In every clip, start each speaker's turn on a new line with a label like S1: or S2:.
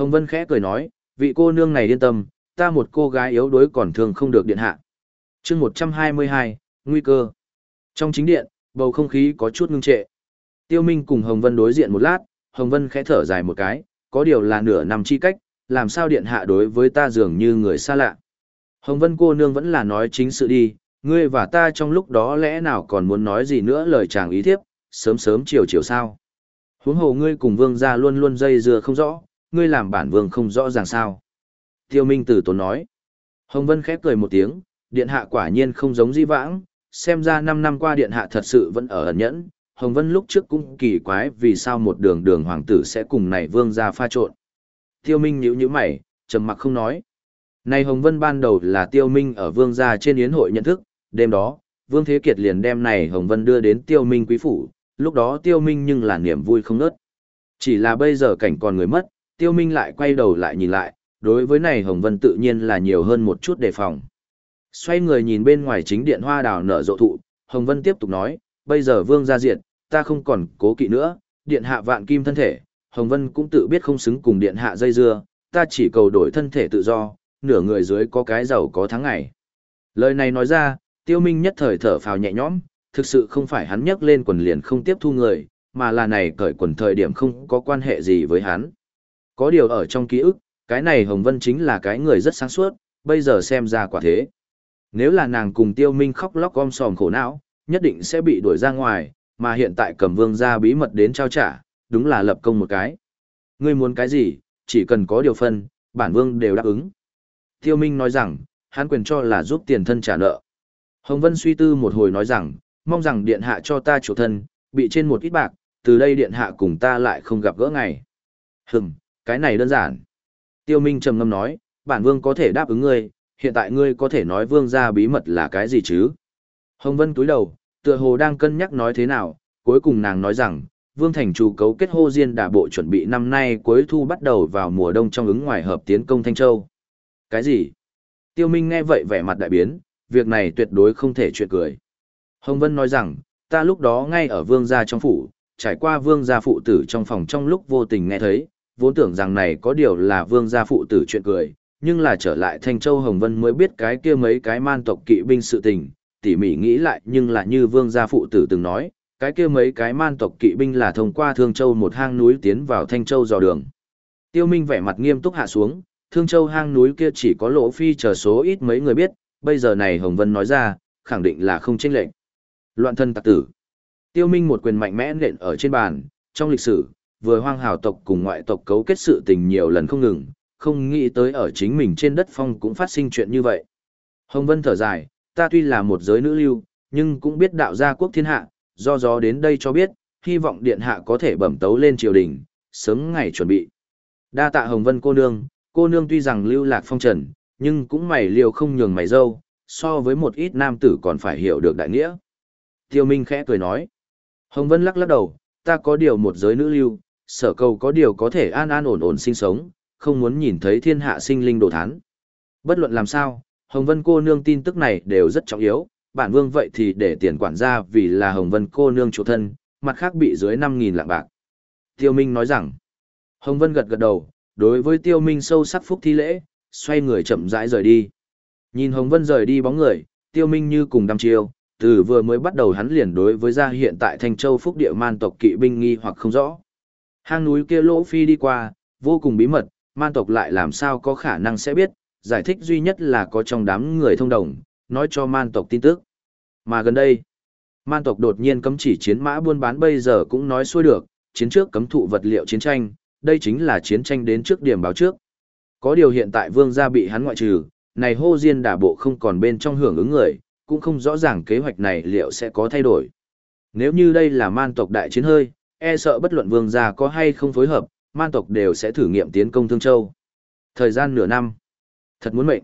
S1: Hồng Vân khẽ cười nói, vị cô nương này yên tâm, ta một cô gái yếu đuối còn thường không được điện hạ. chương 122, nguy cơ. Trong chính điện, bầu không khí có chút ngưng trệ. Tiêu Minh cùng Hồng Vân đối diện một lát, Hồng Vân khẽ thở dài một cái, có điều là nửa năm chi cách, làm sao điện hạ đối với ta dường như người xa lạ. Hồng Vân cô nương vẫn là nói chính sự đi, ngươi và ta trong lúc đó lẽ nào còn muốn nói gì nữa lời chàng ý thiếp, sớm sớm chiều chiều sao. Huống hồ ngươi cùng vương gia luôn luôn dây dưa không rõ, ngươi làm bản vương không rõ ràng sao. Tiêu Minh tử tốn nói. Hồng Vân khép cười một tiếng, điện hạ quả nhiên không giống di vãng, xem ra 5 năm qua điện hạ thật sự vẫn ở ẩn nhẫn. Hồng Vân lúc trước cũng kỳ quái vì sao một đường đường hoàng tử sẽ cùng này vương gia pha trộn. Tiêu Minh nhíu nhíu mày, trầm mặc không nói. Này Hồng Vân ban đầu là Tiêu Minh ở vương gia trên yến hội nhận thức, đêm đó, Vương Thế Kiệt liền đem này Hồng Vân đưa đến Tiêu Minh quý phủ, lúc đó Tiêu Minh nhưng là niềm vui không nớt. Chỉ là bây giờ cảnh còn người mất, Tiêu Minh lại quay đầu lại nhìn lại, đối với này Hồng Vân tự nhiên là nhiều hơn một chút đề phòng. Xoay người nhìn bên ngoài chính điện hoa đào nở rộ thụ, Hồng Vân tiếp tục nói, bây giờ Vương gia diện, ta không còn cố kỵ nữa, điện hạ vạn kim thân thể, Hồng Vân cũng tự biết không xứng cùng điện hạ dây dưa, ta chỉ cầu đổi thân thể tự do, nửa người dưới có cái giàu có tháng ngày. Lời này nói ra, Tiêu Minh nhất thời thở phào nhẹ nhõm, thực sự không phải hắn nhấc lên quần liền không tiếp thu người, mà là này cởi quần thời điểm không có quan hệ gì với hắn. Có điều ở trong ký ức, cái này Hồng Vân chính là cái người rất sáng suốt, bây giờ xem ra quả thế. Nếu là nàng cùng Tiêu Minh khóc lóc om sòm khổ não, nhất định sẽ bị đuổi ra ngoài, mà hiện tại cầm vương ra bí mật đến trao trả, đúng là lập công một cái. Ngươi muốn cái gì, chỉ cần có điều phân, bản vương đều đáp ứng. Tiêu Minh nói rằng, hắn quyền cho là giúp tiền thân trả nợ. Hồng Vân suy tư một hồi nói rằng, mong rằng điện hạ cho ta chủ thân, bị trên một ít bạc, từ đây điện hạ cùng ta lại không gặp gỡ ngày. Hừm, cái này đơn giản. Tiêu Minh trầm ngâm nói, bản vương có thể đáp ứng ngươi, hiện tại ngươi có thể nói vương gia bí mật là cái gì chứ? Hồng Vân túi đầu, tựa hồ đang cân nhắc nói thế nào, cuối cùng nàng nói rằng, vương thành chủ cấu kết hô diên đả bộ chuẩn bị năm nay cuối thu bắt đầu vào mùa đông trong ứng ngoài hợp tiến công Thanh Châu. Cái gì? Tiêu Minh nghe vậy vẻ mặt đại biến, việc này tuyệt đối không thể chuyện cười. Hồng Vân nói rằng, ta lúc đó ngay ở vương gia trong phủ, trải qua vương gia phụ tử trong phòng trong lúc vô tình nghe thấy, vốn tưởng rằng này có điều là vương gia phụ tử chuyện cười, nhưng là trở lại Thanh Châu Hồng Vân mới biết cái kia mấy cái man tộc kỵ binh sự tình, tỉ mỉ nghĩ lại nhưng là như vương gia phụ tử từng nói, cái kia mấy cái man tộc kỵ binh là thông qua Thương Châu một hang núi tiến vào Thanh Châu dò đường. Tiêu Minh vẻ mặt nghiêm túc hạ xuống, Thương Châu hang núi kia chỉ có lỗ phi chờ số ít mấy người biết, bây giờ này Hồng Vân nói ra, khẳng định là không chênh lệch. Loạn thân tặc tử. Tiêu Minh một quyền mạnh mẽ nện ở trên bàn, trong lịch sử, vừa hoang hào tộc cùng ngoại tộc cấu kết sự tình nhiều lần không ngừng, không nghĩ tới ở chính mình trên đất phong cũng phát sinh chuyện như vậy. Hồng Vân thở dài, ta tuy là một giới nữ lưu, nhưng cũng biết đạo gia quốc thiên hạ, do gió đến đây cho biết, hy vọng điện hạ có thể bẩm tấu lên triều đình, sớm ngày chuẩn bị. Đa tạ Hồng Vân cô nương, cô nương tuy rằng lưu lạc phong trần, nhưng cũng mày liều không nhường mày dâu, so với một ít nam tử còn phải hiểu được đại nghĩa. Tiêu Minh khẽ cười nói. Hồng Vân lắc lắc đầu, ta có điều một giới nữ lưu, sở cầu có điều có thể an an ổn ổn sinh sống, không muốn nhìn thấy thiên hạ sinh linh đồ thán. Bất luận làm sao, Hồng Vân cô nương tin tức này đều rất trọng yếu, bản vương vậy thì để tiền quản gia vì là Hồng Vân cô nương chủ thân, mặt khác bị dưới 5.000 lạng bạc. Tiêu Minh nói rằng, Hồng Vân gật gật đầu, đối với Tiêu Minh sâu sắc phúc thi lễ, xoay người chậm rãi rời đi. Nhìn Hồng Vân rời đi bóng người, Tiêu Minh như cùng đăm chiêu, từ vừa mới bắt đầu hắn liền đối với gia hiện tại Thanh Châu Phúc địa man tộc kỵ binh nghi hoặc không rõ. Hang núi kia lỗ phi đi qua, vô cùng bí mật, man tộc lại làm sao có khả năng sẽ biết, giải thích duy nhất là có trong đám người thông đồng, nói cho man tộc tin tức. Mà gần đây, man tộc đột nhiên cấm chỉ chiến mã buôn bán bây giờ cũng nói xuôi được, chiến trước cấm thụ vật liệu chiến tranh, đây chính là chiến tranh đến trước điểm báo trước. Có điều hiện tại vương gia bị hắn ngoại trừ, này hô diên đả bộ không còn bên trong hưởng ứng người, cũng không rõ ràng kế hoạch này liệu sẽ có thay đổi. Nếu như đây là man tộc đại chiến hơi, e sợ bất luận vương gia có hay không phối hợp, man tộc đều sẽ thử nghiệm tiến công Thương Châu. Thời gian nửa năm. Thật muốn mệnh.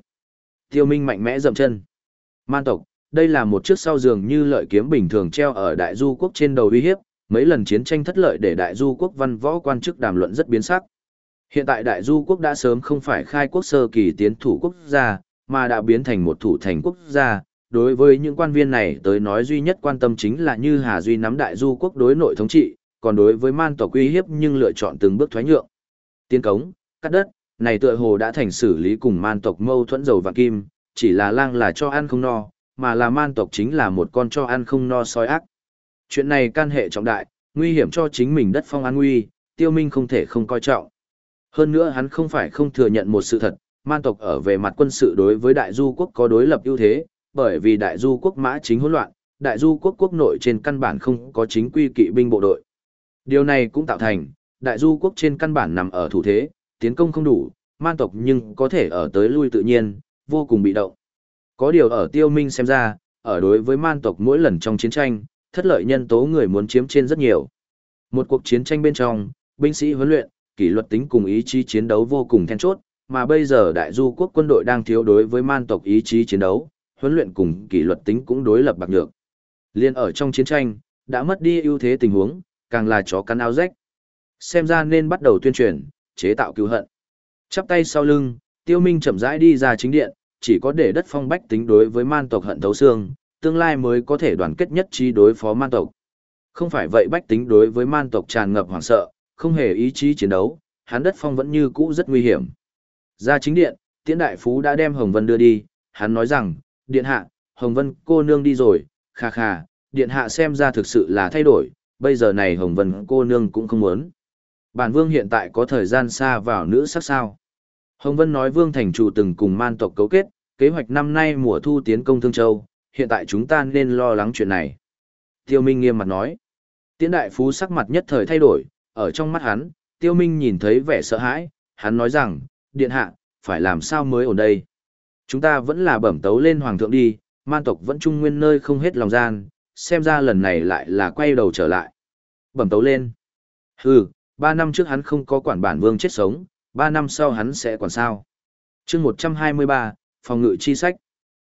S1: Tiêu Minh mạnh mẽ dậm chân. Man tộc, đây là một chiếc sau giường như lợi kiếm bình thường treo ở đại du quốc trên đầu uy hiếp, mấy lần chiến tranh thất lợi để đại du quốc văn võ quan chức đàm luận rất biến sắc. Hiện tại đại du quốc đã sớm không phải khai quốc sơ kỳ tiến thủ quốc gia, mà đã biến thành một thủ thành quốc gia. Đối với những quan viên này tới nói duy nhất quan tâm chính là như Hà Duy nắm đại du quốc đối nội thống trị, còn đối với man tộc uy hiếp nhưng lựa chọn từng bước thoái nhượng. tiên cống, cắt đất, này tựa hồ đã thành xử lý cùng man tộc mâu thuẫn dầu và kim, chỉ là lang là cho ăn không no, mà là man tộc chính là một con cho ăn không no sói ác. Chuyện này can hệ trọng đại, nguy hiểm cho chính mình đất phong an nguy, tiêu minh không thể không coi trọng. Hơn nữa hắn không phải không thừa nhận một sự thật, man tộc ở về mặt quân sự đối với đại du quốc có đối lập ưu thế, bởi vì đại du quốc mã chính hỗn loạn, đại du quốc quốc nội trên căn bản không có chính quy kỵ binh bộ đội. Điều này cũng tạo thành, đại du quốc trên căn bản nằm ở thủ thế, tiến công không đủ, man tộc nhưng có thể ở tới lui tự nhiên, vô cùng bị động. Có điều ở tiêu minh xem ra, ở đối với man tộc mỗi lần trong chiến tranh, thất lợi nhân tố người muốn chiếm trên rất nhiều. Một cuộc chiến tranh bên trong, binh sĩ huấn luyện, kỷ luật tính cùng ý chí chiến đấu vô cùng then chốt, mà bây giờ đại du quốc quân đội đang thiếu đối với man tộc ý chí chiến đấu, huấn luyện cùng kỷ luật tính cũng đối lập bạc nhược. Liên ở trong chiến tranh, đã mất đi ưu thế tình huống, càng là chó cắn áo rách. Xem ra nên bắt đầu tuyên truyền, chế tạo cứu hận. Chắp tay sau lưng, tiêu minh chậm rãi đi ra chính điện, chỉ có để đất phong bách tính đối với man tộc hận thấu xương, tương lai mới có thể đoàn kết nhất trí đối phó man tộc. Không phải vậy bách tính đối với man tộc tràn ngập hoảng sợ, không hề ý chí chiến đấu, hắn đất phong vẫn như cũ rất nguy hiểm. Ra chính điện, tiễn đại phú đã đem Hồng Vân đưa đi, hắn nói rằng, điện hạ, Hồng Vân cô nương đi rồi, kha kha, điện hạ xem ra thực sự là thay đổi, bây giờ này Hồng Vân cô nương cũng không muốn. Bản vương hiện tại có thời gian xa vào nữ sắc sao. Hồng Vân nói vương thành chủ từng cùng man tộc cấu kết, kế hoạch năm nay mùa thu tiến công Thương Châu, hiện tại chúng ta nên lo lắng chuyện này. Tiêu Minh nghiêm mặt nói. Tiễn đại phú sắc mặt nhất thời thay đổi, ở trong mắt hắn, Tiêu Minh nhìn thấy vẻ sợ hãi, hắn nói rằng, điện hạ, phải làm sao mới ổn đây. Chúng ta vẫn là bẩm tấu lên hoàng thượng đi, man tộc vẫn trung nguyên nơi không hết lòng gian, xem ra lần này lại là quay đầu trở lại. Bẩm tấu lên. Hừ, ba năm trước hắn không có quản bản vương chết sống, ba năm sau hắn sẽ quản sao. chương 123, phòng ngự chi sách.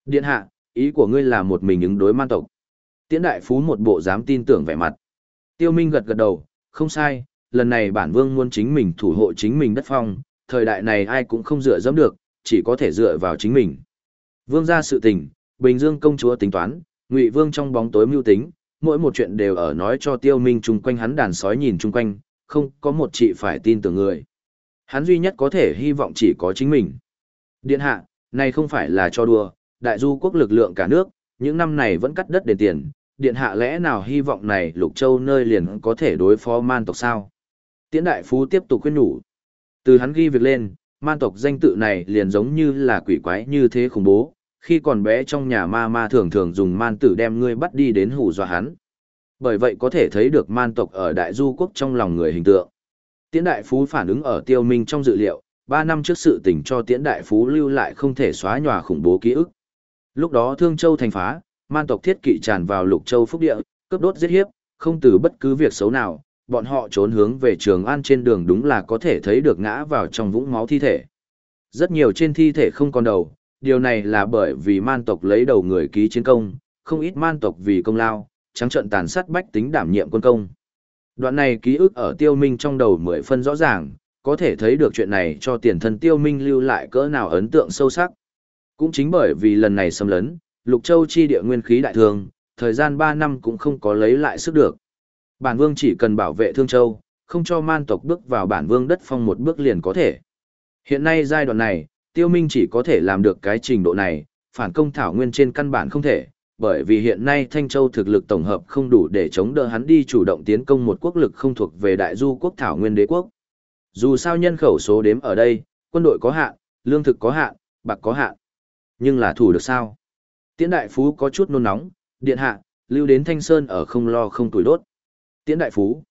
S1: Điện hạ, ý của ngươi là một mình ứng đối man tộc. Tiễn đại phú một bộ dám tin tưởng vẻ mặt. Tiêu Minh gật gật đầu, không sai, lần này bản vương muốn chính mình thủ hộ chính mình đất phong, thời đại này ai cũng không dựa dẫm được, chỉ có thể dựa vào chính mình. Vương gia sự tình, Bình Dương công chúa tính toán, Ngụy Vương trong bóng tối mưu tính, mỗi một chuyện đều ở nói cho Tiêu Minh chung quanh hắn đàn sói nhìn chung quanh, không có một chị phải tin tưởng người. Hắn duy nhất có thể hy vọng chỉ có chính mình. Điện hạ, này không phải là cho đùa, đại du quốc lực lượng cả nước, những năm này vẫn cắt đất đền tiền, điện hạ lẽ nào hy vọng này lục châu nơi liền có thể đối phó man tộc sao? Tiễn đại phú tiếp tục khuyên nhủ. Từ hắn ghi việc lên, man tộc danh tự này liền giống như là quỷ quái như thế khủng bố, khi còn bé trong nhà ma ma thường thường dùng man tử đem ngươi bắt đi đến hù dọa hắn. Bởi vậy có thể thấy được man tộc ở đại du quốc trong lòng người hình tượng. Tiễn đại phú phản ứng ở tiêu minh trong dự liệu, 3 năm trước sự tình cho tiễn đại phú lưu lại không thể xóa nhòa khủng bố ký ức. Lúc đó Thương Châu thành phá, man tộc thiết kỵ tràn vào Lục Châu Phúc Địa, cướp đốt giết hiếp, không từ bất cứ việc xấu nào, bọn họ trốn hướng về Trường An trên đường đúng là có thể thấy được ngã vào trong vũng máu thi thể. Rất nhiều trên thi thể không còn đầu, điều này là bởi vì man tộc lấy đầu người ký chiến công, không ít man tộc vì công lao, trắng trận tàn sát bách tính đảm nhiệm quân công. Đoạn này ký ức ở tiêu minh trong đầu mười phân rõ ràng, có thể thấy được chuyện này cho tiền thân tiêu minh lưu lại cỡ nào ấn tượng sâu sắc. Cũng chính bởi vì lần này xâm lấn, Lục Châu chi địa nguyên khí đại thường, thời gian 3 năm cũng không có lấy lại sức được. Bản vương chỉ cần bảo vệ Thương Châu, không cho man tộc bước vào bản vương đất phong một bước liền có thể. Hiện nay giai đoạn này, tiêu minh chỉ có thể làm được cái trình độ này, phản công thảo nguyên trên căn bản không thể, bởi vì hiện nay Thanh Châu thực lực tổng hợp không đủ để chống đỡ hắn đi chủ động tiến công một quốc lực không thuộc về đại du quốc thảo nguyên đế quốc. Dù sao nhân khẩu số đếm ở đây, quân đội có hạn, lương thực có hạn, bạc có hạn. Nhưng là thủ được sao? Tiễn đại phú có chút nôn nóng, điện hạ, lưu đến Thanh Sơn ở không lo không tuổi đốt. Tiễn đại phú.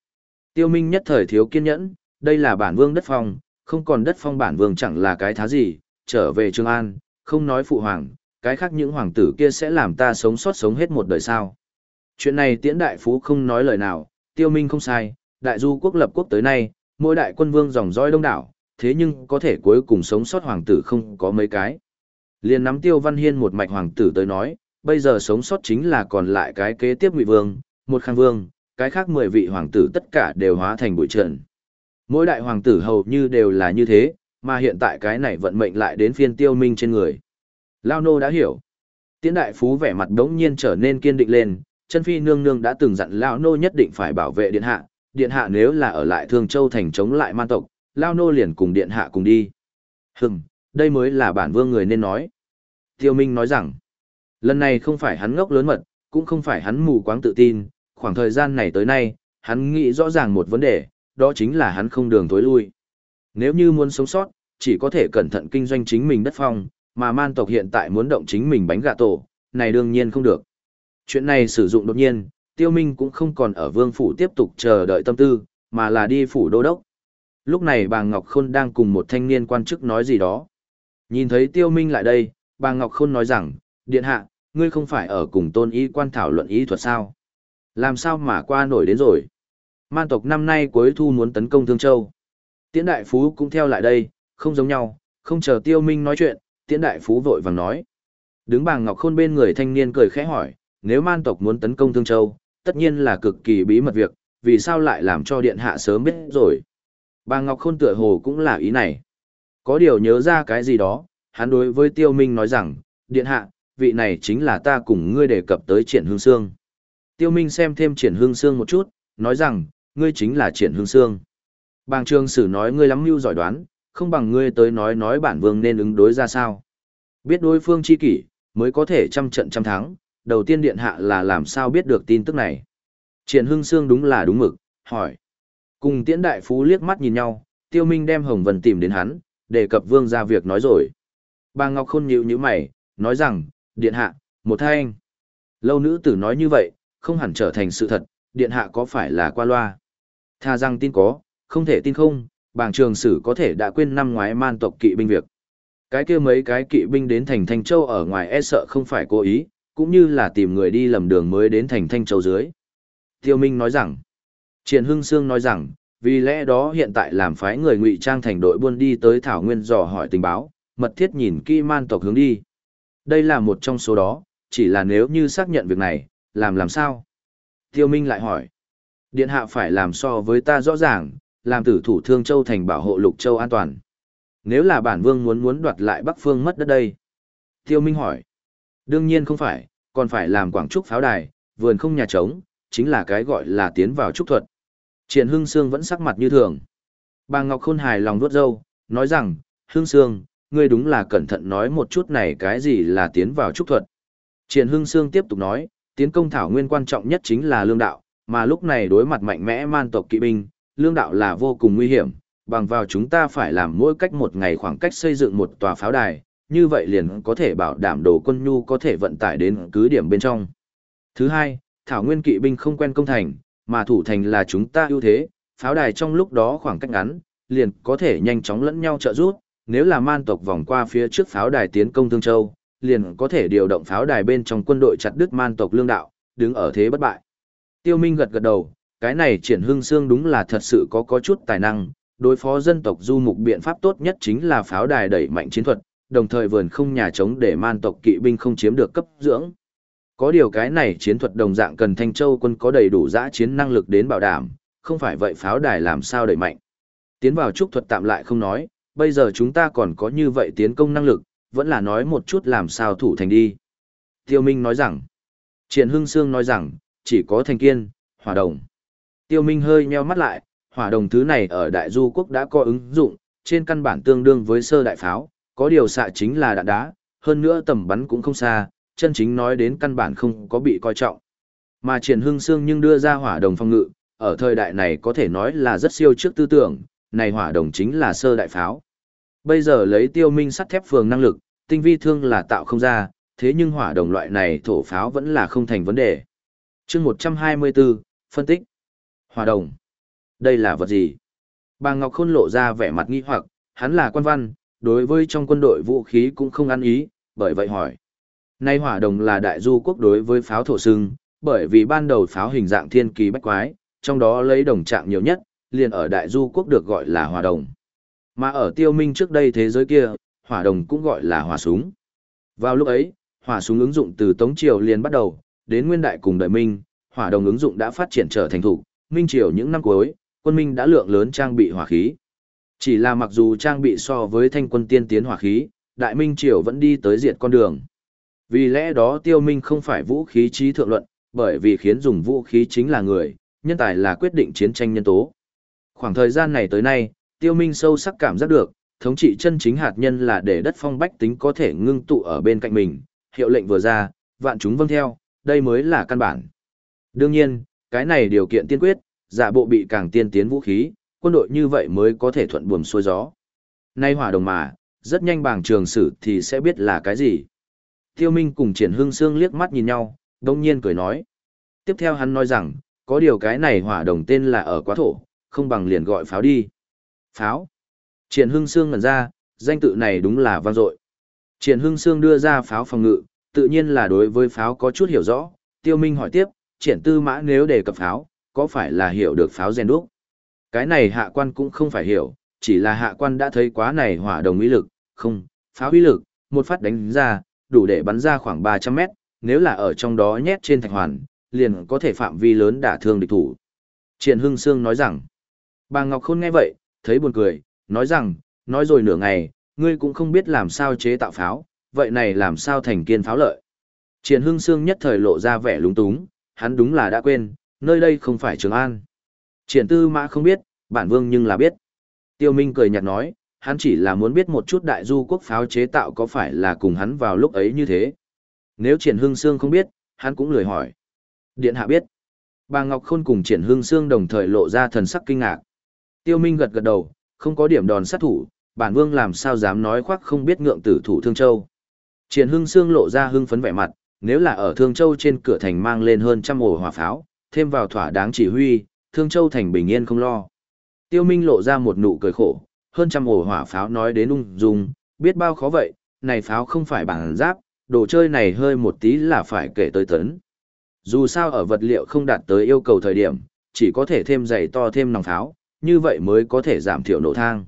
S1: Tiêu Minh nhất thời thiếu kiên nhẫn, đây là bản vương đất phong, không còn đất phong bản vương chẳng là cái thá gì, trở về Trường An, không nói phụ hoàng, cái khác những hoàng tử kia sẽ làm ta sống sót sống hết một đời sao. Chuyện này tiễn đại phú không nói lời nào, tiêu minh không sai, đại du quốc lập quốc tới nay, mỗi đại quân vương dòng dõi đông đảo, thế nhưng có thể cuối cùng sống sót hoàng tử không có mấy cái. Liên nắm tiêu văn hiên một mạch hoàng tử tới nói, bây giờ sống sót chính là còn lại cái kế tiếp ngụy vương, một khang vương, cái khác mười vị hoàng tử tất cả đều hóa thành bụi trần. Mỗi đại hoàng tử hầu như đều là như thế, mà hiện tại cái này vận mệnh lại đến phiên tiêu minh trên người. Lao nô đã hiểu. Tiễn đại phú vẻ mặt đống nhiên trở nên kiên định lên, chân phi nương nương đã từng dặn Lao nô nhất định phải bảo vệ điện hạ, điện hạ nếu là ở lại Thương Châu thành chống lại man tộc, lao nô liền cùng điện hạ cùng đi. Hừm, đây mới là bản vương người nên nói. Tiêu Minh nói rằng, lần này không phải hắn ngốc lớn mật, cũng không phải hắn mù quáng tự tin, khoảng thời gian này tới nay, hắn nghĩ rõ ràng một vấn đề, đó chính là hắn không đường tối lui. Nếu như muốn sống sót, chỉ có thể cẩn thận kinh doanh chính mình đất phong, mà man tộc hiện tại muốn động chính mình bánh gà tổ, này đương nhiên không được. Chuyện này sử dụng đột nhiên, tiêu minh cũng không còn ở vương phủ tiếp tục chờ đợi tâm tư, mà là đi phủ đô đốc. Lúc này bà Ngọc Khôn đang cùng một thanh niên quan chức nói gì đó. Nhìn thấy tiêu minh lại đây, bà Ngọc Khôn nói rằng, điện hạ, ngươi không phải ở cùng tôn y quan thảo luận ý thuật sao? Làm sao mà qua nổi đến rồi? Man tộc năm nay cuối thu muốn tấn công Thương Châu. Tiễn Đại Phú cũng theo lại đây, không giống nhau, không chờ Tiêu Minh nói chuyện, Tiễn Đại Phú vội vàng nói. Đứng bàng ngọc khôn bên người thanh niên cười khẽ hỏi, nếu man tộc muốn tấn công Thương Châu, tất nhiên là cực kỳ bí mật việc, vì sao lại làm cho điện hạ sớm biết rồi. Bàng ngọc khôn tựa hồ cũng là ý này. Có điều nhớ ra cái gì đó, hắn đối với Tiêu Minh nói rằng, điện hạ, vị này chính là ta cùng ngươi đề cập tới triển hương xương. Tiêu Minh xem thêm triển hương xương một chút, nói rằng, ngươi chính là triển hương xương. Bàng trường sử nói ngươi lắm mưu giỏi đoán, không bằng ngươi tới nói nói bản vương nên ứng đối ra sao. Biết đối phương chi kỷ, mới có thể trăm trận trăm thắng, đầu tiên điện hạ là làm sao biết được tin tức này. Triển Hưng Sương đúng là đúng mực, hỏi. Cùng tiễn đại phú liếc mắt nhìn nhau, tiêu minh đem Hồng Vân tìm đến hắn, đề cập vương ra việc nói rồi. Bà Ngọc Khôn nhíu nhíu mày, nói rằng, điện hạ, một thanh. Lâu nữ tử nói như vậy, không hẳn trở thành sự thật, điện hạ có phải là qua loa. Tha rằng tin có, không thể tin không, bảng trường sử có thể đã quên năm ngoái man tộc kỵ binh việc. Cái kia mấy cái kỵ binh đến thành Thanh Châu ở ngoài e sợ không phải cố ý, cũng như là tìm người đi lầm đường mới đến thành Thanh Châu dưới. Tiêu Minh nói rằng, Triển Hưng Sương nói rằng, vì lẽ đó hiện tại làm phái người ngụy trang thành đội buôn đi tới Thảo Nguyên dò hỏi tình báo, mật thiết nhìn kỹ man tộc hướng đi. Đây là một trong số đó, chỉ là nếu như xác nhận việc này, làm làm sao? Tiêu Minh lại hỏi. Điện hạ phải làm so với ta rõ ràng, làm tử thủ Thương Châu thành bảo hộ Lục Châu an toàn. Nếu là bản vương muốn muốn đoạt lại Bắc Phương mất đất đây. Tiêu Minh hỏi. Đương nhiên không phải, còn phải làm quảng trúc pháo đài, vườn không nhà trống, chính là cái gọi là tiến vào trúc thuật. Triển Hưng Sương vẫn sắc mặt như thường. Bà Ngọc Khôn hài lòng vuốt râu, nói rằng, Hưng Sương, ngươi đúng là cẩn thận nói một chút này cái gì là tiến vào trúc thuật. Triển Hưng Sương tiếp tục nói, tiến công thảo nguyên quan trọng nhất chính là lương đạo, mà lúc này đối mặt mạnh mẽ man tộc kỵ binh, lương đạo là vô cùng nguy hiểm, bằng vào chúng ta phải làm mỗi cách một ngày khoảng cách xây dựng một tòa pháo đài, như vậy liền có thể bảo đảm đồ quân nhu có thể vận tải đến cứ điểm bên trong. Thứ hai, thảo nguyên kỵ binh không quen công thành, mà thủ thành là chúng ta ưu thế, pháo đài trong lúc đó khoảng cách ngắn, liền có thể nhanh chóng lẫn nhau trợ giúp, nếu là man tộc vòng qua phía trước pháo đài tiến công Thương Châu, liền có thể điều động pháo đài bên trong quân đội chặt đứt man tộc lương đạo, đứng ở thế bất bại. Tiêu Minh gật gật đầu, cái này triển hương xương đúng là thật sự có có chút tài năng, đối phó dân tộc du mục biện pháp tốt nhất chính là pháo đài đẩy mạnh chiến thuật, đồng thời vườn không nhà trống để man tộc kỵ binh không chiếm được cấp dưỡng. Có điều cái này chiến thuật đồng dạng cần Thanh Châu quân có đầy đủ giã chiến năng lực đến bảo đảm, không phải vậy pháo đài làm sao đẩy mạnh. Tiến vào trúc thuật tạm lại không nói, bây giờ chúng ta còn có như vậy tiến công năng lực, vẫn là nói một chút làm sao thủ thành đi. Tiêu Minh nói rằng, Triển Hưng Sương nói rằng, chỉ có thành kiên, hòa đồng. Tiêu Minh hơi nheo mắt lại, hỏa đồng thứ này ở đại du quốc đã có ứng dụng, trên căn bản tương đương với sơ đại pháo, có điều xạ chính là đạn đá, hơn nữa tầm bắn cũng không xa, chân chính nói đến căn bản không có bị coi trọng. Mà triển hưng xương nhưng đưa ra hỏa đồng phong ngự, ở thời đại này có thể nói là rất siêu trước tư tưởng, này hỏa đồng chính là sơ đại pháo. Bây giờ lấy tiêu minh sắt thép phường năng lực, tinh vi thương là tạo không ra, thế nhưng hỏa đồng loại này thổ pháo vẫn là không thành vấn đề. chương 124, phân tích. Hòa đồng. Đây là vật gì? Bà Ngọc Khôn lộ ra vẻ mặt nghi hoặc, hắn là quan văn, đối với trong quân đội vũ khí cũng không ăn ý, bởi vậy hỏi. Nay hỏa đồng là đại du quốc đối với pháo thổ sưng, bởi vì ban đầu pháo hình dạng thiên kỳ bách quái, trong đó lấy đồng trạng nhiều nhất, liền ở đại du quốc được gọi là hỏa đồng. Mà ở tiêu minh trước đây thế giới kia, hỏa đồng cũng gọi là hỏa súng. Vào lúc ấy, hỏa súng ứng dụng từ Tống Triều liền bắt đầu, đến nguyên đại cùng đời Minh, hỏa đồng ứng dụng đã phát triển trở thành thủ, Minh Triều những năm cuối, quân Minh đã lượng lớn trang bị hỏa khí. Chỉ là mặc dù trang bị so với thanh quân tiên tiến hỏa khí, Đại Minh Triều vẫn đi tới diệt con đường. Vì lẽ đó tiêu minh không phải vũ khí trí thượng luận, bởi vì khiến dùng vũ khí chính là người, nhân tài là quyết định chiến tranh nhân tố. Khoảng thời gian này tới nay, tiêu minh sâu sắc cảm giác được, thống trị chân chính hạt nhân là để đất phong bách tính có thể ngưng tụ ở bên cạnh mình, hiệu lệnh vừa ra, vạn chúng vâng theo, đây mới là căn bản. Đương nhiên, cái này điều kiện tiên quyết, giả bộ bị càng tiên tiến vũ khí, quân đội như vậy mới có thể thuận buồm xuôi gió. Nay hỏa đồng mà, rất nhanh bảng trường sử thì sẽ biết là cái gì. Tiêu Minh cùng Triển Hưng Sương liếc mắt nhìn nhau, đông nhiên cười nói. Tiếp theo hắn nói rằng, có điều cái này hỏa đồng tên là ở quá thổ, không bằng liền gọi pháo đi. Pháo. Triển Hưng Sương ngẩn ra, danh tự này đúng là vang dội. Triển Hưng Sương đưa ra pháo phòng ngự, tự nhiên là đối với pháo có chút hiểu rõ. Tiêu Minh hỏi tiếp, triển tư mã nếu đề cập pháo, có phải là hiểu được pháo rèn đúc? Cái này hạ quan cũng không phải hiểu, chỉ là hạ quan đã thấy quá này hỏa đồng uy lực, không, pháo uy lực, một phát đánh ra, đủ để bắn ra khoảng 300 mét, nếu là ở trong đó nhét trên thạch hoàn, liền có thể phạm vi lớn đả thương địch thủ. Triển Hưng Sương nói rằng, bà Ngọc Khôn nghe vậy, thấy buồn cười, nói rằng, nói rồi nửa ngày, ngươi cũng không biết làm sao chế tạo pháo, vậy này làm sao thành kiên pháo lợi. Triển Hưng Sương nhất thời lộ ra vẻ lúng túng, hắn đúng là đã quên, nơi đây không phải Trường An. Triển Tư Mã không biết, bản vương nhưng là biết. Tiêu Minh cười nhạt nói, hắn chỉ là muốn biết một chút đại du quốc pháo chế tạo có phải là cùng hắn vào lúc ấy như thế. Nếu Triển Hưng Sương không biết, hắn cũng lười hỏi. Điện hạ biết. Bà Ngọc Khôn cùng Triển Hưng Sương đồng thời lộ ra thần sắc kinh ngạc. Tiêu Minh gật gật đầu, không có điểm đòn sát thủ, bản vương làm sao dám nói khoác không biết ngượng tử thủ Thương Châu. Triển Hưng Sương lộ ra hưng phấn vẻ mặt, nếu là ở Thương Châu trên cửa thành mang lên hơn trăm ổ hỏa pháo, thêm vào thỏa đáng chỉ huy, Thương Châu thành bình yên không lo. Tiêu Minh lộ ra một nụ cười khổ, hơn trăm ổ hỏa pháo nói đến ung dung, biết bao khó vậy, này pháo không phải bằng giáp, đồ chơi này hơi một tí là phải kể tới tấn. Dù sao ở vật liệu không đạt tới yêu cầu thời điểm, chỉ có thể thêm dày to thêm nòng pháo, như vậy mới có thể giảm thiểu nổ thang.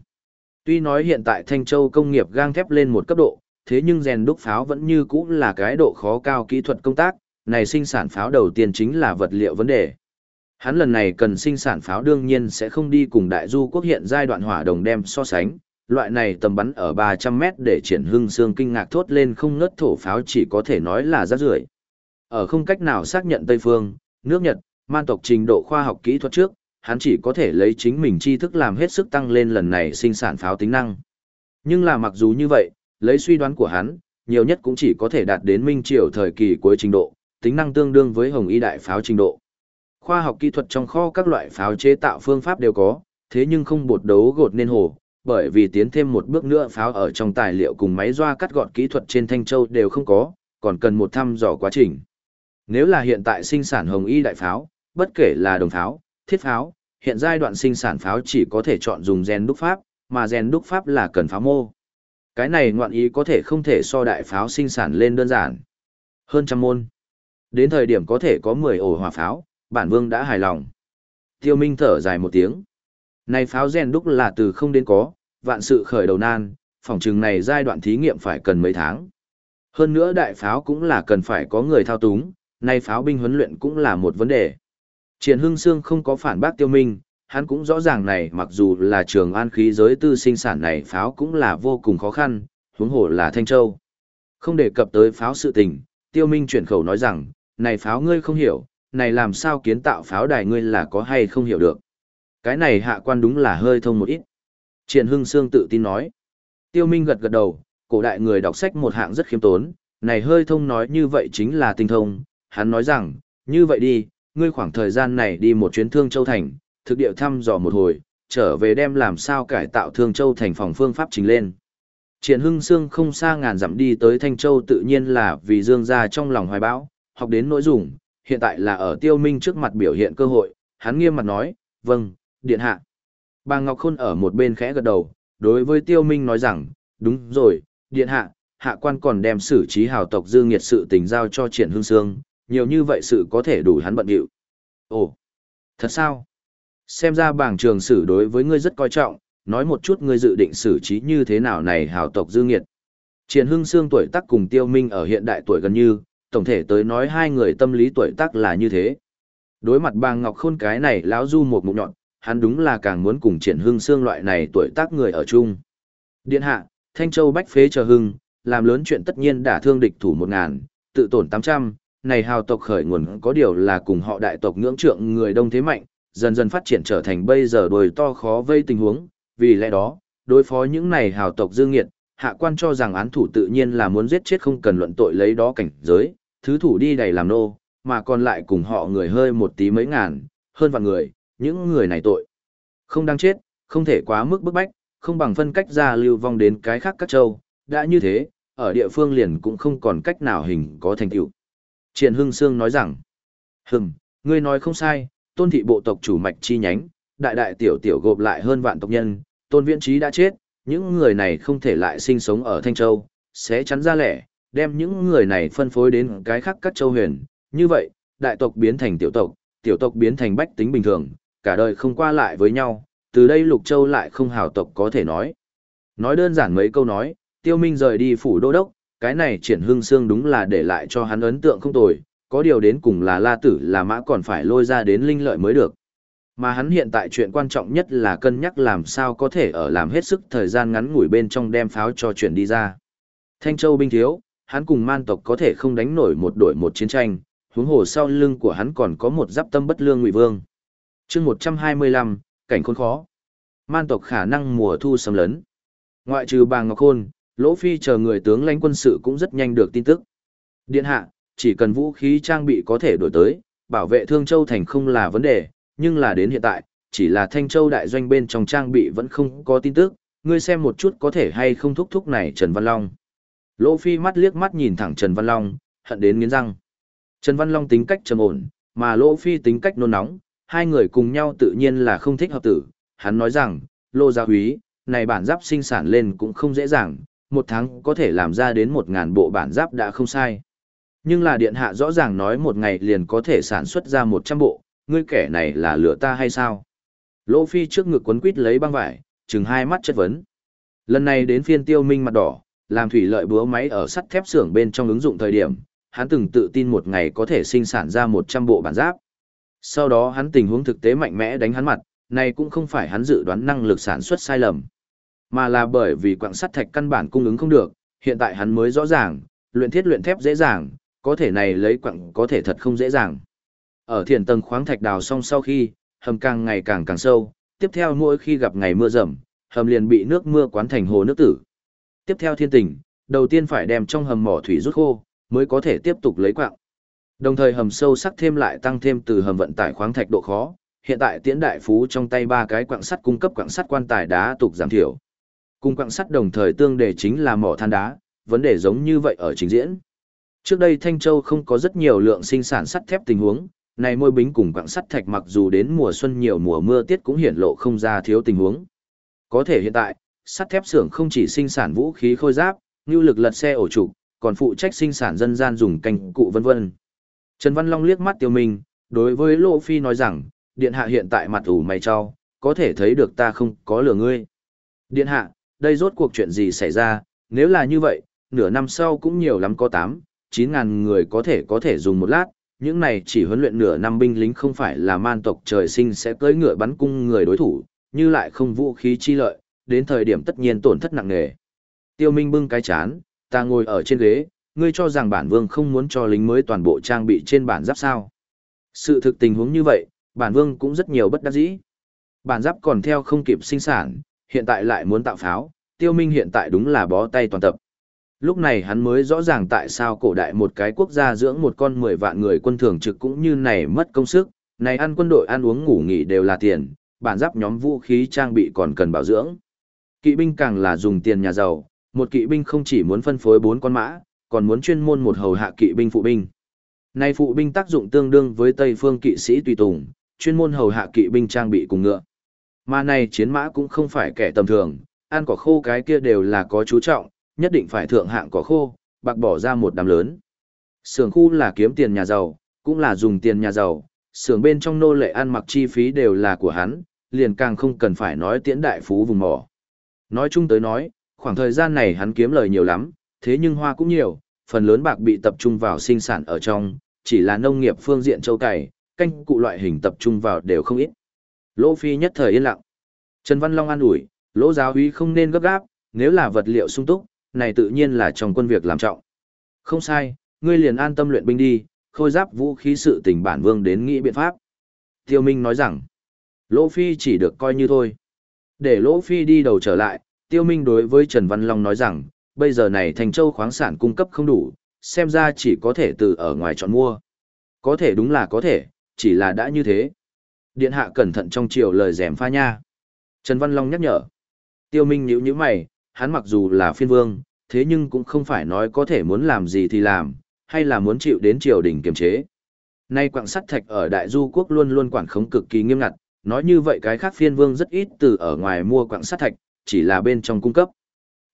S1: Tuy nói hiện tại Thanh Châu công nghiệp gang thép lên một cấp độ, thế nhưng rèn đúc pháo vẫn như cũ là cái độ khó cao kỹ thuật công tác, này sinh sản pháo đầu tiên chính là vật liệu vấn đề. Hắn lần này cần sinh sản pháo đương nhiên sẽ không đi cùng đại du quốc hiện giai đoạn hỏa đồng đem so sánh, loại này tầm bắn ở 300 mét để triển hưng xương kinh ngạc thốt lên không ngớt thổ pháo chỉ có thể nói là rác rưởi. Ở không cách nào xác nhận Tây Phương, nước Nhật, man tộc trình độ khoa học kỹ thuật trước, hắn chỉ có thể lấy chính mình tri thức làm hết sức tăng lên lần này sinh sản pháo tính năng. Nhưng là mặc dù như vậy, lấy suy đoán của hắn, nhiều nhất cũng chỉ có thể đạt đến minh triều thời kỳ cuối trình độ, tính năng tương đương với hồng y đại pháo trình độ. Khoa học kỹ thuật trong kho các loại pháo chế tạo phương pháp đều có, thế nhưng không bột đấu gột nên hồ, bởi vì tiến thêm một bước nữa pháo ở trong tài liệu cùng máy doa cắt gọt kỹ thuật trên Thanh Châu đều không có, còn cần một thăm dò quá trình. Nếu là hiện tại sinh sản hồng y đại pháo, bất kể là đồng pháo, thiết pháo, hiện giai đoạn sinh sản pháo chỉ có thể chọn dùng gen đúc pháp, mà gen đúc pháp là cần pháo mô. Cái này ngoạn ý có thể không thể so đại pháo sinh sản lên đơn giản. Hơn trăm môn. Đến thời điểm có thể có 10 ổ hỏa pháo, bản vương đã hài lòng. Tiêu Minh thở dài một tiếng. Này pháo gen đúc là từ không đến có, vạn sự khởi đầu nan, phòng chừng này giai đoạn thí nghiệm phải cần mấy tháng. Hơn nữa đại pháo cũng là cần phải có người thao túng, này pháo binh huấn luyện cũng là một vấn đề. Triển Hưng Sương không có phản bác Tiêu Minh, hắn cũng rõ ràng này mặc dù là trường an khí giới tư sinh sản này pháo cũng là vô cùng khó khăn, huống hồ là Thanh Châu. Không đề cập tới pháo sự tình, Tiêu Minh chuyển khẩu nói rằng, này pháo ngươi không hiểu, này làm sao kiến tạo pháo đài ngươi là có hay không hiểu được. Cái này hạ quan đúng là hơi thông một ít. Triển Hưng Sương tự tin nói. Tiêu Minh gật gật đầu, cổ đại người đọc sách một hạng rất khiêm tốn, này hơi thông nói như vậy chính là tinh thông. Hắn nói rằng, như vậy đi, ngươi khoảng thời gian này đi một chuyến Thương Châu Thành, thực địa thăm dò một hồi, trở về đem làm sao cải tạo Thương Châu Thành phòng phương pháp trình lên. Triển Hưng Sương không xa ngàn dặm đi tới Thanh Châu tự nhiên là vì dương gia trong lòng hoài bão, học đến nỗi dùng hiện tại là ở tiêu minh trước mặt biểu hiện cơ hội, hắn nghiêm mặt nói, vâng, điện hạ. Bà Ngọc Khôn ở một bên khẽ gật đầu, đối với tiêu minh nói rằng, đúng rồi, điện hạ, hạ quan còn đem xử trí hào tộc Dương nghiệt sự tình giao cho triển Hưng sương, nhiều như vậy sự có thể đủ hắn bận điệu. Ồ, thật sao? Xem ra bảng trường xử đối với ngươi rất coi trọng, nói một chút ngươi dự định xử trí như thế nào này hào tộc dư nghiệt. Triển hưng sương tuổi tác cùng tiêu minh ở hiện đại tuổi gần như, tổng thể tới nói hai người tâm lý tuổi tác là như thế. Đối mặt bàng ngọc khôn cái này lão du một mục nhọn, hắn đúng là càng muốn cùng triển hưng xương loại này tuổi tác người ở chung. Điện hạ, Thanh Châu bách phế chờ hưng, làm lớn chuyện tất nhiên đả thương địch thủ một ngàn, tự tổn tám trăm này hào tộc khởi nguồn có điều là cùng họ đại tộc ngưỡng trượng người đông thế mạnh, dần dần phát triển trở thành bây giờ đồi to khó vây tình huống, Vì lẽ đó, đối phó những này hào tộc dương nghiệt, hạ quan cho rằng án thủ tự nhiên là muốn giết chết không cần luận tội lấy đó cảnh giới, thứ thủ đi đầy làm nô, mà còn lại cùng họ người hơi một tí mấy ngàn, hơn vạn người, những người này tội. Không đang chết, không thể quá mức bức bách, không bằng phân cách ra lưu vong đến cái khác các châu, đã như thế, ở địa phương liền cũng không còn cách nào hình có thành tựu. Triển Hưng Sương nói rằng, Hừm, ngươi nói không sai, tôn thị bộ tộc chủ mạch chi nhánh, đại đại tiểu tiểu gộp lại hơn vạn tộc nhân, tôn viễn trí đã chết, những người này không thể lại sinh sống ở Thanh Châu, sẽ chắn ra lẻ, đem những người này phân phối đến cái khác các châu huyền. Như vậy, đại tộc biến thành tiểu tộc, tiểu tộc biến thành bách tính bình thường, cả đời không qua lại với nhau, từ đây lục châu lại không hào tộc có thể nói. Nói đơn giản mấy câu nói, tiêu minh rời đi phủ đô đốc, cái này triển hương xương đúng là để lại cho hắn ấn tượng không tồi, có điều đến cùng là la tử là mã còn phải lôi ra đến linh lợi mới được. Mà hắn hiện tại chuyện quan trọng nhất là cân nhắc làm sao có thể ở làm hết sức thời gian ngắn ngủi bên trong đem pháo cho chuyển đi ra. Thanh Châu binh thiếu, hắn cùng man tộc có thể không đánh nổi một đội một chiến tranh, huống hồ sau lưng của hắn còn có một giáp tâm bất lương ngụy vương. chương 125, cảnh khốn khó. Man tộc khả năng mùa thu sầm lấn. Ngoại trừ bà Ngọc Khôn, Lỗ Phi chờ người tướng lãnh quân sự cũng rất nhanh được tin tức. Điện hạ, chỉ cần vũ khí trang bị có thể đổi tới, bảo vệ Thương Châu thành không là vấn đề, nhưng là đến hiện tại, chỉ là Thanh Châu đại doanh bên trong trang bị vẫn không có tin tức, ngươi xem một chút có thể hay không thúc thúc này Trần Văn Long. Lỗ Phi mắt liếc mắt nhìn thẳng Trần Văn Long, hận đến nghiến răng. Trần Văn Long tính cách trầm ổn, mà Lỗ Phi tính cách nôn nóng, hai người cùng nhau tự nhiên là không thích hợp tử. Hắn nói rằng, Lô Gia Húy, này bản giáp sinh sản lên cũng không dễ dàng, một tháng có thể làm ra đến một ngàn bộ bản giáp đã không sai. Nhưng là điện hạ rõ ràng nói một ngày liền có thể sản xuất ra một trăm bộ, ngươi kẻ này là lửa ta hay sao? Lỗ Phi trước ngực quấn quít lấy băng vải, chừng hai mắt chất vấn. Lần này đến phiên tiêu minh mặt đỏ, làm thủy lợi búa máy ở sắt thép xưởng bên trong ứng dụng thời điểm, hắn từng tự tin một ngày có thể sinh sản ra 100 bộ bản giáp. Sau đó hắn tình huống thực tế mạnh mẽ đánh hắn mặt, này cũng không phải hắn dự đoán năng lực sản xuất sai lầm, mà là bởi vì quặng sắt thạch căn bản cung ứng không được, hiện tại hắn mới rõ ràng, luyện thiết luyện thép dễ dàng, có thể này lấy quặng có thể thật không dễ dàng. Ở thiền tầng khoáng thạch đào xong sau khi, hầm càng ngày càng càng sâu, tiếp theo mỗi khi gặp ngày mưa rầm, hầm liền bị nước mưa quán thành hồ nước tử. Tiếp theo thiên tình, đầu tiên phải đem trong hầm mỏ thủy rút khô, mới có thể tiếp tục lấy quặng Đồng thời hầm sâu sắc thêm lại tăng thêm từ hầm vận tải khoáng thạch độ khó, hiện tại tiễn đại phú trong tay ba cái quặng sắt cung cấp quặng sắt quan tài đá tục giảm thiểu. Cùng quặng sắt đồng thời tương đề chính là mỏ than đá, vấn đề giống như vậy ở trình diễn. Trước đây Thanh Châu không có rất nhiều lượng sinh sản sắt thép tình huống, này môi bính cùng quặng sắt thạch mặc dù đến mùa xuân nhiều mùa mưa tiết cũng hiển lộ không ra thiếu tình huống. Có thể hiện tại, sắt thép xưởng không chỉ sinh sản vũ khí khôi giáp, như lực lật xe ổ trục, còn phụ trách sinh sản dân gian dùng canh cụ vân vân. Trần Văn Long liếc mắt tiêu minh, đối với Lộ Phi nói rằng, điện hạ hiện tại mặt ủ mày cho, có thể thấy được ta không có lừa ngươi. Điện hạ, đây rốt cuộc chuyện gì xảy ra, nếu là như vậy, nửa năm sau cũng nhiều lắm có tám. 9 ngàn người có thể có thể dùng một lát, những này chỉ huấn luyện nửa năm binh lính không phải là man tộc trời sinh sẽ cưỡi ngựa bắn cung người đối thủ, như lại không vũ khí chi lợi, đến thời điểm tất nhiên tổn thất nặng nề. Tiêu Minh bưng cái chán, ta ngồi ở trên ghế, ngươi cho rằng bản vương không muốn cho lính mới toàn bộ trang bị trên bản giáp sao. Sự thực tình huống như vậy, bản vương cũng rất nhiều bất đắc dĩ. Bản giáp còn theo không kịp sinh sản, hiện tại lại muốn tạo pháo, tiêu minh hiện tại đúng là bó tay toàn tập. Lúc này hắn mới rõ ràng tại sao cổ đại một cái quốc gia dưỡng một con 10 vạn người quân thường trực cũng như này mất công sức, này ăn quân đội ăn uống ngủ nghỉ đều là tiền, bản giáp nhóm vũ khí trang bị còn cần bảo dưỡng. Kỵ binh càng là dùng tiền nhà giàu, một kỵ binh không chỉ muốn phân phối bốn con mã, còn muốn chuyên môn một hầu hạ kỵ binh phụ binh. Nay phụ binh tác dụng tương đương với Tây phương kỵ sĩ tùy tùng, chuyên môn hầu hạ kỵ binh trang bị cùng ngựa. Mà này chiến mã cũng không phải kẻ tầm thường, ăn cỏ khô cái kia đều là có chú trọng, nhất định phải thượng hạng cỏ khô, bạc bỏ ra một đám lớn. Sưởng khu là kiếm tiền nhà giàu, cũng là dùng tiền nhà giàu, sưởng bên trong nô lệ ăn mặc chi phí đều là của hắn, liền càng không cần phải nói tiễn đại phú vùng mỏ. Nói chung tới nói, khoảng thời gian này hắn kiếm lời nhiều lắm, thế nhưng hoa cũng nhiều, phần lớn bạc bị tập trung vào sinh sản ở trong, chỉ là nông nghiệp phương diện châu cày, canh cụ loại hình tập trung vào đều không ít. Lỗ Phi nhất thời yên lặng. Trần Văn Long an ủi, Lỗ giáo úy không nên gấp gáp, nếu là vật liệu sung túc, này tự nhiên là trong quân việc làm trọng. Không sai, ngươi liền an tâm luyện binh đi, khôi giáp vũ khí sự tình bản vương đến nghĩ biện pháp. Tiêu Minh nói rằng, Lỗ Phi chỉ được coi như thôi. Để Lỗ Phi đi đầu trở lại, Tiêu Minh đối với Trần Văn Long nói rằng, bây giờ này Thành Châu khoáng sản cung cấp không đủ, xem ra chỉ có thể từ ở ngoài chọn mua. Có thể đúng là có thể, chỉ là đã như thế. Điện hạ cẩn thận trong chiều lời rèm pha nha. Trần Văn Long nhắc nhở. Tiêu Minh nhíu nhíu mày, hắn mặc dù là phiên vương, thế nhưng cũng không phải nói có thể muốn làm gì thì làm, hay là muốn chịu đến triều đình kiềm chế. Nay quặng sắt thạch ở Đại Du quốc luôn luôn quản khống cực kỳ nghiêm ngặt, nói như vậy cái khác phiên vương rất ít từ ở ngoài mua quặng sắt thạch, chỉ là bên trong cung cấp.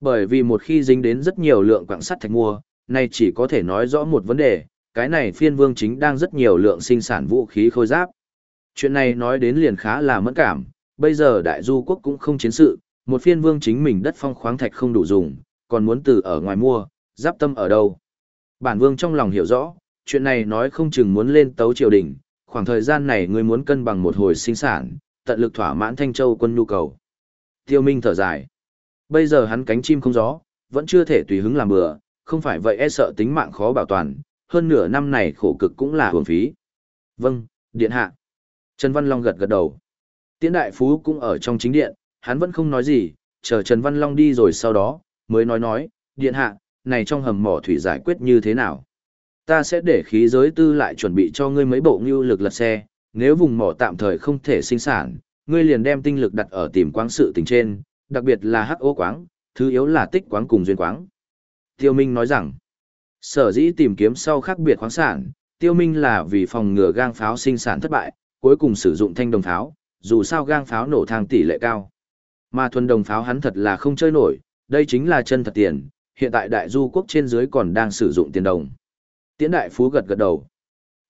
S1: Bởi vì một khi dính đến rất nhiều lượng quặng sắt thạch mua, nay chỉ có thể nói rõ một vấn đề, cái này phiên vương chính đang rất nhiều lượng sinh sản vũ khí khôi giáp. Chuyện này nói đến liền khá là mẫn cảm, bây giờ đại du quốc cũng không chiến sự, một phiên vương chính mình đất phong khoáng thạch không đủ dùng, còn muốn từ ở ngoài mua, giáp tâm ở đâu. Bản vương trong lòng hiểu rõ, chuyện này nói không chừng muốn lên tấu triều đình, khoảng thời gian này ngươi muốn cân bằng một hồi sinh sản, tận lực thỏa mãn Thanh Châu quân nhu cầu. Tiêu Minh thở dài. Bây giờ hắn cánh chim không gió, vẫn chưa thể tùy hứng làm bừa, không phải vậy e sợ tính mạng khó bảo toàn, hơn nửa năm này khổ cực cũng là hưởng phí. Vâng, điện hạ. Trần Văn Long gật gật đầu. Tiễn đại phú cũng ở trong chính điện, hắn vẫn không nói gì, chờ Trần Văn Long đi rồi sau đó, mới nói nói, điện hạ, này trong hầm mỏ thủy giải quyết như thế nào? Ta sẽ để khí giới tư lại chuẩn bị cho ngươi mấy bộ ngưu lực lật xe, nếu vùng mỏ tạm thời không thể sinh sản, ngươi liền đem tinh lực đặt ở tìm quáng sự tình trên, đặc biệt là hắc ô quáng, thứ yếu là tích quáng cùng duyên quáng. Tiêu Minh nói rằng, sở dĩ tìm kiếm sau khác biệt khoáng sản, Tiêu Minh là vì phòng ngừa gang pháo sinh sản thất bại, cuối cùng sử dụng thanh đồng pháo, dù sao gang pháo nổ thang tỷ lệ cao. Mà thuần đồng pháo hắn thật là không chơi nổi, đây chính là chân thật tiền, hiện tại đại du quốc trên dưới còn đang sử dụng tiền đồng. Tiễn đại phú gật gật đầu.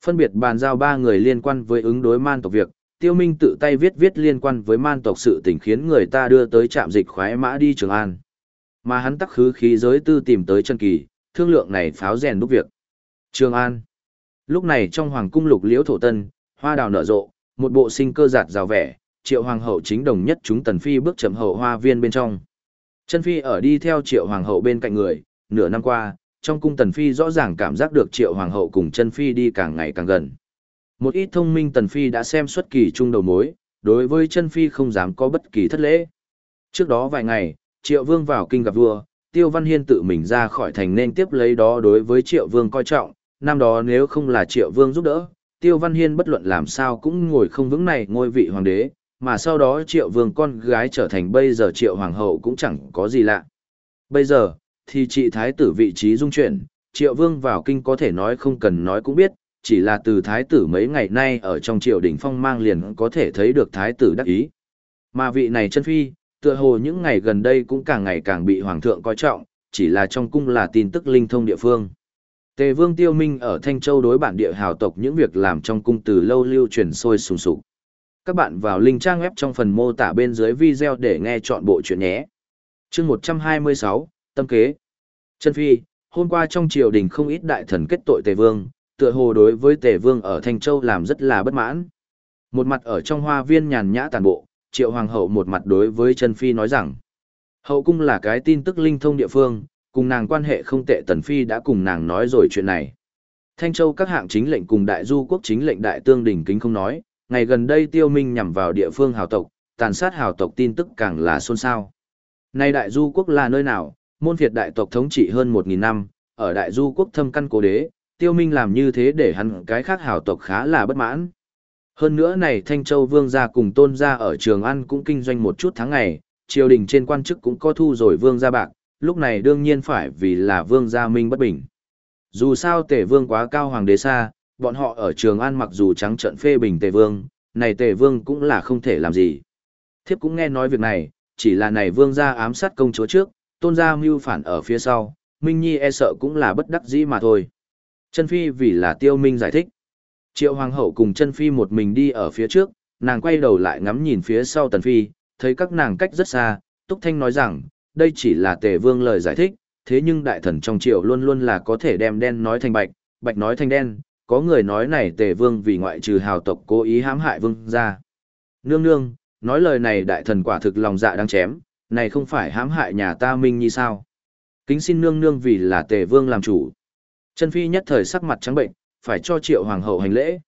S1: Phân biệt bàn giao ba người liên quan với ứng đối man tộc việc, tiêu minh tự tay viết viết liên quan với man tộc sự tình khiến người ta đưa tới trạm dịch khoái mã đi Trường An. Mà hắn tắc khứ khí giới tư tìm tới chân kỳ, thương lượng này pháo rèn đúc việc. Trường An. Lúc này trong hoàng cung lục liễu thổ tân, hoa đào nở rộ, một bộ sinh cơ giạt rào vẻ, triệu hoàng hậu chính đồng nhất chúng tần phi bước chậm hậu hoa viên bên trong. Chân phi ở đi theo triệu hoàng hậu bên cạnh người, nửa năm qua, trong cung tần phi rõ ràng cảm giác được triệu hoàng hậu cùng chân phi đi càng ngày càng gần. Một ít thông minh tần phi đã xem xuất kỳ trung đầu mối, đối với chân phi không dám có bất kỳ thất lễ. Trước đó vài ngày, triệu vương vào kinh gặp vua, tiêu văn hiên tự mình ra khỏi thành nên tiếp lấy đó đối với triệu vương coi trọng, năm đó nếu không là triệu vương giúp đỡ, tiêu văn hiên bất luận làm sao cũng ngồi không vững này ngôi vị hoàng đế, mà sau đó triệu vương con gái trở thành bây giờ triệu hoàng hậu cũng chẳng có gì lạ. Bây giờ, thì chị thái tử vị trí dung chuyển, triệu vương vào kinh có thể nói không cần nói cũng biết, chỉ là từ thái tử mấy ngày nay ở trong triều đình phong mang liền có thể thấy được thái tử đắc ý. Mà vị này chân phi, tựa hồ những ngày gần đây cũng càng ngày càng bị hoàng thượng coi trọng, chỉ là trong cung là tin tức linh thông địa phương. Tề vương tiêu minh ở Thanh Châu đối bản địa hào tộc những việc làm trong cung từ lâu lưu truyền sôi sùng sục. Các bạn vào link trang web trong phần mô tả bên dưới video để nghe chọn bộ chuyện nhé. Chương 126, Tâm kế. Chân Phi, hôm qua trong triều đình không ít đại thần kết tội Tề Vương, tựa hồ đối với Tề Vương ở Thanh Châu làm rất là bất mãn. Một mặt ở trong hoa viên nhàn nhã tàn bộ, Triệu Hoàng hậu một mặt đối với Chân Phi nói rằng, hậu cung là cái tin tức linh thông địa phương, cùng nàng quan hệ không tệ Tần Phi đã cùng nàng nói rồi chuyện này. Thanh Châu các hạng chính lệnh cùng đại du quốc chính lệnh đại tương đỉnh kính không nói, ngày gần đây tiêu minh nhằm vào địa phương hào tộc, tàn sát hào tộc tin tức càng là xôn xao. Nay đại du quốc là nơi nào, môn Việt đại tộc thống trị hơn 1.000 năm, ở đại du quốc thâm căn cố đế, tiêu minh làm như thế để hắn cái khác hào tộc khá là bất mãn. Hơn nữa này Thanh Châu Vương gia cùng Tôn gia ở Trường An cũng kinh doanh một chút tháng ngày, triều đình trên quan chức cũng có thu rồi Vương gia bạc, lúc này đương nhiên phải vì là Vương gia minh bất bình. Dù sao tể Vương quá cao hoàng đế xa, bọn họ ở Trường An mặc dù trắng trận phê bình Tề Vương, này Tề Vương cũng là không thể làm gì. Thiếp cũng nghe nói việc này, chỉ là này Vương gia ám sát công chúa trước, tôn gia mưu phản ở phía sau, Minh Nhi e sợ cũng là bất đắc dĩ mà thôi. Chân Phi vì là tiêu minh giải thích. Triệu Hoàng hậu cùng chân Phi một mình đi ở phía trước, nàng quay đầu lại ngắm nhìn phía sau Tần Phi, thấy các nàng cách rất xa, Túc Thanh nói rằng, đây chỉ là tề vương lời giải thích, thế nhưng đại thần trong triều luôn luôn là có thể đem đen nói thành bạch, bạch nói thành đen, có người nói này tề vương vì ngoại trừ hào tộc cố ý hãm hại vương gia. Nương nương, nói lời này đại thần quả thực lòng dạ đang chém, này không phải hãm hại nhà ta minh như sao. Kính xin nương nương vì là tề vương làm chủ. Chân phi nhất thời sắc mặt trắng bệnh, phải cho triệu hoàng hậu hành lễ.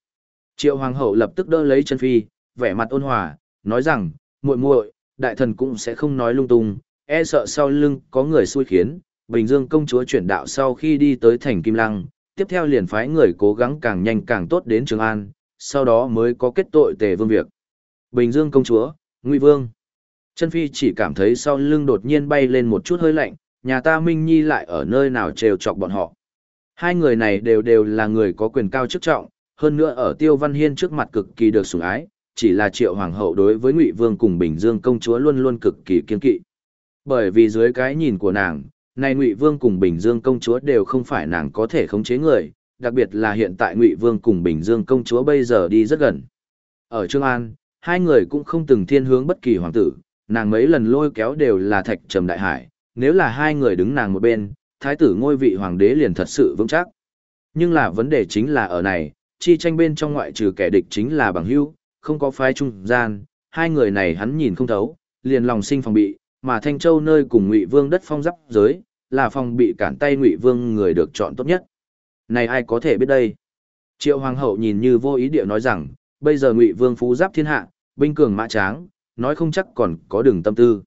S1: Triệu hoàng hậu lập tức đỡ lấy chân phi, vẻ mặt ôn hòa, nói rằng, muội muội, đại thần cũng sẽ không nói lung tung, e sợ sau lưng có người xui khiến, Bình Dương công chúa chuyển đạo sau khi đi tới thành Kim Lăng, tiếp theo liền phái người cố gắng càng nhanh càng tốt đến Trường An, sau đó mới có kết tội tề vương việc. Bình Dương công chúa, Ngụy Vương. Chân Phi chỉ cảm thấy sau lưng đột nhiên bay lên một chút hơi lạnh, nhà ta Minh Nhi lại ở nơi nào trêu chọc bọn họ. Hai người này đều đều là người có quyền cao chức trọng, hơn nữa ở Tiêu Văn Hiên trước mặt cực kỳ được sủng ái, chỉ là Triệu Hoàng hậu đối với Ngụy Vương cùng Bình Dương công chúa luôn luôn cực kỳ kiên kỵ. Bởi vì dưới cái nhìn của nàng, này Ngụy Vương cùng Bình Dương công chúa đều không phải nàng có thể khống chế người, đặc biệt là hiện tại Ngụy Vương cùng Bình Dương công chúa bây giờ đi rất gần. Ở Trương An, hai người cũng không từng thiên hướng bất kỳ hoàng tử, nàng mấy lần lôi kéo đều là thạch trầm đại hải, nếu là hai người đứng nàng một bên, thái tử ngôi vị hoàng đế liền thật sự vững chắc. Nhưng là vấn đề chính là ở này, chi tranh bên trong ngoại trừ kẻ địch chính là bằng hữu, không có phái trung gian, hai người này hắn nhìn không thấu, liền lòng sinh phòng bị, mà Thanh Châu nơi cùng Ngụy Vương đất phong giáp giới, là phòng bị cản tay Ngụy Vương người được chọn tốt nhất. Này ai có thể biết đây? Triệu Hoàng hậu nhìn như vô ý địa nói rằng, bây giờ Ngụy Vương phú giáp thiên hạ, binh cường mã tráng, nói không chắc còn có đường tâm tư.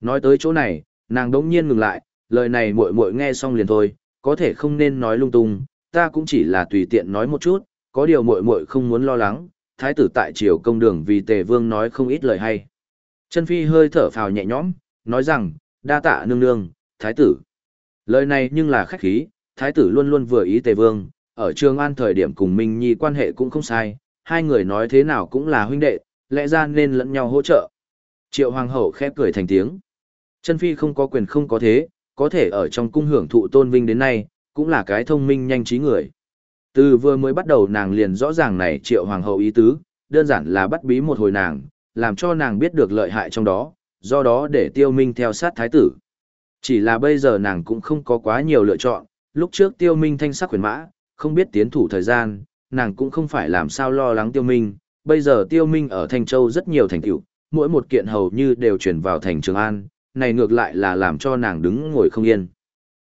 S1: Nói tới chỗ này, nàng đống nhiên ngừng lại, lời này muội muội nghe xong liền thôi, có thể không nên nói lung tung, ta cũng chỉ là tùy tiện nói một chút, có điều muội muội không muốn lo lắng, thái tử tại triều công đường vì tề vương nói không ít lời hay. Chân phi hơi thở phào nhẹ nhõm, nói rằng, đa tạ nương nương, thái tử. Lời này nhưng là khách khí, thái tử luôn luôn vừa ý tề vương, ở trường an thời điểm cùng Minh Nhi quan hệ cũng không sai, hai người nói thế nào cũng là huynh đệ, lẽ ra nên lẫn nhau hỗ trợ. Triệu hoàng hậu khép cười thành tiếng. Chân phi không có quyền không có thế, có thể ở trong cung hưởng thụ tôn vinh đến nay, cũng là cái thông minh nhanh trí người. Từ vừa mới bắt đầu nàng liền rõ ràng này triệu hoàng hậu ý tứ, đơn giản là bắt bí một hồi nàng, làm cho nàng biết được lợi hại trong đó, do đó để tiêu minh theo sát thái tử. Chỉ là bây giờ nàng cũng không có quá nhiều lựa chọn, lúc trước tiêu minh thanh sắc quyền mã, không biết tiến thủ thời gian, nàng cũng không phải làm sao lo lắng tiêu minh, bây giờ tiêu minh ở Thanh Châu rất nhiều thành tựu, mỗi một kiện hầu như đều chuyển vào thành Trường An, này ngược lại là làm cho nàng đứng ngồi không yên.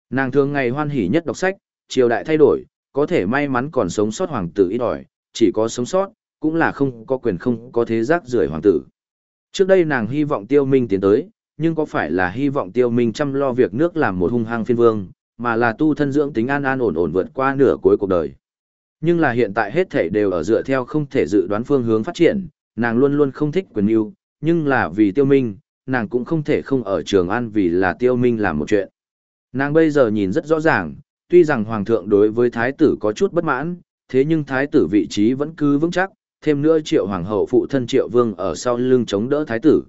S1: Nàng thường ngày hoan hỉ nhất đọc sách, triều đại thay đổi, có thể may mắn còn sống sót hoàng tử ít ỏi, chỉ có sống sót, cũng là không có quyền không có thế giác rưởi hoàng tử. Trước đây nàng hy vọng tiêu minh tiến tới, nhưng có phải là hy vọng tiêu minh chăm lo việc nước làm một hung hăng phiên vương, mà là tu thân dưỡng tính an an ổn ổn vượt qua nửa cuối cuộc đời. Nhưng là hiện tại hết thể đều ở dựa theo không thể dự đoán phương hướng phát triển, nàng luôn luôn không thích quyền yêu, nhưng là vì tiêu minh, nàng cũng không thể không ở trường an vì là tiêu minh làm một chuyện. Nàng bây giờ nhìn rất rõ ràng, tuy rằng hoàng thượng đối với thái tử có chút bất mãn, thế nhưng thái tử vị trí vẫn cứ vững chắc, thêm nữa triệu hoàng hậu phụ thân triệu vương ở sau lưng chống đỡ thái tử.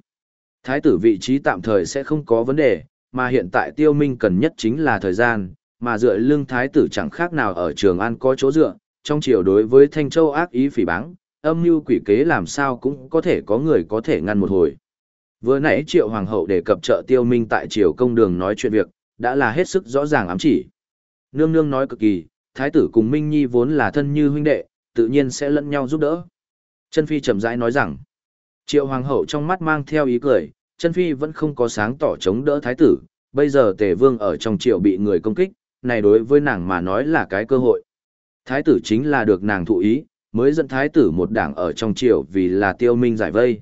S1: Thái tử vị trí tạm thời sẽ không có vấn đề, mà hiện tại tiêu minh cần nhất chính là thời gian, mà dựa lưng thái tử chẳng khác nào ở trường an có chỗ dựa, trong triều đối với Thanh Châu ác ý phỉ báng, âm mưu quỷ kế làm sao cũng có thể có người có thể ngăn một hồi. Vừa nãy Triệu Hoàng hậu đề cập trợ tiêu minh tại triều công đường nói chuyện việc, đã là hết sức rõ ràng ám chỉ. Nương nương nói cực kỳ, thái tử cùng Minh Nhi vốn là thân như huynh đệ, tự nhiên sẽ lẫn nhau giúp đỡ. Chân Phi chậm rãi nói rằng, Triệu Hoàng hậu trong mắt mang theo ý cười, Chân Phi vẫn không có sáng tỏ chống đỡ thái tử, bây giờ Tề Vương ở trong triều bị người công kích, này đối với nàng mà nói là cái cơ hội. Thái tử chính là được nàng thụ ý, mới dẫn thái tử một đảng ở trong triều vì là tiêu minh giải vây.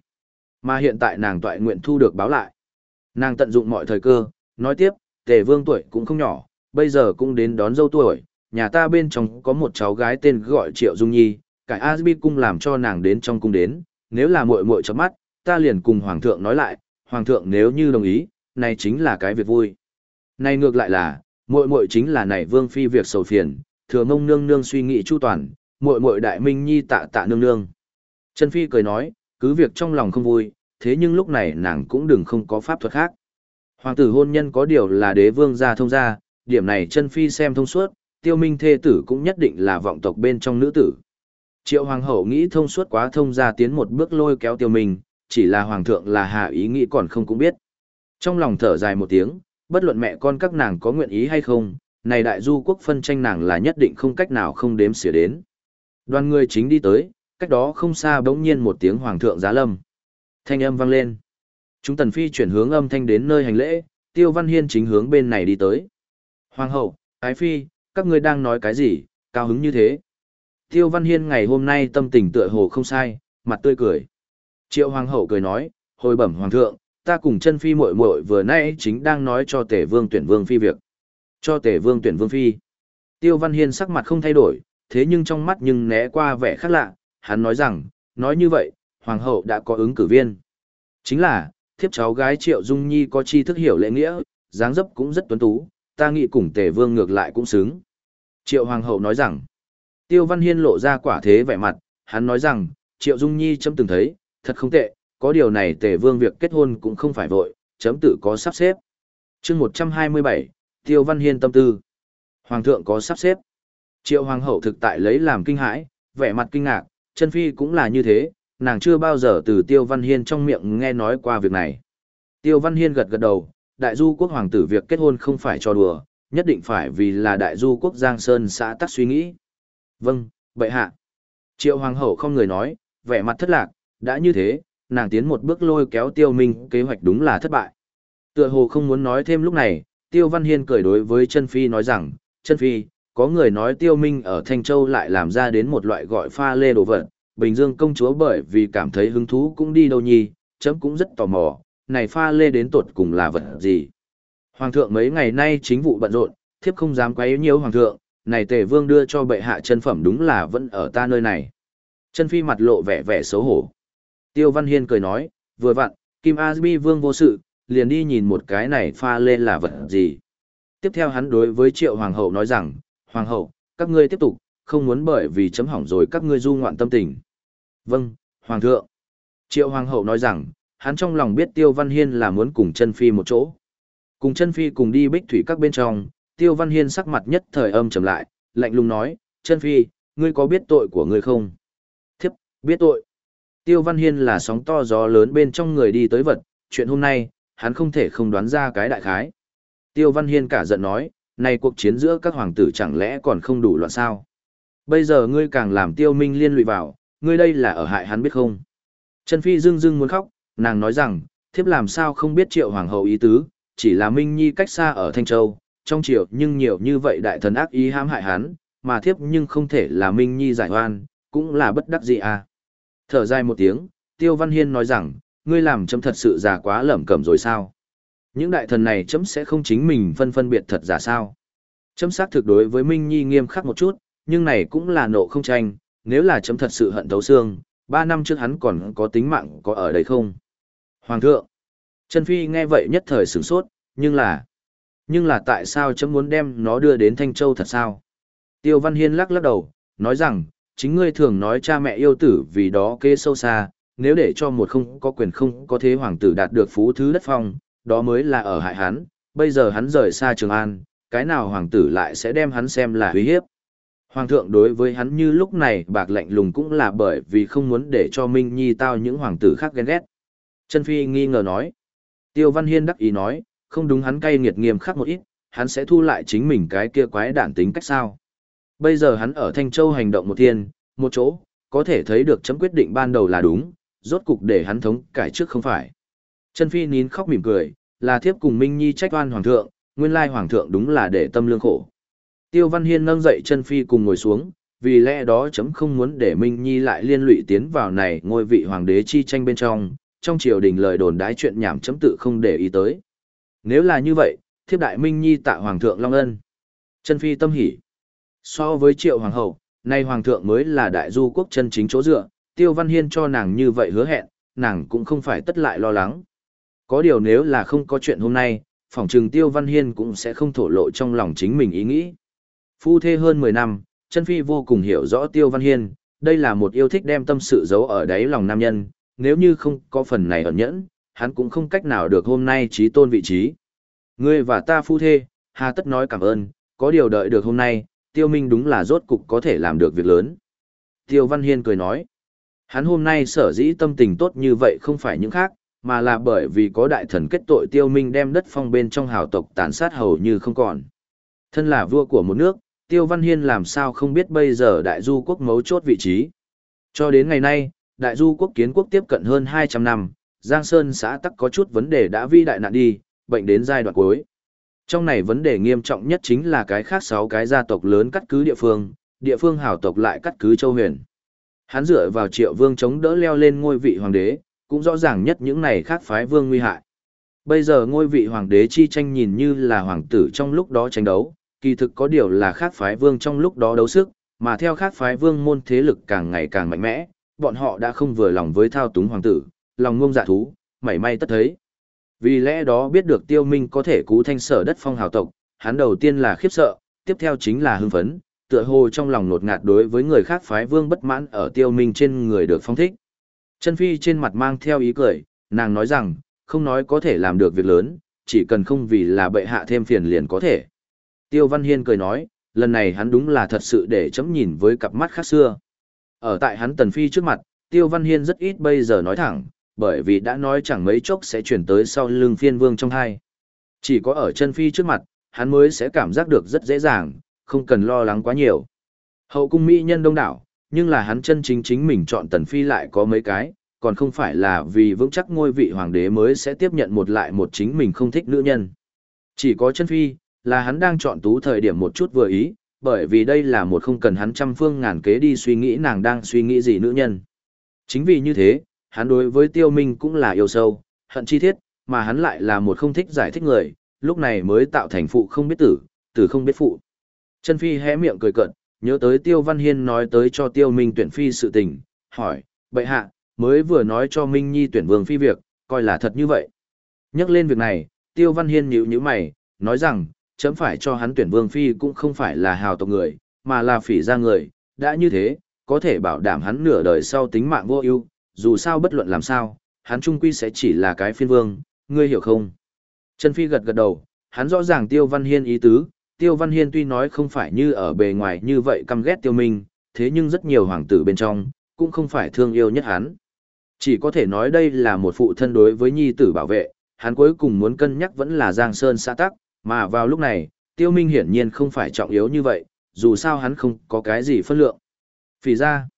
S1: Mà hiện tại nàng toại nguyện thu được báo lại. Nàng tận dụng mọi thời cơ, nói tiếp, tề vương tuổi cũng không nhỏ, bây giờ cũng đến đón dâu tuổi, nhà ta bên trong có một cháu gái tên gọi Triệu Dung Nhi, cải Asbi cung làm cho nàng đến trong cung đến, nếu là muội muội chớp mắt, ta liền cùng hoàng thượng nói lại, hoàng thượng nếu như đồng ý, này chính là cái việc vui. Này ngược lại là, muội muội chính là này vương phi việc sầu phiền, thừa mông nương nương suy nghĩ chu toàn, muội muội đại minh nhi tạ tạ nương nương. Trần Phi cười nói, cứ việc trong lòng không vui, thế nhưng lúc này nàng cũng đừng không có pháp thuật khác. Hoàng tử hôn nhân có điều là đế vương gia thông gia, điểm này Trần Phi xem thông suốt, tiêu minh thê tử cũng nhất định là vọng tộc bên trong nữ tử. Triệu hoàng hậu nghĩ thông suốt quá thông gia tiến một bước lôi kéo tiêu minh, chỉ là hoàng thượng là hạ ý nghĩ còn không cũng biết. Trong lòng thở dài một tiếng, bất luận mẹ con các nàng có nguyện ý hay không, này đại du quốc phân tranh nàng là nhất định không cách nào không đếm xỉa đến. Đoàn người chính đi tới, cách đó không xa bỗng nhiên một tiếng hoàng thượng giá lâm. Thanh âm vang lên. Chúng tần phi chuyển hướng âm thanh đến nơi hành lễ, tiêu văn hiên chính hướng bên này đi tới. Hoàng hậu, ái phi, các ngươi đang nói cái gì, cao hứng như thế. Tiêu văn hiên ngày hôm nay tâm tình tựa hồ không sai, mặt tươi cười. Triệu hoàng hậu cười nói, hồi bẩm hoàng thượng, ta cùng chân phi muội muội vừa nãy chính đang nói cho tể vương tuyển vương phi việc. Cho tể vương tuyển vương phi. Tiêu Văn Hiên sắc mặt không thay đổi, thế nhưng trong mắt nhưng né qua vẻ khác lạ, hắn nói rằng, nói như vậy, hoàng hậu đã có ứng cử viên. Chính là, thiếp cháu gái Triệu Dung Nhi có chi thức hiểu lễ nghĩa, dáng dấp cũng rất tuấn tú, ta nghĩ cùng tể vương ngược lại cũng xứng. Triệu hoàng hậu nói rằng, Tiêu Văn Hiên lộ ra quả thế vẻ mặt, hắn nói rằng, Triệu Dung Nhi chấm từng thấy, thật không tệ, có điều này tề vương việc kết hôn cũng không phải vội, chấm tự có sắp xếp. chương 127, Tiêu Văn Hiên tâm tư. Hoàng thượng có sắp xếp. Triệu Hoàng hậu thực tại lấy làm kinh hãi, vẻ mặt kinh ngạc, chân phi cũng là như thế, nàng chưa bao giờ từ Tiêu Văn Hiên trong miệng nghe nói qua việc này. Tiêu Văn Hiên gật gật đầu, đại du quốc hoàng tử việc kết hôn không phải cho đùa, nhất định phải vì là đại du quốc Giang Sơn xã tắc suy nghĩ. Vâng, bệ hạ. Triệu Hoàng hậu không người nói, vẻ mặt thất lạc, đã như thế, nàng tiến một bước lôi kéo Tiêu Minh, kế hoạch đúng là thất bại. Tựa hồ không muốn nói thêm lúc này, Tiêu Văn Hiên cười đối với chân phi nói rằng, chân phi, có người nói Tiêu Minh ở Thanh Châu lại làm ra đến một loại gọi pha lê đồ vật, Bình Dương công chúa bởi vì cảm thấy hứng thú cũng đi đâu nhi, chấm cũng rất tò mò, này pha lê đến tột cùng là vật gì. Hoàng thượng mấy ngày nay chính vụ bận rộn, thiếp không dám quấy nhiễu hoàng thượng, này tề vương đưa cho bệ hạ chân phẩm đúng là vẫn ở ta nơi này. Chân phi mặt lộ vẻ vẻ xấu hổ. Tiêu Văn Hiên cười nói, vừa vặn, Kim Asbi vương vô sự, liền đi nhìn một cái này pha lên là vật gì. Tiếp theo hắn đối với triệu hoàng hậu nói rằng, hoàng hậu, các ngươi tiếp tục, không muốn bởi vì chấm hỏng rồi các ngươi du ngoạn tâm tình. Vâng, hoàng thượng. Triệu hoàng hậu nói rằng, hắn trong lòng biết Tiêu Văn Hiên là muốn cùng chân phi một chỗ. Cùng chân phi cùng đi bích thủy các bên trong, Tiêu Văn Hiên sắc mặt nhất thời âm trầm lại, lạnh lùng nói, chân phi, ngươi có biết tội của ngươi không? Thiếp, biết tội. Tiêu Văn Hiên là sóng to gió lớn bên trong người đi tới vật, chuyện hôm nay, hắn không thể không đoán ra cái đại khái. Tiêu Văn Hiên cả giận nói, này cuộc chiến giữa các hoàng tử chẳng lẽ còn không đủ loạn sao? Bây giờ ngươi càng làm Tiêu Minh liên lụy vào, ngươi đây là ở hại hắn biết không? Trần Phi dưng dưng muốn khóc, nàng nói rằng, thiếp làm sao không biết triệu hoàng hậu ý tứ, chỉ là Minh Nhi cách xa ở Thanh Châu, trong triều nhưng nhiều như vậy đại thần ác ý hãm hại hắn, mà thiếp nhưng không thể là Minh Nhi giải oan, cũng là bất đắc dĩ à. Thở dài một tiếng, Tiêu Văn Hiên nói rằng, ngươi làm chấm thật sự già quá lẩm cẩm rồi sao? Những đại thần này chấm sẽ không chính mình phân phân biệt thật giả sao? Chấm xác thực đối với Minh Nhi nghiêm khắc một chút, nhưng này cũng là nộ không tranh, nếu là chấm thật sự hận thấu xương, ba năm trước hắn còn có tính mạng có ở đây không? Hoàng thượng! Trần Phi nghe vậy nhất thời sửng sốt, nhưng là... Nhưng là tại sao chấm muốn đem nó đưa đến Thanh Châu thật sao? Tiêu Văn Hiên lắc lắc đầu, nói rằng, chính ngươi thường nói cha mẹ yêu tử vì đó kế sâu xa, nếu để cho một không có quyền không có thế hoàng tử đạt được phú thứ đất phong, đó mới là ở hại hắn, bây giờ hắn rời xa Trường An, cái nào hoàng tử lại sẽ đem hắn xem là uy hiếp. Hoàng thượng đối với hắn như lúc này bạc lạnh lùng cũng là bởi vì không muốn để cho Minh Nhi tao những hoàng tử khác ghen ghét. Trân Phi nghi ngờ nói. Tiêu Văn Hiên đắc ý nói, không đúng hắn cay nghiệt nghiêm khắc một ít, hắn sẽ thu lại chính mình cái kia quái đản tính cách sao. Bây giờ hắn ở Thanh Châu hành động một thiên, một chỗ, có thể thấy được chấm quyết định ban đầu là đúng, rốt cục để hắn thống cải trước không phải. Trần Phi nín khóc mỉm cười, là thiếp cùng Minh Nhi trách oan hoàng thượng, nguyên lai hoàng thượng đúng là để tâm lương khổ. Tiêu Văn Hiên nâng dậy Trần Phi cùng ngồi xuống, vì lẽ đó chấm không muốn để Minh Nhi lại liên lụy tiến vào này ngôi vị hoàng đế chi tranh bên trong, trong triều đình lời đồn đái chuyện nhảm chấm tự không để ý tới. Nếu là như vậy, thiếp đại Minh Nhi tạ hoàng thượng Long Ân. Trần Phi tâm hỉ. So với triệu hoàng hậu, nay hoàng thượng mới là đại du quốc chân chính chỗ dựa, Tiêu Văn Hiên cho nàng như vậy hứa hẹn, nàng cũng không phải tất lại lo lắng. Có điều nếu là không có chuyện hôm nay, phỏng chừng Tiêu Văn Hiên cũng sẽ không thổ lộ trong lòng chính mình ý nghĩ. Phu thê hơn 10 năm, chân phi vô cùng hiểu rõ Tiêu Văn Hiên, đây là một yêu thích đem tâm sự giấu ở đáy lòng nam nhân, nếu như không có phần này ẩn nhẫn, hắn cũng không cách nào được hôm nay trí tôn vị trí. Ngươi và ta phu thê, hà tất nói cảm ơn, có điều đợi được hôm nay, Tiêu Minh đúng là rốt cục có thể làm được việc lớn. Tiêu Văn Hiên cười nói, hắn hôm nay sở dĩ tâm tình tốt như vậy không phải những khác, mà là bởi vì có đại thần kết tội Tiêu Minh đem đất phong bên trong hào tộc tàn sát hầu như không còn. Thân là vua của một nước, Tiêu Văn Hiên làm sao không biết bây giờ đại du quốc mấu chốt vị trí. Cho đến ngày nay, đại du quốc kiến quốc tiếp cận hơn 200 năm, Giang Sơn xã tắc có chút vấn đề đã vi đại nạn đi, bệnh đến giai đoạn cuối. Trong này vấn đề nghiêm trọng nhất chính là cái khác sáu cái gia tộc lớn cắt cứ địa phương, địa phương hảo tộc lại cắt cứ châu huyền. Hắn dựa vào triệu vương chống đỡ leo lên ngôi vị hoàng đế, cũng rõ ràng nhất những này khác phái vương nguy hại. Bây giờ ngôi vị hoàng đế chi tranh nhìn như là hoàng tử trong lúc đó tranh đấu, kỳ thực có điều là khác phái vương trong lúc đó đấu sức, mà theo khác phái vương môn thế lực càng ngày càng mạnh mẽ, bọn họ đã không vừa lòng với thao túng hoàng tử, lòng ngông dạ thú, mảy may tất thấy. Vì lẽ đó biết được tiêu minh có thể cứu thanh sở đất phong hào tộc, hắn đầu tiên là khiếp sợ, tiếp theo chính là hưng phấn, tựa hồ trong lòng nột ngạt đối với người khác phái vương bất mãn ở tiêu minh trên người được phong thích. Chân phi trên mặt mang theo ý cười, nàng nói rằng, không nói có thể làm được việc lớn, chỉ cần không vì là bệ hạ thêm phiền liền có thể. Tiêu Văn Hiên cười nói, lần này hắn đúng là thật sự để chấm nhìn với cặp mắt khác xưa. Ở tại hắn Tần Phi trước mặt, Tiêu Văn Hiên rất ít bây giờ nói thẳng, bởi vì đã nói chẳng mấy chốc sẽ chuyển tới sau lưng phiên vương trong hai. Chỉ có ở chân Phi trước mặt, hắn mới sẽ cảm giác được rất dễ dàng, không cần lo lắng quá nhiều. Hậu cung mỹ nhân đông đảo, nhưng là hắn chân chính chính mình chọn Tần Phi lại có mấy cái, còn không phải là vì vững chắc ngôi vị hoàng đế mới sẽ tiếp nhận một lại một chính mình không thích nữ nhân. Chỉ có chân Phi, là hắn đang chọn tú thời điểm một chút vừa ý, bởi vì đây là một không cần hắn trăm phương ngàn kế đi suy nghĩ nàng đang suy nghĩ gì nữ nhân. Chính vì như thế, hắn đối với tiêu minh cũng là yêu sâu, hận chi thiết, mà hắn lại là một không thích giải thích người, lúc này mới tạo thành phụ không biết tử, tử không biết phụ. Chân Phi hé miệng cười cợt, nhớ tới Tiêu Văn Hiên nói tới cho Tiêu Minh tuyển phi sự tình, hỏi, bệ hạ, mới vừa nói cho Minh Nhi tuyển vương phi việc, coi là thật như vậy. Nhắc lên việc này, Tiêu Văn Hiên nhíu nhíu mày, nói rằng, chấm phải cho hắn tuyển vương phi cũng không phải là hào tộc người, mà là phỉ gia người, đã như thế, có thể bảo đảm hắn nửa đời sau tính mạng vô ưu, dù sao bất luận làm sao, hắn trung quy sẽ chỉ là cái phiên vương, ngươi hiểu không? Trần Phi gật gật đầu, hắn rõ ràng Tiêu Văn Hiên ý tứ, Tiêu Văn Hiên tuy nói không phải như ở bề ngoài như vậy căm ghét Tiêu Minh, thế nhưng rất nhiều hoàng tử bên trong, cũng không phải thương yêu nhất hắn. Chỉ có thể nói đây là một phụ thân đối với nhi tử bảo vệ, hắn cuối cùng muốn cân nhắc vẫn là Giang Sơn xã tắc, mà vào lúc này, Tiêu Minh hiển nhiên không phải trọng yếu như vậy, dù sao hắn không có cái gì phân lượng. Phỉ ra,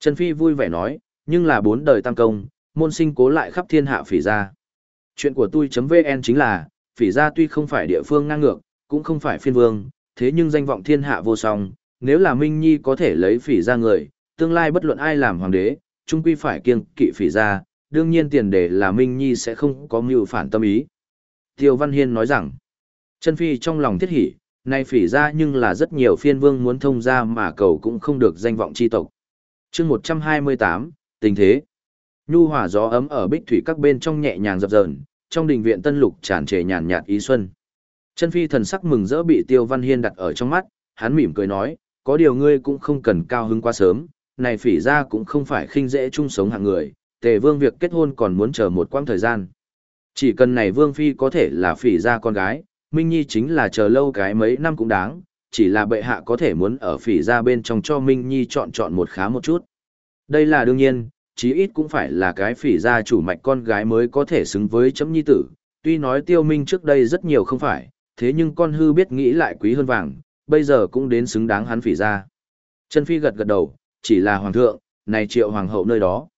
S1: Trần Phi vui vẻ nói, nhưng là bốn đời tam công, môn sinh cố lại khắp thiên hạ phỉ ra. Chuyện của tôi.vn chính là, phỉ ra tuy không phải địa phương ngang ngược, cũng không phải phiên vương, thế nhưng danh vọng thiên hạ vô song, nếu là Minh Nhi có thể lấy phỉ ra người, tương lai bất luận ai làm hoàng đế, trung quy phải kiêng kỵ phỉ ra, đương nhiên tiền đề là Minh Nhi sẽ không có mưu phản tâm ý. Tiêu Văn Hiên nói rằng, chân phi trong lòng thiết hỉ, nay phỉ ra nhưng là rất nhiều phiên vương muốn thông ra mà cầu cũng không được danh vọng chi tộc. chương 128, tình thế. Nhu hòa gió ấm ở bích thủy các bên trong nhẹ nhàng dập dờn, trong đình viện tân lục tràn trề nhàn nhạt ý xuân. Chân phi thần sắc mừng rỡ bị Tiêu Văn Hiên đặt ở trong mắt, hắn mỉm cười nói, có điều ngươi cũng không cần cao hứng quá sớm, này phỉ ra cũng không phải khinh dễ chung sống hạng người, tề vương việc kết hôn còn muốn chờ một quãng thời gian. Chỉ cần này vương phi có thể là phỉ ra con gái, Minh Nhi chính là chờ lâu cái mấy năm cũng đáng, chỉ là bệ hạ có thể muốn ở phỉ ra bên trong cho Minh Nhi chọn chọn một khá một chút. Đây là đương nhiên, chí ít cũng phải là cái phỉ gia chủ mạch con gái mới có thể xứng với chấm nhi tử. Tuy nói tiêu minh trước đây rất nhiều không phải, thế nhưng con hư biết nghĩ lại quý hơn vàng, bây giờ cũng đến xứng đáng hắn phỉ gia. Trần phi gật gật đầu, chỉ là hoàng thượng, này triệu hoàng hậu nơi đó.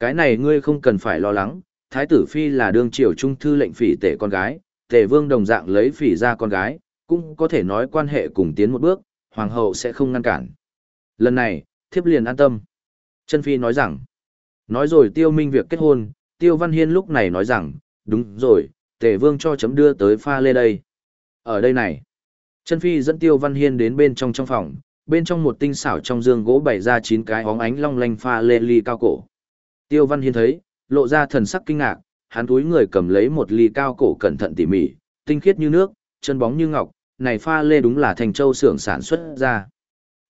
S1: Cái này ngươi không cần phải lo lắng, thái tử phi là đương triều trung thư lệnh phỉ tể con gái, tể vương đồng dạng lấy phỉ gia con gái, cũng có thể nói quan hệ cùng tiến một bước, hoàng hậu sẽ không ngăn cản. Lần này, thiếp liền an tâm. Chân phi nói rằng, Nói rồi tiêu minh việc kết hôn, tiêu văn hiên lúc này nói rằng, đúng rồi, tề vương cho chấm đưa tới pha lê đây. Ở đây này, chân phi dẫn tiêu văn hiên đến bên trong trong phòng, bên trong một tinh xảo trong giường gỗ bày ra chín cái óng ánh long lanh pha lê ly cao cổ. Tiêu văn hiên thấy, lộ ra thần sắc kinh ngạc, hắn túi người cầm lấy một ly cao cổ cẩn thận tỉ mỉ, tinh khiết như nước, chân bóng như ngọc, này pha lê đúng là thành châu xưởng sản xuất ra.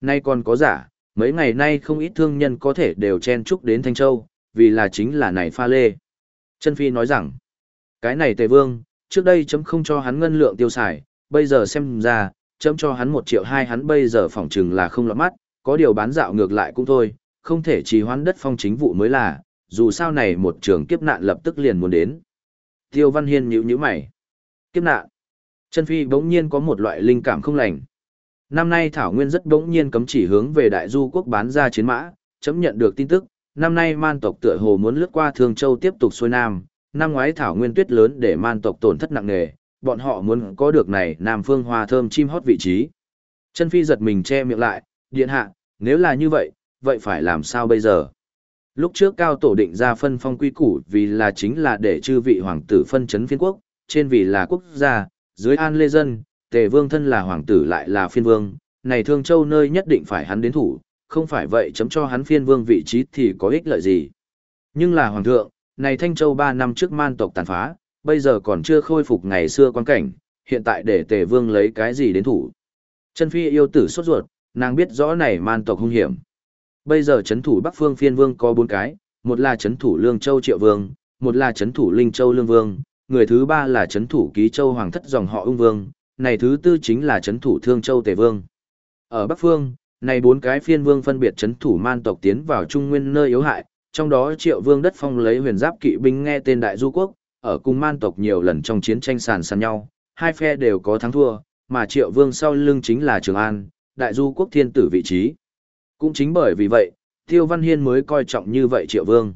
S1: Nay còn có giả, mấy ngày nay không ít thương nhân có thể đều chen chúc đến Thanh Châu, vì là chính là này pha lê. Chân Phi nói rằng, cái này Tề Vương, trước đây chấm không cho hắn ngân lượng tiêu xài, bây giờ xem ra, chấm cho hắn một triệu hai hắn bây giờ phỏng chừng là không lọt mắt, có điều bán dạo ngược lại cũng thôi, không thể trì hoãn đất phong chính vụ mới là, dù sao này một trường kiếp nạn lập tức liền muốn đến. Tiêu Văn Hiên nhíu nhíu mày. Kiếp nạn. Chân Phi bỗng nhiên có một loại linh cảm không lành. Năm nay Thảo Nguyên rất bỗng nhiên cấm chỉ hướng về Đại Du quốc bán ra chiến mã, chấm nhận được tin tức, năm nay man tộc tựa hồ muốn lướt qua Thương Châu tiếp tục xuôi nam, năm ngoái Thảo Nguyên tuyết lớn để man tộc tổn thất nặng nề, bọn họ muốn có được này Nam Phương Hoa thơm chim hót vị trí. Chân Phi giật mình che miệng lại, điện hạ, nếu là như vậy, vậy phải làm sao bây giờ? Lúc trước cao tổ định ra phân phong quy củ vì là chính là để chư vị hoàng tử phân chấn phiên quốc, trên vì là quốc gia, dưới an lê dân, tề vương thân là hoàng tử lại là phiên vương, này thương châu nơi nhất định phải hắn đến thủ, không phải vậy chấm cho hắn phiên vương vị trí thì có ích lợi gì. Nhưng là hoàng thượng, này Thanh Châu ba năm trước man tộc tàn phá, bây giờ còn chưa khôi phục ngày xưa quan cảnh, hiện tại để tề vương lấy cái gì đến thủ. Chân phi yêu tử sốt ruột, nàng biết rõ này man tộc hung hiểm. Bây giờ chấn thủ Bắc Phương phiên vương có bốn cái, một là chấn thủ Lương Châu Triệu Vương, một là chấn thủ Linh Châu Lương Vương, người thứ ba là chấn thủ Ký Châu Hoàng thất dòng họ Ung Vương, này thứ tư chính là chấn thủ Thương Châu Tề Vương. Ở Bắc Phương, này bốn cái phiên vương phân biệt chấn thủ man tộc tiến vào Trung Nguyên nơi yếu hại, trong đó Triệu Vương đất phong lấy huyền giáp kỵ binh nghe tên Đại Du Quốc, ở cùng man tộc nhiều lần trong chiến tranh sàn sàn nhau, hai phe đều có thắng thua, mà Triệu Vương sau lưng chính là Trường An, Đại Du Quốc thiên tử vị trí. Cũng chính bởi vì vậy, Tiêu Văn Hiên mới coi trọng như vậy Triệu Vương.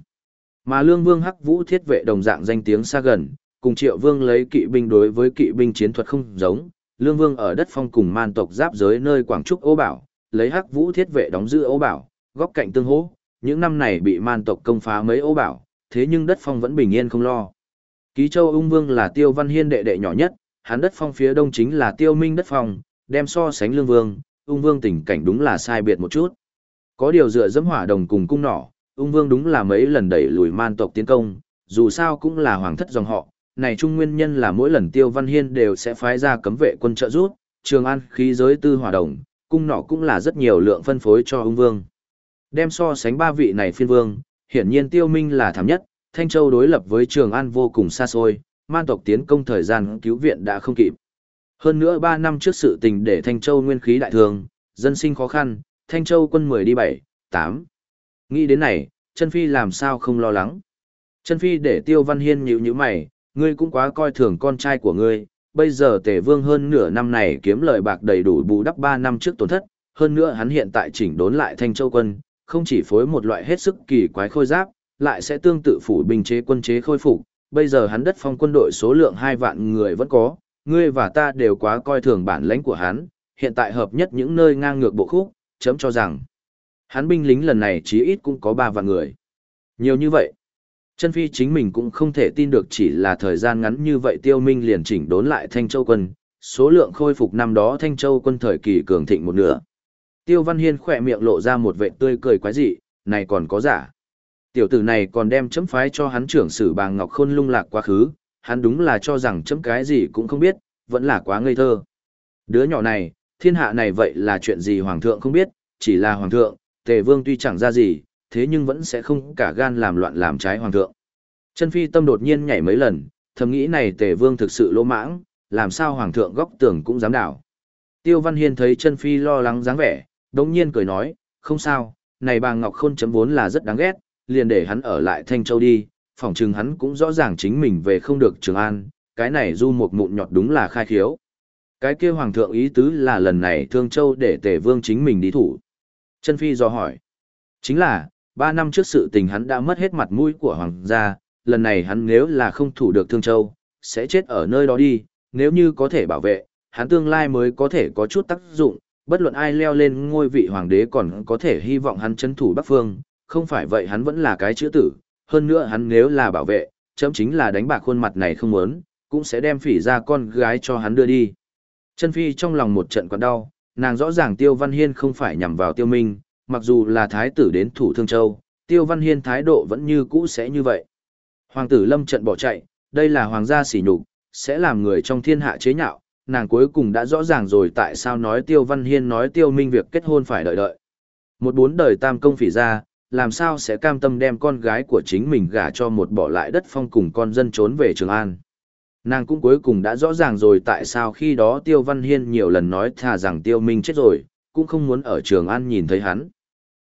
S1: Mà Lương Vương Hắc Vũ thiết vệ đồng dạng danh tiếng xa gần, cùng Triệu Vương lấy kỵ binh đối với kỵ binh chiến thuật không giống, Lương Vương ở đất phong cùng man tộc giáp giới nơi Quảng Trúc Ô Bảo, lấy Hắc Vũ thiết vệ đóng giữ Ô Bảo, góc cạnh tương hỗ, những năm này bị man tộc công phá mấy Ô Bảo, thế nhưng đất phong vẫn bình yên không lo. Ký Châu Ung Vương là Tiêu Văn Hiên đệ đệ nhỏ nhất, hắn đất phong phía đông chính là Tiêu Minh đất phong, đem so sánh Lương Vương, Ung Vương tình cảnh đúng là sai biệt một chút. Có điều dựa dẫm hỏa đồng cùng cung nỏ, ung vương đúng là mấy lần đẩy lùi man tộc tiến công, dù sao cũng là hoàng thất dòng họ, này trung nguyên nhân là mỗi lần tiêu văn hiên đều sẽ phái ra cấm vệ quân trợ rút, trường an khí giới tư hòa đồng, cung nọ cũng là rất nhiều lượng phân phối cho ung vương. Đem so sánh ba vị này phiên vương, hiển nhiên tiêu minh là thảm nhất, Thanh Châu đối lập với Trường An vô cùng xa xôi, man tộc tiến công thời gian cứu viện đã không kịp. Hơn nữa 3 năm trước sự tình để Thanh Châu nguyên khí đại thường, dân sinh khó khăn, Thanh Châu quân 10 đi 7, 8. Nghĩ đến này, chân phi làm sao không lo lắng. Chân phi để tiêu văn hiên nhíu nhíu mày, ngươi cũng quá coi thường con trai của ngươi, bây giờ tề vương hơn nửa năm này kiếm lời bạc đầy đủ bù đắp 3 năm trước tổn thất, hơn nữa hắn hiện tại chỉnh đốn lại Thanh Châu quân, không chỉ phối một loại hết sức kỳ quái khôi giáp, lại sẽ tương tự phủ binh chế quân chế khôi phục. Bây giờ hắn đất phong quân đội số lượng 2 vạn người vẫn có, ngươi và ta đều quá coi thường bản lãnh của hắn, hiện tại hợp nhất những nơi ngang ngược bộ khúc, chấm cho rằng hắn binh lính lần này chí ít cũng có ba vạn người. Nhiều như vậy. Chân phi chính mình cũng không thể tin được chỉ là thời gian ngắn như vậy tiêu minh liền chỉnh đốn lại Thanh Châu quân, số lượng khôi phục năm đó Thanh Châu quân thời kỳ cường thịnh một nửa. Tiêu Văn Hiên khỏe miệng lộ ra một vệt tươi cười quái dị, này còn có giả. Tiểu tử này còn đem chấm phái cho hắn trưởng sử bàng ngọc khôn lung lạc quá khứ, hắn đúng là cho rằng chấm cái gì cũng không biết, vẫn là quá ngây thơ. Đứa nhỏ này, thiên hạ này vậy là chuyện gì hoàng thượng không biết, chỉ là hoàng thượng, tề vương tuy chẳng ra gì, thế nhưng vẫn sẽ không cả gan làm loạn làm trái hoàng thượng. Chân phi tâm đột nhiên nhảy mấy lần, thầm nghĩ này tề vương thực sự lỗ mãng, làm sao hoàng thượng góc tường cũng dám đảo. Tiêu Văn Hiên thấy chân phi lo lắng dáng vẻ, đống nhiên cười nói, không sao, này bà Ngọc Khôn chấm vốn là rất đáng ghét, liền để hắn ở lại Thanh Châu đi, phỏng chừng hắn cũng rõ ràng chính mình về không được Trường An, cái này du một mụn nhọt đúng là khai khiếu. Cái kia hoàng thượng ý tứ là lần này Thương Châu để Tề Vương chính mình đi thủ. Chân Phi do hỏi. Chính là, ba năm trước sự tình hắn đã mất hết mặt mũi của hoàng gia, lần này hắn nếu là không thủ được Thương Châu, sẽ chết ở nơi đó đi, nếu như có thể bảo vệ, hắn tương lai mới có thể có chút tác dụng, bất luận ai leo lên ngôi vị hoàng đế còn có thể hy vọng hắn chấn thủ Bắc Phương, không phải vậy hắn vẫn là cái chữ tử, hơn nữa hắn nếu là bảo vệ, chấm chính là đánh bạc khuôn mặt này không muốn, cũng sẽ đem phỉ ra con gái cho hắn đưa đi. Chân Phi trong lòng một trận quặn đau, nàng rõ ràng Tiêu Văn Hiên không phải nhằm vào Tiêu Minh, mặc dù là thái tử đến thủ Thương Châu, Tiêu Văn Hiên thái độ vẫn như cũ sẽ như vậy. Hoàng tử lâm trận bỏ chạy, đây là hoàng gia sỉ nhục, sẽ làm người trong thiên hạ chế nhạo, nàng cuối cùng đã rõ ràng rồi tại sao nói Tiêu Văn Hiên nói Tiêu Minh việc kết hôn phải đợi đợi. Một bốn đời tam công phỉ ra, làm sao sẽ cam tâm đem con gái của chính mình gả cho một bỏ lại đất phong cùng con dân trốn về Trường An. Nàng cũng cuối cùng đã rõ ràng rồi tại sao khi đó Tiêu Văn Hiên nhiều lần nói thà rằng Tiêu Minh chết rồi, cũng không muốn ở Trường An nhìn thấy hắn.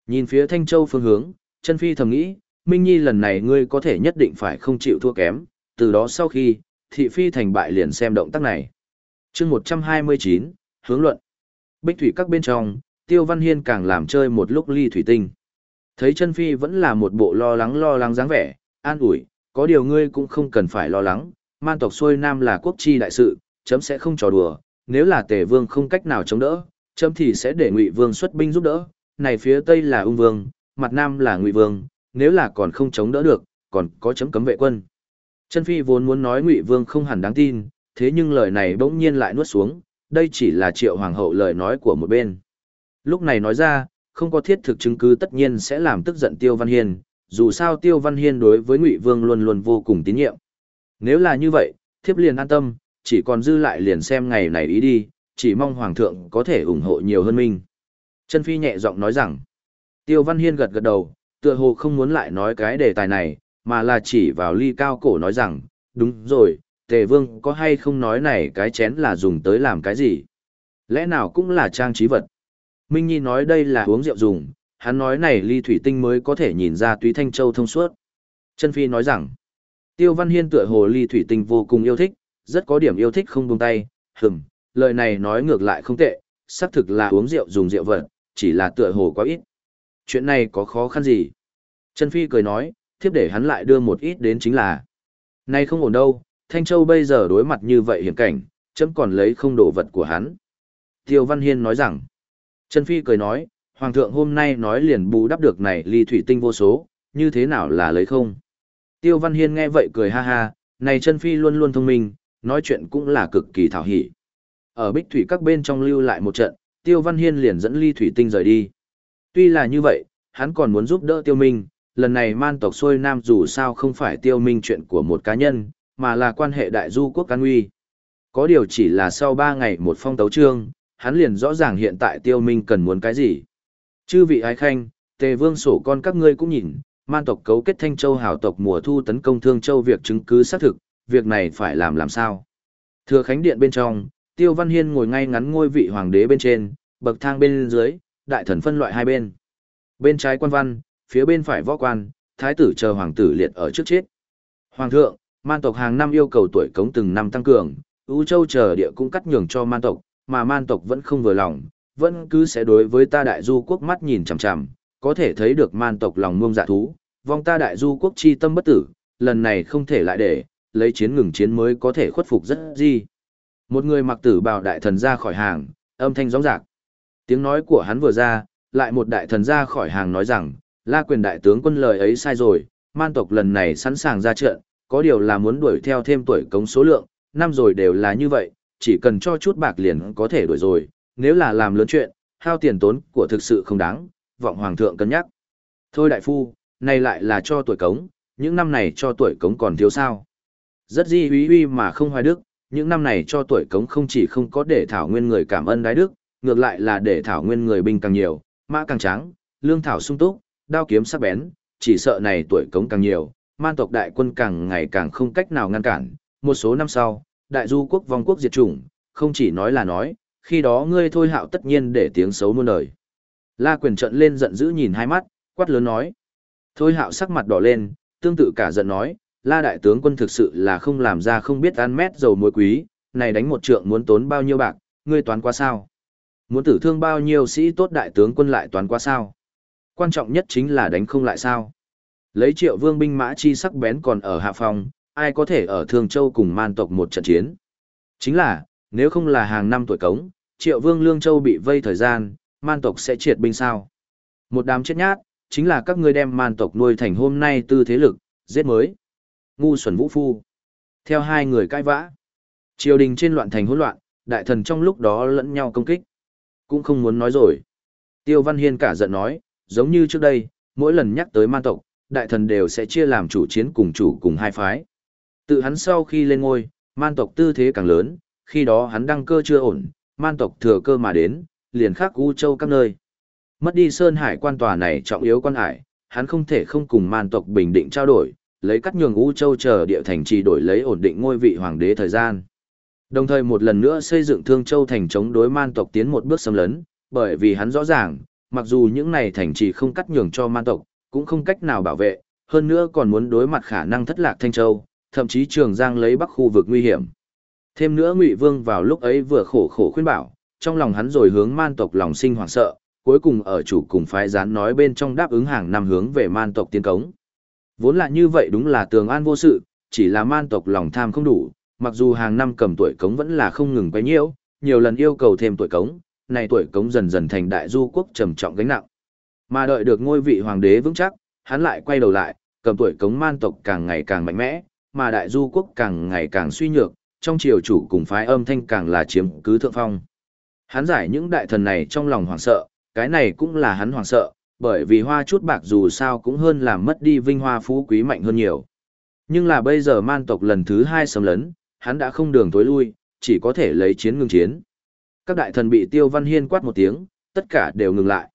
S1: Nhìn phía Thanh Châu phương hướng, chân phi thầm nghĩ, Minh Nhi lần này ngươi có thể nhất định phải không chịu thua kém, từ đó sau khi, thị phi thành bại liền xem động tác này. chương 129, hướng luận. Bích thủy các bên trong, Tiêu Văn Hiên càng làm chơi một lúc ly thủy tinh. Thấy chân phi vẫn là một bộ lo lắng lo lắng dáng vẻ, an ủi, có điều ngươi cũng không cần phải lo lắng, man tộc xuôi nam là quốc chi đại sự, chấm sẽ không trò đùa, nếu là tề vương không cách nào chống đỡ, chấm thì sẽ để ngụy vương xuất binh giúp đỡ, này phía tây là ung vương, mặt nam là ngụy vương, nếu là còn không chống đỡ được, còn có chấm cấm vệ quân. Chân Phi vốn muốn nói Ngụy Vương không hẳn đáng tin, thế nhưng lời này bỗng nhiên lại nuốt xuống, đây chỉ là Triệu Hoàng hậu lời nói của một bên. Lúc này nói ra, không có thiết thực chứng cứ tất nhiên sẽ làm tức giận Tiêu Văn Hiên, dù sao Tiêu Văn Hiên đối với Ngụy Vương luôn luôn vô cùng tín nhiệm. Nếu là như vậy, thiếp liền an tâm, chỉ còn dư lại liền xem ngày này ý đi, chỉ mong Hoàng thượng có thể ủng hộ nhiều hơn mình. Chân Phi nhẹ giọng nói rằng, Tiêu Văn Hiên gật gật đầu, tựa hồ không muốn lại nói cái đề tài này, mà là chỉ vào ly cao cổ nói rằng, đúng rồi, Tề Vương có hay không nói này cái chén là dùng tới làm cái gì? Lẽ nào cũng là trang trí vật? Minh Nhi nói đây là uống rượu dùng, hắn nói này ly thủy tinh mới có thể nhìn ra túy thanh châu thông suốt. Chân Phi nói rằng, Tiêu Văn Hiên tựa hồ ly thủy tinh vô cùng yêu thích, rất có điểm yêu thích không buông tay, hừm, lời này nói ngược lại không tệ, xác thực là uống rượu dùng rượu vật, chỉ là tựa hồ quá ít. Chuyện này có khó khăn gì? Trần Phi cười nói, thiếp để hắn lại đưa một ít đến chính là. Nay không ổn đâu, Thanh Châu bây giờ đối mặt như vậy hiểm cảnh, chấm còn lấy không đổ vật của hắn. Tiêu Văn Hiên nói rằng, Trần Phi cười nói, Hoàng thượng hôm nay nói liền bù đắp được này ly thủy tinh vô số, như thế nào là lấy không? Tiêu Văn Hiên nghe vậy cười ha ha, này Trần Phi luôn luôn thông minh, nói chuyện cũng là cực kỳ thảo hỉ. Ở bích thủy các bên trong lưu lại một trận, Tiêu Văn Hiên liền dẫn ly thủy tinh rời đi. Tuy là như vậy, hắn còn muốn giúp đỡ Tiêu Minh, lần này man tộc xuôi nam dù sao không phải Tiêu Minh chuyện của một cá nhân, mà là quan hệ đại du quốc can nguy. Có điều chỉ là sau 3 ngày một phong tấu trương, hắn liền rõ ràng hiện tại Tiêu Minh cần muốn cái gì. Chư vị ái khanh, tề vương sổ con các ngươi cũng nhìn, man tộc cấu kết thanh châu hảo tộc mùa thu tấn công thương châu việc chứng cứ xác thực, việc này phải làm làm sao. Thừa khánh điện bên trong, Tiêu Văn Hiên ngồi ngay ngắn ngôi vị hoàng đế bên trên, bậc thang bên dưới, đại thần phân loại hai bên. Bên trái quan văn, phía bên phải võ quan, thái tử chờ hoàng tử liệt ở trước chết. Hoàng thượng, man tộc hàng năm yêu cầu tuổi cống từng năm tăng cường, ưu châu chờ địa cũng cắt nhường cho man tộc, mà man tộc vẫn không vừa lòng, vẫn cứ sẽ đối với ta đại du quốc mắt nhìn chằm chằm, có thể thấy được man tộc lòng ngông dạ thú, vong ta đại du quốc chi tâm bất tử, lần này không thể lại để, lấy chiến ngừng chiến mới có thể khuất phục rất gì. Một người mặc tử bào đại thần ra khỏi hàng, âm thanh gióng giạc. Tiếng nói của hắn vừa ra, lại một đại thần ra khỏi hàng nói rằng, la quyền đại tướng quân lời ấy sai rồi, man tộc lần này sẵn sàng ra trận, có điều là muốn đuổi theo thêm tuổi cống số lượng, năm rồi đều là như vậy, chỉ cần cho chút bạc liền có thể đuổi rồi, nếu là làm lớn chuyện, hao tiền tốn của thực sự không đáng, vọng hoàng thượng cân nhắc. Thôi đại phu, này lại là cho tuổi cống, những năm này cho tuổi cống còn thiếu sao. Rất di huy huy mà không hoài đức, những năm này cho tuổi cống không chỉ không có để thảo nguyên người cảm ơn đái đức, ngược lại là để thảo nguyên người binh càng nhiều, mã càng trắng, lương thảo sung túc, đao kiếm sắc bén, chỉ sợ này tuổi cống càng nhiều, man tộc đại quân càng ngày càng không cách nào ngăn cản. Một số năm sau, đại du quốc vong quốc diệt chủng, không chỉ nói là nói, khi đó ngươi thôi hạo tất nhiên để tiếng xấu muôn đời. La quyền trận lên giận dữ nhìn hai mắt, quát lớn nói. Thôi hạo sắc mặt đỏ lên, tương tự cả giận nói, la đại tướng quân thực sự là không làm ra không biết ăn mét dầu muối quý, này đánh một trượng muốn tốn bao nhiêu bạc, ngươi toán qua sao? Muốn tử thương bao nhiêu sĩ tốt đại tướng quân lại toán qua sao? Quan trọng nhất chính là đánh không lại sao? Lấy triệu vương binh mã chi sắc bén còn ở hạ phòng, ai có thể ở Thương Châu cùng man tộc một trận chiến? Chính là, nếu không là hàng năm tuổi cống, triệu vương lương châu bị vây thời gian, man tộc sẽ triệt binh sao? Một đám chết nhát, chính là các ngươi đem man tộc nuôi thành hôm nay tư thế lực, giết mới. Ngu xuẩn vũ phu. Theo hai người cãi vã. Triều đình trên loạn thành hỗn loạn, đại thần trong lúc đó lẫn nhau công kích. Cũng không muốn nói rồi. Tiêu Văn Hiên cả giận nói, giống như trước đây, mỗi lần nhắc tới man tộc, đại thần đều sẽ chia làm chủ chiến cùng chủ cùng hai phái. Tự hắn sau khi lên ngôi, man tộc tư thế càng lớn, khi đó hắn đăng cơ chưa ổn, man tộc thừa cơ mà đến, liền khắc U Châu các nơi. Mất đi Sơn Hải quan tòa này trọng yếu quan hải, hắn không thể không cùng man tộc bình định trao đổi, lấy cắt nhường U Châu chờ địa thành trì đổi lấy ổn định ngôi vị hoàng đế thời gian. Đồng thời một lần nữa xây dựng Thương Châu thành chống đối man tộc tiến một bước xâm lấn, bởi vì hắn rõ ràng, mặc dù những này thành trì không cắt nhường cho man tộc, cũng không cách nào bảo vệ, hơn nữa còn muốn đối mặt khả năng thất lạc Thanh Châu, thậm chí Trường Giang lấy bắc khu vực nguy hiểm. Thêm nữa Ngụy Vương vào lúc ấy vừa khổ khổ khuyên bảo, trong lòng hắn rồi hướng man tộc lòng sinh hoảng sợ, cuối cùng ở chủ cùng phái gián nói bên trong đáp ứng hàng năm hướng về man tộc tiến cống. Vốn là như vậy đúng là tường an vô sự, chỉ là man tộc lòng tham không đủ, mặc dù hàng năm cầm tuổi cống vẫn là không ngừng quấy nhiễu, nhiều lần yêu cầu thêm tuổi cống, này tuổi cống dần dần thành đại du quốc trầm trọng gánh nặng. Mà đợi được ngôi vị hoàng đế vững chắc, hắn lại quay đầu lại, cầm tuổi cống man tộc càng ngày càng mạnh mẽ, mà đại du quốc càng ngày càng suy nhược, trong triều chủ cùng phái âm thanh càng là chiếm cứ thượng phong. Hắn giải những đại thần này trong lòng hoảng sợ, cái này cũng là hắn hoảng sợ, bởi vì hoa chút bạc dù sao cũng hơn làm mất đi vinh hoa phú quý mạnh hơn nhiều. Nhưng là bây giờ man tộc lần thứ hai sầm lấn, hắn đã không đường tối lui, chỉ có thể lấy chiến ngừng chiến. Các đại thần bị Tiêu Văn Hiên quát một tiếng, tất cả đều ngừng lại.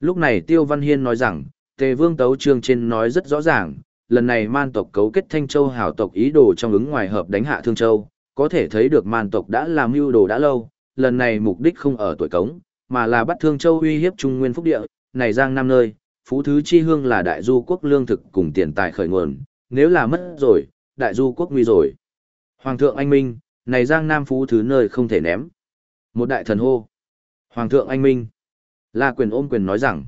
S1: Lúc này Tiêu Văn Hiên nói rằng, Tề Vương Tấu Trương trên nói rất rõ ràng, lần này man tộc cấu kết Thanh Châu hảo tộc ý đồ trong ứng ngoài hợp đánh hạ Thương Châu, có thể thấy được man tộc đã làm mưu đồ đã lâu, lần này mục đích không ở tuổi cống, mà là bắt Thương Châu uy hiếp Trung Nguyên Phúc Địa, này giang Nam nơi, phú thứ chi hương là đại du quốc lương thực cùng tiền tài khởi nguồn, nếu là mất rồi, đại du quốc nguy rồi. Hoàng thượng anh minh, này giang nam phú thứ nơi không thể ném. Một đại thần hô. Hoàng thượng anh minh. La quyền ôm quyền nói rằng.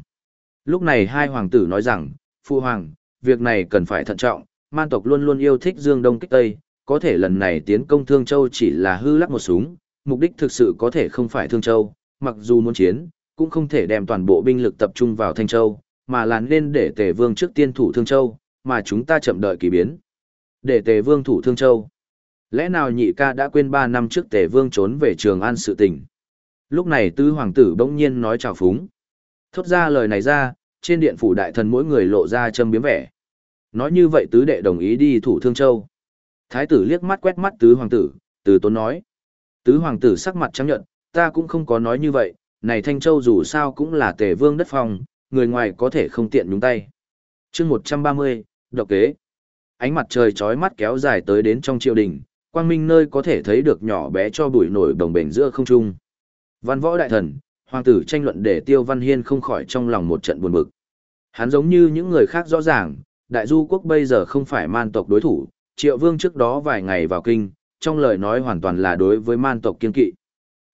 S1: Lúc này hai hoàng tử nói rằng, Phu Hoàng, việc này cần phải thận trọng, man tộc luôn luôn yêu thích dương đông kích tây, có thể lần này tiến công Thương Châu chỉ là hư lắc một súng, mục đích thực sự có thể không phải Thương Châu, mặc dù muốn chiến, cũng không thể đem toàn bộ binh lực tập trung vào Thanh Châu, mà là nên để Tề Vương trước tiên thủ Thương Châu, mà chúng ta chậm đợi kỳ biến. Để Tề Vương thủ Thương Châu. Lẽ nào nhị ca đã quên 3 năm trước Tề Vương trốn về Trường An sự tình? Lúc này tứ hoàng tử bỗng nhiên nói chào phúng. Thốt ra lời này ra, trên điện phủ đại thần mỗi người lộ ra châm biếm vẻ. Nói như vậy tứ đệ đồng ý đi thủ Thương Châu. Thái tử liếc mắt quét mắt tứ hoàng tử, từ tốn nói. Tứ hoàng tử sắc mặt trắng nhận, ta cũng không có nói như vậy, này Thanh Châu dù sao cũng là tề vương đất phòng, người ngoài có thể không tiện nhúng tay. chương 130, độc kế. Ánh mặt trời chói mắt kéo dài tới đến trong triều đình, quang minh nơi có thể thấy được nhỏ bé cho bụi nổi đồng bền giữa không trung. Văn võ đại thần, hoàng tử tranh luận để Tiêu Văn Hiên không khỏi trong lòng một trận buồn bực. Hắn giống như những người khác rõ ràng, đại du quốc bây giờ không phải man tộc đối thủ, triệu vương trước đó vài ngày vào kinh, trong lời nói hoàn toàn là đối với man tộc kiên kỵ.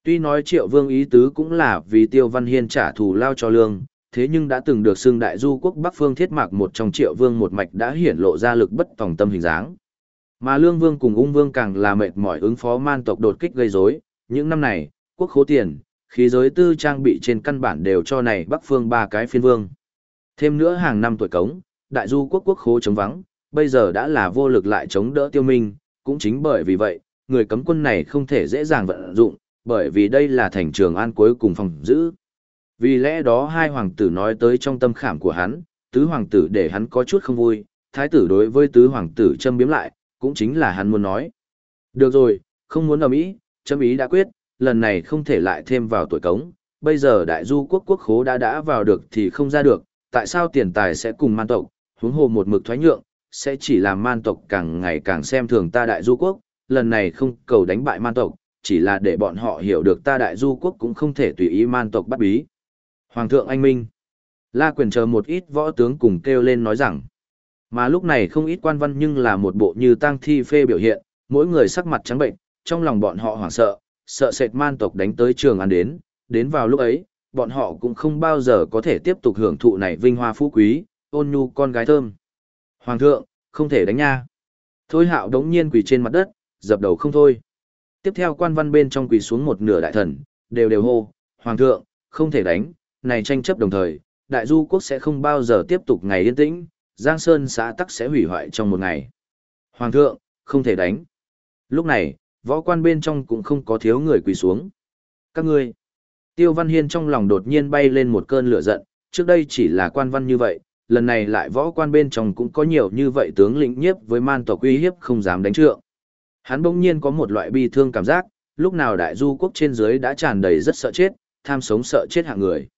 S1: Tuy nói triệu vương ý tứ cũng là vì Tiêu Văn Hiên trả thù lao cho lương, thế nhưng đã từng được xưng đại du quốc Bắc Phương thiết mạc một trong triệu vương một mạch đã hiển lộ ra lực bất tòng tâm hình dáng. Mà lương vương cùng ung vương càng là mệt mỏi ứng phó man tộc đột kích gây rối những năm này, quốc khố tiền, khí giới tư trang bị trên căn bản đều cho này Bắc Phương ba cái phiên vương. Thêm nữa hàng năm tuổi cống, đại du quốc quốc khố chống vắng, bây giờ đã là vô lực lại chống đỡ tiêu minh, cũng chính bởi vì vậy, người cấm quân này không thể dễ dàng vận dụng, bởi vì đây là thành trường an cuối cùng phòng giữ. Vì lẽ đó hai hoàng tử nói tới trong tâm khảm của hắn, tứ hoàng tử để hắn có chút không vui, thái tử đối với tứ hoàng tử châm biếm lại, cũng chính là hắn muốn nói. Được rồi, không muốn ở Mỹ, châm ý đã quyết, lần này không thể lại thêm vào tuổi cống, bây giờ đại du quốc quốc khố đã đã vào được thì không ra được, tại sao tiền tài sẽ cùng man tộc, huống hồ một mực thoái nhượng, sẽ chỉ làm man tộc càng ngày càng xem thường ta đại du quốc, lần này không cầu đánh bại man tộc, chỉ là để bọn họ hiểu được ta đại du quốc cũng không thể tùy ý man tộc bắt bí. Hoàng thượng anh minh, la quyền chờ một ít võ tướng cùng kêu lên nói rằng, mà lúc này không ít quan văn nhưng là một bộ như tang thi phê biểu hiện, mỗi người sắc mặt trắng bệnh, trong lòng bọn họ hoảng sợ, sợ sệt man tộc đánh tới trường ăn đến, đến vào lúc ấy, bọn họ cũng không bao giờ có thể tiếp tục hưởng thụ này vinh hoa phú quý, ôn nhu con gái thơm. Hoàng thượng, không thể đánh nha. Thôi hạo đống nhiên quỳ trên mặt đất, dập đầu không thôi. Tiếp theo quan văn bên trong quỳ xuống một nửa đại thần, đều đều hô, Hoàng thượng, không thể đánh, này tranh chấp đồng thời, đại du quốc sẽ không bao giờ tiếp tục ngày yên tĩnh, Giang Sơn xã tắc sẽ hủy hoại trong một ngày. Hoàng thượng, không thể đánh. Lúc này, võ quan bên trong cũng không có thiếu người quỳ xuống. Các ngươi, Tiêu Văn Hiên trong lòng đột nhiên bay lên một cơn lửa giận, trước đây chỉ là quan văn như vậy, lần này lại võ quan bên trong cũng có nhiều như vậy tướng lĩnh nhiếp với man tộc uy hiếp không dám đánh trượng. Hắn bỗng nhiên có một loại bi thương cảm giác, lúc nào đại du quốc trên dưới đã tràn đầy rất sợ chết, tham sống sợ chết hạng người.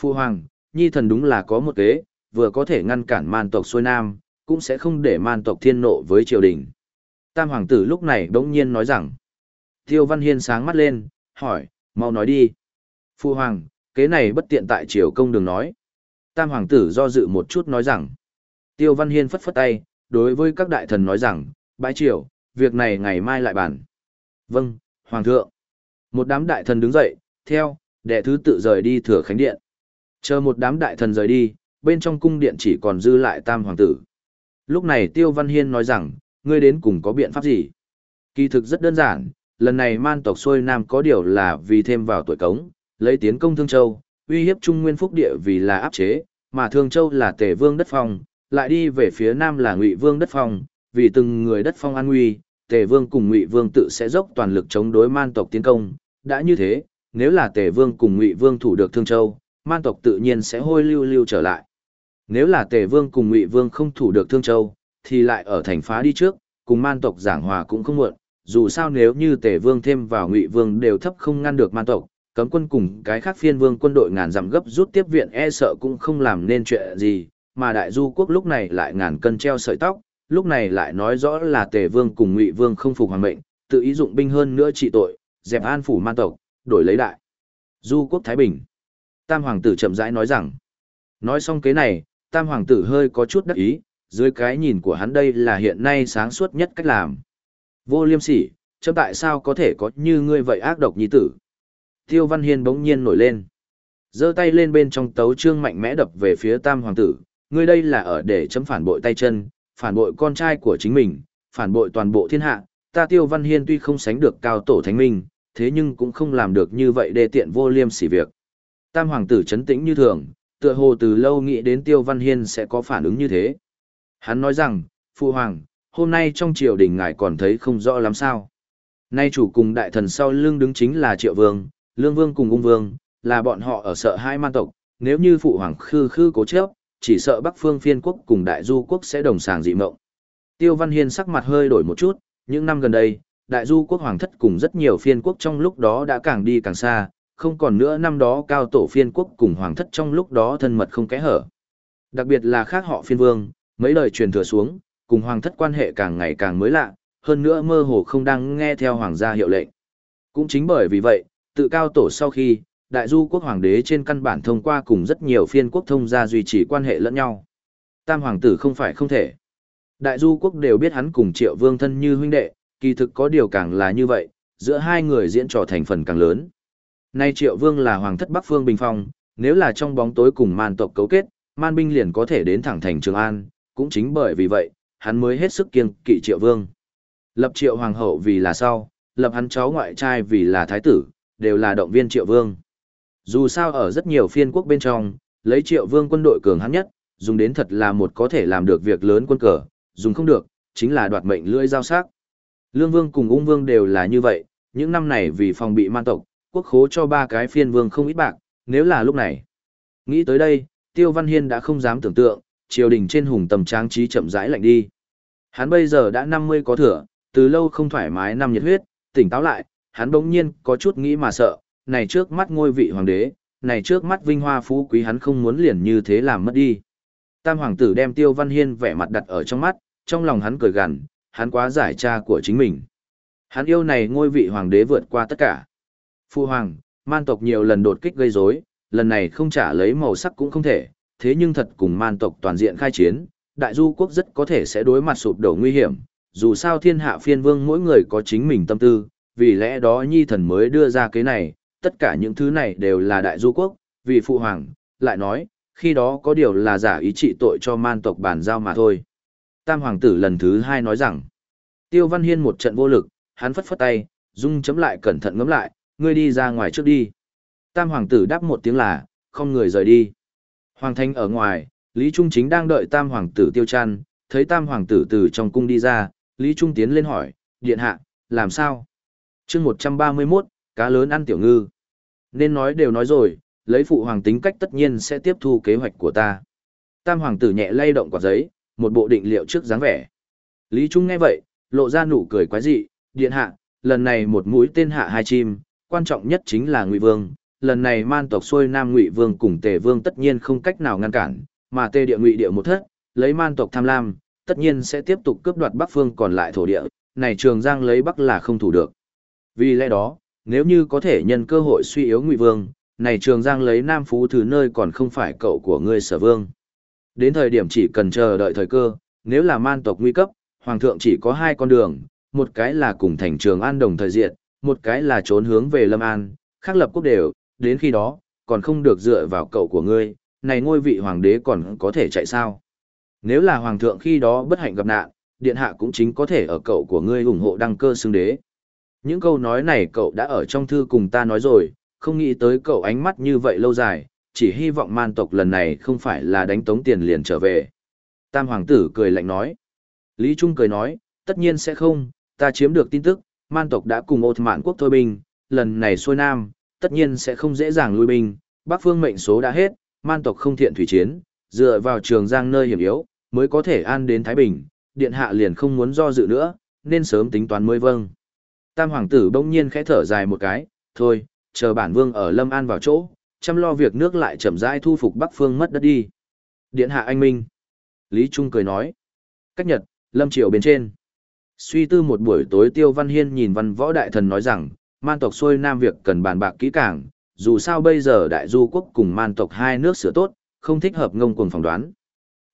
S1: Phu Hoàng, Nhi thần đúng là có một kế, vừa có thể ngăn cản man tộc xuôi nam, cũng sẽ không để man tộc thiên nộ với triều đình. Tam hoàng tử lúc này bỗng nhiên nói rằng. Tiêu Văn Hiên sáng mắt lên, hỏi, mau nói đi. Phu Hoàng, kế này bất tiện tại triều công đường nói. Tam hoàng tử do dự một chút nói rằng. Tiêu Văn Hiên phất phất tay, đối với các đại thần nói rằng, bãi triều, việc này ngày mai lại bàn. Vâng, Hoàng thượng. Một đám đại thần đứng dậy, theo, đệ thứ tự rời đi thừa khánh điện. Chờ một đám đại thần rời đi, bên trong cung điện chỉ còn dư lại tam hoàng tử. Lúc này Tiêu Văn Hiên nói rằng, ngươi đến cùng có biện pháp gì? Kỳ thực rất đơn giản, lần này man tộc xuôi nam có điều là vì thêm vào tuổi cống, lấy tiến công Thương Châu, uy hiếp Trung Nguyên Phúc Địa vì là áp chế, mà Thương Châu là tề vương đất phong, lại đi về phía nam là ngụy vương đất phong, vì từng người đất phong an nguy, Tề Vương cùng Ngụy Vương tự sẽ dốc toàn lực chống đối man tộc tiến công, đã như thế, nếu là Tề Vương cùng Ngụy Vương thủ được Thương Châu, man tộc tự nhiên sẽ hôi lưu lưu trở lại. Nếu là Tề Vương cùng Ngụy Vương không thủ được Thương Châu, thì lại ở thành phá đi trước, cùng man tộc giảng hòa cũng không muộn, dù sao nếu như Tề Vương thêm vào Ngụy Vương đều thấp không ngăn được man tộc, cấm quân cùng cái khác phiên vương quân đội ngàn dặm gấp rút tiếp viện e sợ cũng không làm nên chuyện gì, mà đại du quốc lúc này lại ngàn cân treo sợi tóc, lúc này lại nói rõ là Tề Vương cùng Ngụy Vương không phục hoàng mệnh, tự ý dụng binh hơn nữa trị tội, dẹp an phủ man tộc, đổi lấy đại. Du quốc Thái Bình. Tam hoàng tử chậm rãi nói rằng, nói xong kế này, tam hoàng tử hơi có chút đắc ý, dưới cái nhìn của hắn đây là hiện nay sáng suốt nhất cách làm. Vô liêm sỉ, chấm tại sao có thể có như ngươi vậy ác độc nhi tử. Tiêu Văn Hiên bỗng nhiên nổi lên. giơ tay lên bên trong tấu trương mạnh mẽ đập về phía tam hoàng tử, ngươi đây là ở để chấm phản bội tay chân, phản bội con trai của chính mình, phản bội toàn bộ thiên hạ, ta Tiêu Văn Hiên tuy không sánh được cao tổ thánh minh, thế nhưng cũng không làm được như vậy để tiện vô liêm sỉ việc. Tam hoàng tử chấn tĩnh như thường, tựa hồ từ lâu nghĩ đến Tiêu Văn Hiên sẽ có phản ứng như thế. Hắn nói rằng, Phụ Hoàng, hôm nay trong triều đình ngài còn thấy không rõ lắm sao. Nay chủ cùng đại thần sau lưng đứng chính là Triệu Vương, Lương Vương cùng Ung Vương, là bọn họ ở sợ hai man tộc, nếu như Phụ Hoàng khư khư cố chấp, chỉ sợ Bắc Phương phiên quốc cùng Đại Du quốc sẽ đồng sàng dị mộng. Tiêu Văn Hiên sắc mặt hơi đổi một chút, những năm gần đây, Đại Du quốc hoàng thất cùng rất nhiều phiên quốc trong lúc đó đã càng đi càng xa, không còn nữa năm đó cao tổ phiên quốc cùng hoàng thất trong lúc đó thân mật không kẽ hở. Đặc biệt là khác họ phiên vương, mấy đời truyền thừa xuống, cùng hoàng thất quan hệ càng ngày càng mới lạ, hơn nữa mơ hồ không đang nghe theo hoàng gia hiệu lệnh. Cũng chính bởi vì vậy, tự cao tổ sau khi, đại du quốc hoàng đế trên căn bản thông qua cùng rất nhiều phiên quốc thông gia duy trì quan hệ lẫn nhau. Tam hoàng tử không phải không thể. Đại du quốc đều biết hắn cùng triệu vương thân như huynh đệ, kỳ thực có điều càng là như vậy, giữa hai người diễn trò thành phần càng lớn. Nay triệu vương là hoàng thất Bắc Phương Bình Phong, nếu là trong bóng tối cùng man tộc cấu kết, man binh liền có thể đến thẳng thành Trường An, cũng chính bởi vì vậy, hắn mới hết sức kiêng kỵ triệu vương. Lập triệu hoàng hậu vì là sau, lập hắn cháu ngoại trai vì là thái tử, đều là động viên triệu vương. Dù sao ở rất nhiều phiên quốc bên trong, lấy triệu vương quân đội cường hắn nhất, dùng đến thật là một có thể làm được việc lớn quân cờ, dùng không được, chính là đoạt mệnh lưỡi giao sắc. Lương vương cùng ung vương đều là như vậy, những năm này vì phòng bị man tộc, quốc khố cho ba cái phiên vương không ít bạc, nếu là lúc này. Nghĩ tới đây, Tiêu Văn Hiên đã không dám tưởng tượng, triều đình trên hùng tầm trang trí chậm rãi lạnh đi. Hắn bây giờ đã 50 có thừa, từ lâu không thoải mái năm nhiệt huyết, tỉnh táo lại, hắn bỗng nhiên có chút nghĩ mà sợ, này trước mắt ngôi vị hoàng đế, này trước mắt vinh hoa phú quý hắn không muốn liền như thế làm mất đi. Tam hoàng tử đem Tiêu Văn Hiên vẻ mặt đặt ở trong mắt, trong lòng hắn cười gằn, hắn quá giải cha của chính mình. Hắn yêu này ngôi vị hoàng đế vượt qua tất cả. Phu hoàng, man tộc nhiều lần đột kích gây rối, lần này không trả lấy màu sắc cũng không thể, thế nhưng thật cùng man tộc toàn diện khai chiến, đại du quốc rất có thể sẽ đối mặt sụp đổ nguy hiểm, dù sao thiên hạ phiên vương mỗi người có chính mình tâm tư, vì lẽ đó nhi thần mới đưa ra cái này, tất cả những thứ này đều là đại du quốc, vì phụ hoàng, lại nói, khi đó có điều là giả ý trị tội cho man tộc bản giao mà thôi. Tam hoàng tử lần thứ hai nói rằng, Tiêu Văn Hiên một trận vô lực, hắn phất phất tay, dung chấm lại cẩn thận ngấm lại, ngươi đi ra ngoài trước đi. Tam hoàng tử đáp một tiếng là, không người rời đi. Hoàng thanh ở ngoài, Lý Trung chính đang đợi tam hoàng tử tiêu chăn, thấy tam hoàng tử từ trong cung đi ra, Lý Trung tiến lên hỏi, điện hạ, làm sao? chương 131, cá lớn ăn tiểu ngư. Nên nói đều nói rồi, lấy phụ hoàng tính cách tất nhiên sẽ tiếp thu kế hoạch của ta. Tam hoàng tử nhẹ lay động quả giấy, một bộ định liệu trước dáng vẻ. Lý Trung nghe vậy, lộ ra nụ cười quái dị, điện hạ, lần này một mũi tên hạ hai chim, quan trọng nhất chính là Ngụy Vương, lần này man tộc xuôi Nam Ngụy Vương cùng Tề Vương tất nhiên không cách nào ngăn cản, mà Tề địa Ngụy địa một thất, lấy man tộc tham lam, tất nhiên sẽ tiếp tục cướp đoạt Bắc phương còn lại thổ địa, này Trường Giang lấy Bắc là không thủ được. Vì lẽ đó, nếu như có thể nhân cơ hội suy yếu Ngụy Vương, này Trường Giang lấy Nam Phú thứ nơi còn không phải cậu của ngươi Sở Vương. Đến thời điểm chỉ cần chờ đợi thời cơ, nếu là man tộc nguy cấp, hoàng thượng chỉ có hai con đường, một cái là cùng thành Trường An đồng thời diện, một cái là trốn hướng về Lâm An, khác lập quốc đều, đến khi đó, còn không được dựa vào cậu của ngươi, này ngôi vị hoàng đế còn có thể chạy sao. Nếu là hoàng thượng khi đó bất hạnh gặp nạn, điện hạ cũng chính có thể ở cậu của ngươi ủng hộ đăng cơ xưng đế. Những câu nói này cậu đã ở trong thư cùng ta nói rồi, không nghĩ tới cậu ánh mắt như vậy lâu dài, chỉ hy vọng man tộc lần này không phải là đánh tống tiền liền trở về. Tam hoàng tử cười lạnh nói. Lý Trung cười nói, tất nhiên sẽ không, ta chiếm được tin tức, man tộc đã cùng ột mạn quốc thôi binh, lần này xuôi nam, tất nhiên sẽ không dễ dàng lui binh, Bắc phương mệnh số đã hết, man tộc không thiện thủy chiến, dựa vào trường giang nơi hiểm yếu, mới có thể an đến Thái Bình, điện hạ liền không muốn do dự nữa, nên sớm tính toán mới vâng. Tam hoàng tử bỗng nhiên khẽ thở dài một cái, thôi, chờ bản vương ở Lâm An vào chỗ, chăm lo việc nước lại chậm rãi thu phục Bắc phương mất đất đi. Điện hạ anh minh. Lý Trung cười nói. Cách nhật, Lâm Triều bên trên. Suy tư một buổi tối Tiêu Văn Hiên nhìn văn võ đại thần nói rằng, man tộc xuôi nam việc cần bàn bạc kỹ càng, dù sao bây giờ đại du quốc cùng man tộc hai nước sửa tốt, không thích hợp ngông cuồng phỏng đoán.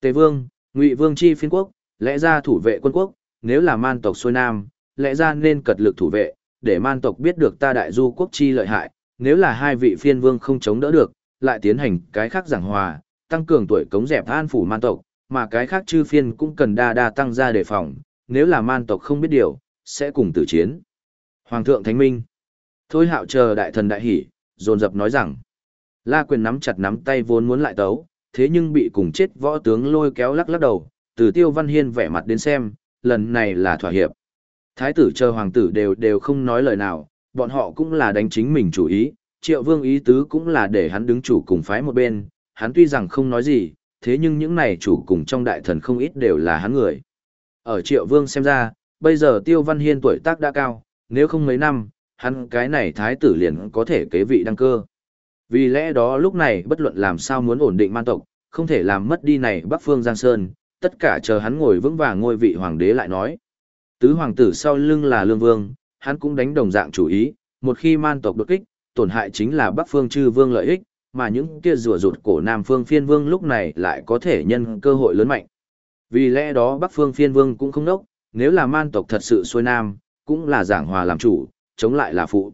S1: Tề Vương, Ngụy Vương chi phiên quốc, lẽ ra thủ vệ quân quốc, nếu là man tộc xuôi nam, lẽ ra nên cật lực thủ vệ, để man tộc biết được ta đại du quốc chi lợi hại, nếu là hai vị phiên vương không chống đỡ được, lại tiến hành cái khác giảng hòa, tăng cường tuổi cống dẹp an phủ man tộc, mà cái khác chư phiên cũng cần đa đa tăng ra đề phòng, nếu là man tộc không biết điều, sẽ cùng tử chiến. Hoàng thượng Thánh Minh. Thôi hạo chờ đại thần đại hỷ, dồn dập nói rằng, La quyền nắm chặt nắm tay vốn muốn lại tấu, thế nhưng bị cùng chết võ tướng lôi kéo lắc lắc đầu, từ tiêu văn hiên vẻ mặt đến xem, lần này là thỏa hiệp. Thái tử chờ hoàng tử đều đều không nói lời nào, bọn họ cũng là đánh chính mình chủ ý, triệu vương ý tứ cũng là để hắn đứng chủ cùng phái một bên, hắn tuy rằng không nói gì, thế nhưng những này chủ cùng trong đại thần không ít đều là hắn người. Ở triệu vương xem ra, bây giờ tiêu văn hiên tuổi tác đã cao, nếu không mấy năm, hắn cái này thái tử liền có thể kế vị đăng cơ. Vì lẽ đó lúc này bất luận làm sao muốn ổn định man tộc, không thể làm mất đi này Bắc Phương Giang Sơn, tất cả chờ hắn ngồi vững vàng ngôi vị hoàng đế lại nói. Tứ hoàng tử sau lưng là Lương Vương, hắn cũng đánh đồng dạng chủ ý, một khi man tộc đột kích, tổn hại chính là Bắc Phương chư vương lợi ích, mà những kia rùa rụt cổ Nam Phương phiên vương lúc này lại có thể nhân cơ hội lớn mạnh. Vì lẽ đó Bắc Phương phiên vương cũng không nốc, nếu là man tộc thật sự xuôi Nam, cũng là giảng hòa làm chủ, chống lại là phụ.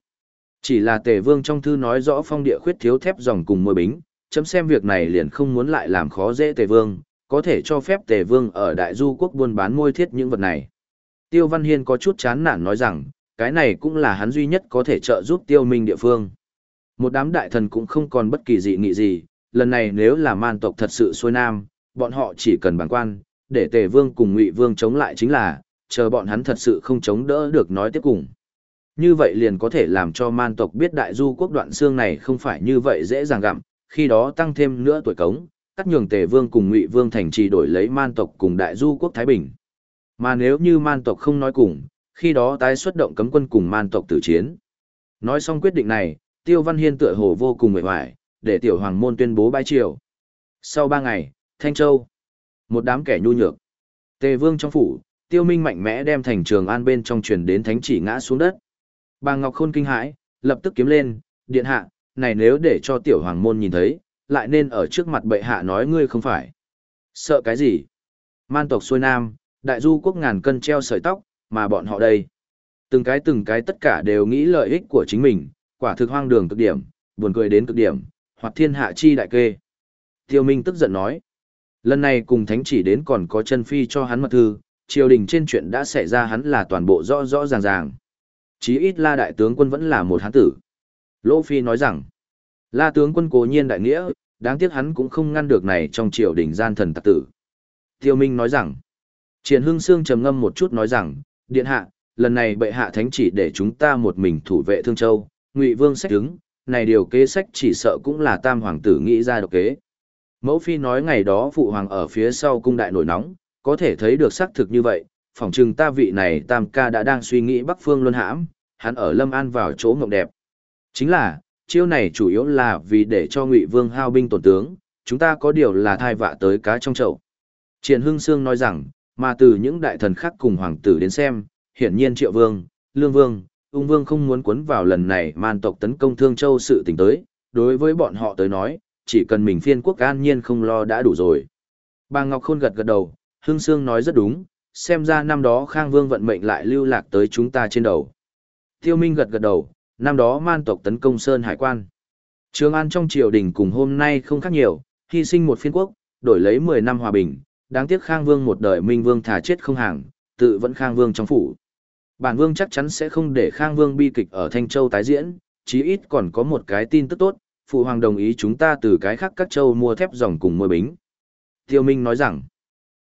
S1: Chỉ là tề vương trong thư nói rõ phong địa khuyết thiếu thép dòng cùng môi bính, chấm xem việc này liền không muốn lại làm khó dễ tề vương, có thể cho phép tề vương ở đại du quốc buôn bán môi thiết những vật này. Tiêu Văn Hiên có chút chán nản nói rằng, cái này cũng là hắn duy nhất có thể trợ giúp tiêu minh địa phương. Một đám đại thần cũng không còn bất kỳ dị nghị gì, lần này nếu là man tộc thật sự xuôi nam, bọn họ chỉ cần bằng quan, để tề vương cùng ngụy vương chống lại chính là, chờ bọn hắn thật sự không chống đỡ được nói tiếp cùng. Như vậy liền có thể làm cho man tộc biết đại du quốc đoạn xương này không phải như vậy dễ dàng gặm, khi đó tăng thêm nữa tuổi cống, cắt nhường tề vương cùng ngụy vương thành trì đổi lấy man tộc cùng đại du quốc Thái Bình. Mà nếu như man tộc không nói cùng, khi đó tái xuất động cấm quân cùng man tộc tử chiến. Nói xong quyết định này, Tiêu Văn Hiên tựa hồ vô cùng mệt mỏi, để tiểu hoàng môn tuyên bố bãi triều. Sau ba ngày, Thanh Châu, một đám kẻ nhu nhược. Tề Vương trong phủ, Tiêu Minh mạnh mẽ đem thành trường an bên trong truyền đến thánh chỉ ngã xuống đất. Bà Ngọc Khôn kinh hãi, lập tức kiếm lên, điện hạ, này nếu để cho tiểu hoàng môn nhìn thấy, lại nên ở trước mặt bệ hạ nói ngươi không phải. Sợ cái gì? Man tộc xuôi nam, đại du quốc ngàn cân treo sợi tóc, mà bọn họ đây. Từng cái từng cái tất cả đều nghĩ lợi ích của chính mình, quả thực hoang đường cực điểm, buồn cười đến cực điểm, hoặc thiên hạ chi đại kê. Tiêu Minh tức giận nói. Lần này cùng thánh chỉ đến còn có chân phi cho hắn mật thư, triều đình trên chuyện đã xảy ra hắn là toàn bộ rõ rõ ràng ràng. Chí ít la đại tướng quân vẫn là một hán tử. Lỗ Phi nói rằng, la tướng quân cố nhiên đại nghĩa, đáng tiếc hắn cũng không ngăn được này trong triều đình gian thần tặc tử. Tiêu Minh nói rằng, Triển Hưng Sương trầm ngâm một chút nói rằng, điện hạ, lần này bệ hạ thánh chỉ để chúng ta một mình thủ vệ Thương Châu, Ngụy Vương sách đứng, này điều kế sách chỉ sợ cũng là tam hoàng tử nghĩ ra độc kế. Mẫu phi nói ngày đó phụ hoàng ở phía sau cung đại nổi nóng, có thể thấy được xác thực như vậy, phỏng chừng ta vị này tam ca đã đang suy nghĩ Bắc Phương luân hãm, hắn ở Lâm An vào chỗ ngọc đẹp. Chính là, chiêu này chủ yếu là vì để cho Ngụy Vương hao binh tổn tướng, chúng ta có điều là thai vạ tới cá trong chậu. Triển Hưng Sương nói rằng, mà từ những đại thần khác cùng hoàng tử đến xem, hiển nhiên Triệu Vương, Lương Vương, Ung Vương không muốn cuốn vào lần này man tộc tấn công Thương Châu sự tình tới, đối với bọn họ tới nói, chỉ cần mình phiên quốc an nhiên không lo đã đủ rồi. Bà Ngọc Khôn gật gật đầu, Hưng Sương nói rất đúng, xem ra năm đó Khang Vương vận mệnh lại lưu lạc tới chúng ta trên đầu. Tiêu Minh gật gật đầu, năm đó man tộc tấn công Sơn Hải Quan. Trường An trong triều đình cùng hôm nay không khác nhiều, hy sinh một phiên quốc, đổi lấy 10 năm hòa bình, đáng tiếc Khang Vương một đời Minh Vương thả chết không hàng, tự vẫn Khang Vương trong phủ. Bản Vương chắc chắn sẽ không để Khang Vương bi kịch ở Thanh Châu tái diễn, chí ít còn có một cái tin tức tốt, Phụ Hoàng đồng ý chúng ta từ cái khác các châu mua thép dòng cùng mua bính. Tiêu Minh nói rằng,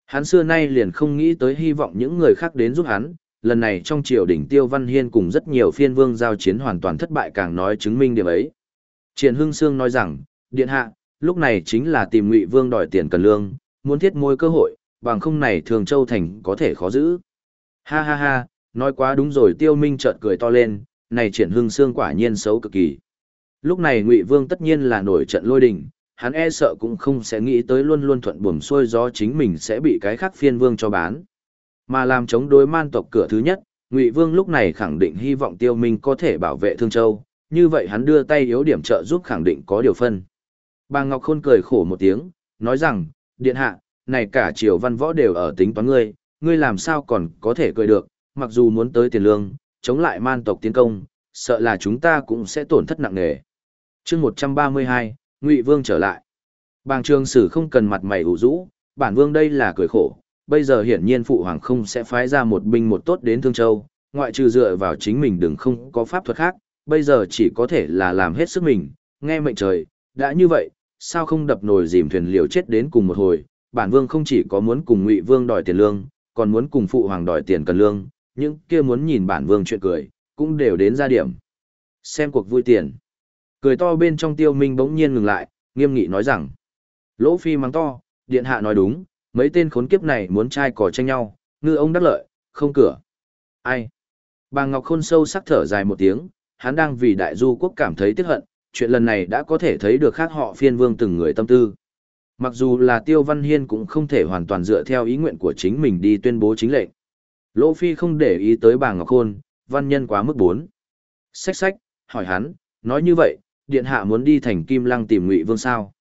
S1: Hắn xưa nay liền không nghĩ tới hy vọng những người khác đến giúp hắn, lần này trong triều đình Tiêu Văn Hiên cùng rất nhiều phiên vương giao chiến hoàn toàn thất bại càng nói chứng minh điểm ấy. Triển Hưng Sương nói rằng, điện hạ, lúc này chính là tìm Ngụy Vương đòi tiền cần lương, muốn thiết môi cơ hội, bằng không này Thường Châu thành có thể khó giữ. Ha ha ha, nói quá đúng rồi, Tiêu Minh chợt cười to lên, này Triển Hưng xương quả nhiên xấu cực kỳ. Lúc này Ngụy Vương tất nhiên là nổi trận lôi đình, hắn e sợ cũng không sẽ nghĩ tới luôn luôn thuận buồm xuôi gió chính mình sẽ bị cái khác phiên vương cho bán. Mà làm chống đối man tộc cửa thứ nhất, Ngụy Vương lúc này khẳng định hy vọng Tiêu Minh có thể bảo vệ Thương Châu, như vậy hắn đưa tay yếu điểm trợ giúp khẳng định có điều phân. Bà Ngọc Khôn cười khổ một tiếng, nói rằng, điện hạ, này cả triều văn võ đều ở tính toán ngươi, ngươi làm sao còn có thể cười được, mặc dù muốn tới tiền lương, chống lại man tộc tiến công, sợ là chúng ta cũng sẽ tổn thất nặng nề. Chương 132, Ngụy Vương trở lại. Bàng Trường Sử không cần mặt mày ủ rũ, bản vương đây là cười khổ, bây giờ hiển nhiên phụ hoàng không sẽ phái ra một binh một tốt đến Thương Châu, ngoại trừ dựa vào chính mình đừng không có pháp thuật khác, bây giờ chỉ có thể là làm hết sức mình, nghe mệnh trời, đã như vậy, sao không đập nồi dìm thuyền liều chết đến cùng một hồi, bản vương không chỉ có muốn cùng Ngụy Vương đòi tiền lương, còn muốn cùng phụ hoàng đòi tiền cần lương, những kia muốn nhìn bản vương chuyện cười, cũng đều đến ra điểm. Xem cuộc vui tiền. Cười to bên trong tiêu minh bỗng nhiên ngừng lại, nghiêm nghị nói rằng. Lỗ phi mắng to, điện hạ nói đúng, mấy tên khốn kiếp này muốn trai cỏ tranh nhau, ngư ông đắc lợi, không cửa. Ai? Bà Ngọc Khôn sâu sắc thở dài một tiếng, hắn đang vì đại du quốc cảm thấy tiếc hận, chuyện lần này đã có thể thấy được khác họ phiên vương từng người tâm tư. Mặc dù là Tiêu Văn Hiên cũng không thể hoàn toàn dựa theo ý nguyện của chính mình đi tuyên bố chính lệnh. Lỗ Phi không để ý tới bà Ngọc Khôn, văn nhân quá mức bốn. Xách xách, hỏi hắn, nói như vậy, điện hạ muốn đi thành Kim Lăng tìm Ngụy Vương sao?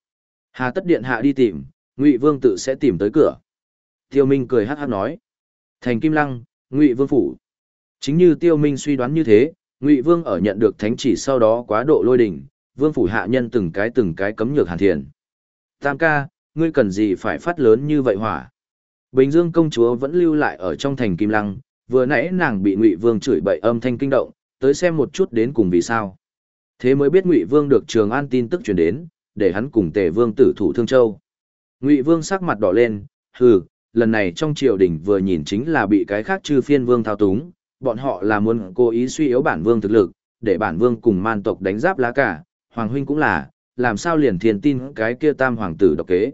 S1: Hà tất điện hạ đi tìm, Ngụy Vương tự sẽ tìm tới cửa. Tiêu Minh cười hắc hắc nói, thành Kim Lăng, Ngụy Vương phủ. Chính như Tiêu Minh suy đoán như thế, Ngụy Vương ở nhận được thánh chỉ sau đó quá độ lôi đỉnh, Vương phủ hạ nhân từng cái từng cái cấm nhược hàn thiền. Tam ca, ngươi cần gì phải phát lớn như vậy hỏa? Bình Dương công chúa vẫn lưu lại ở trong thành Kim Lăng, vừa nãy nàng bị Ngụy Vương chửi bậy âm thanh kinh động, tới xem một chút đến cùng vì sao. Thế mới biết Ngụy Vương được Trường An tin tức truyền đến, để hắn cùng Tề Vương tử thủ Thương Châu. Ngụy Vương sắc mặt đỏ lên, hừ, lần này trong triều đình vừa nhìn chính là bị cái khác chư phiên vương thao túng, bọn họ là muốn cố ý suy yếu bản vương thực lực, để bản vương cùng man tộc đánh giáp lá cả, hoàng huynh cũng là, làm sao liền thiền tin cái kia tam hoàng tử độc kế.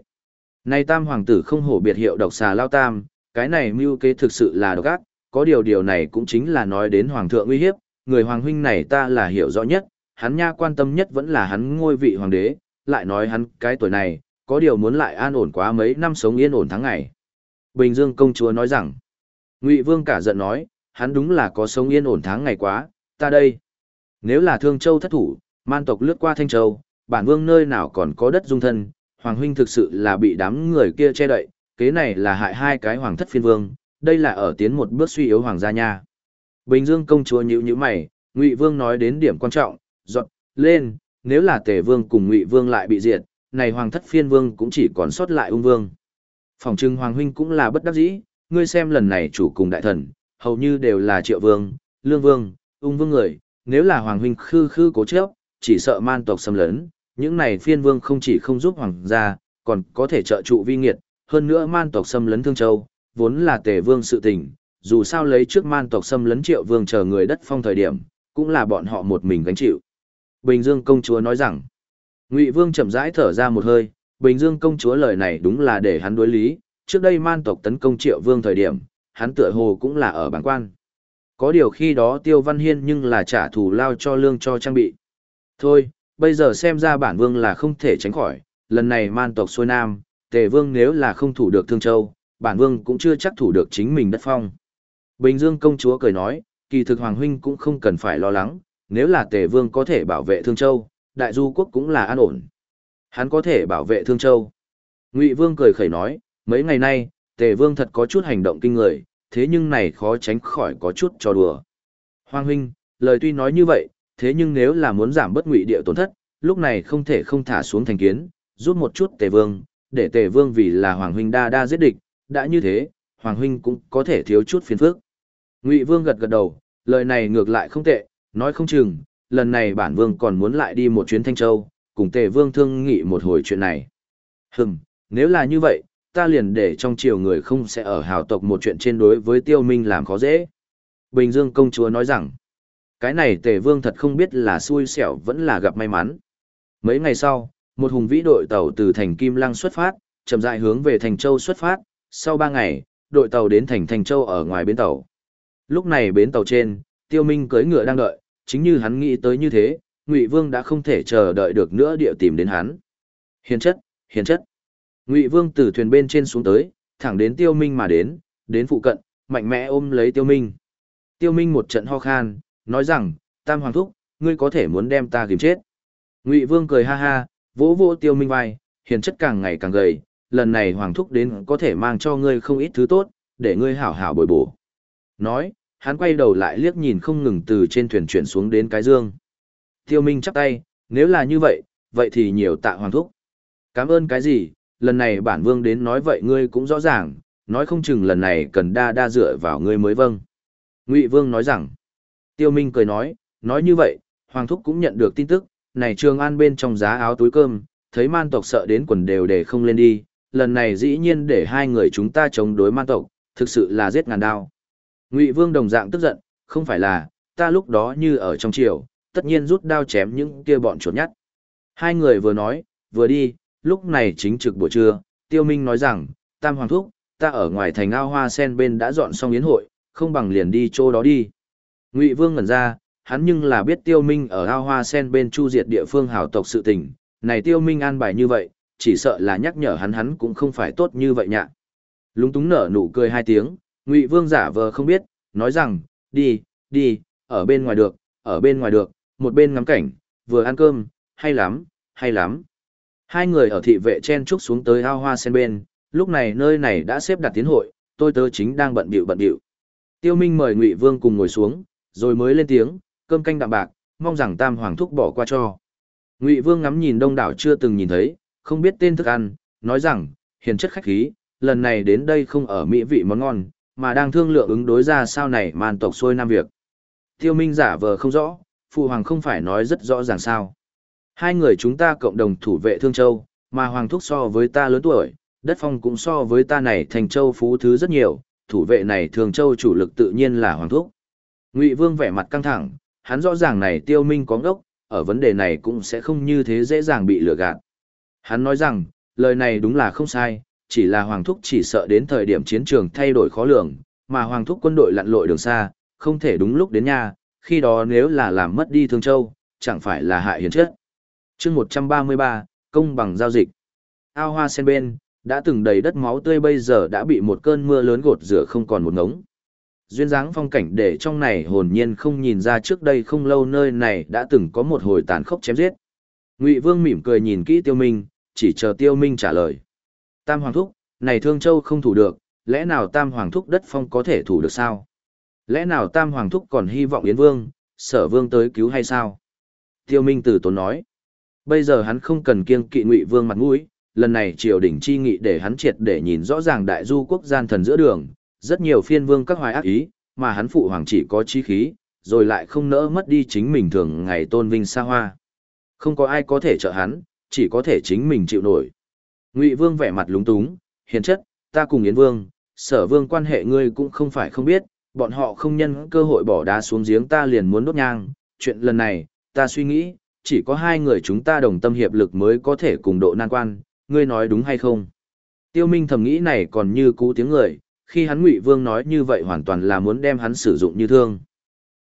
S1: Này tam hoàng tử không hổ biệt hiệu độc xà lao tam, cái này mưu kế thực sự là độc ác, có điều điều này cũng chính là nói đến hoàng thượng uy hiếp, người hoàng huynh này ta là hiểu rõ nhất, hắn nha quan tâm nhất vẫn là hắn ngôi vị hoàng đế, lại nói hắn cái tuổi này, có điều muốn lại an ổn quá mấy năm sống yên ổn tháng ngày. Bình Dương công chúa nói rằng, Ngụy Vương cả giận nói, hắn đúng là có sống yên ổn tháng ngày quá, ta đây. Nếu là Thương Châu thất thủ, man tộc lướt qua Thanh Châu, bản vương nơi nào còn có đất dung thân, hoàng huynh thực sự là bị đám người kia che đậy, kế này là hại hai cái hoàng thất phiên vương, đây là ở tiến một bước suy yếu hoàng gia nha. Bình Dương công chúa nhíu nhíu mày, Ngụy Vương nói đến điểm quan trọng, giọt lên, nếu là Tề Vương cùng Ngụy Vương lại bị diệt, này hoàng thất phiên vương cũng chỉ còn sót lại ung vương. Phòng trưng hoàng huynh cũng là bất đắc dĩ, ngươi xem lần này chủ cùng đại thần, hầu như đều là Triệu Vương, Lương Vương, ung vương người, nếu là hoàng huynh khư khư cố chấp, chỉ sợ man tộc xâm lấn, những này phiên vương không chỉ không giúp hoàng gia, còn có thể trợ trụ vi nghiệt, hơn nữa man tộc xâm lấn Thương Châu, vốn là tề vương sự tình, dù sao lấy trước man tộc xâm lấn triệu vương chờ người đất phong thời điểm, cũng là bọn họ một mình gánh chịu. Bình Dương công chúa nói rằng, Ngụy Vương chậm rãi thở ra một hơi, Bình Dương công chúa lời này đúng là để hắn đối lý, trước đây man tộc tấn công triệu vương thời điểm, hắn tựa hồ cũng là ở bản quan. Có điều khi đó Tiêu Văn Hiên nhưng là trả thù lao cho lương cho trang bị. Thôi, bây giờ xem ra bản vương là không thể tránh khỏi, lần này man tộc xuôi nam, tề vương nếu là không thủ được Thương Châu, bản vương cũng chưa chắc thủ được chính mình đất phong. Bình Dương công chúa cười nói, kỳ thực Hoàng Huynh cũng không cần phải lo lắng, nếu là tề vương có thể bảo vệ Thương Châu, đại du quốc cũng là an ổn. Hắn có thể bảo vệ Thương Châu. Ngụy Vương cười khẩy nói, mấy ngày nay, tề vương thật có chút hành động kinh người, thế nhưng này khó tránh khỏi có chút cho đùa. Hoàng Huynh, lời tuy nói như vậy, thế nhưng nếu là muốn giảm bất ngụy địa tổn thất, lúc này không thể không thả xuống thành kiến, rút một chút tề vương, để tề vương vì là Hoàng Huynh đa đa giết địch, đã như thế, Hoàng Huynh cũng có thể thiếu chút phiền phức. Ngụy Vương gật gật đầu, lời này ngược lại không tệ, nói không chừng, lần này bản Vương còn muốn lại đi một chuyến Thanh Châu, cùng Tề Vương thương nghị một hồi chuyện này. Hừm, nếu là như vậy, ta liền để trong triều người không sẽ ở hào tộc một chuyện trên đối với tiêu minh làm khó dễ. Bình Dương công chúa nói rằng, cái này tề vương thật không biết là xui xẻo vẫn là gặp may mắn. Mấy ngày sau, một hùng vĩ đội tàu từ thành Kim Lăng xuất phát, chậm rãi hướng về thành Châu xuất phát, sau ba ngày, đội tàu đến thành Thành Châu ở ngoài bến tàu. Lúc này bến tàu trên, Tiêu Minh cưỡi ngựa đang đợi, chính như hắn nghĩ tới như thế, Ngụy Vương đã không thể chờ đợi được nữa địa tìm đến hắn. Hiền chất, hiền chất. Ngụy Vương từ thuyền bên trên xuống tới, thẳng đến Tiêu Minh mà đến, đến phụ cận, mạnh mẽ ôm lấy Tiêu Minh. Tiêu Minh một trận ho khan, nói rằng, Tam Hoàng Thúc, ngươi có thể muốn đem ta kiếm chết. Ngụy Vương cười ha ha, vỗ vỗ Tiêu Minh vai, hiền chất càng ngày càng gầy, lần này Hoàng Thúc đến có thể mang cho ngươi không ít thứ tốt, để ngươi hảo hảo bồi bổ. Nói, hắn quay đầu lại liếc nhìn không ngừng từ trên thuyền chuyển xuống đến cái dương. Tiêu Minh chắp tay, nếu là như vậy, vậy thì nhiều tạ Hoàng Thúc. Cảm ơn cái gì, lần này bản vương đến nói vậy ngươi cũng rõ ràng, nói không chừng lần này cần đa đa dựa vào ngươi mới vâng. Ngụy Vương nói rằng, Tiêu Minh cười nói, nói như vậy, Hoàng Thúc cũng nhận được tin tức, này Trường An bên trong giá áo túi cơm, thấy man tộc sợ đến quần đều để không lên đi, lần này dĩ nhiên để hai người chúng ta chống đối man tộc, thực sự là giết ngàn đao. Ngụy Vương đồng dạng tức giận, không phải là, ta lúc đó như ở trong triều, tất nhiên rút đao chém những kia bọn chuột nhắt. Hai người vừa nói, vừa đi, lúc này chính trực buổi trưa, Tiêu Minh nói rằng, Tam Hoàng Thúc, ta ở ngoài thành ao hoa sen bên đã dọn xong yến hội, không bằng liền đi chỗ đó đi. Ngụy Vương ngẩn ra, hắn nhưng là biết Tiêu Minh ở ao hoa sen bên chu diệt địa phương hảo tộc sự tình, này Tiêu Minh an bài như vậy, chỉ sợ là nhắc nhở hắn hắn cũng không phải tốt như vậy nhạ. Lúng túng nở nụ cười hai tiếng, Ngụy Vương giả vờ không biết, nói rằng, đi, đi, ở bên ngoài được, ở bên ngoài được, một bên ngắm cảnh, vừa ăn cơm, hay lắm, hay lắm. Hai người ở thị vệ chen trúc xuống tới ao hoa sen bên, lúc này nơi này đã xếp đặt tiến hội, tôi tớ chính đang bận bịu bận bịu. Tiêu Minh mời Ngụy Vương cùng ngồi xuống, rồi mới lên tiếng, cơm canh đạm bạc, mong rằng Tam Hoàng thúc bỏ qua cho. Ngụy Vương ngắm nhìn đông đảo chưa từng nhìn thấy, không biết tên thức ăn, nói rằng, hiền chất khách khí, lần này đến đây không ở mỹ vị món ngon, mà đang thương lượng ứng đối ra sao này màn tộc xuôi nam việc. Tiêu Minh giả vờ không rõ, Phụ Hoàng không phải nói rất rõ ràng sao. Hai người chúng ta cộng đồng thủ vệ Thương Châu, mà Hoàng Thúc so với ta lớn tuổi, đất phong cũng so với ta này thành châu phú thứ rất nhiều, thủ vệ này thường Châu chủ lực tự nhiên là Hoàng Thúc. Ngụy Vương vẻ mặt căng thẳng, hắn rõ ràng này Tiêu Minh có ngốc, ở vấn đề này cũng sẽ không như thế dễ dàng bị lừa gạt. Hắn nói rằng, lời này đúng là không sai, chỉ là Hoàng Thúc chỉ sợ đến thời điểm chiến trường thay đổi khó lường, mà Hoàng Thúc quân đội lặn lội đường xa, không thể đúng lúc đến nhà, khi đó nếu là làm mất đi Thương Châu, chẳng phải là hại hiền chết. chương 133, công bằng giao dịch. Ao hoa sen bên, đã từng đầy đất máu tươi bây giờ đã bị một cơn mưa lớn gột rửa không còn một ngống. Duyên dáng phong cảnh để trong này hồn nhiên không nhìn ra trước đây không lâu nơi này đã từng có một hồi tàn khốc chém giết. Ngụy Vương mỉm cười nhìn kỹ Tiêu Minh, chỉ chờ Tiêu Minh trả lời. Tam Hoàng Thúc, này Thương Châu không thủ được, lẽ nào Tam Hoàng Thúc đất phong có thể thủ được sao? Lẽ nào Tam Hoàng Thúc còn hy vọng Yến Vương, sở vương tới cứu hay sao? Tiêu Minh từ tốn nói. Bây giờ hắn không cần kiêng kỵ Ngụy Vương mặt mũi, lần này triều đình chi nghị để hắn triệt để nhìn rõ ràng đại du quốc gian thần giữa đường, rất nhiều phiên vương các hoài ác ý, mà hắn phụ hoàng chỉ có chí khí, rồi lại không nỡ mất đi chính mình thường ngày tôn vinh xa hoa. Không có ai có thể trợ hắn, chỉ có thể chính mình chịu nổi. Ngụy Vương vẻ mặt lúng túng, hiền chất, ta cùng Yến Vương, sở vương quan hệ ngươi cũng không phải không biết, bọn họ không nhân cơ hội bỏ đá xuống giếng ta liền muốn đốt nhang, chuyện lần này, ta suy nghĩ, chỉ có hai người chúng ta đồng tâm hiệp lực mới có thể cùng độ nan quan, ngươi nói đúng hay không? Tiêu Minh thầm nghĩ này còn như cú tiếng người, khi hắn Ngụy Vương nói như vậy hoàn toàn là muốn đem hắn sử dụng như thương.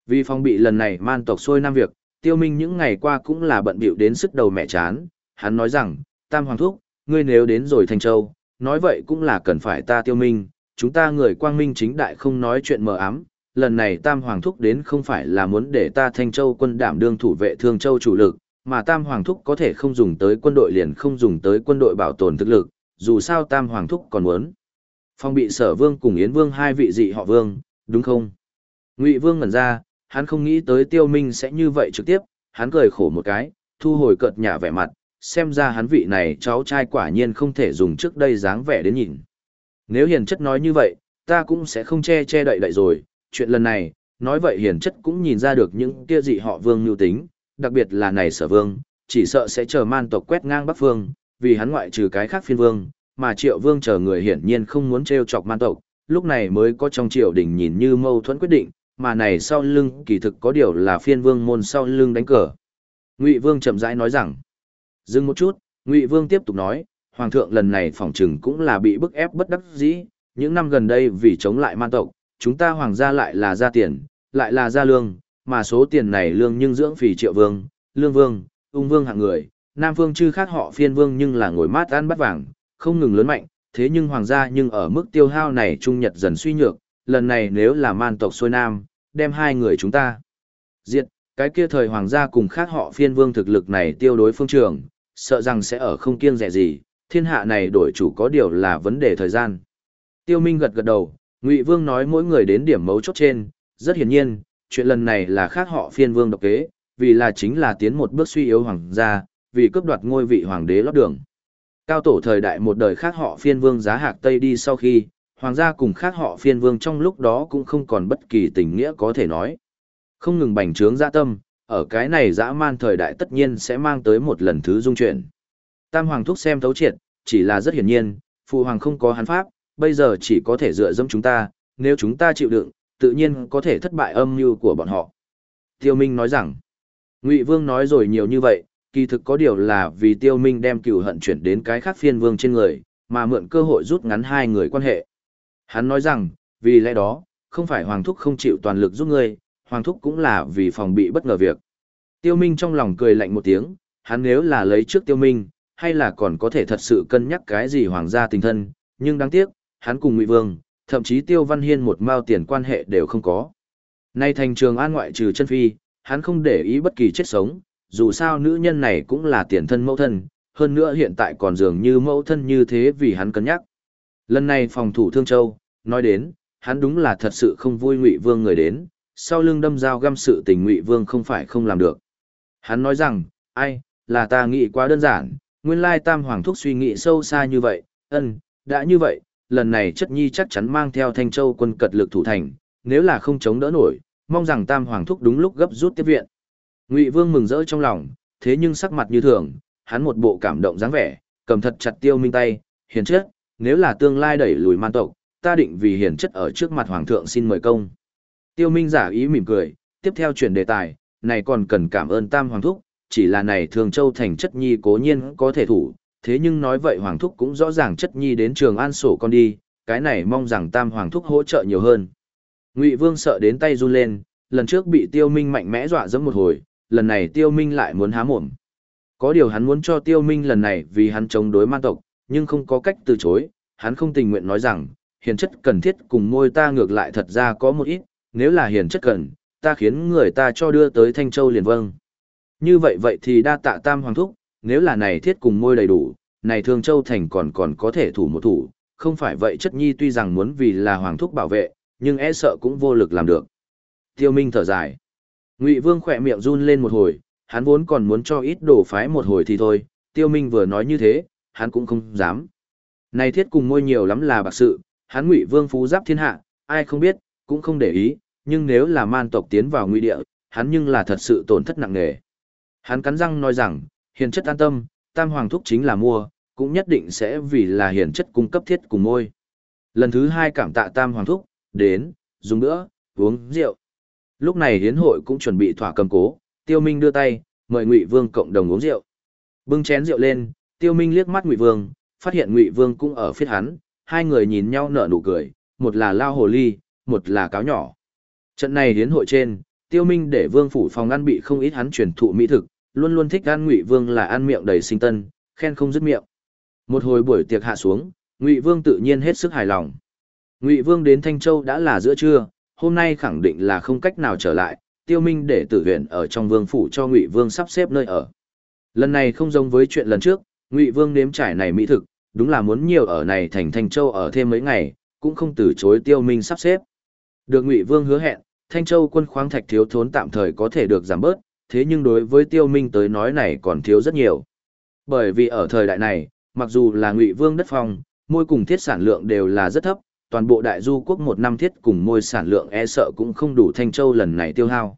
S1: Vì phong bị lần này man tộc xôi nam việc, Tiêu Minh những ngày qua cũng là bận bịu đến sức đầu mẹ chán, hắn nói rằng, Tam Hoàng Thúc, ngươi nếu đến rồi Thanh Châu, nói vậy cũng là cần phải ta Tiêu Minh, chúng ta người quang minh chính đại không nói chuyện mờ ám, lần này Tam Hoàng Thúc đến không phải là muốn để ta Thanh Châu quân đảm đương thủ vệ Thương Châu chủ lực, mà Tam Hoàng Thúc có thể không dùng tới quân đội liền không dùng tới quân đội bảo tồn thực lực, dù sao Tam Hoàng Thúc còn muốn. Phong bị sở vương cùng Yến Vương hai vị dị họ vương, đúng không? Ngụy Vương ngẩn ra, hắn không nghĩ tới tiêu minh sẽ như vậy trực tiếp, hắn cười khổ một cái, thu hồi cợt nhả vẻ mặt, xem ra hắn vị này cháu trai quả nhiên không thể dùng trước đây dáng vẻ đến nhìn. Nếu hiền chất nói như vậy, ta cũng sẽ không che che đậy đậy rồi, chuyện lần này, nói vậy hiền chất cũng nhìn ra được những kia dị họ vương lưu tính, đặc biệt là này sở vương, chỉ sợ sẽ chờ man tộc quét ngang bắc phương, vì hắn ngoại trừ cái khác phiên vương, mà triệu vương chờ người hiển nhiên không muốn treo chọc man tộc, lúc này mới có trong triều đình nhìn như mâu thuẫn quyết định, mà này sau lưng kỳ thực có điều là phiên vương môn sau lưng đánh cờ. Ngụy Vương chậm rãi nói rằng, dừng một chút, Ngụy Vương tiếp tục nói, Hoàng thượng lần này phỏng chừng cũng là bị bức ép bất đắc dĩ, những năm gần đây vì chống lại man tộc, chúng ta hoàng gia lại là ra tiền, lại là ra lương, mà số tiền này lương nhưng dưỡng phì triệu vương, lương vương, ung vương hạng người, nam vương chư khác họ phiên vương nhưng là ngồi mát ăn bắt vàng, không ngừng lớn mạnh, thế nhưng hoàng gia nhưng ở mức tiêu hao này trung nhật dần suy nhược, lần này nếu là man tộc xuôi nam, đem hai người chúng ta diệt, cái kia thời hoàng gia cùng khác họ phiên vương thực lực này tiêu đối phương trường, sợ rằng sẽ ở không kiêng rẻ gì, thiên hạ này đổi chủ có điều là vấn đề thời gian. Tiêu Minh gật gật đầu, Ngụy Vương nói mỗi người đến điểm mấu chốt trên, rất hiển nhiên, chuyện lần này là khác họ phiên vương độc kế, vì là chính là tiến một bước suy yếu hoàng gia, vì cướp đoạt ngôi vị hoàng đế lót đường. Cao tổ thời đại một đời khác họ phiên vương giá hạc Tây đi sau khi, hoàng gia cùng khác họ phiên vương trong lúc đó cũng không còn bất kỳ tình nghĩa có thể nói. Không ngừng bành trướng dạ tâm, ở cái này dã man thời đại tất nhiên sẽ mang tới một lần thứ dung chuyển. Tam hoàng thúc xem thấu triệt, chỉ là rất hiển nhiên, phụ hoàng không có hắn pháp, bây giờ chỉ có thể dựa dẫm chúng ta, nếu chúng ta chịu đựng, tự nhiên có thể thất bại âm mưu của bọn họ. Tiêu Minh nói rằng, Ngụy Vương nói rồi nhiều như vậy, kỳ thực có điều là vì Tiêu Minh đem cựu hận chuyển đến cái khác phiên vương trên người, mà mượn cơ hội rút ngắn hai người quan hệ. Hắn nói rằng, vì lẽ đó, không phải Hoàng Thúc không chịu toàn lực giúp ngươi, Hoàng Thúc cũng là vì phòng bị bất ngờ việc. Tiêu Minh trong lòng cười lạnh một tiếng, hắn nếu là lấy trước Tiêu Minh, hay là còn có thể thật sự cân nhắc cái gì Hoàng gia tình thân, nhưng đáng tiếc, hắn cùng Ngụy Vương, thậm chí Tiêu Văn Hiên một mao tiền quan hệ đều không có. Nay thành trường an ngoại trừ chân phi, hắn không để ý bất kỳ chết sống, dù sao nữ nhân này cũng là tiền thân mẫu thân, hơn nữa hiện tại còn dường như mẫu thân như thế vì hắn cân nhắc. Lần này phòng thủ Thương Châu, nói đến, hắn đúng là thật sự không vui Ngụy Vương người đến, sau lưng đâm dao găm sự tình Ngụy Vương không phải không làm được. Hắn nói rằng, ai, là ta nghĩ quá đơn giản, nguyên lai tam hoàng thúc suy nghĩ sâu xa như vậy, ân, đã như vậy, lần này chất nhi chắc chắn mang theo thanh châu quân cật lực thủ thành, nếu là không chống đỡ nổi, mong rằng tam hoàng thúc đúng lúc gấp rút tiếp viện. Ngụy Vương mừng rỡ trong lòng, thế nhưng sắc mặt như thường, hắn một bộ cảm động dáng vẻ, cầm thật chặt Tiêu Minh tay, hiền chất, nếu là tương lai đẩy lùi man tộc, ta định vì hiền chất ở trước mặt hoàng thượng xin mời công. Tiêu Minh giả ý mỉm cười, tiếp theo chuyển đề tài, này còn cần cảm ơn tam hoàng thúc, chỉ là này thường châu thành chất nhi cố nhiên có thể thủ, thế nhưng nói vậy hoàng thúc cũng rõ ràng chất nhi đến trường an sổ con đi, cái này mong rằng tam hoàng thúc hỗ trợ nhiều hơn. Ngụy Vương sợ đến tay run lên, lần trước bị Tiêu Minh mạnh mẽ dọa dẫm một hồi, lần này Tiêu Minh lại muốn há mồm. Có điều hắn muốn cho Tiêu Minh lần này vì hắn chống đối man tộc, nhưng không có cách từ chối, hắn không tình nguyện nói rằng, hiền chất cần thiết cùng môi ta ngược lại thật ra có một ít, nếu là hiền chất cần, ta khiến người ta cho đưa tới Thanh Châu liền vâng. Như vậy vậy thì đa tạ tam hoàng thúc, nếu là này thiết cùng môi đầy đủ, này Thương Châu Thành còn còn có thể thủ một thủ, không phải vậy chất nhi tuy rằng muốn vì là hoàng thúc bảo vệ, nhưng e sợ cũng vô lực làm được. Tiêu Minh thở dài. Ngụy Vương khỏe miệng run lên một hồi, hắn vốn còn muốn cho ít đổ phái một hồi thì thôi, Tiêu Minh vừa nói như thế, hắn cũng không dám. Này thiết cùng môi nhiều lắm là bạc sự, hắn Ngụy Vương phú giáp thiên hạ, ai không biết, cũng không để ý, nhưng nếu là man tộc tiến vào ngụy địa, hắn nhưng là thật sự tổn thất nặng nề. Hắn cắn răng nói rằng, hiền chất an tâm, tam hoàng thúc chính là mua, cũng nhất định sẽ vì là hiền chất cung cấp thiết cùng môi. Lần thứ hai cảm tạ tam hoàng thúc, đến, dùng nữa, uống rượu. Lúc này hiến hội cũng chuẩn bị thỏa cầm cố, tiêu minh đưa tay, mời ngụy vương cộng đồng uống rượu. Bưng chén rượu lên, tiêu minh liếc mắt ngụy vương, phát hiện ngụy vương cũng ở phía hắn, hai người nhìn nhau nở nụ cười, một là lao hồ ly, một là cáo nhỏ. Trận này hiến hội trên, tiêu minh để vương phủ phòng ăn bị không ít hắn truyền thụ mỹ thực, luôn luôn thích ăn ngụy vương là ăn miệng đầy sinh tân, khen không dứt miệng. Một hồi buổi tiệc hạ xuống, ngụy vương tự nhiên hết sức hài lòng. Ngụy vương đến Thanh Châu đã là giữa trưa, hôm nay khẳng định là không cách nào trở lại, tiêu minh để tử huyện ở trong vương phủ cho ngụy vương sắp xếp nơi ở. Lần này không giống với chuyện lần trước, ngụy vương nếm trải này mỹ thực, đúng là muốn nhiều ở này thành Thanh Châu ở thêm mấy ngày, cũng không từ chối tiêu minh sắp xếp. Được ngụy vương hứa hẹn, Thanh Châu quân khoáng thạch thiếu thốn tạm thời có thể được giảm bớt, thế nhưng đối với tiêu minh tới nói này còn thiếu rất nhiều. Bởi vì ở thời đại này, mặc dù là ngụy vương đất phong, môi cùng thiết sản lượng đều là rất thấp, toàn bộ đại du quốc một năm thiết cùng môi sản lượng e sợ cũng không đủ Thanh Châu lần này tiêu hao.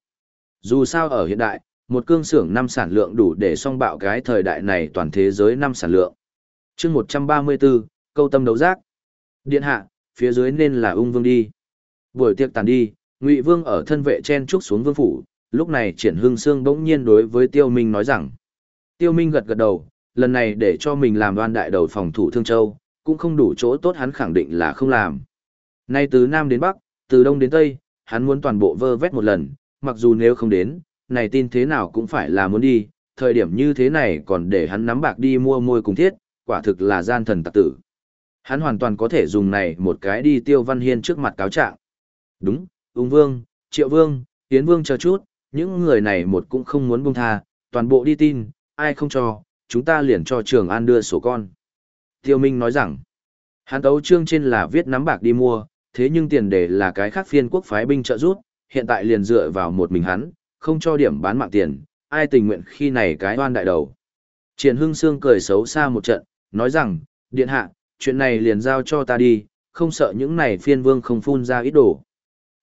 S1: Dù sao ở hiện đại, một cương xưởng năm sản lượng đủ để song bạo cái thời đại này toàn thế giới năm sản lượng. chương 134, Câu tâm đấu giác. Điện hạ, phía dưới nên là ung vương đi. Buổi tiệc tàn đi, Ngụy Vương ở thân vệ chen trúc xuống vương phủ, lúc này Triển Hưng Sương bỗng nhiên đối với Tiêu Minh nói rằng. Tiêu Minh gật gật đầu, lần này để cho mình làm đoan đại đầu phòng thủ Thương Châu, cũng không đủ chỗ tốt hắn khẳng định là không làm. Nay từ Nam đến Bắc, từ Đông đến Tây, hắn muốn toàn bộ vơ vét một lần, mặc dù nếu không đến, này tin thế nào cũng phải là muốn đi, thời điểm như thế này còn để hắn nắm bạc đi mua môi cùng thiết, quả thực là gian thần tặc tử. Hắn hoàn toàn có thể dùng này một cái đi tiêu văn hiên trước mặt cáo trạng. Đúng, ung vương, triệu vương, tiến vương chờ chút, những người này một cũng không muốn buông tha, toàn bộ đi tin, ai không cho, chúng ta liền cho trường an đưa sổ con. Tiêu Minh nói rằng, hắn tấu trương trên là viết nắm bạc đi mua, thế nhưng tiền đề là cái khác phiên quốc phái binh trợ rút, hiện tại liền dựa vào một mình hắn, không cho điểm bán mạng tiền, ai tình nguyện khi này cái oan đại đầu. Triển Hưng Sương cười xấu xa một trận, nói rằng, điện hạ, chuyện này liền giao cho ta đi, không sợ những này phiên vương không phun ra ít đồ.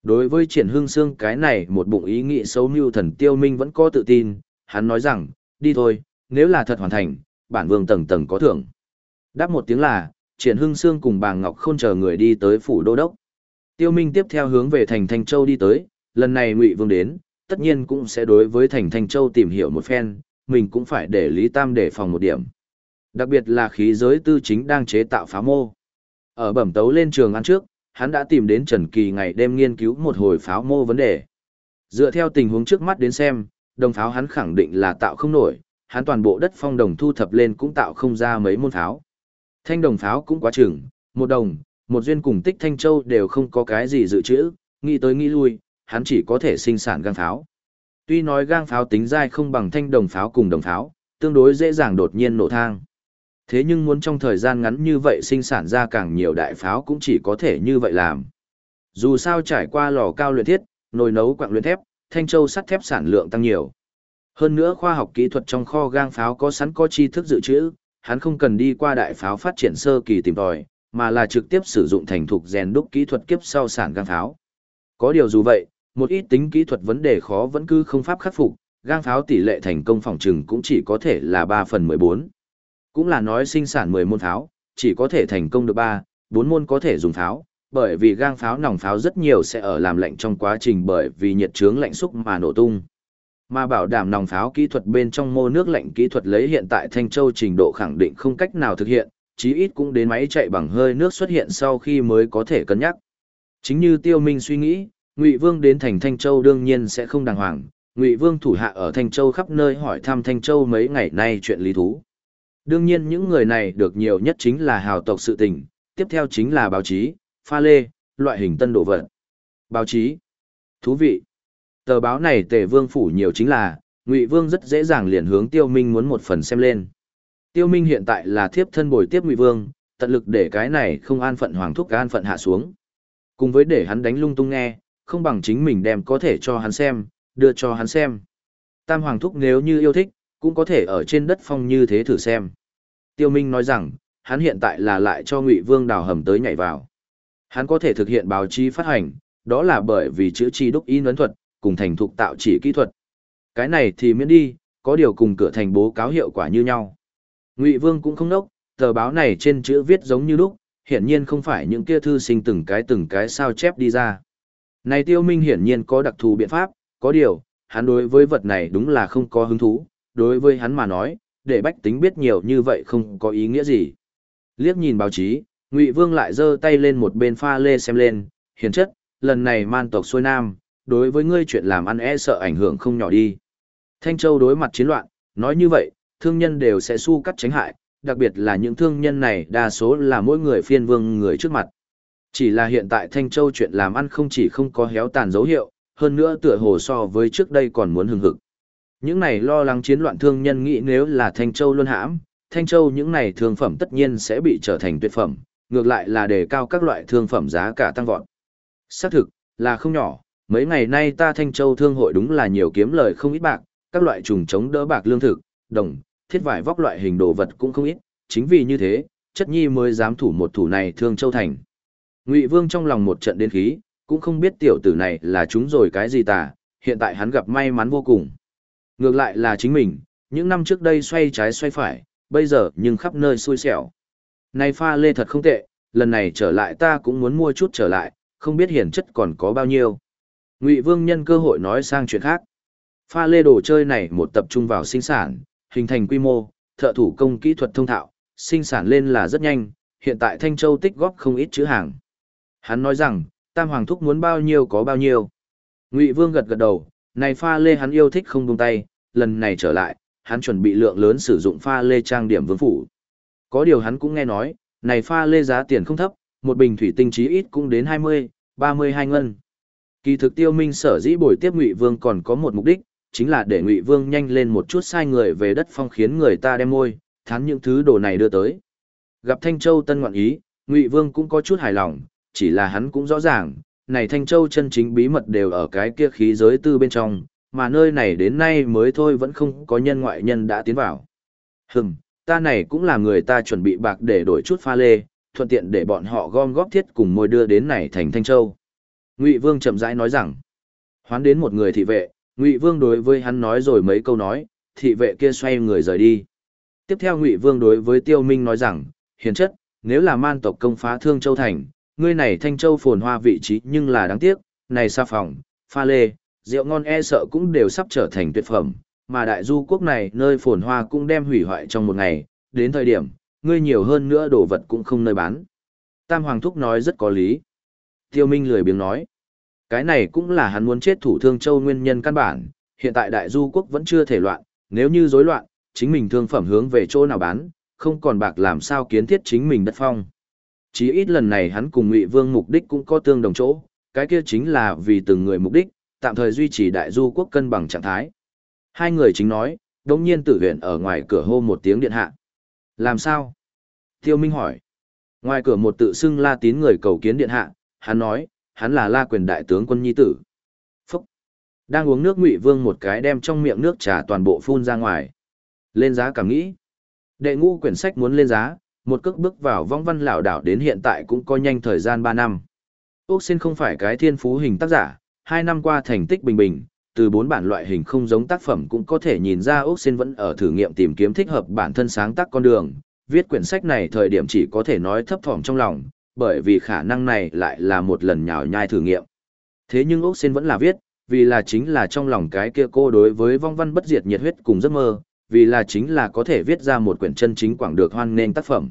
S1: Đối với triển Hưng Sương cái này một bụng ý nghĩ xấu mưu thần tiêu minh vẫn có tự tin, hắn nói rằng, đi thôi, nếu là thật hoàn thành, bản vương tầng tầng có thưởng. Đáp một tiếng là, triển Hưng Sương cùng bà Ngọc Khôn chờ người đi tới phủ đô đốc. Tiêu minh tiếp theo hướng về thành Thanh Châu đi tới, lần này ngụy vương đến, tất nhiên cũng sẽ đối với thành Thanh Châu tìm hiểu một phen, mình cũng phải để Lý Tam để phòng một điểm. Đặc biệt là khí giới tư chính đang chế tạo pháo mô. Ở bẩm tấu lên trường ăn trước, hắn đã tìm đến Trần Kỳ ngày đêm nghiên cứu một hồi pháo mô vấn đề. Dựa theo tình huống trước mắt đến xem, đồng pháo hắn khẳng định là tạo không nổi, hắn toàn bộ đất phong đồng thu thập lên cũng tạo không ra mấy môn pháo. Thanh đồng pháo cũng quá chừng, một đồng, một duyên cùng tích thanh châu đều không có cái gì dự trữ, nghĩ tới nghĩ lui, hắn chỉ có thể sinh sản gang pháo. Tuy nói gang pháo tính dai không bằng thanh đồng pháo cùng đồng pháo, tương đối dễ dàng đột nhiên nổ thang. Thế nhưng muốn trong thời gian ngắn như vậy sinh sản ra càng nhiều đại pháo cũng chỉ có thể như vậy làm. Dù sao trải qua lò cao luyện thiết, nồi nấu quặng luyện thép, thanh châu sắt thép sản lượng tăng nhiều. Hơn nữa khoa học kỹ thuật trong kho gang pháo có sẵn có tri thức dự trữ, hắn không cần đi qua đại pháo phát triển sơ kỳ tìm tòi, mà là trực tiếp sử dụng thành thục rèn đúc kỹ thuật kiếp sau sản gang pháo. Có điều dù vậy, một ít tính kỹ thuật vấn đề khó vẫn cứ không pháp khắc phục, gang pháo tỷ lệ thành công phòng trừng cũng chỉ có thể là 3 phần 14. Cũng là nói sinh sản 10 môn pháo, chỉ có thể thành công được 3, 4 môn có thể dùng pháo, bởi vì gang pháo nòng pháo rất nhiều sẽ ở làm lạnh trong quá trình bởi vì nhiệt trướng lạnh xúc mà nổ tung. Mà bảo đảm nòng pháo kỹ thuật bên trong mô nước lạnh kỹ thuật lấy hiện tại Thanh Châu trình độ khẳng định không cách nào thực hiện, chí ít cũng đến máy chạy bằng hơi nước xuất hiện sau khi mới có thể cân nhắc. Chính như Tiêu Minh suy nghĩ, Ngụy Vương đến thành Thanh Châu đương nhiên sẽ không đàng hoàng, Ngụy Vương thủ hạ ở Thanh Châu khắp nơi hỏi thăm Thanh Châu mấy ngày nay chuyện lý thú. Đương nhiên những người này được nhiều nhất chính là hào tộc sự tình, tiếp theo chính là báo chí, pha lê, loại hình tân độ vật. Báo chí. Thú vị. Tờ báo này tề vương phủ nhiều chính là, ngụy vương rất dễ dàng liền hướng tiêu minh muốn một phần xem lên. Tiêu minh hiện tại là thiếp thân bồi tiếp ngụy vương, tận lực để cái này không an phận hoàng thúc an phận hạ xuống. Cùng với để hắn đánh lung tung nghe, không bằng chính mình đem có thể cho hắn xem, đưa cho hắn xem. Tam hoàng thúc nếu như yêu thích, cũng có thể ở trên đất phong như thế thử xem. Tiêu Minh nói rằng, hắn hiện tại là lại cho Ngụy Vương đào hầm tới nhảy vào. Hắn có thể thực hiện báo chí phát hành, đó là bởi vì chữ chi đúc in ấn thuật, cùng thành thục tạo chỉ kỹ thuật. Cái này thì miễn đi, có điều cùng cửa thành bố cáo hiệu quả như nhau. Ngụy Vương cũng không nốc, tờ báo này trên chữ viết giống như lúc, hiển nhiên không phải những kia thư sinh từng cái từng cái sao chép đi ra. Này Tiêu Minh hiển nhiên có đặc thù biện pháp, có điều, hắn đối với vật này đúng là không có hứng thú, đối với hắn mà nói, để bách tính biết nhiều như vậy không có ý nghĩa gì. Liếc nhìn báo chí, Ngụy Vương lại giơ tay lên một bên pha lê xem lên, hiển chất, lần này man tộc xuôi nam, đối với ngươi chuyện làm ăn e sợ ảnh hưởng không nhỏ đi. Thanh Châu đối mặt chiến loạn, nói như vậy, thương nhân đều sẽ su cắt tránh hại, đặc biệt là những thương nhân này đa số là mỗi người phiên vương người trước mặt. Chỉ là hiện tại Thanh Châu chuyện làm ăn không chỉ không có héo tàn dấu hiệu, hơn nữa tựa hồ so với trước đây còn muốn hừng hực. Những này lo lắng chiến loạn thương nhân nghĩ nếu là Thanh Châu luôn hãm, Thanh Châu những này thương phẩm tất nhiên sẽ bị trở thành tuyệt phẩm, ngược lại là đề cao các loại thương phẩm giá cả tăng vọt. Xác thực, là không nhỏ, mấy ngày nay ta Thanh Châu thương hội đúng là nhiều kiếm lời không ít bạc, các loại trùng chống đỡ bạc lương thực, đồng, thiết vải vóc loại hình đồ vật cũng không ít, chính vì như thế, chất nhi mới dám thủ một thủ này thương Châu Thành. Ngụy Vương trong lòng một trận đến khí, cũng không biết tiểu tử này là chúng rồi cái gì tà, hiện tại hắn gặp may mắn vô cùng. Ngược lại là chính mình, những năm trước đây xoay trái xoay phải, bây giờ nhưng khắp nơi xui xẻo. Này pha lê thật không tệ, lần này trở lại ta cũng muốn mua chút trở lại, không biết hiển chất còn có bao nhiêu. Ngụy Vương nhân cơ hội nói sang chuyện khác. Pha lê đồ chơi này một tập trung vào sinh sản, hình thành quy mô, thợ thủ công kỹ thuật thông thạo, sinh sản lên là rất nhanh, hiện tại Thanh Châu tích góp không ít chữ hàng. Hắn nói rằng, Tam Hoàng Thúc muốn bao nhiêu có bao nhiêu. Ngụy Vương gật gật đầu, này pha lê hắn yêu thích không buông tay, lần này trở lại, hắn chuẩn bị lượng lớn sử dụng pha lê trang điểm vương phủ. Có điều hắn cũng nghe nói, này pha lê giá tiền không thấp, một bình thủy tinh chí ít cũng đến 20, 32 ngân. Kỳ thực Tiêu Minh sở dĩ buổi tiếp Ngụy Vương còn có một mục đích, chính là để Ngụy Vương nhanh lên một chút sai người về đất phong khiến người ta đem môi, thắng những thứ đồ này đưa tới. Gặp Thanh Châu tân ngoạn ý, Ngụy Vương cũng có chút hài lòng, chỉ là hắn cũng rõ ràng, này Thanh Châu chân chính bí mật đều ở cái kia khí giới tư bên trong, mà nơi này đến nay mới thôi vẫn không có nhân ngoại nhân đã tiến vào. Hừm, ta này cũng là người ta chuẩn bị bạc để đổi chút pha lê, thuận tiện để bọn họ gom góp thiết cùng môi đưa đến này thành Thanh Châu. Ngụy Vương chậm rãi nói rằng, hoán đến một người thị vệ, Ngụy Vương đối với hắn nói rồi mấy câu nói, thị vệ kia xoay người rời đi. Tiếp theo Ngụy Vương đối với Tiêu Minh nói rằng, hiền chất, nếu là man tộc công phá Thương Châu thành, ngươi này Thanh Châu phồn hoa vị trí nhưng là đáng tiếc, này sa phòng, pha lê, rượu ngon e sợ cũng đều sắp trở thành tuyệt phẩm, mà đại du quốc này nơi phồn hoa cũng đem hủy hoại trong một ngày, đến thời điểm, ngươi nhiều hơn nữa đồ vật cũng không nơi bán. Tam Hoàng Thúc nói rất có lý. Tiêu Minh lười biếng nói. Cái này cũng là hắn muốn chết thủ thương châu nguyên nhân căn bản, hiện tại đại du quốc vẫn chưa thể loạn, nếu như rối loạn, chính mình thương phẩm hướng về chỗ nào bán, không còn bạc làm sao kiến thiết chính mình đất phong. Chỉ ít lần này hắn cùng Ngụy Vương mục đích cũng có tương đồng chỗ, cái kia chính là vì từng người mục đích, tạm thời duy trì đại du quốc cân bằng trạng thái. Hai người chính nói, đống nhiên tử huyện ở ngoài cửa hô một tiếng điện hạ. Làm sao? Tiêu Minh hỏi. Ngoài cửa một tự xưng la tín người cầu kiến điện hạ, hắn nói, hắn là la quyền đại tướng quân nhi tử. Phúc! Đang uống nước ngụy vương một cái đem trong miệng nước trà toàn bộ phun ra ngoài. Lên giá cảm nghĩ. Đệ ngũ quyển sách muốn lên giá, một cước bước vào vong văn lão đảo đến hiện tại cũng có nhanh thời gian 3 năm. Úc xin không phải cái thiên phú hình tác giả, hai năm qua thành tích bình bình, từ bốn bản loại hình không giống tác phẩm cũng có thể nhìn ra Úc xin vẫn ở thử nghiệm tìm kiếm thích hợp bản thân sáng tác con đường. Viết quyển sách này thời điểm chỉ có thể nói thấp thỏm trong lòng, bởi vì khả năng này lại là một lần nhào nhai thử nghiệm. Thế nhưng Úc Sen vẫn là viết, vì là chính là trong lòng cái kia cô đối với vong văn bất diệt nhiệt huyết cùng giấc mơ, vì là chính là có thể viết ra một quyển chân chính quảng được hoan nghênh tác phẩm.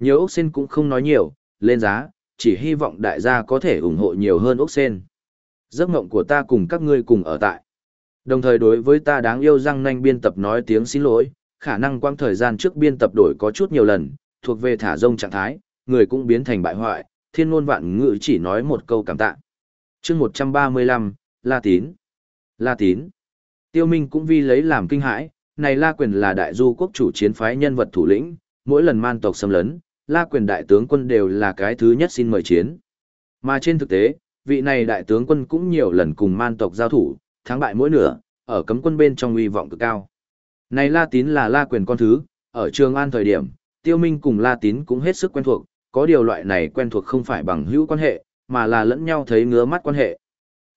S1: Nhiều Úc Sen cũng không nói nhiều, lên giá, chỉ hy vọng đại gia có thể ủng hộ nhiều hơn Úc Sen. Giấc mộng của ta cùng các ngươi cùng ở tại. Đồng thời đối với ta đáng yêu răng nanh biên tập nói tiếng xin lỗi, khả năng quang thời gian trước biên tập đổi có chút nhiều lần, thuộc về thả rông trạng thái, người cũng biến thành bại hoại, thiên ngôn vạn ngữ chỉ nói một câu cảm tạ. chương 135, La Tín. La Tín. Tiêu Minh cũng vì lấy làm kinh hãi, này La Quyền là đại du quốc chủ chiến phái nhân vật thủ lĩnh, mỗi lần man tộc xâm lấn, La Quyền đại tướng quân đều là cái thứ nhất xin mời chiến. Mà trên thực tế, vị này đại tướng quân cũng nhiều lần cùng man tộc giao thủ, thắng bại mỗi nửa, ở cấm quân bên trong uy vọng cực cao. Này La Tín là La Quyền con thứ, ở Trường An thời điểm, Tiêu Minh cùng La Tín cũng hết sức quen thuộc, có điều loại này quen thuộc không phải bằng hữu quan hệ, mà là lẫn nhau thấy ngứa mắt quan hệ.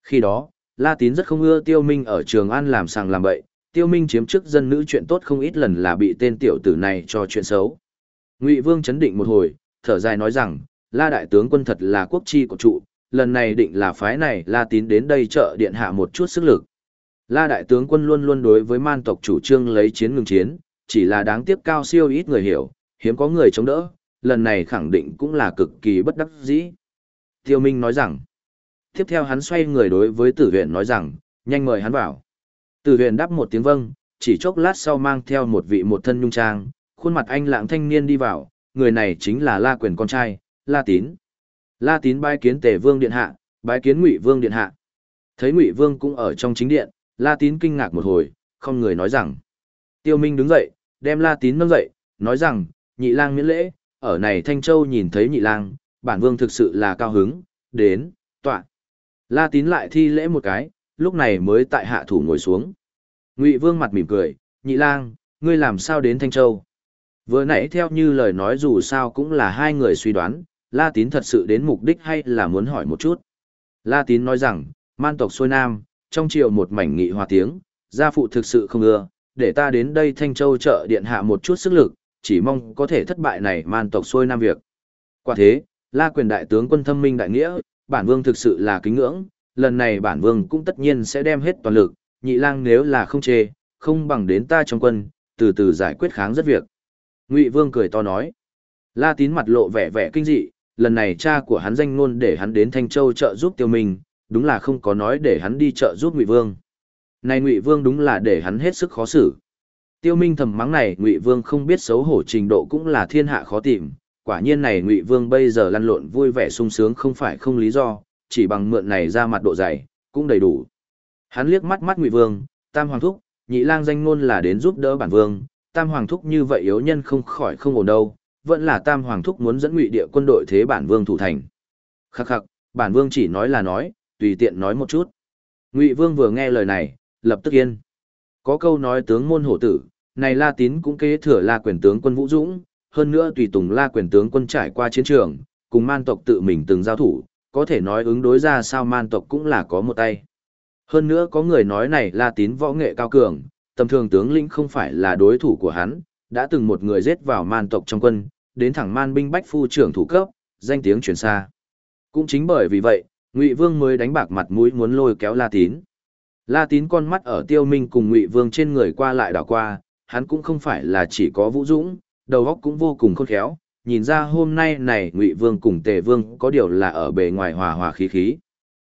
S1: Khi đó, La Tín rất không ưa Tiêu Minh ở Trường An làm sàng làm bậy, Tiêu Minh chiếm chức dân nữ chuyện tốt không ít lần là bị tên tiểu tử này cho chuyện xấu. Ngụy Vương chấn định một hồi, thở dài nói rằng, La Đại tướng quân thật là quốc chi của trụ, lần này định là phái này La Tín đến đây trợ điện hạ một chút sức lực. La Đại tướng quân luôn luôn đối với man tộc chủ trương lấy chiến ngừng chiến, chỉ là đáng tiếc cao siêu ít người hiểu, hiếm có người chống đỡ, lần này khẳng định cũng là cực kỳ bất đắc dĩ. Tiêu Minh nói rằng, tiếp theo hắn xoay người đối với tử huyện nói rằng, nhanh mời hắn vào. Tử huyện đáp một tiếng vâng, chỉ chốc lát sau mang theo một vị một thân nhung trang, khuôn mặt anh lãng thanh niên đi vào, người này chính là La Quyền con trai, La Tín. La Tín bái kiến Tề Vương điện hạ, bái kiến Ngụy Vương điện hạ. Thấy Ngụy Vương cũng ở trong chính điện, La Tín kinh ngạc một hồi, không người nói rằng. Tiêu Minh đứng dậy, đem La Tín nâng dậy, nói rằng, nhị lang miễn lễ, ở này Thanh Châu nhìn thấy nhị lang, bản vương thực sự là cao hứng, đến, tọa. La tín lại thi lễ một cái, lúc này mới tại hạ thủ ngồi xuống. Ngụy vương mặt mỉm cười, nhị lang, ngươi làm sao đến Thanh Châu? Vừa nãy theo như lời nói dù sao cũng là hai người suy đoán, La tín thật sự đến mục đích hay là muốn hỏi một chút. La tín nói rằng, man tộc xuôi nam, trong triều một mảnh nghị hòa tiếng, gia phụ thực sự không ưa, để ta đến đây Thanh Châu trợ điện hạ một chút sức lực, chỉ mong có thể thất bại này man tộc xuôi nam việc. Quả thế, La quyền đại tướng quân thâm minh đại nghĩa, bản vương thực sự là kính ngưỡng, lần này bản vương cũng tất nhiên sẽ đem hết toàn lực, nhị lang nếu là không chê, không bằng đến ta trong quân, từ từ giải quyết kháng rất việc. Ngụy vương cười to nói. La tín mặt lộ vẻ vẻ kinh dị, lần này cha của hắn danh ngôn để hắn đến Thanh Châu trợ giúp tiêu mình, đúng là không có nói để hắn đi trợ giúp Ngụy vương. Này Ngụy vương đúng là để hắn hết sức khó xử. Tiêu minh thầm mắng này Ngụy vương không biết xấu hổ trình độ cũng là thiên hạ khó tìm, quả nhiên này Ngụy vương bây giờ lăn lộn vui vẻ sung sướng không phải không lý do, chỉ bằng mượn này ra mặt độ dày, cũng đầy đủ. Hắn liếc mắt mắt Ngụy Vương, Tam Hoàng Thúc, nhị lang danh ngôn là đến giúp đỡ bản vương, Tam Hoàng Thúc như vậy yếu nhân không khỏi không ổn đâu, vẫn là Tam Hoàng Thúc muốn dẫn Ngụy địa quân đội thế bản vương thủ thành. Khắc khắc, bản vương chỉ nói là nói, tùy tiện nói một chút. Ngụy Vương vừa nghe lời này, lập tức yên. Có câu nói tướng môn hổ tử, này La Tín cũng kế thừa La quyền tướng quân Vũ Dũng, hơn nữa tùy tùng La quyền tướng quân trải qua chiến trường, cùng man tộc tự mình từng giao thủ, có thể nói ứng đối ra sao man tộc cũng là có một tay. Hơn nữa có người nói này La tín võ nghệ cao cường, tầm thường tướng lĩnh không phải là đối thủ của hắn, đã từng một người giết vào man tộc trong quân, đến thẳng man binh bách phu trưởng thủ cấp, danh tiếng truyền xa. Cũng chính bởi vì vậy, Ngụy Vương mới đánh bạc mặt mũi muốn lôi kéo La Tín. La Tín con mắt ở Tiêu Minh cùng Ngụy Vương trên người qua lại đảo qua, hắn cũng không phải là chỉ có Vũ Dũng, đầu óc cũng vô cùng khôn khéo, nhìn ra hôm nay này Ngụy Vương cùng Tề Vương có điều là ở bề ngoài hòa hòa khí khí.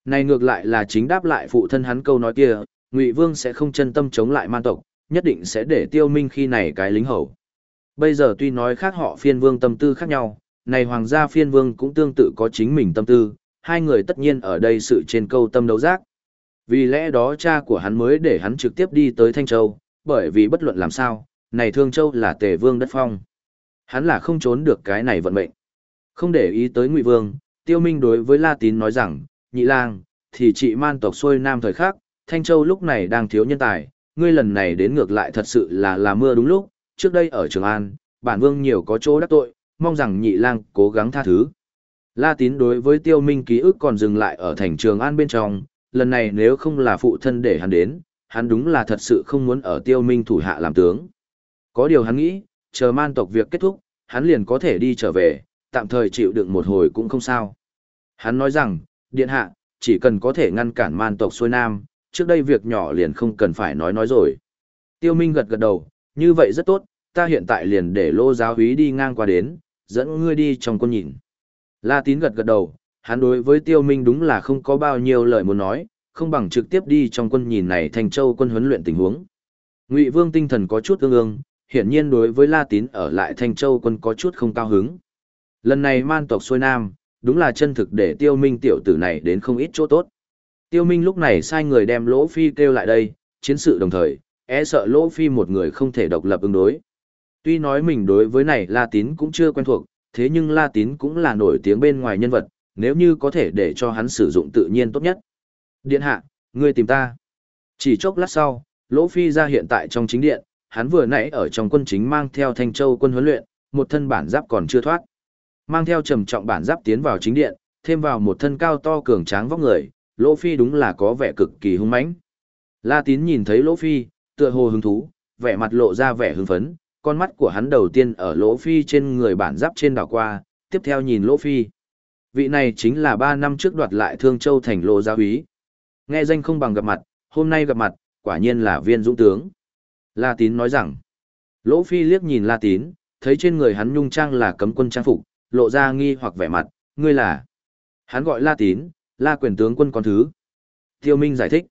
S1: Này ngược lại là chính đáp lại phụ thân hắn câu nói kia, Ngụy Vương sẽ không chân tâm chống lại man tộc, nhất định sẽ để Tiêu Minh khi này cái lính hầu. Bây giờ tuy nói khác họ phiên vương tâm tư khác nhau, này hoàng gia phiên vương cũng tương tự có chính mình tâm tư, hai người tất nhiên ở đây sự trên câu tâm đấu giác. Vì lẽ đó cha của hắn mới để hắn trực tiếp đi tới Thanh Châu, bởi vì bất luận làm sao, này Thương Châu là tề vương đất phong. Hắn là không trốn được cái này vận mệnh. Không để ý tới Ngụy Vương, Tiêu Minh đối với La Tín nói rằng, nhị lang, thì trị man tộc xuôi nam thời khác, Thanh Châu lúc này đang thiếu nhân tài, ngươi lần này đến ngược lại thật sự là là mưa đúng lúc, trước đây ở Trường An, bản vương nhiều có chỗ đắc tội, mong rằng nhị lang cố gắng tha thứ. La Tín đối với Tiêu Minh ký ức còn dừng lại ở thành Trường An bên trong, lần này nếu không là phụ thân để hắn đến, hắn đúng là thật sự không muốn ở Tiêu Minh thủ hạ làm tướng. Có điều hắn nghĩ, chờ man tộc việc kết thúc, hắn liền có thể đi trở về, tạm thời chịu đựng một hồi cũng không sao. Hắn nói rằng, điện hạ, chỉ cần có thể ngăn cản man tộc xuôi nam, trước đây việc nhỏ liền không cần phải nói nói rồi. Tiêu Minh gật gật đầu, như vậy rất tốt, ta hiện tại liền để lô giáo úy đi ngang qua đến, dẫn ngươi đi trong quân nhìn. La tín gật gật đầu, hắn đối với Tiêu Minh đúng là không có bao nhiêu lời muốn nói, không bằng trực tiếp đi trong quân nhìn này thành châu quân huấn luyện tình huống. Ngụy Vương tinh thần có chút ương ương, hiển nhiên đối với La Tín ở lại Thanh Châu quân có chút không cao hứng. Lần này man tộc xuôi nam, đúng là chân thực để tiêu minh tiểu tử này đến không ít chỗ tốt. Tiêu minh lúc này sai người đem Lỗ Phi kêu lại đây, chiến sự đồng thời, e sợ Lỗ Phi một người không thể độc lập ứng đối. Tuy nói mình đối với này La Tín cũng chưa quen thuộc, thế nhưng La Tín cũng là nổi tiếng bên ngoài nhân vật, nếu như có thể để cho hắn sử dụng tự nhiên tốt nhất. Điện hạ, ngươi tìm ta. Chỉ chốc lát sau, Lỗ Phi ra hiện tại trong chính điện, hắn vừa nãy ở trong quân chính mang theo Thanh Châu quân huấn luyện, một thân bản giáp còn chưa thoát. Mang theo trầm trọng bản giáp tiến vào chính điện, thêm vào một thân cao to cường tráng vóc người, Lỗ Phi đúng là có vẻ cực kỳ hung mãnh. La Tín nhìn thấy Lỗ Phi, tựa hồ hứng thú, vẻ mặt lộ ra vẻ hưng phấn, con mắt của hắn đầu tiên ở Lỗ Phi trên người bản giáp trên đảo qua, tiếp theo nhìn Lỗ Phi. Vị này chính là ba năm trước đoạt lại Thương Châu thành Lô Gia Úy. Nghe danh không bằng gặp mặt, hôm nay gặp mặt, quả nhiên là viên dũng tướng. La Tín nói rằng, Lỗ Phi liếc nhìn La Tín, thấy trên người hắn nhung trang là cấm quân trang phục, lộ ra nghi hoặc vẻ mặt, ngươi là. Hắn gọi La Tín, La quyền tướng quân con thứ. Tiêu Minh giải thích.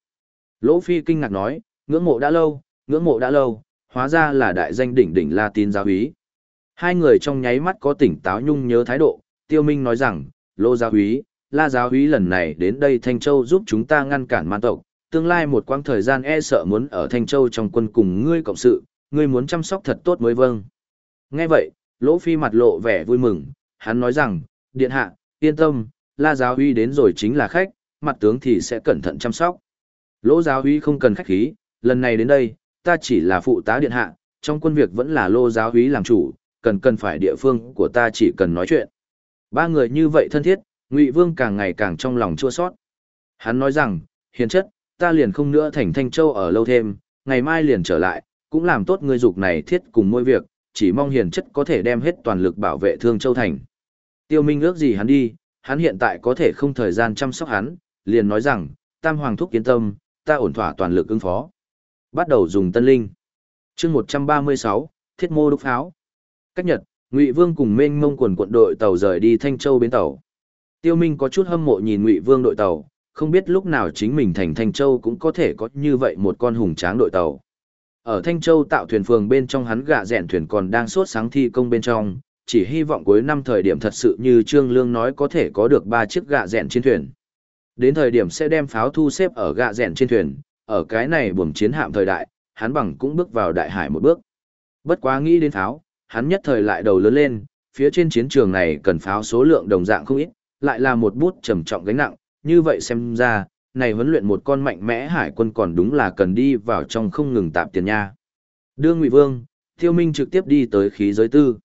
S1: Lỗ Phi kinh ngạc nói, ngưỡng mộ đã lâu, ngưỡng mộ đã lâu, hóa ra là đại danh đỉnh đỉnh La Tín giáo úy. Hai người trong nháy mắt có tỉnh táo nhung nhớ thái độ, Tiêu Minh nói rằng, Lô giáo úy, La giáo úy lần này đến đây Thanh Châu giúp chúng ta ngăn cản man tộc, tương lai một quãng thời gian e sợ muốn ở Thanh Châu trong quân cùng ngươi cộng sự, ngươi muốn chăm sóc thật tốt mới vâng. Nghe vậy, Lỗ Phi mặt lộ vẻ vui mừng, hắn nói rằng, điện hạ, yên tâm, la giáo huy đến rồi chính là khách, mặt tướng thì sẽ cẩn thận chăm sóc. Lỗ giáo huy không cần khách khí, lần này đến đây, ta chỉ là phụ tá điện hạ, trong quân việc vẫn là lô giáo huy làm chủ, cần cần phải địa phương của ta chỉ cần nói chuyện. Ba người như vậy thân thiết, Ngụy Vương càng ngày càng trong lòng chua sót. Hắn nói rằng, hiền chất, ta liền không nữa thành Thanh Châu ở lâu thêm, ngày mai liền trở lại, cũng làm tốt ngươi dục này thiết cùng mỗi việc, chỉ mong hiền chất có thể đem hết toàn lực bảo vệ Thương Châu Thành. Tiêu Minh ước gì hắn đi, hắn hiện tại có thể không thời gian chăm sóc hắn, liền nói rằng, Tam Hoàng Thúc yên tâm, ta ổn thỏa toàn lực ứng phó. Bắt đầu dùng tân linh. chương 136, Thiết mô đúc pháo. Cách nhật, Ngụy Vương cùng mênh mông quần quận đội tàu rời đi Thanh Châu bến tàu. Tiêu Minh có chút hâm mộ nhìn Ngụy Vương đội tàu, không biết lúc nào chính mình thành Thanh Châu cũng có thể có như vậy một con hùng tráng đội tàu. Ở Thanh Châu tạo thuyền phường bên trong hắn gạ rèn thuyền còn đang suốt sáng thi công bên trong, chỉ hy vọng cuối năm thời điểm thật sự như Trương Lương nói có thể có được ba chiếc gạ rèn trên thuyền. Đến thời điểm sẽ đem pháo thu xếp ở gạ rèn trên thuyền, ở cái này buồm chiến hạm thời đại, hắn bằng cũng bước vào đại hải một bước. Bất quá nghĩ đến pháo, hắn nhất thời lại đầu lớn lên, phía trên chiến trường này cần pháo số lượng đồng dạng không ít, lại là một bút trầm trọng gánh nặng, như vậy xem ra, này huấn luyện một con mạnh mẽ hải quân còn đúng là cần đi vào trong không ngừng tạp tiền nha. Đương Ngụy Vương, Tiêu Minh trực tiếp đi tới khí giới tư.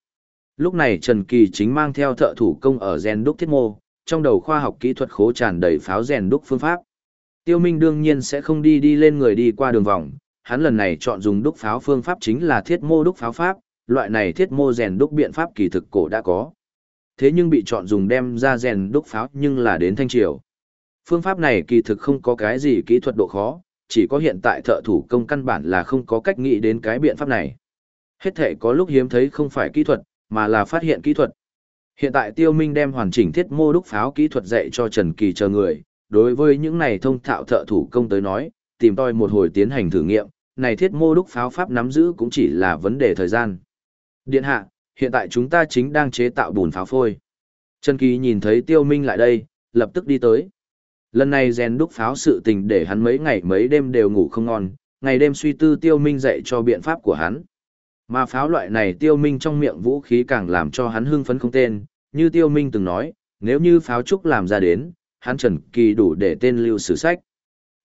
S1: Lúc này Trần Kỳ chính mang theo thợ thủ công ở gen đúc thiết mô, trong đầu khoa học kỹ thuật khố tràn đầy pháo rèn đúc phương pháp. Tiêu Minh đương nhiên sẽ không đi đi lên người đi qua đường vòng, hắn lần này chọn dùng đúc pháo phương pháp chính là thiết mô đúc pháo pháp, loại này thiết mô rèn đúc biện pháp kỳ thực cổ đã có. Thế nhưng bị chọn dùng đem ra rèn đúc pháo nhưng là đến thanh triều. Phương pháp này kỳ thực không có cái gì kỹ thuật độ khó, chỉ có hiện tại thợ thủ công căn bản là không có cách nghĩ đến cái biện pháp này. Hết thể có lúc hiếm thấy không phải kỹ thuật, mà là phát hiện kỹ thuật. Hiện tại Tiêu Minh đem hoàn chỉnh thiết mô đúc pháo kỹ thuật dạy cho Trần Kỳ chờ người, đối với những này thông thạo thợ thủ công tới nói, tìm tòi một hồi tiến hành thử nghiệm, này thiết mô đúc pháo pháp nắm giữ cũng chỉ là vấn đề thời gian. Điện hạ, hiện tại chúng ta chính đang chế tạo bùn pháo phôi. Trần Kỳ nhìn thấy Tiêu Minh lại đây, lập tức đi tới. Lần này rèn đúc pháo sự tình để hắn mấy ngày mấy đêm đều ngủ không ngon, ngày đêm suy tư Tiêu Minh dạy cho biện pháp của hắn. Mà pháo loại này Tiêu Minh trong miệng vũ khí càng làm cho hắn hưng phấn không tên, như Tiêu Minh từng nói, nếu như pháo trúc làm ra đến, hắn Trần Kỳ đủ để tên lưu sử sách.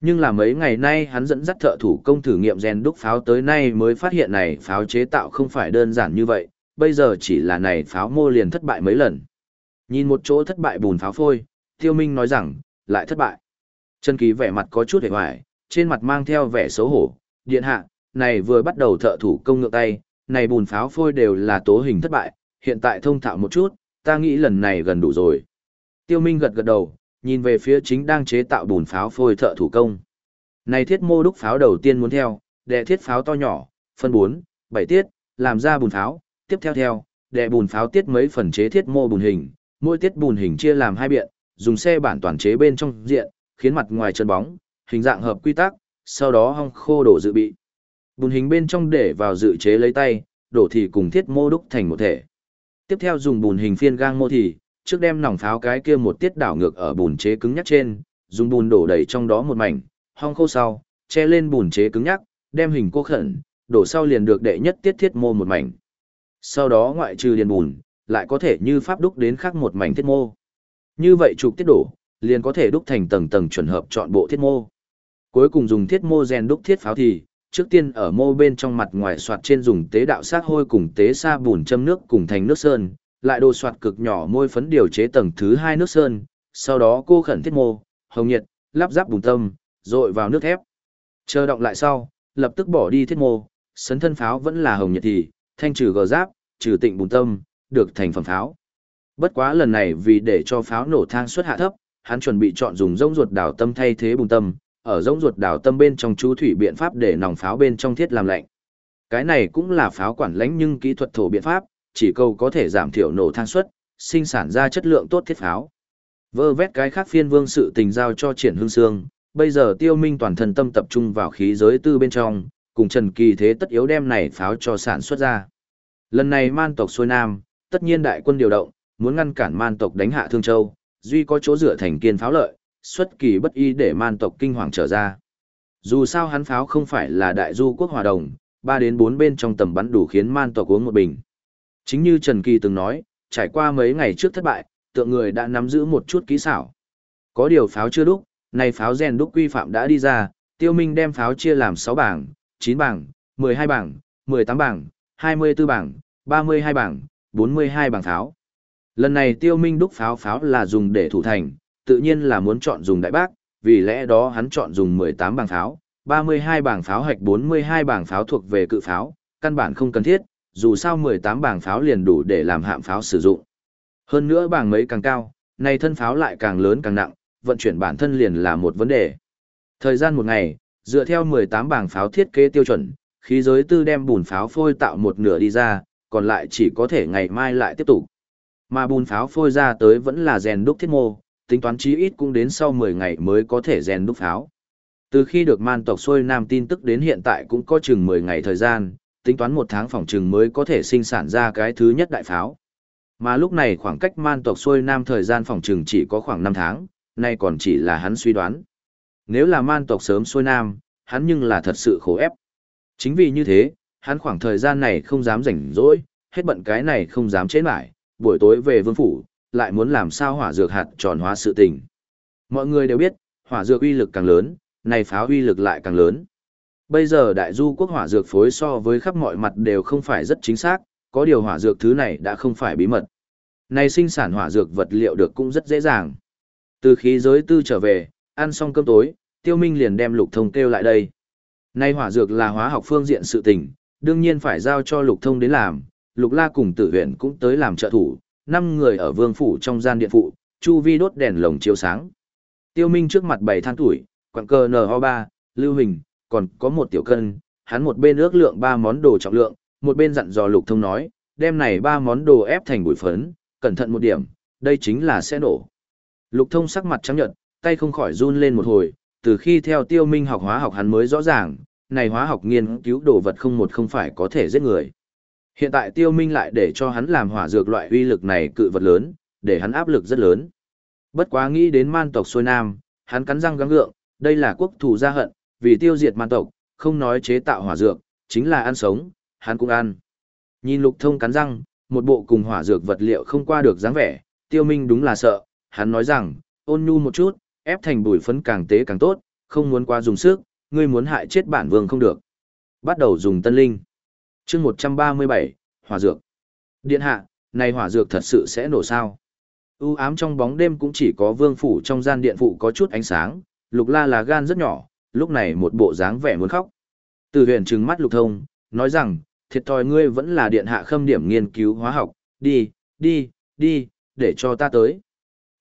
S1: Nhưng là mấy ngày nay hắn dẫn dắt thợ thủ công thử nghiệm rèn đúc pháo tới nay mới phát hiện này pháo chế tạo không phải đơn giản như vậy, bây giờ chỉ là này pháo mô liền thất bại mấy lần. Nhìn một chỗ thất bại bùn pháo phôi, Tiêu Minh nói rằng, lại thất bại. Trần ký vẻ mặt có chút hề hoài, trên mặt mang theo vẻ xấu hổ, điện hạ, này vừa bắt đầu thợ thủ công ngược tay, này bùn pháo phôi đều là tố hình thất bại, hiện tại thông thạo một chút, ta nghĩ lần này gần đủ rồi. Tiêu Minh gật gật đầu, nhìn về phía chính đang chế tạo bùn pháo phôi thợ thủ công. Này thiết mô đúc pháo đầu tiên muốn theo, đệ thiết pháo to nhỏ, phân 4, 7 tiết, làm ra bùn pháo, tiếp theo theo, đệ bùn pháo tiết mấy phần chế thiết mô bùn hình, mỗi tiết bùn hình chia làm hai biện, dùng xe bản toàn chế bên trong diện, khiến mặt ngoài trơn bóng, hình dạng hợp quy tắc, sau đó hong khô đổ dự bị. Bùn hình bên trong để vào dự chế lấy tay, đổ thì cùng thiết mô đúc thành một thể. Tiếp theo dùng bùn hình phiên gang mô thì, trước đem nòng pháo cái kia một tiết đảo ngược ở bùn chế cứng nhắc trên, dùng bùn đổ đầy trong đó một mảnh, hong khô sau, che lên bùn chế cứng nhắc, đem hình cô khẩn, đổ sau liền được đệ nhất tiết thiết mô một mảnh. Sau đó ngoại trừ điền bùn, lại có thể như pháp đúc đến khác một mảnh thiết mô. Như vậy trục tiết đổ, liền có thể đúc thành tầng tầng chuẩn hợp chọn bộ thiết mô. Cuối cùng dùng thiết mô gen đúc thiết pháo thì, trước tiên ở mô bên trong mặt ngoài soạt trên dùng tế đạo sát hôi cùng tế sa bùn châm nước cùng thành nước sơn, lại đồ soạt cực nhỏ môi phấn điều chế tầng thứ hai nước sơn, sau đó cô khẩn thiết mô, hồng nhiệt, lắp ráp bùng tâm, rội vào nước thép. Chờ động lại sau, lập tức bỏ đi thiết mô, sấn thân pháo vẫn là hồng nhiệt thì, thanh trừ gờ giáp, trừ tịnh bùng tâm, được thành phẩm pháo. Bất quá lần này vì để cho pháo nổ thang suất hạ thấp, hắn chuẩn bị chọn dùng rỗng ruột đào tâm thay thế bùng tâm, ở rỗng ruột đào tâm bên trong chú thủy biện pháp để nòng pháo bên trong thiết làm lạnh. Cái này cũng là pháo quản lãnh nhưng kỹ thuật thổ biện pháp, chỉ cầu có thể giảm thiểu nổ thang suất, sinh sản ra chất lượng tốt thiết pháo. Vơ vét cái khác phiên vương sự tình giao cho triển hương sương, bây giờ tiêu minh toàn thân tâm tập trung vào khí giới tư bên trong, cùng Trần Kỳ thế tất yếu đem này pháo cho sản xuất ra. Lần này man tộc xuôi nam, tất nhiên đại quân điều động, muốn ngăn cản man tộc đánh hạ Thương Châu, duy có chỗ dựa thành kiên pháo lợi, xuất kỳ bất y để man tộc kinh hoàng trở ra. Dù sao hắn pháo không phải là đại du quốc hòa đồng, ba đến bốn bên trong tầm bắn đủ khiến man tộc uống một bình. Chính như Trần Kỳ từng nói, trải qua mấy ngày trước thất bại, tượng người đã nắm giữ một chút kỹ xảo. Có điều pháo chưa đúc, này pháo rèn đúc quy phạm đã đi ra, tiêu minh đem pháo chia làm 6 bảng, 9 bảng, 12 bảng, 18 bảng, 24 bảng, 32 bảng, 42 bảng pháo. Lần này tiêu minh đúc pháo pháo là dùng để thủ thành, tự nhiên là muốn chọn dùng đại bác, vì lẽ đó hắn chọn dùng 18 bảng pháo, 32 bảng pháo hạch 42 bảng pháo thuộc về cự pháo, căn bản không cần thiết, dù sao 18 bảng pháo liền đủ để làm hạm pháo sử dụng. Hơn nữa bảng mấy càng cao, này thân pháo lại càng lớn càng nặng, vận chuyển bản thân liền là một vấn đề. Thời gian một ngày, dựa theo 18 bảng pháo thiết kế tiêu chuẩn, khí giới tư đem bùn pháo phôi tạo một nửa đi ra, còn lại chỉ có thể ngày mai lại tiếp tục. Mà bùn pháo phôi ra tới vẫn là rèn đúc thiết mô, tính toán chí ít cũng đến sau 10 ngày mới có thể rèn đúc pháo. Từ khi được man tộc xuôi nam tin tức đến hiện tại cũng có chừng 10 ngày thời gian, tính toán một tháng phòng trừng mới có thể sinh sản ra cái thứ nhất đại pháo. Mà lúc này khoảng cách man tộc xuôi nam thời gian phòng trừng chỉ có khoảng 5 tháng, nay còn chỉ là hắn suy đoán. Nếu là man tộc sớm xuôi nam, hắn nhưng là thật sự khổ ép. Chính vì như thế, hắn khoảng thời gian này không dám rảnh rỗi, hết bận cái này không dám chế lại, buổi tối về vương phủ, lại muốn làm sao hỏa dược hạt tròn hóa sự tình. Mọi người đều biết, hỏa dược uy lực càng lớn, này pháo uy lực lại càng lớn. Bây giờ đại du quốc hỏa dược phối so với khắp mọi mặt đều không phải rất chính xác, có điều hỏa dược thứ này đã không phải bí mật. Này sinh sản hỏa dược vật liệu được cũng rất dễ dàng. Từ khí giới tư trở về, ăn xong cơm tối, tiêu minh liền đem lục thông kêu lại đây. nay hỏa dược là hóa học phương diện sự tình, đương nhiên phải giao cho lục thông đến làm, lục la cùng tử huyền cũng tới làm trợ thủ, năm người ở vương phủ trong gian điện phụ, chu vi đốt đèn lồng chiếu sáng. Tiêu Minh trước mặt bảy than tuổi, quặng cơ NO3, lưu hình, còn có một tiểu cân, hắn một bên ước lượng ba món đồ trọng lượng, một bên dặn dò lục thông nói, đem này ba món đồ ép thành bụi phấn, cẩn thận một điểm, đây chính là sẽ nổ. Lục thông sắc mặt trắng nhợt, tay không khỏi run lên một hồi, từ khi theo tiêu minh học hóa học hắn mới rõ ràng, này hóa học nghiên cứu đồ vật không một không phải có thể giết người. Hiện tại tiêu minh lại để cho hắn làm hỏa dược loại uy lực này cự vật lớn, để hắn áp lực rất lớn. Bất quá nghĩ đến man tộc xuôi nam, hắn cắn răng gắng gượng, đây là quốc thủ gia hận, vì tiêu diệt man tộc, không nói chế tạo hỏa dược, chính là ăn sống, hắn cũng ăn. Nhìn lục thông cắn răng, một bộ cùng hỏa dược vật liệu không qua được dáng vẻ, tiêu minh đúng là sợ, hắn nói rằng, ôn nhu một chút, ép thành bùi phấn càng tế càng tốt, không muốn qua dùng sức, ngươi muốn hại chết bản vương không được. Bắt đầu dùng tân linh chương một trăm ba mươi bảy hỏa dược điện hạ này hỏa dược thật sự sẽ nổ sao u ám trong bóng đêm cũng chỉ có vương phủ trong gian điện phụ có chút ánh sáng lục la là gan rất nhỏ lúc này một bộ dáng vẻ muốn khóc. Từ huyền trừng mắt lục thông nói rằng thiệt thòi ngươi vẫn là điện hạ khâm điểm nghiên cứu hóa học đi đi đi để cho ta tới.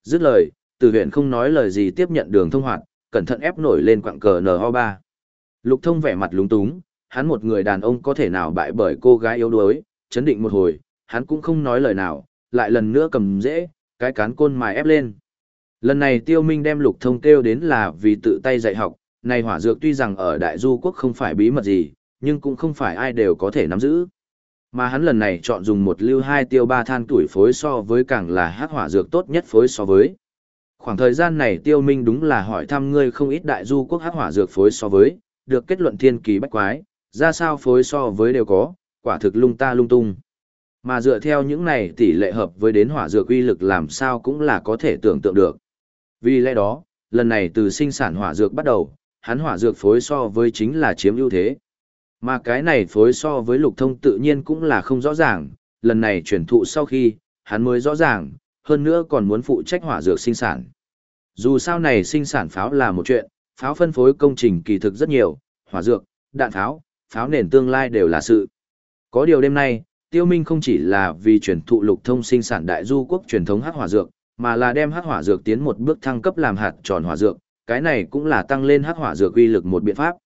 S1: Dứt lời từ huyền không nói lời gì tiếp nhận đường thông hoạt cẩn thận ép nổi lên quặng cờ no ba. Lục thông vẻ mặt lúng túng hắn một người đàn ông có thể nào bại bởi cô gái yếu đuối, chấn định một hồi, hắn cũng không nói lời nào, lại lần nữa cầm dễ, cái cán côn mài ép lên. Lần này tiêu minh đem lục thông kêu đến là vì tự tay dạy học, này hỏa dược tuy rằng ở đại du quốc không phải bí mật gì, nhưng cũng không phải ai đều có thể nắm giữ. Mà hắn lần này chọn dùng một lưu hai tiêu ba than tuổi phối so với càng là hát hỏa dược tốt nhất phối so với. Khoảng thời gian này tiêu minh đúng là hỏi thăm ngươi không ít đại du quốc hát hỏa dược phối so với, được kết luận thiên kỳ bách quái, ra sao phối so với đều có, quả thực lung ta lung tung. Mà dựa theo những này tỷ lệ hợp với đến hỏa dược uy lực làm sao cũng là có thể tưởng tượng được. Vì lẽ đó, lần này từ sinh sản hỏa dược bắt đầu, hắn hỏa dược phối so với chính là chiếm ưu thế. Mà cái này phối so với lục thông tự nhiên cũng là không rõ ràng, lần này chuyển thụ sau khi, hắn mới rõ ràng, hơn nữa còn muốn phụ trách hỏa dược sinh sản. Dù sao này sinh sản pháo là một chuyện, pháo phân phối công trình kỳ thực rất nhiều, hỏa dược, đạn pháo, pháo nền tương lai đều là sự. Có điều đêm nay, Tiêu Minh không chỉ là vì chuyển thụ lục thông sinh sản đại du quốc truyền thống hắc hỏa dược, mà là đem hắc hỏa dược tiến một bước thăng cấp làm hạt tròn hỏa dược, cái này cũng là tăng lên hắc hỏa dược uy lực một biện pháp.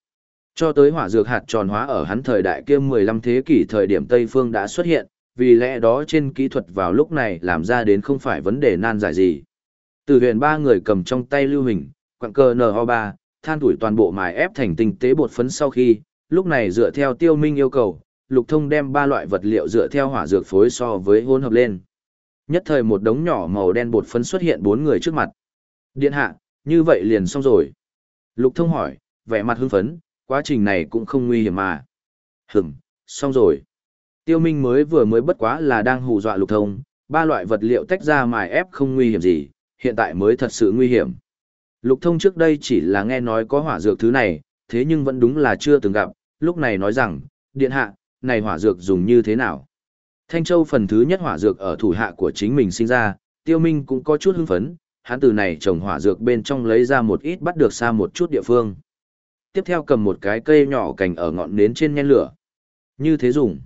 S1: Cho tới hỏa dược hạt tròn hóa ở hắn thời đại kia 15 thế kỷ thời điểm Tây Phương đã xuất hiện, vì lẽ đó trên kỹ thuật vào lúc này làm ra đến không phải vấn đề nan giải gì. Từ huyền ba người cầm trong tay lưu hình, quặng cơ NO3, than tuổi toàn bộ mài ép thành tinh tế bột phấn sau khi, lúc này dựa theo tiêu minh yêu cầu, lục thông đem ba loại vật liệu dựa theo hỏa dược phối so với hỗn hợp lên. Nhất thời một đống nhỏ màu đen bột phấn xuất hiện bốn người trước mặt. Điện hạ, như vậy liền xong rồi. Lục thông hỏi, vẻ mặt hưng phấn, quá trình này cũng không nguy hiểm mà. Hửm, xong rồi. Tiêu Minh mới vừa mới bất quá là đang hù dọa lục thông, ba loại vật liệu tách ra mài ép không nguy hiểm gì, hiện tại mới thật sự nguy hiểm. Lục thông trước đây chỉ là nghe nói có hỏa dược thứ này, thế nhưng vẫn đúng là chưa từng gặp, lúc này nói rằng, điện hạ, này hỏa dược dùng như thế nào? Thanh Châu phần thứ nhất hỏa dược ở thủ hạ của chính mình sinh ra, tiêu minh cũng có chút hưng phấn, hắn từ này trồng hỏa dược bên trong lấy ra một ít bắt được xa một chút địa phương. Tiếp theo cầm một cái cây nhỏ cành ở ngọn nến trên nhen lửa. Như thế dùng.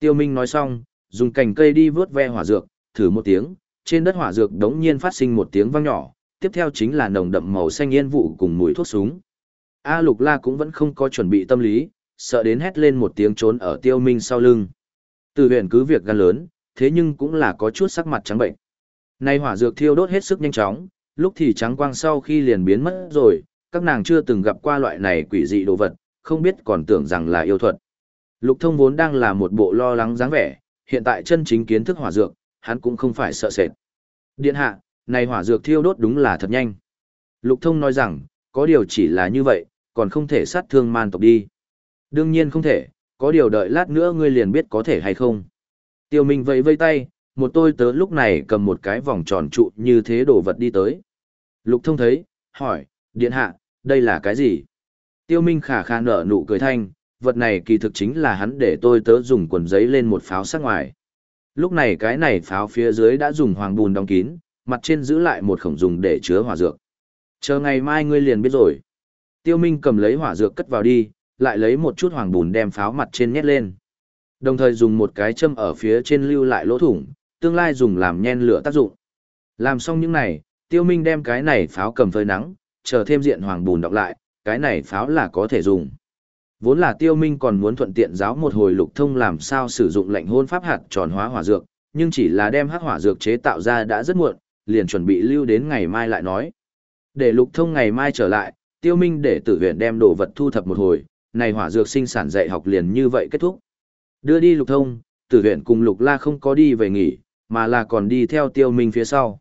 S1: Tiêu Minh nói xong, dùng cành cây đi vớt ve hỏa dược, thử một tiếng, trên đất hỏa dược đống nhiên phát sinh một tiếng vang nhỏ, tiếp theo chính là nồng đậm màu xanh yên vụ cùng mùi thuốc súng. A Lục La cũng vẫn không có chuẩn bị tâm lý, sợ đến hét lên một tiếng trốn ở Tiêu Minh sau lưng. Từ huyện cứ việc gan lớn, thế nhưng cũng là có chút sắc mặt trắng bệnh. Nay hỏa dược thiêu đốt hết sức nhanh chóng, lúc thì trắng quang sau khi liền biến mất rồi, các nàng chưa từng gặp qua loại này quỷ dị đồ vật, không biết còn tưởng rằng là yêu thuật. Lục thông vốn đang là một bộ lo lắng dáng vẻ, hiện tại chân chính kiến thức hỏa dược, hắn cũng không phải sợ sệt. Điện hạ, này hỏa dược thiêu đốt đúng là thật nhanh. Lục thông nói rằng, có điều chỉ là như vậy, còn không thể sát thương man tộc đi. Đương nhiên không thể, có điều đợi lát nữa ngươi liền biết có thể hay không. Tiêu Minh vẫy vây tay, một tôi tớ lúc này cầm một cái vòng tròn trụ như thế đồ vật đi tới. Lục thông thấy, hỏi, điện hạ, đây là cái gì? Tiêu Minh khả khả nở nụ cười thanh, vật này kỳ thực chính là hắn để tôi tớ dùng quần giấy lên một pháo sắc ngoài. Lúc này cái này pháo phía dưới đã dùng hoàng bùn đóng kín, mặt trên giữ lại một khổng dùng để chứa hỏa dược. Chờ ngày mai ngươi liền biết rồi. Tiêu Minh cầm lấy hỏa dược cất vào đi, lại lấy một chút hoàng bùn đem pháo mặt trên nhét lên. Đồng thời dùng một cái châm ở phía trên lưu lại lỗ thủng, tương lai dùng làm nhen lửa tác dụng. Làm xong những này, Tiêu Minh đem cái này pháo cầm phơi nắng, chờ thêm diện hoàng bùn đọc lại, cái này pháo là có thể dùng. Vốn là Tiêu Minh còn muốn thuận tiện giáo một hồi lục thông làm sao sử dụng lệnh hôn pháp hạt tròn hóa hỏa dược, nhưng chỉ là đem hắc hỏa dược chế tạo ra đã rất muộn, liền chuẩn bị lưu đến ngày mai lại nói. Để lục thông ngày mai trở lại, Tiêu Minh để tử viện đem đồ vật thu thập một hồi, này hỏa dược sinh sản dạy học liền như vậy kết thúc. Đưa đi lục thông, tử viện cùng lục la không có đi về nghỉ, mà là còn đi theo Tiêu Minh phía sau.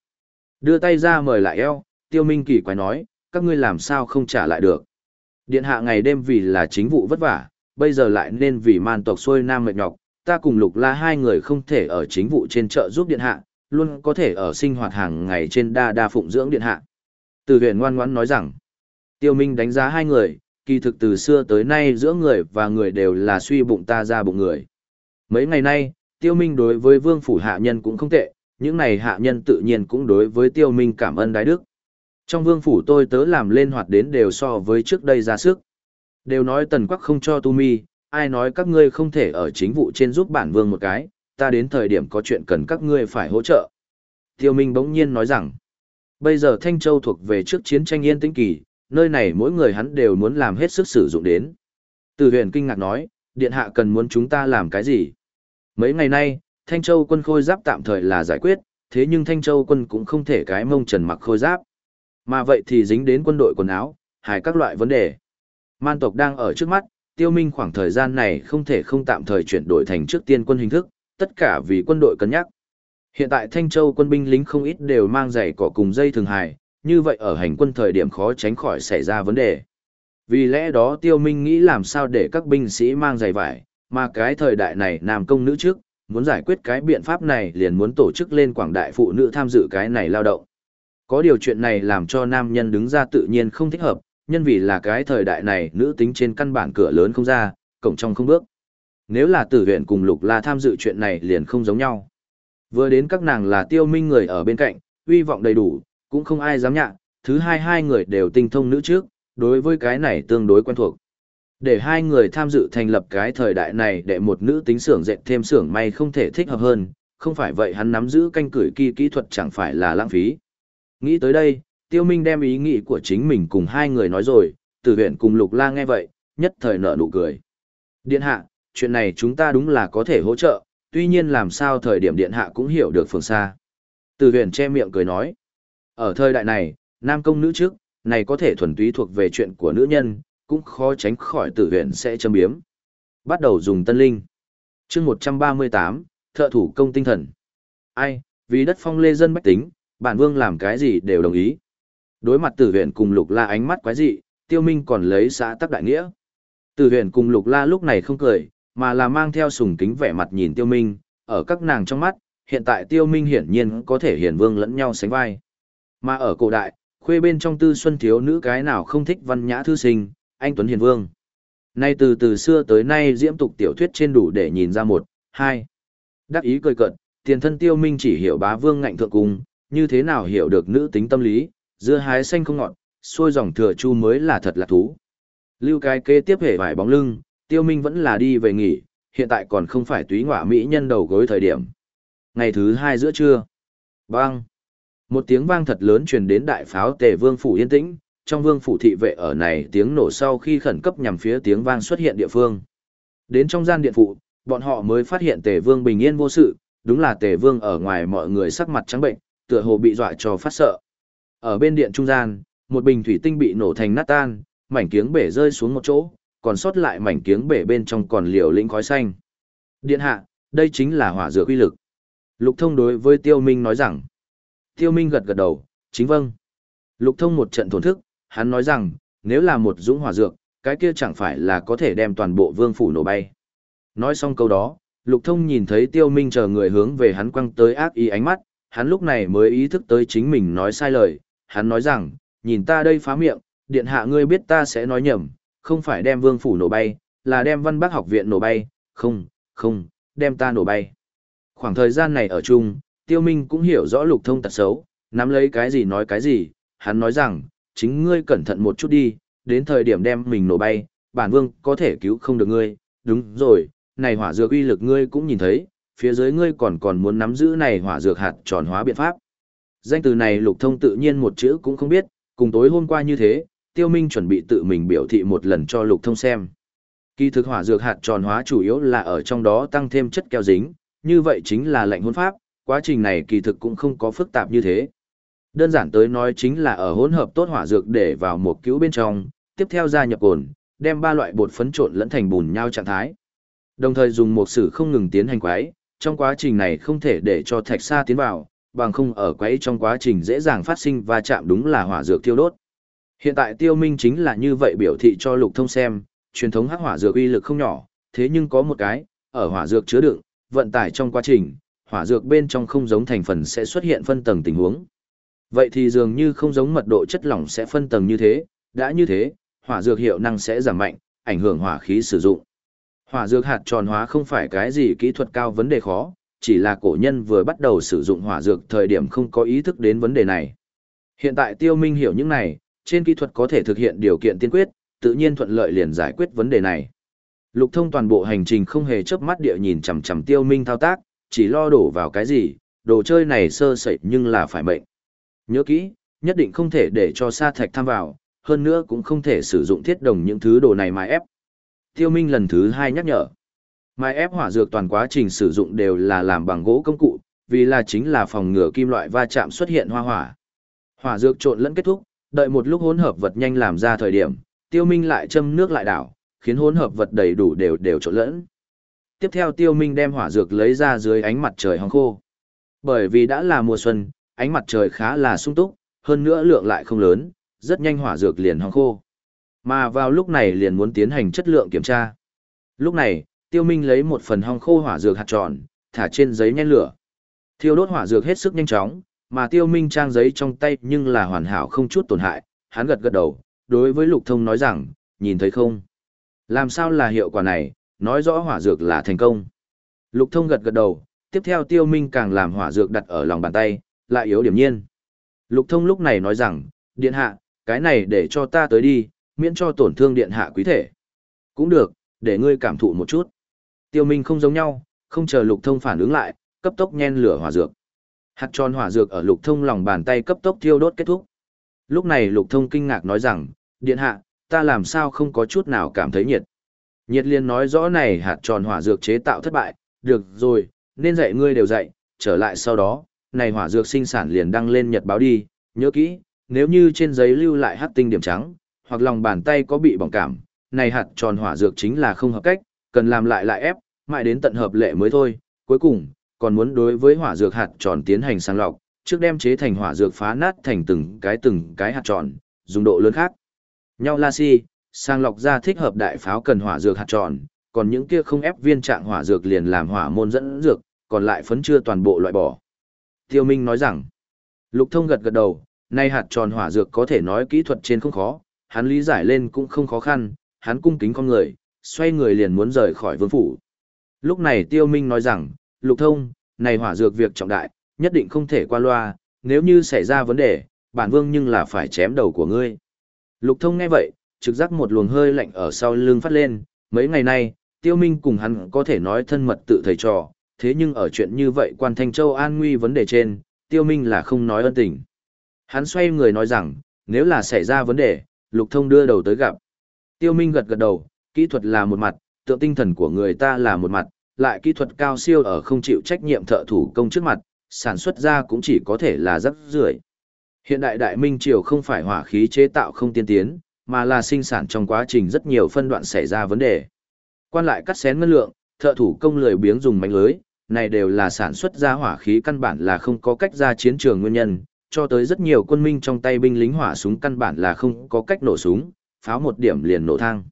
S1: Đưa tay ra mời lại eo, Tiêu Minh kỳ quái nói, các ngươi làm sao không trả lại được. Điện hạ ngày đêm vì là chính vụ vất vả, bây giờ lại nên vì man tộc xuôi nam mệt nhọc, ta cùng lục la hai người không thể ở chính vụ trên chợ giúp điện hạ, luôn có thể ở sinh hoạt hàng ngày trên đa đa phụng dưỡng điện hạ. Từ huyền ngoan ngoãn nói rằng, tiêu minh đánh giá hai người, kỳ thực từ xưa tới nay giữa người và người đều là suy bụng ta ra bụng người. Mấy ngày nay, tiêu minh đối với vương phủ hạ nhân cũng không tệ, những này hạ nhân tự nhiên cũng đối với tiêu minh cảm ơn đái đức. Trong vương phủ tôi tớ làm lên hoạt đến đều so với trước đây ra sức. Đều nói tần quắc không cho tu mi, ai nói các ngươi không thể ở chính vụ trên giúp bản vương một cái, ta đến thời điểm có chuyện cần các ngươi phải hỗ trợ. Tiêu Minh bỗng nhiên nói rằng, bây giờ Thanh Châu thuộc về trước chiến tranh yên tĩnh kỳ, nơi này mỗi người hắn đều muốn làm hết sức sử dụng đến. Từ huyền kinh ngạc nói, điện hạ cần muốn chúng ta làm cái gì? Mấy ngày nay, Thanh Châu quân khôi giáp tạm thời là giải quyết, thế nhưng Thanh Châu quân cũng không thể cái mông trần mặc khôi giáp. Mà vậy thì dính đến quân đội quần áo, hài các loại vấn đề. Man tộc đang ở trước mắt, tiêu minh khoảng thời gian này không thể không tạm thời chuyển đổi thành trước tiên quân hình thức, tất cả vì quân đội cân nhắc. Hiện tại Thanh Châu quân binh lính không ít đều mang giày cỏ cùng dây thường hài, như vậy ở hành quân thời điểm khó tránh khỏi xảy ra vấn đề. Vì lẽ đó Tiêu Minh nghĩ làm sao để các binh sĩ mang giày vải, mà cái thời đại này nam công nữ trước, muốn giải quyết cái biện pháp này liền muốn tổ chức lên quảng đại phụ nữ tham dự cái này lao động. Có điều chuyện này làm cho nam nhân đứng ra tự nhiên không thích hợp, nhân vì là cái thời đại này nữ tính trên căn bản cửa lớn không ra, cổng trong không bước. Nếu là tử huyện cùng lục la tham dự chuyện này liền không giống nhau. Vừa đến các nàng là tiêu minh người ở bên cạnh, uy vọng đầy đủ, cũng không ai dám nhạ, thứ hai hai người đều tinh thông nữ trước, đối với cái này tương đối quen thuộc. Để hai người tham dự thành lập cái thời đại này để một nữ tính xưởng dệt thêm xưởng may không thể thích hợp hơn, không phải vậy hắn nắm giữ canh cửi kỳ kỹ thuật chẳng phải là lãng phí. Nghĩ tới đây, Tiêu Minh đem ý nghĩ của chính mình cùng hai người nói rồi, từ huyện cùng Lục La nghe vậy, nhất thời nở nụ cười. Điện hạ, chuyện này chúng ta đúng là có thể hỗ trợ, tuy nhiên làm sao thời điểm điện hạ cũng hiểu được phương xa. từ huyện che miệng cười nói. Ở thời đại này, nam công nữ trước, này có thể thuần túy thuộc về chuyện của nữ nhân, cũng khó tránh khỏi tử huyện sẽ châm biếm. Bắt đầu dùng tân linh. chương 138, thợ thủ công tinh thần. Ai, vì đất phong lê dân bách tính, bản vương làm cái gì đều đồng ý. Đối mặt tử huyện cùng lục la ánh mắt quái dị, tiêu minh còn lấy xã tắc đại nghĩa. Tử huyện cùng lục la lúc này không cười, mà là mang theo sùng kính vẻ mặt nhìn tiêu minh, ở các nàng trong mắt, hiện tại tiêu minh hiển nhiên có thể hiển vương lẫn nhau sánh vai. Mà ở cổ đại, khuê bên trong tư xuân thiếu nữ cái nào không thích văn nhã thư sinh, anh Tuấn Hiền Vương. Nay từ từ xưa tới nay diễm tục tiểu thuyết trên đủ để nhìn ra một, hai. Đắc ý cười cận, tiền thân tiêu minh chỉ hiểu bá vương ngạnh thượng cung, như thế nào hiểu được nữ tính tâm lý, dưa hái xanh không ngọt, xuôi dòng thừa chu mới là thật là thú. Lưu cái kế tiếp hệ vải bóng lưng, tiêu minh vẫn là đi về nghỉ, hiện tại còn không phải túy ngọa mỹ nhân đầu gối thời điểm. Ngày thứ hai giữa trưa. Bang! Một tiếng vang thật lớn truyền đến đại pháo tề vương phủ yên tĩnh, trong vương phủ thị vệ ở này tiếng nổ sau khi khẩn cấp nhằm phía tiếng vang xuất hiện địa phương. Đến trong gian điện phụ, bọn họ mới phát hiện tề vương bình yên vô sự, đúng là tề vương ở ngoài mọi người sắc mặt trắng bệnh, tựa hồ bị dọa cho phát sợ. Ở bên điện trung gian, một bình thủy tinh bị nổ thành nát tan, mảnh kiếng bể rơi xuống một chỗ, còn sót lại mảnh kiếng bể bên trong còn liều lĩnh khói xanh. Điện hạ, đây chính là hỏa dược uy lực. Lục thông đối với Tiêu Minh nói rằng. Tiêu Minh gật gật đầu, chính vâng. Lục thông một trận thổn thức, hắn nói rằng, nếu là một dũng hỏa dược, cái kia chẳng phải là có thể đem toàn bộ vương phủ nổ bay. Nói xong câu đó, Lục thông nhìn thấy Tiêu Minh chờ người hướng về hắn quăng tới ác ý ánh mắt, hắn lúc này mới ý thức tới chính mình nói sai lời, hắn nói rằng, nhìn ta đây phá miệng, điện hạ ngươi biết ta sẽ nói nhầm, không phải đem vương phủ nổ bay, là đem văn bác học viện nổ bay, không, không, đem ta nổ bay. Khoảng thời gian này ở chung, tiêu minh cũng hiểu rõ lục thông tật xấu, nắm lấy cái gì nói cái gì, hắn nói rằng, chính ngươi cẩn thận một chút đi, đến thời điểm đem mình nổ bay, bản vương có thể cứu không được ngươi, đúng rồi, này hỏa dược uy lực ngươi cũng nhìn thấy, phía dưới ngươi còn còn muốn nắm giữ này hỏa dược hạt tròn hóa biện pháp. Danh từ này lục thông tự nhiên một chữ cũng không biết, cùng tối hôm qua như thế, tiêu minh chuẩn bị tự mình biểu thị một lần cho lục thông xem. Kỳ thực hỏa dược hạt tròn hóa chủ yếu là ở trong đó tăng thêm chất keo dính, như vậy chính là lệnh hôn pháp, quá trình này kỳ thực cũng không có phức tạp như thế. Đơn giản tới nói chính là ở hỗn hợp tốt hỏa dược để vào một cứu bên trong, tiếp theo gia nhập cồn, đem ba loại bột phấn trộn lẫn thành bùn nhau trạng thái. Đồng thời dùng một sử không ngừng tiến hành quái, trong quá trình này không thể để cho thạch sa tiến vào, bằng không ở quấy trong quá trình dễ dàng phát sinh và chạm đúng là hỏa dược tiêu đốt. Hiện tại tiêu minh chính là như vậy biểu thị cho lục thông xem, truyền thống hắc hỏa dược uy lực không nhỏ, thế nhưng có một cái, ở hỏa dược chứa đựng, vận tải trong quá trình, hỏa dược bên trong không giống thành phần sẽ xuất hiện phân tầng tình huống. Vậy thì dường như không giống mật độ chất lỏng sẽ phân tầng như thế, đã như thế, hỏa dược hiệu năng sẽ giảm mạnh, ảnh hưởng hỏa khí sử dụng. Hỏa dược hạt tròn hóa không phải cái gì kỹ thuật cao vấn đề khó, chỉ là cổ nhân vừa bắt đầu sử dụng hỏa dược thời điểm không có ý thức đến vấn đề này. Hiện tại tiêu minh hiểu những này, trên kỹ thuật có thể thực hiện điều kiện tiên quyết, tự nhiên thuận lợi liền giải quyết vấn đề này. Lục thông toàn bộ hành trình không hề chớp mắt địa nhìn chằm chằm tiêu minh thao tác, chỉ lo đổ vào cái gì, đồ chơi này sơ sẩy nhưng là phải mệnh. Nhớ kỹ, nhất định không thể để cho sa thạch tham vào, hơn nữa cũng không thể sử dụng thiết đồng những thứ đồ này mà ép. Tiêu Minh lần thứ hai nhắc nhở. Mai ép hỏa dược toàn quá trình sử dụng đều là làm bằng gỗ công cụ, vì là chính là phòng ngừa kim loại va chạm xuất hiện hoa hỏa. Hỏa dược trộn lẫn kết thúc, đợi một lúc hỗn hợp vật nhanh làm ra thời điểm, Tiêu Minh lại châm nước lại đảo, khiến hỗn hợp vật đầy đủ đều đều trộn lẫn. Tiếp theo Tiêu Minh đem hỏa dược lấy ra dưới ánh mặt trời hong khô. Bởi vì đã là mùa xuân, ánh mặt trời khá là sung túc, hơn nữa lượng lại không lớn, rất nhanh hỏa dược liền hong khô. Mà vào lúc này liền muốn tiến hành chất lượng kiểm tra. Lúc này, Tiêu Minh lấy một phần hong khô hỏa dược hạt tròn, thả trên giấy nhen lửa. Thiêu đốt hỏa dược hết sức nhanh chóng, mà Tiêu Minh trang giấy trong tay nhưng là hoàn hảo không chút tổn hại, hắn gật gật đầu, đối với Lục Thông nói rằng, nhìn thấy không? Làm sao là hiệu quả này, nói rõ hỏa dược là thành công. Lục Thông gật gật đầu, tiếp theo Tiêu Minh càng làm hỏa dược đặt ở lòng bàn tay, lại yếu điểm nhiên. Lục Thông lúc này nói rằng, điện hạ, cái này để cho ta tới đi, miễn cho tổn thương điện hạ quý thể. Cũng được, để ngươi cảm thụ một chút. Tiêu Minh không giống nhau, không chờ Lục Thông phản ứng lại, cấp tốc nhen lửa hỏa dược. Hạt tròn hỏa dược ở Lục Thông lòng bàn tay cấp tốc thiêu đốt kết thúc. Lúc này Lục Thông kinh ngạc nói rằng, điện hạ, ta làm sao không có chút nào cảm thấy nhiệt. Nhiệt liên nói rõ này hạt tròn hỏa dược chế tạo thất bại, được rồi, nên dạy ngươi đều dạy, trở lại sau đó, này hỏa dược sinh sản liền đăng lên nhật báo đi, nhớ kỹ, nếu như trên giấy lưu lại hắc tinh điểm trắng, hoặc lòng bàn tay có bị bỏng cảm, này hạt tròn hỏa dược chính là không hợp cách, cần làm lại lại ép, mãi đến tận hợp lệ mới thôi. Cuối cùng, còn muốn đối với hỏa dược hạt tròn tiến hành sàng lọc, trước đem chế thành hỏa dược phá nát thành từng cái từng cái hạt tròn, dùng độ lớn khác. Nhau la si, sàng lọc ra thích hợp đại pháo cần hỏa dược hạt tròn, còn những kia không ép viên trạng hỏa dược liền làm hỏa môn dẫn dược, còn lại phấn chưa toàn bộ loại bỏ. Tiêu Minh nói rằng, Lục Thông gật gật đầu, nay hạt tròn hỏa dược có thể nói kỹ thuật trên không khó, hắn lý giải lên cũng không khó khăn, hắn cung kính con người, xoay người liền muốn rời khỏi vương phủ. Lúc này Tiêu Minh nói rằng, Lục Thông, này hỏa dược việc trọng đại, nhất định không thể qua loa, nếu như xảy ra vấn đề, bản vương nhưng là phải chém đầu của ngươi. Lục Thông nghe vậy, trực giác một luồng hơi lạnh ở sau lưng phát lên, mấy ngày nay, Tiêu Minh cùng hắn có thể nói thân mật tự thầy trò, thế nhưng ở chuyện như vậy quan Thanh Châu an nguy vấn đề trên, Tiêu Minh là không nói ân tình. Hắn xoay người nói rằng, nếu là xảy ra vấn đề, Lục Thông đưa đầu tới gặp. Tiêu Minh gật gật đầu, kỹ thuật là một mặt, tượng tinh thần của người ta là một mặt, lại kỹ thuật cao siêu ở không chịu trách nhiệm thợ thủ công trước mặt, sản xuất ra cũng chỉ có thể là rất rưởi. Hiện đại đại minh triều không phải hỏa khí chế tạo không tiên tiến, mà là sinh sản trong quá trình rất nhiều phân đoạn xảy ra vấn đề. Quan lại cắt xén ngân lượng, thợ thủ công lười biếng dùng mánh lưới, này đều là sản xuất ra hỏa khí căn bản là không có cách ra chiến trường nguyên nhân, cho tới rất nhiều quân minh trong tay binh lính hỏa súng căn bản là không có cách nổ súng, pháo một điểm liền nổ thang.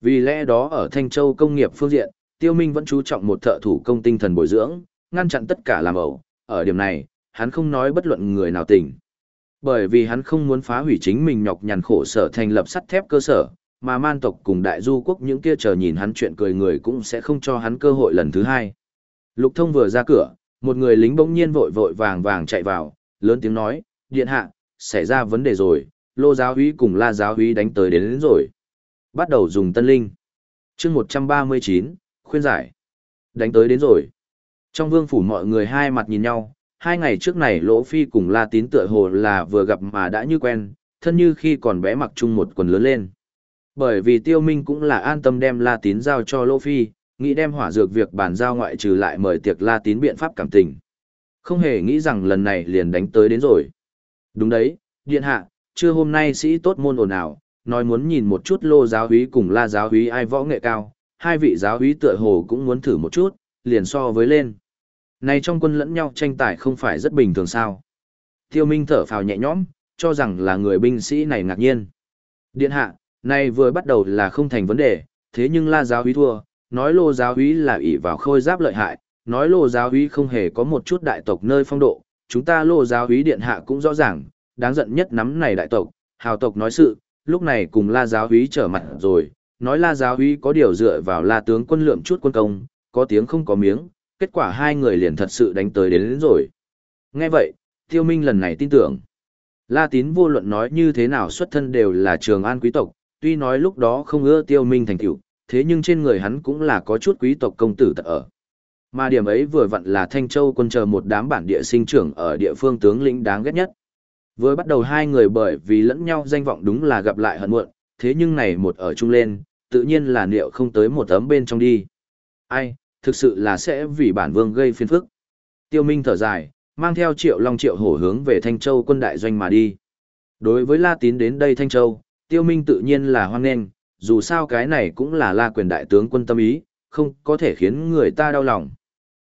S1: Vì lẽ đó ở Thanh Châu công nghiệp phương diện, Tiêu Minh vẫn chú trọng một thợ thủ công tinh thần bồi dưỡng, ngăn chặn tất cả làm ẩu, ở điểm này, hắn không nói bất luận người nào tỉnh. Bởi vì hắn không muốn phá hủy chính mình nhọc nhằn khổ sở thành lập sắt thép cơ sở, mà man tộc cùng đại du quốc những kia chờ nhìn hắn chuyện cười người cũng sẽ không cho hắn cơ hội lần thứ hai. Lục thông vừa ra cửa, một người lính bỗng nhiên vội vội vàng vàng chạy vào, lớn tiếng nói, điện hạ, xảy ra vấn đề rồi, lô giáo úy cùng la giáo úy đánh tới đến, đến rồi. Bắt đầu dùng tân linh. chương 139, khuyên giải. Đánh tới đến rồi. Trong vương phủ mọi người hai mặt nhìn nhau, hai ngày trước này Lỗ Phi cùng La Tín tựa hồ là vừa gặp mà đã như quen, thân như khi còn bé mặc chung một quần lớn lên. Bởi vì Tiêu Minh cũng là an tâm đem La Tín giao cho Lỗ Phi, nghĩ đem hỏa dược việc bàn giao ngoại trừ lại mời tiệc La Tín biện pháp cảm tình. Không hề nghĩ rằng lần này liền đánh tới đến rồi. Đúng đấy, điện hạ, trưa hôm nay sĩ tốt môn ồn ào, nói muốn nhìn một chút lô giáo húy cùng la giáo húy ai võ nghệ cao, hai vị giáo húy tựa hồ cũng muốn thử một chút, liền so với lên. Này trong quân lẫn nhau tranh tài không phải rất bình thường sao. Tiêu Minh thở phào nhẹ nhõm, cho rằng là người binh sĩ này ngạc nhiên. Điện hạ, này vừa bắt đầu là không thành vấn đề, thế nhưng la giáo húy thua, nói lô giáo úy là ỷ vào khôi giáp lợi hại, nói lô giáo úy không hề có một chút đại tộc nơi phong độ, chúng ta lô giáo úy điện hạ cũng rõ ràng, đáng giận nhất nắm này đại tộc, hào tộc nói sự, lúc này cùng la giáo úy trở mặt rồi, nói la giáo úy có điều dựa vào la tướng quân lượng chút quân công, có tiếng không có miếng, kết quả hai người liền thật sự đánh tới đến, đến rồi. Nghe vậy, tiêu minh lần này tin tưởng. La tín vô luận nói như thế nào xuất thân đều là trường an quý tộc, tuy nói lúc đó không ưa tiêu minh thành tựu, thế nhưng trên người hắn cũng là có chút quý tộc công tử tật ở. Mà điểm ấy vừa vặn là Thanh Châu quân chờ một đám bản địa sinh trưởng ở địa phương tướng lĩnh đáng ghét nhất. với bắt đầu hai người bởi vì lẫn nhau danh vọng đúng là gặp lại hận muộn, thế nhưng này một ở chung lên, tự nhiên là liệu không tới một tấm bên trong đi. Ai, thực sự là sẽ vì bản vương gây phiền phức. Tiêu Minh thở dài, mang theo triệu long triệu hổ hướng về Thanh Châu quân đại doanh mà đi. Đối với La Tín đến đây Thanh Châu, Tiêu Minh tự nhiên là hoan nghênh, dù sao cái này cũng là La quyền đại tướng quân tâm ý, không có thể khiến người ta đau lòng.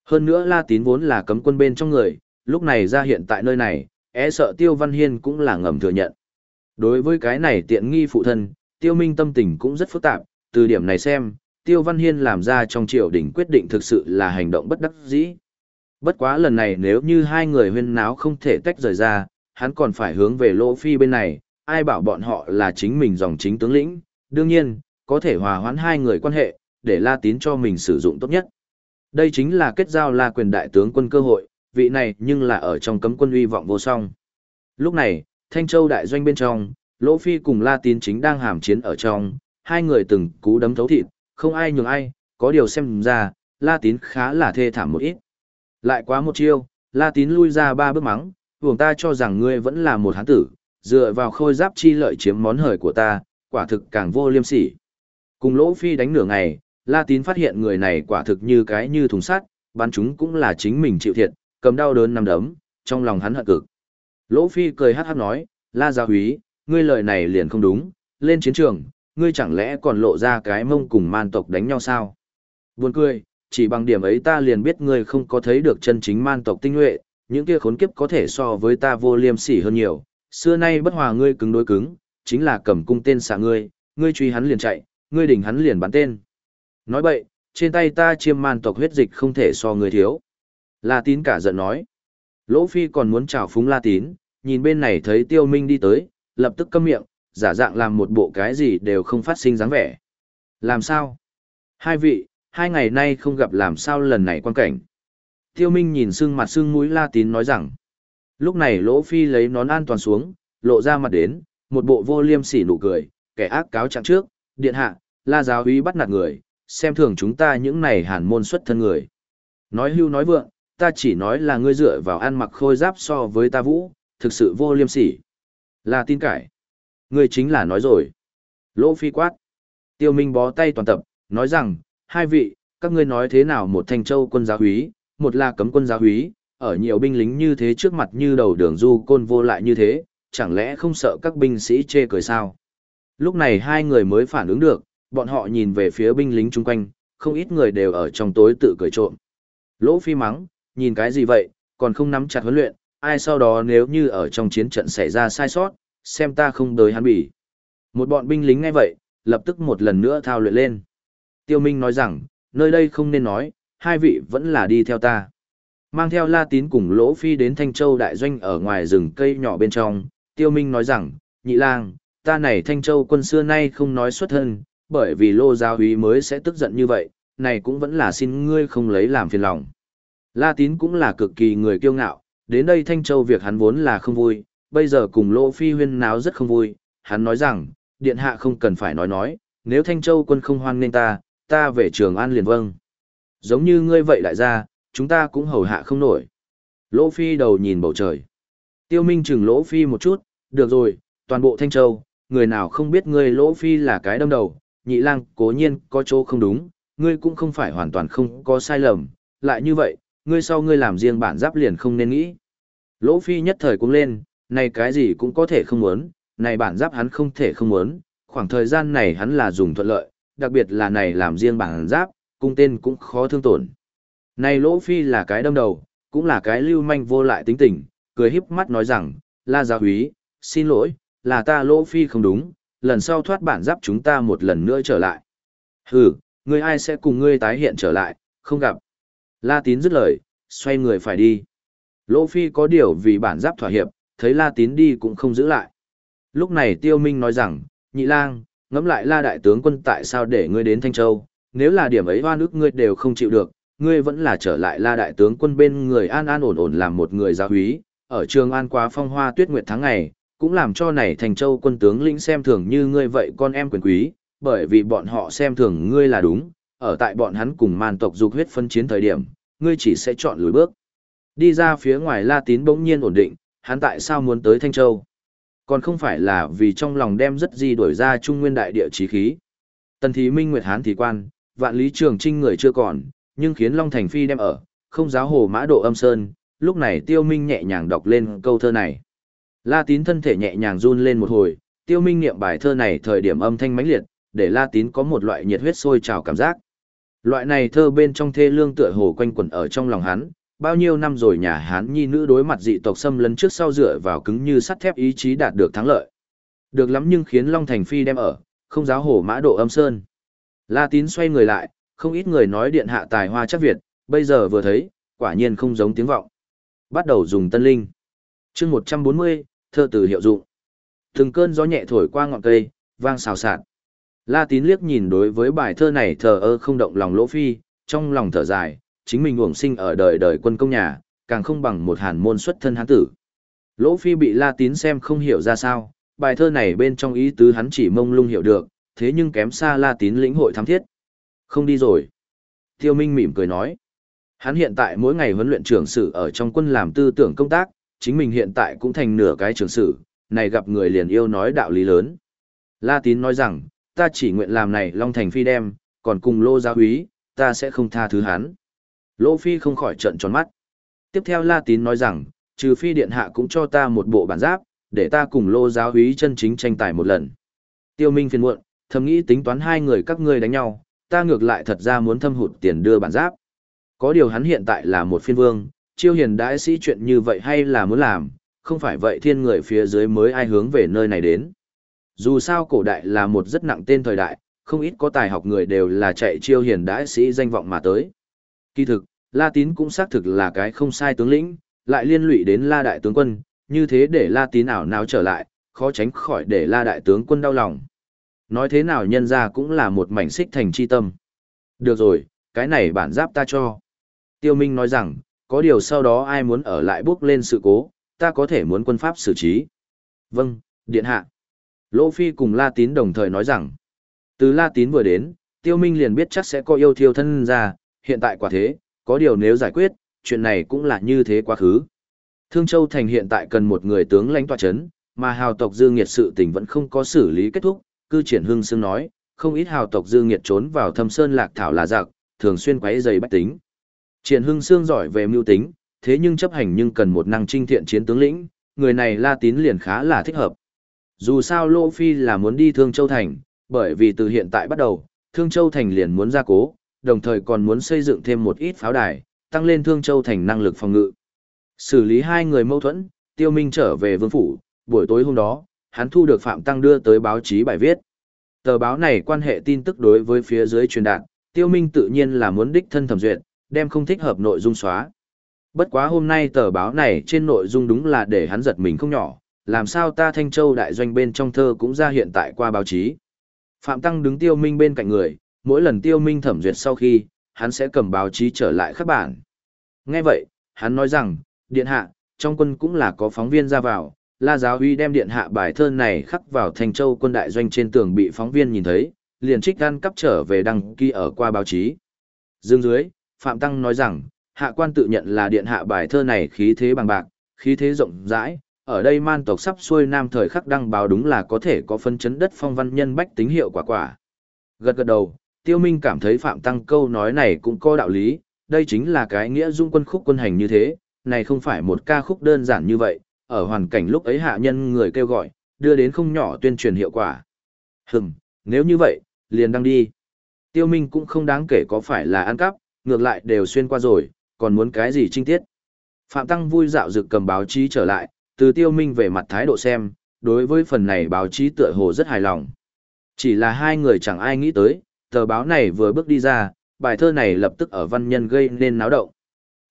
S1: Hơn nữa La Tín vốn là cấm quân bên trong người, lúc này ra hiện tại nơi này, e sợ Tiêu Văn Hiên cũng là ngầm thừa nhận. Đối với cái này tiện nghi phụ thân, Tiêu Minh tâm tình cũng rất phức tạp, từ điểm này xem, Tiêu Văn Hiên làm ra trong triều đình quyết định thực sự là hành động bất đắc dĩ. Bất quá lần này nếu như hai người huyên náo không thể tách rời ra, hắn còn phải hướng về Lỗ Phi bên này, ai bảo bọn họ là chính mình dòng chính tướng lĩnh, đương nhiên, có thể hòa hoãn hai người quan hệ, để La Tín cho mình sử dụng tốt nhất. Đây chính là kết giao La quyền đại tướng quân cơ hội, vị này nhưng là ở trong cấm quân uy vọng vô song. Lúc này, Thanh Châu đại doanh bên trong, Lỗ Phi cùng La Tín chính đang hàm chiến ở trong, hai người từng cú đấm thấu thịt, không ai nhường ai, có điều xem ra, La Tín khá là thê thảm một ít. Lại quá một chiêu, La Tín lui ra ba bước mắng, vùng ta cho rằng ngươi vẫn là một hán tử, dựa vào khôi giáp chi lợi chiếm món hời của ta, quả thực càng vô liêm sỉ. Cùng Lỗ Phi đánh nửa ngày, La Tín phát hiện người này quả thực như cái như thùng sắt, bắn chúng cũng là chính mình chịu thiệt, cầm đau đớn nằm đấm, trong lòng hắn hận cực. Lỗ Phi cười hát hát nói, La Gia Húy, ngươi lời này liền không đúng, lên chiến trường, ngươi chẳng lẽ còn lộ ra cái mông cùng man tộc đánh nhau sao? Buồn cười, chỉ bằng điểm ấy ta liền biết ngươi không có thấy được chân chính man tộc tinh nhuệ, những kia khốn kiếp có thể so với ta vô liêm sỉ hơn nhiều, xưa nay bất hòa ngươi cứng đối cứng, chính là cầm cung tên xạ ngươi, ngươi truy hắn liền chạy, ngươi đỉnh hắn liền bắn tên. Nói bậy, trên tay ta chiêm man tộc huyết dịch không thể so ngươi thiếu. La tín cả giận nói. Lỗ Phi còn muốn chào phúng La tín, nhìn bên này thấy tiêu minh đi tới, lập tức câm miệng, giả dạng làm một bộ cái gì đều không phát sinh dáng vẻ. Làm sao? Hai vị, hai ngày nay không gặp làm sao lần này quan cảnh. Tiêu Minh nhìn sưng mặt sưng mũi La Tín nói rằng. Lúc này Lỗ Phi lấy nón an toàn xuống, lộ ra mặt đến, một bộ vô liêm sỉ nụ cười, kẻ ác cáo trạng trước, điện hạ, La giáo úy bắt nạt người, xem thường chúng ta những này hàn môn xuất thân người. Nói hưu nói vượng, ta chỉ nói là ngươi dựa vào ăn mặc khôi giáp so với ta vũ, thực sự vô liêm sỉ. Là tin cải. Ngươi chính là nói rồi. Lỗ phi quát. Tiêu Minh bó tay toàn tập, nói rằng, hai vị, các ngươi nói thế nào một thanh châu quân giáo húy, một là cấm quân giáo húy, ở nhiều binh lính như thế trước mặt như đầu đường du côn vô lại như thế, chẳng lẽ không sợ các binh sĩ chê cười sao? Lúc này hai người mới phản ứng được, bọn họ nhìn về phía binh lính chung quanh, không ít người đều ở trong tối tự cười trộm. Lỗ phi mắng, nhìn cái gì vậy, còn không nắm chặt huấn luyện, ai sau đó nếu như ở trong chiến trận xảy ra sai sót, xem ta không đời hắn bỉ. Một bọn binh lính nghe vậy, lập tức một lần nữa thao luyện lên. Tiêu Minh nói rằng, nơi đây không nên nói, hai vị vẫn là đi theo ta. Mang theo La Tín cùng Lỗ Phi đến Thanh Châu đại doanh ở ngoài rừng cây nhỏ bên trong, Tiêu Minh nói rằng, nhị lang, ta này Thanh Châu quân xưa nay không nói xuất thân, bởi vì lô giáo úy mới sẽ tức giận như vậy, này cũng vẫn là xin ngươi không lấy làm phiền lòng. La Tín cũng là cực kỳ người kiêu ngạo, đến đây Thanh Châu việc hắn vốn là không vui, bây giờ cùng Lô Phi huyên náo rất không vui, hắn nói rằng, điện hạ không cần phải nói nói, nếu Thanh Châu quân không hoan nên ta, ta về trường an liền vâng. Giống như ngươi vậy lại ra, chúng ta cũng hầu hạ không nổi. Lô Phi đầu nhìn bầu trời. Tiêu Minh chừng Lỗ Phi một chút, được rồi, toàn bộ Thanh Châu, người nào không biết ngươi Lỗ Phi là cái đâm đầu, nhị lang cố nhiên có chỗ không đúng, ngươi cũng không phải hoàn toàn không có sai lầm, lại như vậy, ngươi sau ngươi làm riêng bản giáp liền không nên nghĩ. Lỗ Phi nhất thời cũng lên, này cái gì cũng có thể không muốn, này bản giáp hắn không thể không muốn, khoảng thời gian này hắn là dùng thuận lợi, đặc biệt là này làm riêng bản giáp, cung tên cũng khó thương tổn. Này Lỗ Phi là cái đâm đầu, cũng là cái lưu manh vô lại tính tình, cười híp mắt nói rằng, La Gia Húy, xin lỗi, là ta Lỗ Phi không đúng, lần sau thoát bản giáp chúng ta một lần nữa trở lại. Hừ, ngươi ai sẽ cùng ngươi tái hiện trở lại, không gặp. La Tín dứt lời, xoay người phải đi. Lỗ Phi có điều vì bản giáp thỏa hiệp, thấy La Tín đi cũng không giữ lại. Lúc này Tiêu Minh nói rằng, nhị lang, ngẫm lại La Đại tướng quân tại sao để ngươi đến Thanh Châu, nếu là điểm ấy hoa nước ngươi đều không chịu được, ngươi vẫn là trở lại La Đại tướng quân bên người an an ổn ổn làm một người giáo húy, ở trường an quá phong hoa tuyết nguyệt tháng ngày, cũng làm cho này Thanh Châu quân tướng lĩnh xem thường như ngươi vậy con em quyền quý, bởi vì bọn họ xem thường ngươi là đúng, ở tại bọn hắn cùng man tộc dục huyết phân chiến thời điểm, ngươi chỉ sẽ chọn lùi bước. Đi ra phía ngoài La Tín bỗng nhiên ổn định, hắn tại sao muốn tới Thanh Châu? Còn không phải là vì trong lòng đem rất gì đổi ra trung nguyên đại địa chí khí. Tần Thí Minh Nguyệt Hán thì quan, vạn lý trường trinh người chưa còn, nhưng khiến Long Thành Phi đem ở, không giáo hồ mã độ âm sơn, lúc này Tiêu Minh nhẹ nhàng đọc lên câu thơ này. La Tín thân thể nhẹ nhàng run lên một hồi, Tiêu Minh niệm bài thơ này thời điểm âm thanh mãnh liệt, để La Tín có một loại nhiệt huyết sôi trào cảm giác. Loại này thơ bên trong thê lương tựa hồ quanh quẩn ở trong lòng hắn, bao nhiêu năm rồi nhà Hán nhi nữ đối mặt dị tộc xâm lấn trước sau dựa vào cứng như sắt thép ý chí đạt được thắng lợi. Được lắm nhưng khiến Long Thành Phi đem ở, không giáo hổ mã độ âm sơn. La Tín xoay người lại, không ít người nói điện hạ tài hoa chắc Việt, bây giờ vừa thấy, quả nhiên không giống tiếng vọng. Bắt đầu dùng tân linh. chương 140, thơ từ hiệu dụng. Từng cơn gió nhẹ thổi qua ngọn cây, vang xào xạc. La Tín liếc nhìn đối với bài thơ này thờ ơ không động lòng lỗ phi, trong lòng thở dài, chính mình uổng sinh ở đời đời quân công nhà, càng không bằng một hàn môn xuất thân hán tử. Lỗ phi bị La Tín xem không hiểu ra sao, bài thơ này bên trong ý tứ hắn chỉ mông lung hiểu được, thế nhưng kém xa La Tín lĩnh hội thám thiết. Không đi rồi. Tiêu Minh mỉm cười nói. Hắn hiện tại mỗi ngày huấn luyện trưởng sử ở trong quân làm tư tưởng công tác, chính mình hiện tại cũng thành nửa cái trưởng sử, này gặp người liền yêu nói đạo lý lớn. La Tín nói rằng, ta chỉ nguyện làm này Long Thành Phi đem, còn cùng Lô Gia Húy, ta sẽ không tha thứ hắn. Lô Phi không khỏi trận tròn mắt. Tiếp theo La Tín nói rằng, trừ Phi Điện Hạ cũng cho ta một bộ bản giáp, để ta cùng Lô Gia Húy chân chính tranh tài một lần. Tiêu Minh phiền muộn, thầm nghĩ tính toán hai người các ngươi đánh nhau, ta ngược lại thật ra muốn thâm hụt tiền đưa bản giáp. Có điều hắn hiện tại là một phiên vương, chiêu hiền đại sĩ chuyện như vậy hay là muốn làm, không phải vậy thiên người phía dưới mới ai hướng về nơi này đến. Dù sao cổ đại là một rất nặng tên thời đại, không ít có tài học người đều là chạy chiêu hiền đại sĩ danh vọng mà tới. Kỳ thực, La Tín cũng xác thực là cái không sai tướng lĩnh, lại liên lụy đến La Đại tướng quân, như thế để La Tín ảo nào trở lại, khó tránh khỏi để La Đại tướng quân đau lòng. Nói thế nào nhân ra cũng là một mảnh xích thành chi tâm. Được rồi, cái này bản giáp ta cho. Tiêu Minh nói rằng, có điều sau đó ai muốn ở lại bước lên sự cố, ta có thể muốn quân pháp xử trí. Vâng, điện hạ. Lỗ Phi cùng La Tín đồng thời nói rằng, từ La Tín vừa đến, tiêu minh liền biết chắc sẽ có yêu thiêu thân ra, hiện tại quả thế, có điều nếu giải quyết, chuyện này cũng là như thế quá khứ. Thương Châu Thành hiện tại cần một người tướng lãnh tòa chấn, mà hào tộc dư nghiệt sự tình vẫn không có xử lý kết thúc, cư triển hưng xương nói, không ít hào tộc dư nghiệt trốn vào thâm sơn lạc thảo là giặc, thường xuyên quấy giày bách tính. Triển hưng sương giỏi về mưu tính, thế nhưng chấp hành nhưng cần một năng trinh thiện chiến tướng lĩnh, người này La Tín liền khá là thích hợp. Dù sao Lô Phi là muốn đi Thương Châu Thành, bởi vì từ hiện tại bắt đầu, Thương Châu Thành liền muốn ra cố, đồng thời còn muốn xây dựng thêm một ít pháo đài, tăng lên Thương Châu Thành năng lực phòng ngự. Xử lý hai người mâu thuẫn, Tiêu Minh trở về vương phủ, buổi tối hôm đó, hắn thu được Phạm Tăng đưa tới báo chí bài viết. Tờ báo này quan hệ tin tức đối với phía dưới truyền đạt, Tiêu Minh tự nhiên là muốn đích thân thẩm duyệt, đem không thích hợp nội dung xóa. Bất quá hôm nay tờ báo này trên nội dung đúng là để hắn giật mình không nhỏ, làm sao ta Thanh Châu đại doanh bên trong thơ cũng ra hiện tại qua báo chí. Phạm Tăng đứng Tiêu Minh bên cạnh người, mỗi lần Tiêu Minh thẩm duyệt sau khi, hắn sẽ cầm báo chí trở lại các bản. Nghe vậy, hắn nói rằng, điện hạ, trong quân cũng là có phóng viên ra vào, La Giáo Huy đem điện hạ bài thơ này khắc vào Thanh Châu quân đại doanh trên tường bị phóng viên nhìn thấy, liền trích gan cắp trở về đăng ký ở qua báo chí. Dương dưới, Phạm Tăng nói rằng, hạ quan tự nhận là điện hạ bài thơ này khí thế bằng bạc, khí thế rộng rãi, ở đây man tộc sắp xuôi nam thời khắc đăng báo đúng là có thể có phân chấn đất phong văn nhân bách tính hiệu quả quả. Gật gật đầu, Tiêu Minh cảm thấy Phạm Tăng câu nói này cũng có đạo lý, đây chính là cái nghĩa dung quân khúc quân hành như thế, này không phải một ca khúc đơn giản như vậy, ở hoàn cảnh lúc ấy hạ nhân người kêu gọi, đưa đến không nhỏ tuyên truyền hiệu quả. Hừm, nếu như vậy, liền đăng đi. Tiêu Minh cũng không đáng kể có phải là ăn cắp, ngược lại đều xuyên qua rồi, còn muốn cái gì trinh tiết. Phạm Tăng vui dạo dực cầm báo chí trở lại, từ Tiêu Minh về mặt thái độ xem, đối với phần này báo chí tựa hồ rất hài lòng. Chỉ là hai người chẳng ai nghĩ tới, tờ báo này vừa bước đi ra, bài thơ này lập tức ở văn nhân gây nên náo động.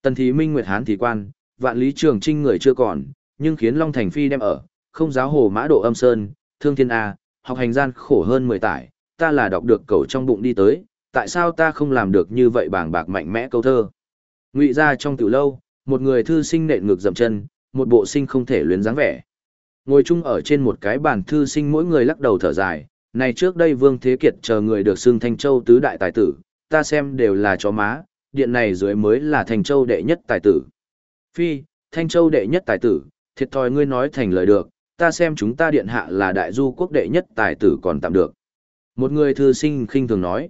S1: Tần Thí Minh Nguyệt Hán Thị Quan, vạn lý trường trinh người chưa còn, nhưng khiến Long Thành Phi đem ở, không giáo hồ mã độ âm sơn, thương thiên A, học hành gian khổ hơn mười tải, ta là đọc được cầu trong bụng đi tới, tại sao ta không làm được như vậy bàng bạc mạnh mẽ câu thơ. Ngụy ra trong tiểu lâu, một người thư sinh nện ngược dậm chân, một bộ sinh không thể luyến dáng vẻ. Ngồi chung ở trên một cái bàn thư sinh mỗi người lắc đầu thở dài, này trước đây Vương Thế Kiệt chờ người được xưng Thanh Châu tứ đại tài tử, ta xem đều là chó má, điện này dưới mới là Thanh Châu đệ nhất tài tử. Phi, Thanh Châu đệ nhất tài tử, thiệt thòi ngươi nói thành lời được, ta xem chúng ta điện hạ là đại du quốc đệ nhất tài tử còn tạm được. Một người thư sinh khinh thường nói,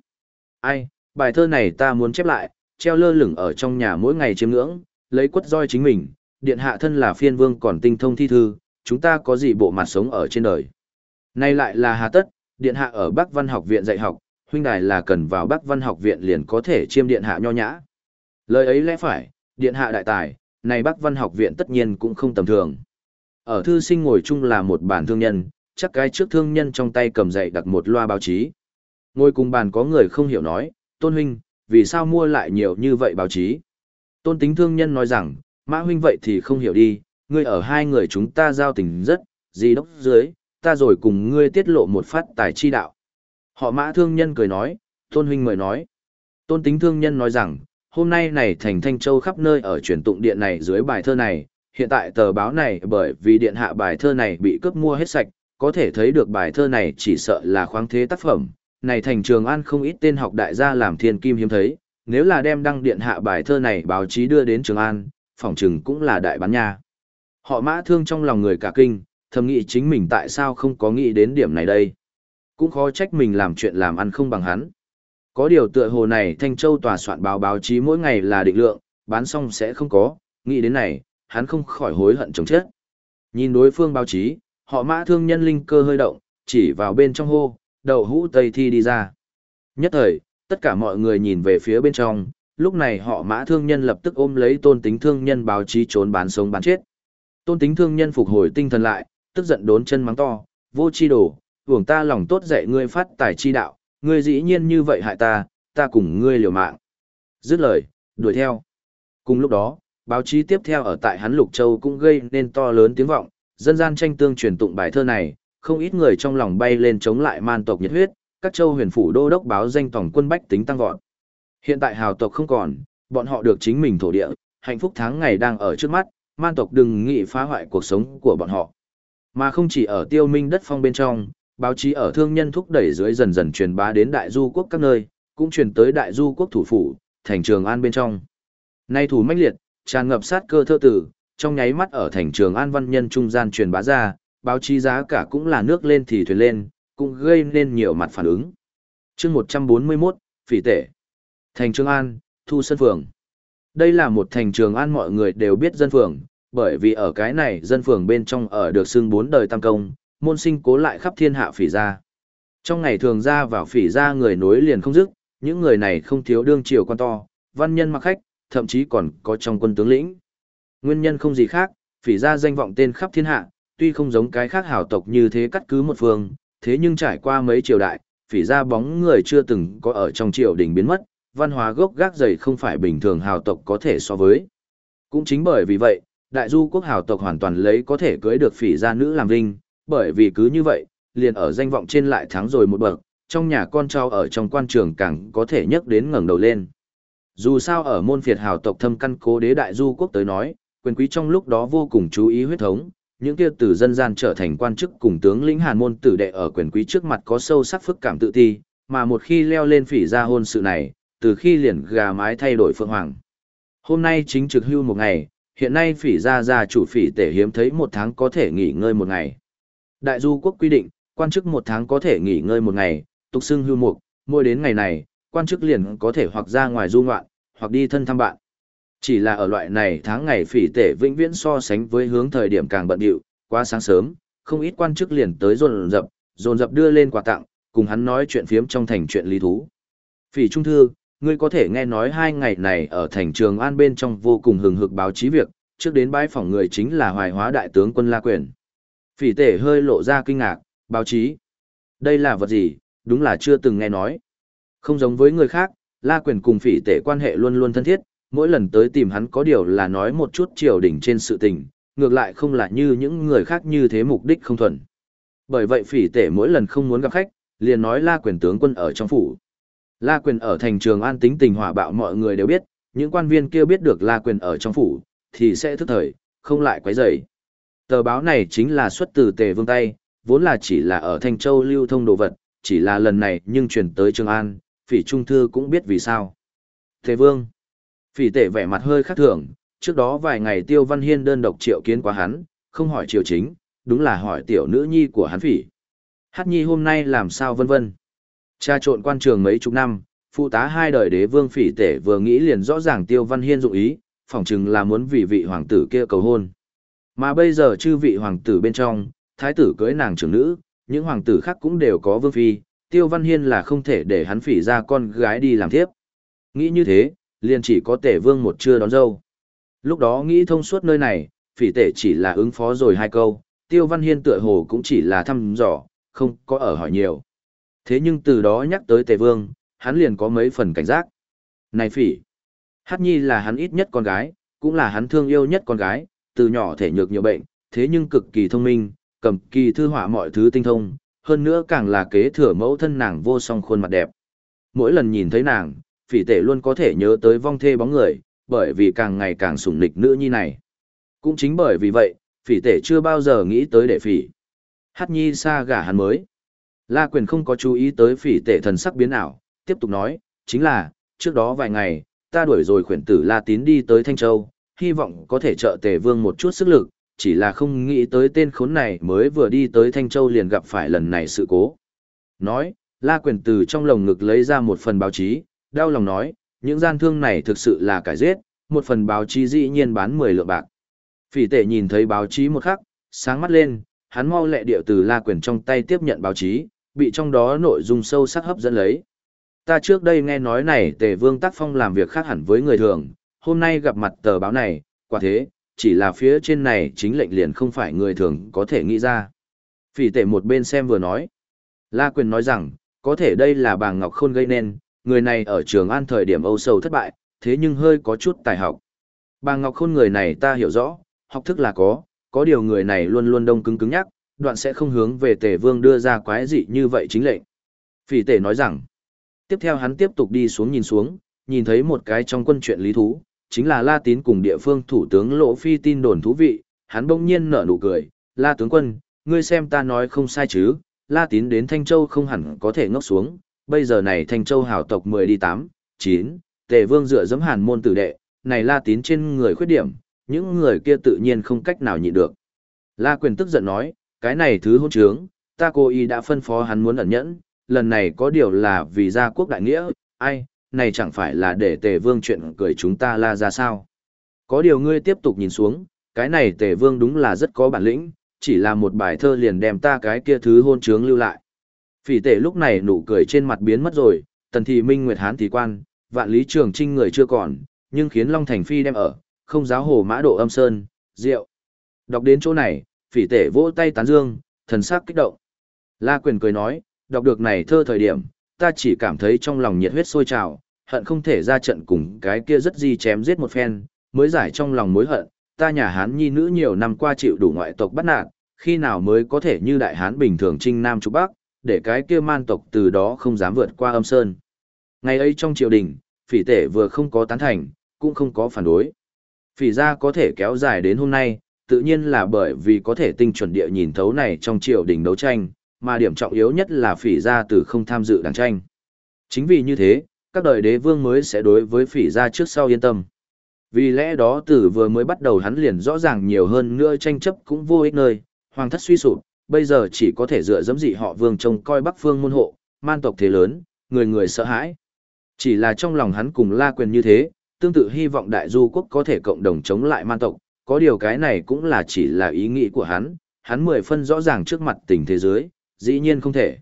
S1: ai, bài thơ này ta muốn chép lại, treo lơ lửng ở trong nhà mỗi ngày chiếm ngưỡng, lấy quất roi chính mình, điện hạ thân là phiên vương còn tinh thông thi thư, chúng ta có gì bộ mặt sống ở trên đời. Nay lại là hà tất, điện hạ ở Bắc Văn học viện dạy học, huynh đài là cần vào Bắc Văn học viện liền có thể chiêm điện hạ nho nhã. Lời ấy lẽ phải, điện hạ đại tài, này Bắc Văn học viện tất nhiên cũng không tầm thường. Ở thư sinh ngồi chung là một bản thương nhân, chắc cái trước thương nhân trong tay cầm dạy đặt một loa báo chí. Ngồi cùng bàn có người không hiểu nói, tôn huynh, vì sao mua lại nhiều như vậy báo chí? Tôn tính thương nhân nói rằng, mã huynh vậy thì không hiểu đi, ngươi ở hai người chúng ta giao tình rất, gì đốc dưới, ta rồi cùng ngươi tiết lộ một phát tài chi đạo. Họ mã thương nhân cười nói, tôn huynh mời nói. Tôn tính thương nhân nói rằng, hôm nay này thành Thanh Châu khắp nơi ở truyền tụng điện này dưới bài thơ này, hiện tại tờ báo này bởi vì điện hạ bài thơ này bị cướp mua hết sạch, có thể thấy được bài thơ này chỉ sợ là khoáng thế tác phẩm. Này thành trường an không ít tên học đại gia làm thiên kim hiếm thấy, nếu là đem đăng điện hạ bài thơ này báo chí đưa đến trường an, phỏng chừng cũng là đại bán nha. Họ mã thương trong lòng người cả kinh, thầm nghĩ chính mình tại sao không có nghĩ đến điểm này đây. Cũng khó trách mình làm chuyện làm ăn không bằng hắn. Có điều tựa hồ này Thanh Châu tòa soạn báo báo chí mỗi ngày là định lượng, bán xong sẽ không có, nghĩ đến này, hắn không khỏi hối hận chống chết. Nhìn đối phương báo chí, họ mã thương nhân linh cơ hơi động, chỉ vào bên trong hô, đầu hũ tây thi đi ra. Nhất thời, tất cả mọi người nhìn về phía bên trong, lúc này họ mã thương nhân lập tức ôm lấy tôn tính thương nhân báo chí trốn bán sống bán chết. Tôn tính thương nhân phục hồi tinh thần lại, tức giận đốn chân mắng to, vô chi đồ, hưởng ta lòng tốt dạy ngươi phát tài chi đạo, ngươi dĩ nhiên như vậy hại ta, ta cùng ngươi liều mạng. Dứt lời, đuổi theo. Cùng lúc đó, báo chí tiếp theo ở tại hắn Lục Châu cũng gây nên to lớn tiếng vọng, dân gian tranh tương truyền tụng bài thơ này, không ít người trong lòng bay lên chống lại man tộc nhiệt huyết, các châu huyền phủ đô đốc báo danh tổng quân bách tính tăng vọt. Hiện tại hào tộc không còn, bọn họ được chính mình thổ địa, hạnh phúc tháng ngày đang ở trước mắt, man tộc đừng nghĩ phá hoại cuộc sống của bọn họ. Mà không chỉ ở tiêu minh đất phong bên trong, Báo chí ở thương nhân thúc đẩy dưới dần dần truyền bá đến đại du quốc các nơi, cũng truyền tới đại du quốc thủ phủ, thành trường an bên trong. Nay thủ mãnh liệt, tràn ngập sát cơ thơ tử, trong nháy mắt ở thành trường an văn nhân trung gian truyền bá ra, báo chí giá cả cũng là nước lên thì thuyền lên, cũng gây nên nhiều mặt phản ứng. chương 141, Phỉ Tể Thành Trường An, Thu Sân Phường Đây là một thành Trường An mọi người đều biết dân phường, bởi vì ở cái này dân phường bên trong ở được xưng bốn đời tam công, môn sinh cố lại khắp thiên hạ phỉ gia. Trong ngày thường ra vào phỉ gia người nối liền không dứt, những người này không thiếu đương triều quan to, văn nhân mặc khách, thậm chí còn có trong quân tướng lĩnh. Nguyên nhân không gì khác, phỉ gia danh vọng tên khắp thiên hạ, tuy không giống cái khác hào tộc như thế cắt cứ một phương, thế nhưng trải qua mấy triều đại, phỉ gia bóng người chưa từng có ở trong triều đình biến mất, văn hóa gốc gác dày không phải bình thường hào tộc có thể so với. Cũng chính bởi vì vậy, đại du quốc hào tộc hoàn toàn lấy có thể cưới được phỉ gia nữ làm vinh, bởi vì cứ như vậy, liền ở danh vọng trên lại thắng rồi một bậc, trong nhà con trao ở trong quan trường càng có thể nhấc đến ngẩng đầu lên. Dù sao ở môn phiệt hào tộc thâm căn cố đế đại du quốc tới nói, quyền quý trong lúc đó vô cùng chú ý huyết thống, những kia từ dân gian trở thành quan chức cùng tướng lĩnh hàn môn tử đệ ở quyền quý trước mặt có sâu sắc phức cảm tự ti, mà một khi leo lên phỉ ra hôn sự này, từ khi liền gà mái thay đổi phượng hoàng. Hôm nay chính trực hưu một ngày, hiện nay phỉ ra gia chủ phỉ tể hiếm thấy một tháng có thể nghỉ ngơi một ngày. Đại du quốc quy định, quan chức một tháng có thể nghỉ ngơi một ngày, tục xưng hưu mục, mỗi đến ngày này, quan chức liền có thể hoặc ra ngoài du ngoạn, hoặc đi thân thăm bạn. Chỉ là ở loại này tháng ngày phỉ tể vĩnh viễn so sánh với hướng thời điểm càng bận điệu, quá sáng sớm, không ít quan chức liền tới dồn dập, dồn dập đưa lên quà tặng, cùng hắn nói chuyện phiếm trong thành chuyện lý thú. Phỉ trung thư, ngươi có thể nghe nói hai ngày này ở thành trường an bên trong vô cùng hừng hực báo chí việc, trước đến bãi phòng người chính là hoài hóa đại tướng quân La Quyền. Phỉ tể hơi lộ ra kinh ngạc, báo chí. Đây là vật gì, đúng là chưa từng nghe nói. Không giống với người khác, La Quyền cùng phỉ tể quan hệ luôn luôn thân thiết, mỗi lần tới tìm hắn có điều là nói một chút triều đình trên sự tình, ngược lại không là như những người khác như thế mục đích không thuần. Bởi vậy phỉ tể mỗi lần không muốn gặp khách, liền nói La Quyền tướng quân ở trong phủ. La Quyền ở thành trường an tính tình hỏa bạo mọi người đều biết, những quan viên kia biết được La Quyền ở trong phủ, thì sẽ thức thời, không lại quấy rầy. Tờ báo này chính là xuất từ Tề Vương tay, vốn là chỉ là ở Thanh Châu lưu thông đồ vật, chỉ là lần này nhưng truyền tới Trường An, phỉ trung thư cũng biết vì sao. Tề Vương Phỉ tể vẻ mặt hơi khác thường, trước đó vài ngày Tiêu Văn Hiên đơn độc triệu kiến qua hắn, không hỏi triều chính, đúng là hỏi tiểu nữ nhi của hắn phỉ. Hát nhi hôm nay làm sao vân vân. Cha trộn quan trường mấy chục năm, phụ tá hai đời đế vương phỉ tể vừa nghĩ liền rõ ràng Tiêu Văn Hiên dụng ý, phỏng chừng là muốn vì vị hoàng tử kia cầu hôn. Mà bây giờ chư vị hoàng tử bên trong, thái tử cưới nàng trưởng nữ, những hoàng tử khác cũng đều có vương phi, Tiêu Văn Hiên là không thể để hắn phỉ ra con gái đi làm thiếp Nghĩ như thế, liền chỉ có tể vương một chưa đón dâu. Lúc đó nghĩ thông suốt nơi này, phỉ tể chỉ là ứng phó rồi hai câu, Tiêu Văn Hiên tựa hồ cũng chỉ là thăm dò, không có ở hỏi nhiều. Thế nhưng từ đó nhắc tới tề vương, hắn liền có mấy phần cảnh giác. Này phỉ, Hát Nhi là hắn ít nhất con gái, cũng là hắn thương yêu nhất con gái, từ nhỏ thể nhược nhiều bệnh, thế nhưng cực kỳ thông minh, cầm kỳ thư họa mọi thứ tinh thông, hơn nữa càng là kế thừa mẫu thân nàng vô song khuôn mặt đẹp. Mỗi lần nhìn thấy nàng, phỉ tể luôn có thể nhớ tới vong thê bóng người, bởi vì càng ngày càng sủng nịch nữ nhi này. Cũng chính bởi vì vậy, phỉ tể chưa bao giờ nghĩ tới để phỉ. Hát nhi xa gả hắn mới. La quyền không có chú ý tới phỉ tể thần sắc biến ảo, tiếp tục nói, chính là, trước đó vài ngày, ta đuổi rồi khuyển tử La Tín đi tới Thanh Châu, hy vọng có thể trợ tề vương một chút sức lực, chỉ là không nghĩ tới tên khốn này mới vừa đi tới Thanh Châu liền gặp phải lần này sự cố. Nói, La quyền từ trong lồng ngực lấy ra một phần báo chí, đau lòng nói, những gian thương này thực sự là cải giết, một phần báo chí dĩ nhiên bán 10 lượng bạc. Phỉ tệ nhìn thấy báo chí một khắc, sáng mắt lên, hắn mau lẹ điệu từ la quyền trong tay tiếp nhận báo chí, bị trong đó nội dung sâu sắc hấp dẫn lấy. Ta trước đây nghe nói này tề vương tác phong làm việc khác hẳn với người thường, hôm nay gặp mặt tờ báo này, quả thế, chỉ là phía trên này chính lệnh liền không phải người thường có thể nghĩ ra. Phỉ tệ một bên xem vừa nói. La quyền nói rằng, có thể đây là bà Ngọc Khôn gây nên, người này ở trường an thời điểm âu sầu thất bại, thế nhưng hơi có chút tài học. Bà Ngọc Khôn người này ta hiểu rõ, học thức là có, có điều người này luôn luôn đông cứng cứng nhắc, đoạn sẽ không hướng về tề vương đưa ra quái dị như vậy chính lệnh. Phỉ tể nói rằng, tiếp theo hắn tiếp tục đi xuống nhìn xuống, nhìn thấy một cái trong quân chuyện lý thú, chính là La Tín cùng địa phương thủ tướng Lỗ Phi tin đồn thú vị, hắn bỗng nhiên nở nụ cười, La tướng quân, ngươi xem ta nói không sai chứ, La Tín đến Thanh Châu không hẳn có thể ngốc xuống, bây giờ này Thanh Châu hảo tộc 10 đi 8, 9, Tề Vương dựa dẫm Hàn môn tử đệ, này La Tín trên người khuyết điểm, những người kia tự nhiên không cách nào nhịn được. La Quyền tức giận nói, cái này thứ hôn trướng, ta cô y đã phân phó hắn muốn ẩn nhẫn, lần này có điều là vì gia quốc đại nghĩa, ai, này chẳng phải là để tề vương chuyện cười chúng ta la ra sao. Có điều ngươi tiếp tục nhìn xuống, cái này tề vương đúng là rất có bản lĩnh, chỉ là một bài thơ liền đem ta cái kia thứ hôn trướng lưu lại. Phỉ tể lúc này nụ cười trên mặt biến mất rồi, tần thị minh nguyệt hán thì quan, vạn lý trường trinh người chưa còn, nhưng khiến Long Thành Phi đem ở, không giáo hồ mã độ âm sơn, rượu. Đọc đến chỗ này, phỉ tể vỗ tay tán dương, thần sắc kích động. La quyền cười nói, đọc được này thơ thời điểm, ta chỉ cảm thấy trong lòng nhiệt huyết sôi trào, hận không thể ra trận cùng cái kia rất di chém giết một phen, mới giải trong lòng mối hận, ta nhà Hán nhi nữ nhiều năm qua chịu đủ ngoại tộc bắt nạt, khi nào mới có thể như đại Hán bình thường trinh Nam Trục Bắc, để cái kia man tộc từ đó không dám vượt qua âm sơn. Ngày ấy trong triều đình, phỉ tể vừa không có tán thành, cũng không có phản đối. Phỉ ra có thể kéo dài đến hôm nay, tự nhiên là bởi vì có thể tinh chuẩn địa nhìn thấu này trong triều đình đấu tranh, mà điểm trọng yếu nhất là phỉ gia từ không tham dự đảng tranh. Chính vì như thế, các đời đế vương mới sẽ đối với phỉ gia trước sau yên tâm. Vì lẽ đó từ vừa mới bắt đầu hắn liền rõ ràng nhiều hơn nữa tranh chấp cũng vô ích nơi, hoàng thất suy sụp, bây giờ chỉ có thể dựa dẫm dị họ vương trông coi bắc phương môn hộ, man tộc thế lớn, người người sợ hãi. Chỉ là trong lòng hắn cùng la quyền như thế, tương tự hy vọng đại du quốc có thể cộng đồng chống lại man tộc, có điều cái này cũng là chỉ là ý nghĩ của hắn, hắn mười phân rõ ràng trước mặt tình thế giới, dĩ nhiên không thể.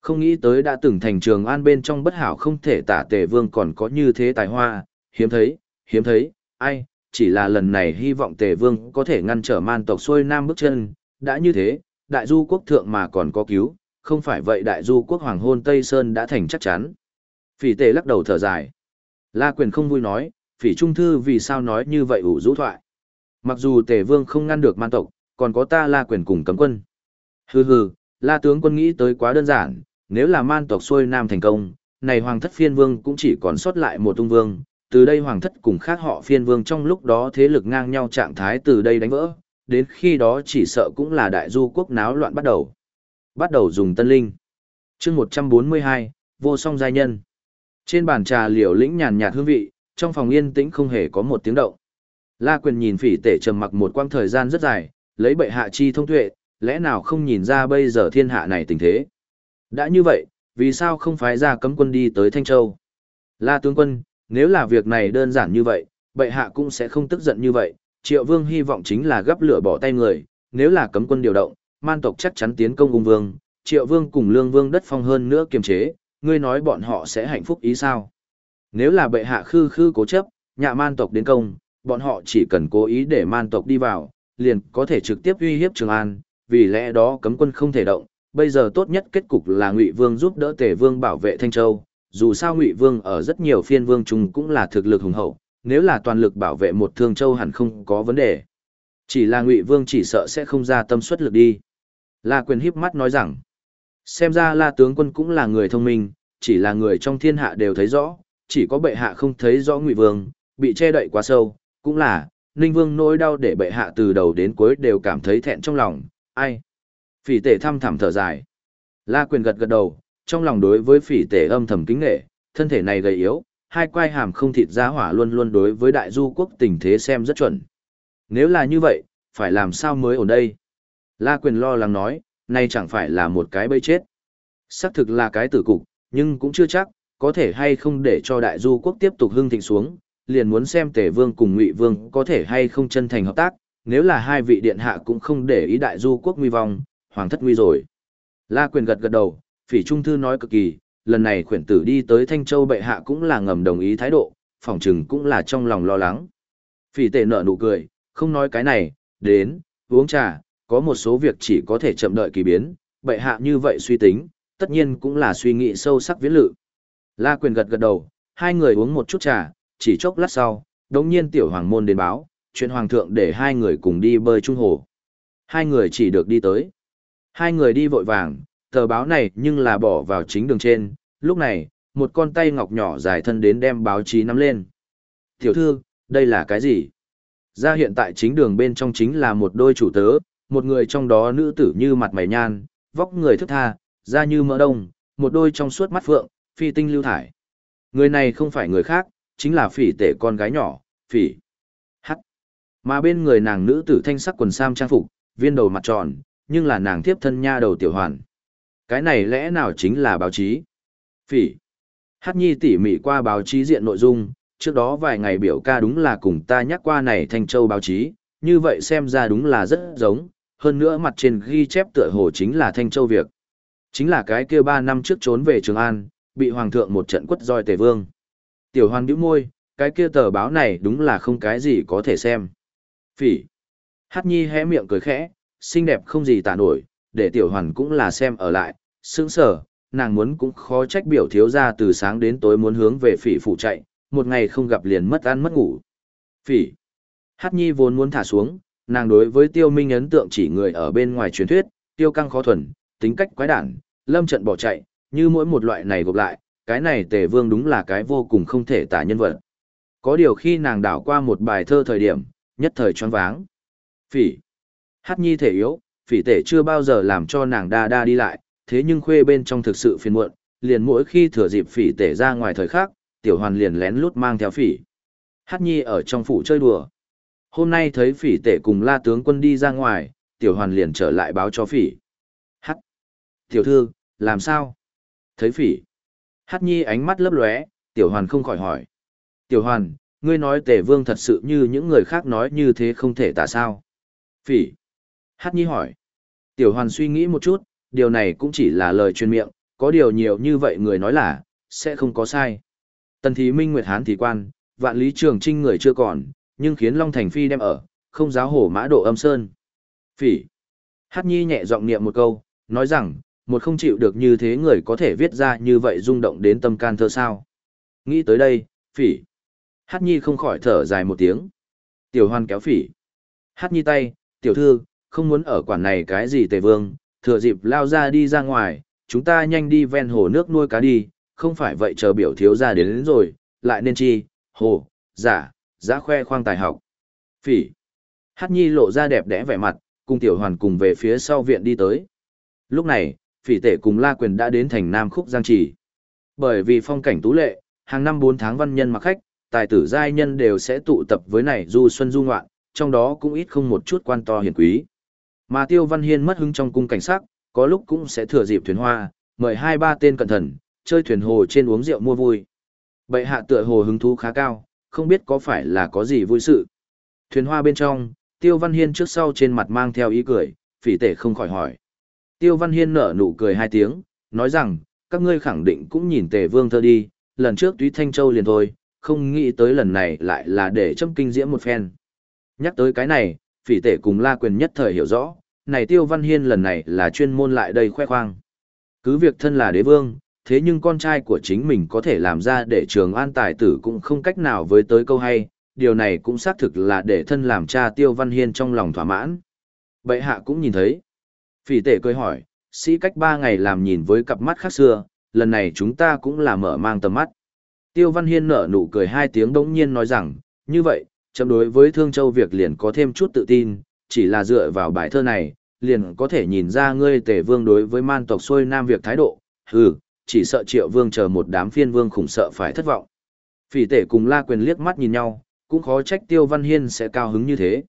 S1: Không nghĩ tới đã từng thành trường an bên trong bất hảo không thể tả tề vương còn có như thế tài hoa, hiếm thấy, hiếm thấy, ai, chỉ là lần này hy vọng tề vương có thể ngăn trở man tộc xuôi nam bước chân, đã như thế, đại du quốc thượng mà còn có cứu, không phải vậy đại du quốc hoàng hôn Tây Sơn đã thành chắc chắn. Phỉ tề lắc đầu thở dài. La quyền không vui nói, phỉ trung thư vì sao nói như vậy ủ rũ thoại. Mặc dù tề vương không ngăn được man tộc, còn có ta la quyền cùng cấm quân. Hừ hừ, la tướng quân nghĩ tới quá đơn giản, nếu là man tộc xuôi nam thành công, này hoàng thất phiên vương cũng chỉ còn sót lại một tung vương, từ đây hoàng thất cùng khác họ phiên vương trong lúc đó thế lực ngang nhau trạng thái từ đây đánh vỡ, đến khi đó chỉ sợ cũng là đại du quốc náo loạn bắt đầu. Bắt đầu dùng tân linh. chương 142, vô song giai nhân. Trên bàn trà liều lĩnh nhàn nhạt hương vị, trong phòng yên tĩnh không hề có một tiếng động. La quyền nhìn phỉ tể trầm mặc một quãng thời gian rất dài, lấy bệ hạ chi thông tuệ, lẽ nào không nhìn ra bây giờ thiên hạ này tình thế. Đã như vậy, vì sao không phái ra cấm quân đi tới Thanh Châu? La tướng quân, nếu là việc này đơn giản như vậy, bệ hạ cũng sẽ không tức giận như vậy. Triệu vương hy vọng chính là gấp lửa bỏ tay người, nếu là cấm quân điều động, man tộc chắc chắn tiến công ung vương, triệu vương cùng lương vương đất phong hơn nữa kiềm chế, ngươi nói bọn họ sẽ hạnh phúc ý sao? Nếu là bệ hạ khư khư cố chấp, nhạ man tộc đến công, bọn họ chỉ cần cố ý để man tộc đi vào, liền có thể trực tiếp uy hiếp Trường An, vì lẽ đó cấm quân không thể động, bây giờ tốt nhất kết cục là Ngụy Vương giúp đỡ Tề Vương bảo vệ Thanh Châu, dù sao Ngụy Vương ở rất nhiều phiên vương Trung cũng là thực lực hùng hậu, nếu là toàn lực bảo vệ một Thương Châu hẳn không có vấn đề. Chỉ là Ngụy Vương chỉ sợ sẽ không ra tâm suất lực đi. La Quyền híp mắt nói rằng, xem ra La tướng quân cũng là người thông minh, chỉ là người trong thiên hạ đều thấy rõ, chỉ có bệ hạ không thấy rõ Ngụy Vương, bị che đậy quá sâu, cũng là, Ninh Vương nỗi đau để bệ hạ từ đầu đến cuối đều cảm thấy thẹn trong lòng, ai? Phỉ tể thăm thẳm thở dài. La quyền gật gật đầu, trong lòng đối với phỉ tể âm thầm kính nghệ, thân thể này gầy yếu, hai quai hàm không thịt giá hỏa luôn luôn đối với đại du quốc tình thế xem rất chuẩn. Nếu là như vậy, phải làm sao mới ở đây? La quyền lo lắng nói, nay chẳng phải là một cái bẫy chết. Xác thực là cái tử cục, nhưng cũng chưa chắc, có thể hay không để cho đại du quốc tiếp tục hưng thịnh xuống, liền muốn xem tể vương cùng ngụy vương có thể hay không chân thành hợp tác, nếu là hai vị điện hạ cũng không để ý đại du quốc nguy vong, hoàng thất nguy rồi. La quyền gật gật đầu, phỉ trung thư nói cực kỳ, lần này khuyển tử đi tới Thanh Châu bệ hạ cũng là ngầm đồng ý thái độ, phỏng chừng cũng là trong lòng lo lắng. Phỉ tệ nở nụ cười, không nói cái này, đến, uống trà, có một số việc chỉ có thể chậm đợi kỳ biến, bệ hạ như vậy suy tính, tất nhiên cũng là suy nghĩ sâu sắc viễn lự. La quyền gật gật đầu, hai người uống một chút trà, chỉ chốc lát sau, đống nhiên tiểu hoàng môn đến báo, chuyện hoàng thượng để hai người cùng đi bơi trung hồ. Hai người chỉ được đi tới. Hai người đi vội vàng, tờ báo này nhưng là bỏ vào chính đường trên, lúc này, một con tay ngọc nhỏ dài thân đến đem báo chí nắm lên. Tiểu thư, đây là cái gì? Ra hiện tại chính đường bên trong chính là một đôi chủ tớ, một người trong đó nữ tử như mặt mày nhan, vóc người thức tha, da như mỡ đông, một đôi trong suốt mắt phượng, phi tinh lưu thải. Người này không phải người khác, chính là phỉ tể con gái nhỏ, phỉ. Hắc. Mà bên người nàng nữ tử thanh sắc quần sam trang phục, viên đầu mặt tròn, nhưng là nàng tiếp thân nha đầu tiểu hoàn. Cái này lẽ nào chính là báo chí? Phỉ. Hát nhi tỉ mỉ qua báo chí diện nội dung, trước đó vài ngày biểu ca đúng là cùng ta nhắc qua này Thanh Châu báo chí, như vậy xem ra đúng là rất giống, hơn nữa mặt trên ghi chép tựa hồ chính là Thanh Châu việc. Chính là cái kia ba năm trước trốn về Trường An, bị Hoàng thượng một trận quất roi tề vương. Tiểu hoàn bĩu môi, cái kia tờ báo này đúng là không cái gì có thể xem. Phỉ. Hát nhi hé miệng cười khẽ, xinh đẹp không gì tả nổi, để tiểu hoàn cũng là xem ở lại, sững sở, nàng muốn cũng khó trách biểu thiếu ra từ sáng đến tối muốn hướng về phỉ phủ chạy, một ngày không gặp liền mất ăn mất ngủ. Phỉ. Hát nhi vốn muốn thả xuống, nàng đối với tiêu minh ấn tượng chỉ người ở bên ngoài truyền thuyết, tiêu căng khó thuần, tính cách quái đản, lâm trận bỏ chạy, như mỗi một loại này gộp lại, cái này tề vương đúng là cái vô cùng không thể tả nhân vật. Có điều khi nàng đảo qua một bài thơ thời điểm, nhất thời choáng váng. Phỉ. Hát nhi thể yếu, phỉ tể chưa bao giờ làm cho nàng đa đa đi lại, thế nhưng khuê bên trong thực sự phiền muộn, liền mỗi khi thừa dịp phỉ tể ra ngoài thời khắc tiểu hoàn liền lén lút mang theo phỉ. Hát nhi ở trong phủ chơi đùa. Hôm nay thấy phỉ tể cùng la tướng quân đi ra ngoài, tiểu hoàn liền trở lại báo cho phỉ. Hát. Tiểu thư, làm sao? Thấy phỉ. Hát nhi ánh mắt lấp lóe, tiểu hoàn không khỏi hỏi. Tiểu hoàn, ngươi nói tể vương thật sự như những người khác nói như thế không thể tả sao? Phỉ. Hát nhi hỏi. Tiểu hoàn suy nghĩ một chút, điều này cũng chỉ là lời truyền miệng, có điều nhiều như vậy người nói là, sẽ không có sai. Tần thí minh nguyệt hán Thí quan, vạn lý trường trinh người chưa còn, nhưng khiến Long Thành Phi đem ở, không giáo hổ mã độ âm sơn. Phỉ. Hát nhi nhẹ giọng niệm một câu, nói rằng, một không chịu được như thế người có thể viết ra như vậy rung động đến tâm can thơ sao. Nghĩ tới đây, phỉ. Hát nhi không khỏi thở dài một tiếng. Tiểu hoan kéo phỉ. Hát nhi tay, tiểu thư, không muốn ở quản này cái gì tề vương, thừa dịp lao ra đi ra ngoài, chúng ta nhanh đi ven hồ nước nuôi cá đi, không phải vậy chờ biểu thiếu ra đến, đến rồi, lại nên chi, hồ, giả, giả khoe khoang tài học. Phỉ. Hát nhi lộ ra đẹp đẽ vẻ mặt, cùng tiểu hoàn cùng về phía sau viện đi tới. Lúc này, phỉ tể cùng la quyền đã đến thành Nam Khúc Giang Trì. Bởi vì phong cảnh tú lệ, hàng năm 4 tháng văn nhân mặc khách, tài tử giai nhân đều sẽ tụ tập với này du xuân du ngoạn, trong đó cũng ít không một chút quan to hiển quý. Mà Tiêu Văn Hiên mất hứng trong cung cảnh sắc, có lúc cũng sẽ thừa dịp thuyền hoa, mời hai ba tên cẩn thận, chơi thuyền hồ trên uống rượu mua vui. Bệ hạ tựa hồ hứng thú khá cao, không biết có phải là có gì vui sự. Thuyền hoa bên trong, Tiêu Văn Hiên trước sau trên mặt mang theo ý cười, phỉ tể không khỏi hỏi. Tiêu Văn Hiên nở nụ cười hai tiếng, nói rằng, các ngươi khẳng định cũng nhìn tề vương thơ đi, lần trước túy Thanh Châu liền thôi, không nghĩ tới lần này lại là để châm kinh diễm một phen. Nhắc tới cái này, phỉ tể cùng la quyền nhất thời hiểu rõ, này Tiêu Văn Hiên lần này là chuyên môn lại đây khoe khoang. Cứ việc thân là đế vương, thế nhưng con trai của chính mình có thể làm ra để trường an tài tử cũng không cách nào với tới câu hay, điều này cũng xác thực là để thân làm cha Tiêu Văn Hiên trong lòng thỏa mãn. Bệ hạ cũng nhìn thấy. Phỉ tể cười hỏi, sĩ cách ba ngày làm nhìn với cặp mắt khác xưa, lần này chúng ta cũng là mở mang tầm mắt. Tiêu Văn Hiên nở nụ cười hai tiếng đống nhiên nói rằng, như vậy, chấm đối với Thương Châu việc liền có thêm chút tự tin, chỉ là dựa vào bài thơ này, liền có thể nhìn ra ngươi tể vương đối với man tộc xuôi nam việc thái độ, hừ, chỉ sợ triệu vương chờ một đám phiên vương khủng sợ phải thất vọng. Phỉ tể cùng la quyền liếc mắt nhìn nhau, cũng khó trách Tiêu Văn Hiên sẽ cao hứng như thế.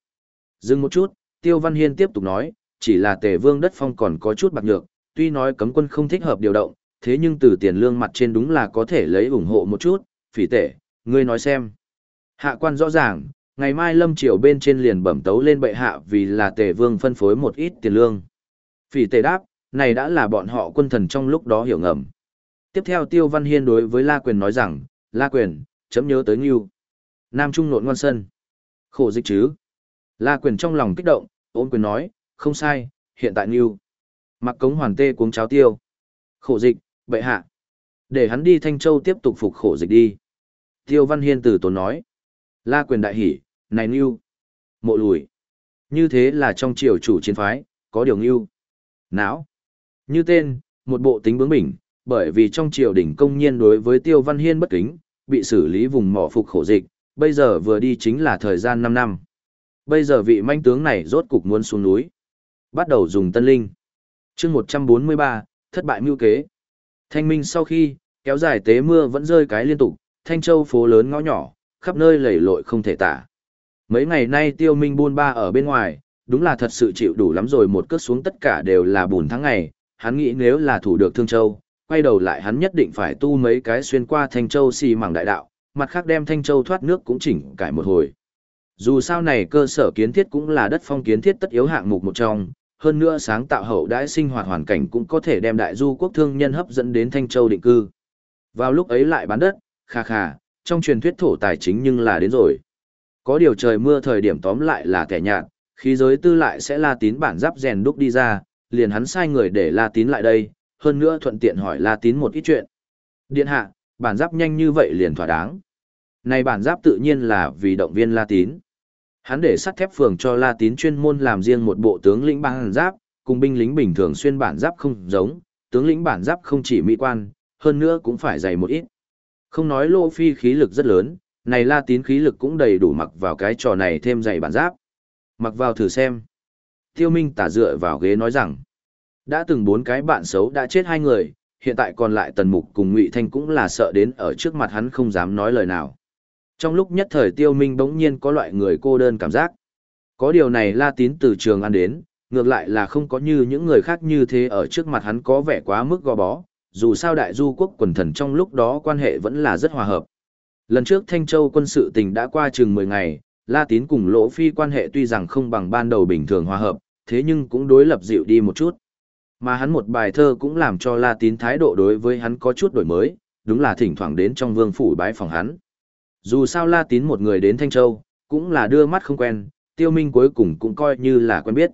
S1: Dừng một chút, Tiêu Văn Hiên tiếp tục nói, chỉ là tể vương đất phong còn có chút bạc nhược, tuy nói cấm quân không thích hợp điều động, thế nhưng từ tiền lương mặt trên đúng là có thể lấy ủng hộ một chút, phỉ tể, ngươi nói xem. Hạ quan rõ ràng, ngày mai lâm triều bên trên liền bẩm tấu lên bệ hạ vì là tề vương phân phối một ít tiền lương. Phỉ tề đáp, này đã là bọn họ quân thần trong lúc đó hiểu ngầm. Tiếp theo Tiêu Văn Hiên đối với La Quyền nói rằng, La Quyền, chấm nhớ tới Ngưu. Nam Trung nộn ngoan sân. Khổ dịch chứ. La Quyền trong lòng kích động, ôn quyền nói, không sai, hiện tại Ngưu. Mặc cống hoàn tê cuống cháo tiêu. Khổ dịch, bệ hạ. Để hắn đi Thanh Châu tiếp tục phục khổ dịch đi. Tiêu Văn Hiên từ tốn nói. La Quyền đại hỉ, này Ngưu. Mộ lùi. Như thế là trong triều chủ chiến phái, có điều Ngưu. Não. Như tên, một bộ tính bướng bỉnh, bởi vì trong triều đình công nhiên đối với Tiêu Văn Hiên bất kính, bị xử lý vùng mỏ phục khổ dịch, bây giờ vừa đi chính là thời gian 5 năm. Bây giờ vị manh tướng này rốt cục muốn xuống núi. Bắt đầu dùng tân linh. chương 143, thất bại mưu kế. Thanh minh sau khi, kéo dài tế mưa vẫn rơi cái liên tục, thanh châu phố lớn ngõ nhỏ, khắp nơi lầy lội không thể tả. Mấy ngày nay tiêu minh buôn ba ở bên ngoài, đúng là thật sự chịu đủ lắm rồi một cước xuống tất cả đều là bùn tháng ngày, hắn nghĩ nếu là thủ được Thương Châu, quay đầu lại hắn nhất định phải tu mấy cái xuyên qua Thanh Châu xì mảng đại đạo, mặt khác đem Thanh Châu thoát nước cũng chỉnh cải một hồi. Dù sao này cơ sở kiến thiết cũng là đất phong kiến thiết tất yếu hạng mục một trong, hơn nữa sáng tạo hậu đãi sinh hoạt hoàn cảnh cũng có thể đem đại du quốc thương nhân hấp dẫn đến Thanh Châu định cư. Vào lúc ấy lại bán đất, kha kha, trong truyền thuyết thổ tài chính nhưng là đến rồi. Có điều trời mưa thời điểm tóm lại là kẻ nhạt, khí giới tư lại sẽ la tín bản giáp rèn đúc đi ra, liền hắn sai người để la tín lại đây, hơn nữa thuận tiện hỏi la tín một ít chuyện. Điện hạ, bản giáp nhanh như vậy liền thỏa đáng. Này bản giáp tự nhiên là vì động viên la tín. Hắn để sắt thép phường cho la tín chuyên môn làm riêng một bộ tướng lĩnh bản giáp, cùng binh lính bình thường xuyên bản giáp không giống, tướng lĩnh bản giáp không chỉ mỹ quan, hơn nữa cũng phải dày một ít. Không nói lô phi khí lực rất lớn, này la tín khí lực cũng đầy đủ mặc vào cái trò này thêm dày bản giáp. Mặc vào thử xem. Tiêu Minh tả dựa vào ghế nói rằng, đã từng bốn cái bạn xấu đã chết hai người, hiện tại còn lại Tần Mục cùng Ngụy Thanh cũng là sợ đến ở trước mặt hắn không dám nói lời nào. Trong lúc nhất thời Tiêu Minh bỗng nhiên có loại người cô đơn cảm giác. Có điều này La Tín từ trường ăn đến, ngược lại là không có như những người khác như thế ở trước mặt hắn có vẻ quá mức gò bó, dù sao đại du quốc quần thần trong lúc đó quan hệ vẫn là rất hòa hợp. Lần trước Thanh Châu quân sự tình đã qua chừng 10 ngày, La Tín cùng Lỗ Phi quan hệ tuy rằng không bằng ban đầu bình thường hòa hợp, thế nhưng cũng đối lập dịu đi một chút. Mà hắn một bài thơ cũng làm cho La Tín thái độ đối với hắn có chút đổi mới, đúng là thỉnh thoảng đến trong vương phủ bái phòng hắn. Dù sao La Tín một người đến Thanh Châu, cũng là đưa mắt không quen, tiêu minh cuối cùng cũng coi như là quen biết.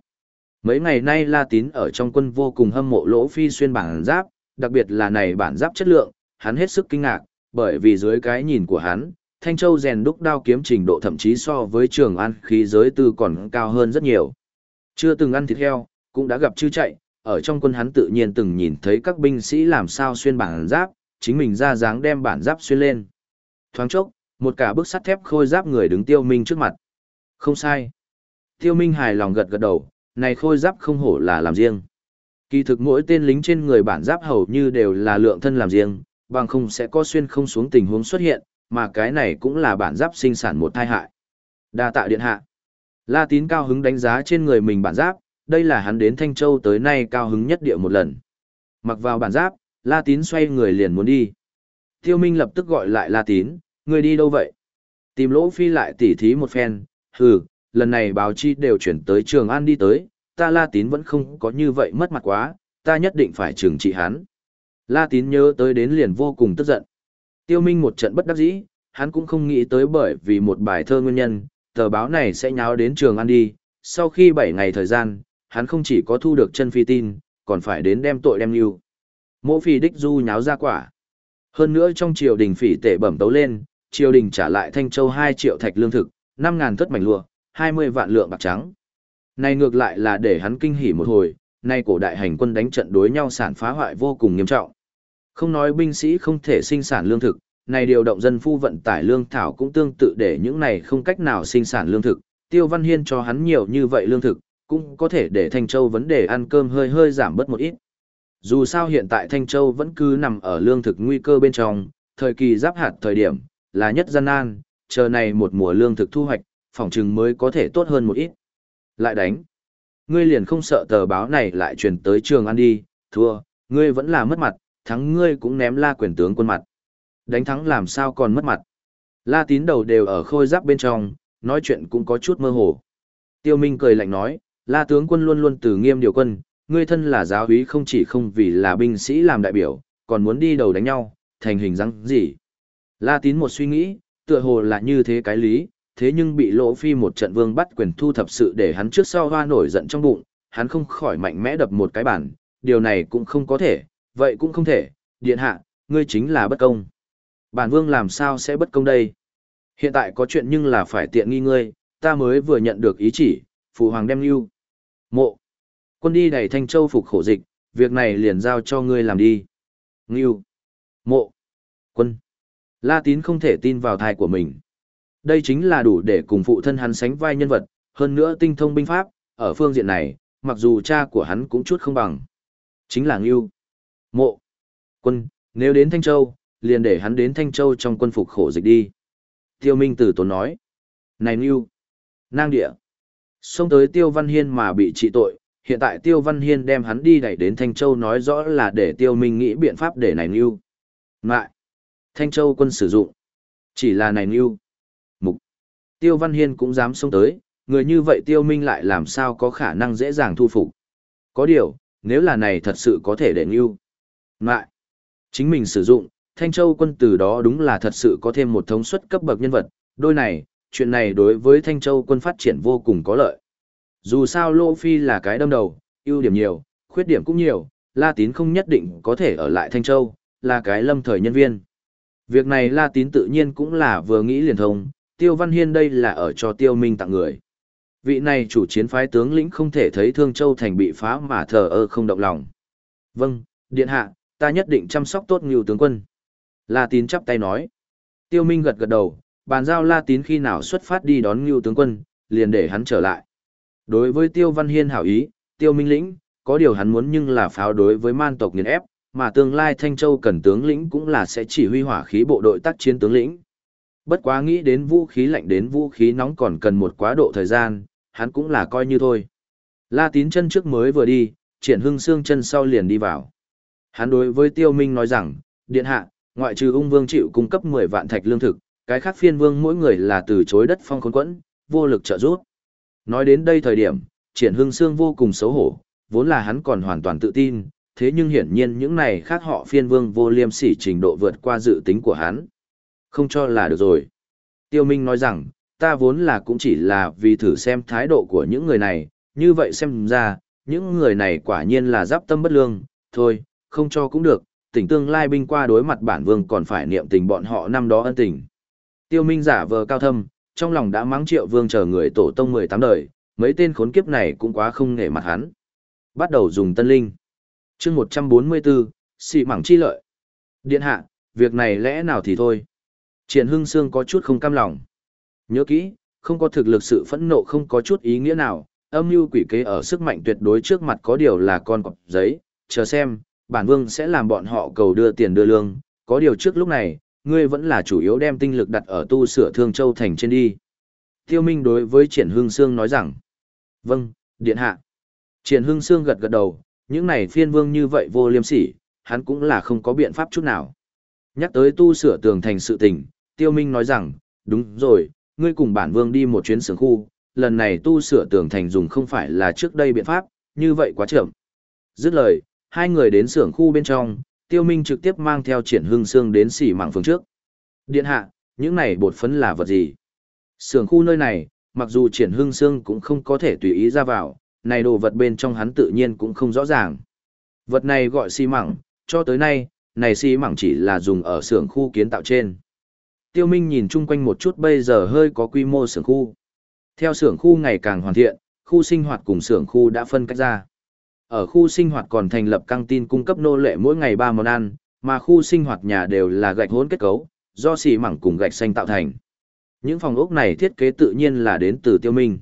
S1: Mấy ngày nay La Tín ở trong quân vô cùng hâm mộ lỗ phi xuyên bản giáp, đặc biệt là này bản giáp chất lượng, hắn hết sức kinh ngạc, bởi vì dưới cái nhìn của hắn, Thanh Châu rèn đúc đao kiếm trình độ thậm chí so với trường an khí giới tư còn cao hơn rất nhiều. Chưa từng ăn thịt heo, cũng đã gặp chư chạy, ở trong quân hắn tự nhiên từng nhìn thấy các binh sĩ làm sao xuyên bản giáp, chính mình ra dáng đem bản giáp xuyên lên. Thoáng chốc, một cả bức sắt thép khôi giáp người đứng tiêu minh trước mặt. Không sai. Tiêu minh hài lòng gật gật đầu, này khôi giáp không hổ là làm riêng. Kỳ thực mỗi tên lính trên người bản giáp hầu như đều là lượng thân làm riêng, bằng không sẽ có xuyên không xuống tình huống xuất hiện, mà cái này cũng là bản giáp sinh sản một thai hại. Đa tạ điện hạ. La tín cao hứng đánh giá trên người mình bản giáp, đây là hắn đến Thanh Châu tới nay cao hứng nhất địa một lần. Mặc vào bản giáp, La tín xoay người liền muốn đi. Tiêu Minh lập tức gọi lại La tín, người đi đâu vậy? Tìm lỗ phi lại tỉ thí một phen, hừ, lần này báo chi đều chuyển tới Trường An đi tới, ta La tín vẫn không có như vậy mất mặt quá, ta nhất định phải trừng trị hắn. La tín nhớ tới đến liền vô cùng tức giận. Tiêu Minh một trận bất đắc dĩ, hắn cũng không nghĩ tới bởi vì một bài thơ nguyên nhân, tờ báo này sẽ nháo đến trường ăn đi. Sau khi 7 ngày thời gian, hắn không chỉ có thu được chân phi tin, còn phải đến đem tội đem lưu. Mộ phi đích du nháo ra quả. Hơn nữa trong triều đình phỉ tệ bẩm tấu lên, triều đình trả lại Thanh Châu 2 triệu thạch lương thực, 5.000 thất mảnh lụa, 20 vạn lượng bạc trắng. Này ngược lại là để hắn kinh hỉ một hồi, nay cổ đại hành quân đánh trận đối nhau sản phá hoại vô cùng nghiêm trọng. Không nói binh sĩ không thể sinh sản lương thực, này điều động dân phu vận tải lương thảo cũng tương tự để những này không cách nào sinh sản lương thực. Tiêu Văn Hiên cho hắn nhiều như vậy lương thực, cũng có thể để Thanh Châu vấn đề ăn cơm hơi hơi giảm bớt một ít. Dù sao hiện tại Thanh Châu vẫn cứ nằm ở lương thực nguy cơ bên trong, thời kỳ giáp hạt thời điểm, là nhất gian nan, chờ này một mùa lương thực thu hoạch, phòng trừng mới có thể tốt hơn một ít. Lại đánh. Ngươi liền không sợ tờ báo này lại truyền tới trường ăn đi, thua, ngươi vẫn là mất mặt, thắng ngươi cũng ném la quyền tướng quân mặt. Đánh thắng làm sao còn mất mặt. La tín đầu đều ở khôi giáp bên trong, nói chuyện cũng có chút mơ hồ. Tiêu Minh cười lạnh nói, la tướng quân luôn luôn từ nghiêm điều quân, ngươi thân là giáo úy không chỉ không vì là binh sĩ làm đại biểu, còn muốn đi đầu đánh nhau, thành hình răng gì. La tín một suy nghĩ, tựa hồ là như thế cái lý, thế nhưng bị lỗ phi một trận vương bắt quyền thu thập sự để hắn trước sau hoa nổi giận trong bụng, hắn không khỏi mạnh mẽ đập một cái bản, điều này cũng không có thể, vậy cũng không thể, điện hạ, ngươi chính là bất công. Bản vương làm sao sẽ bất công đây? Hiện tại có chuyện nhưng là phải tiện nghi ngươi, ta mới vừa nhận được ý chỉ, phụ hoàng đem lưu. Mộ. Quân đi đẩy thanh châu phục khổ dịch, việc này liền giao cho ngươi làm đi. Ngưu. Mộ. Quân. La tín không thể tin vào thai của mình. Đây chính là đủ để cùng phụ thân hắn sánh vai nhân vật, hơn nữa tinh thông binh pháp, ở phương diện này, mặc dù cha của hắn cũng chút không bằng. Chính là Ngưu. Mộ. Quân, nếu đến Thanh Châu, liền để hắn đến Thanh Châu trong quân phục khổ dịch đi. Tiêu Minh Tử tốn nói. Này nhiêu Nang địa. Xông tới Tiêu Văn Hiên mà bị trị tội, hiện tại Tiêu Văn Hiên đem hắn đi đẩy đến Thanh Châu nói rõ là để Tiêu Minh nghĩ biện pháp để này nhiêu mại Thanh Châu quân sử dụng. Chỉ là này nhiêu Mục. Tiêu Văn Hiên cũng dám xông tới, người như vậy Tiêu Minh lại làm sao có khả năng dễ dàng thu phục. Có điều, nếu là này thật sự có thể để nhiêu Ngại. Chính mình sử dụng, Thanh Châu quân từ đó đúng là thật sự có thêm một thống suất cấp bậc nhân vật, đôi này, chuyện này đối với Thanh Châu quân phát triển vô cùng có lợi. Dù sao Lô Phi là cái đâm đầu, ưu điểm nhiều, khuyết điểm cũng nhiều, La Tín không nhất định có thể ở lại Thanh Châu, là cái lâm thời nhân viên. Việc này La Tín tự nhiên cũng là vừa nghĩ liền thông, Tiêu Văn Hiên đây là ở cho Tiêu Minh tặng người. Vị này chủ chiến phái tướng lĩnh không thể thấy Thương Châu thành bị phá mà thờ ơ không động lòng. Vâng, điện hạ, ta nhất định chăm sóc tốt ngưu tướng quân. La Tín chắp tay nói. Tiêu Minh gật gật đầu, bàn giao La Tín khi nào xuất phát đi đón ngưu tướng quân, liền để hắn trở lại. Đối với Tiêu Văn Hiên hảo ý, Tiêu Minh lĩnh, có điều hắn muốn nhưng là pháo đối với man tộc nghiền ép, mà tương lai Thanh Châu cần tướng lĩnh cũng là sẽ chỉ huy hỏa khí bộ đội tác chiến tướng lĩnh. Bất quá nghĩ đến vũ khí lạnh đến vũ khí nóng còn cần một quá độ thời gian, hắn cũng là coi như thôi. La Tín chân trước mới vừa đi, triển hưng xương chân sau liền đi vào. Hắn đối với Tiêu Minh nói rằng, điện hạ, ngoại trừ ung vương chịu cung cấp 10 vạn thạch lương thực, cái khác phiên vương mỗi người là từ chối đất phong khốn quẫn, vô lực trợ giúp. Nói đến đây thời điểm, triển hưng xương vô cùng xấu hổ, vốn là hắn còn hoàn toàn tự tin, thế nhưng hiển nhiên những này khác họ phiên vương vô liêm sỉ trình độ vượt qua dự tính của hắn. Không cho là được rồi. Tiêu Minh nói rằng, ta vốn là cũng chỉ là vì thử xem thái độ của những người này, như vậy xem ra, những người này quả nhiên là giáp tâm bất lương, thôi, không cho cũng được, tỉnh tương lai binh qua đối mặt bản vương còn phải niệm tình bọn họ năm đó ân tình. Tiêu Minh giả vờ cao thâm, trong lòng đã mắng triệu vương chờ người tổ tông 18 đời, mấy tên khốn kiếp này cũng quá không nể mặt hắn. Bắt đầu dùng tân linh. chương 144, xị mảng chi lợi. Điện hạ, việc này lẽ nào thì thôi. Triển Hưng Sương có chút không cam lòng. Nhớ kỹ, không có thực lực sự phẫn nộ không có chút ý nghĩa nào, âm mưu quỷ kế ở sức mạnh tuyệt đối trước mặt có điều là con cọp giấy, chờ xem, bản vương sẽ làm bọn họ cầu đưa tiền đưa lương, có điều trước lúc này, ngươi vẫn là chủ yếu đem tinh lực đặt ở tu sửa Thương Châu thành trên đi. Tiêu Minh đối với Triển Hưng Sương nói rằng, vâng, điện hạ. Triển Hưng Sương gật gật đầu, những này phiên vương như vậy vô liêm sỉ, hắn cũng là không có biện pháp chút nào. Nhắc tới tu sửa tường thành sự tình, Tiêu Minh nói rằng, đúng rồi, ngươi cùng bản vương đi một chuyến sưởng khu, lần này tu sửa tường thành dùng không phải là trước đây biện pháp, như vậy quá chậm. Dứt lời, hai người đến xưởng khu bên trong, Tiêu Minh trực tiếp mang theo triển hương xương đến xỉ mảng phương trước. Điện hạ, những này bột phấn là vật gì? Xưởng khu nơi này, mặc dù triển hương xương cũng không có thể tùy ý ra vào, này đồ vật bên trong hắn tự nhiên cũng không rõ ràng. Vật này gọi xi mảng, cho tới nay, này xi mảng chỉ là dùng ở xưởng khu kiến tạo trên. Tiêu Minh nhìn chung quanh một chút bây giờ hơi có quy mô xưởng khu. Theo xưởng khu ngày càng hoàn thiện, khu sinh hoạt cùng xưởng khu đã phân cách ra. Ở khu sinh hoạt còn thành lập căng tin cung cấp nô lệ mỗi ngày 3 món ăn, mà khu sinh hoạt nhà đều là gạch hỗn kết cấu, do xì mảng cùng gạch xanh tạo thành. Những phòng ốc này thiết kế tự nhiên là đến từ tiêu minh.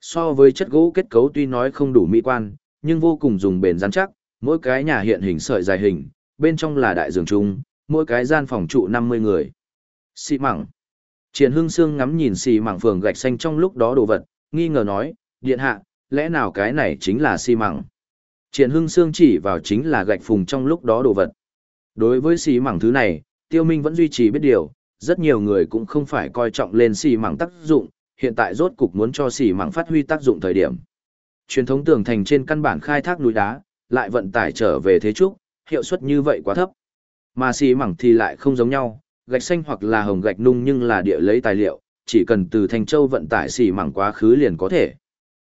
S1: So với chất gỗ kết cấu tuy nói không đủ mỹ quan, nhưng vô cùng dùng bền rắn chắc, mỗi cái nhà hiện hình sợi dài hình, bên trong là đại giường chung, mỗi cái gian phòng trụ 50 người. Xì mảng. Triển Hưng Sương ngắm nhìn xì mảng phường gạch xanh trong lúc đó đồ vật, nghi ngờ nói, điện hạ, lẽ nào cái này chính là xì mảng? Triển Hưng Sương chỉ vào chính là gạch phùng trong lúc đó đồ vật. Đối với xì mảng thứ này, Tiêu Minh vẫn duy trì biết điều, rất nhiều người cũng không phải coi trọng lên xì mảng tác dụng, hiện tại rốt cục muốn cho xì mảng phát huy tác dụng thời điểm. Truyền thống tường thành trên căn bản khai thác núi đá, lại vận tải trở về thế trúc, hiệu suất như vậy quá thấp. Mà xì mảng thì lại không giống nhau, gạch xanh hoặc là hồng gạch nung nhưng là địa lấy tài liệu, chỉ cần từ Thành Châu vận tải xì mảng quá khứ liền có thể.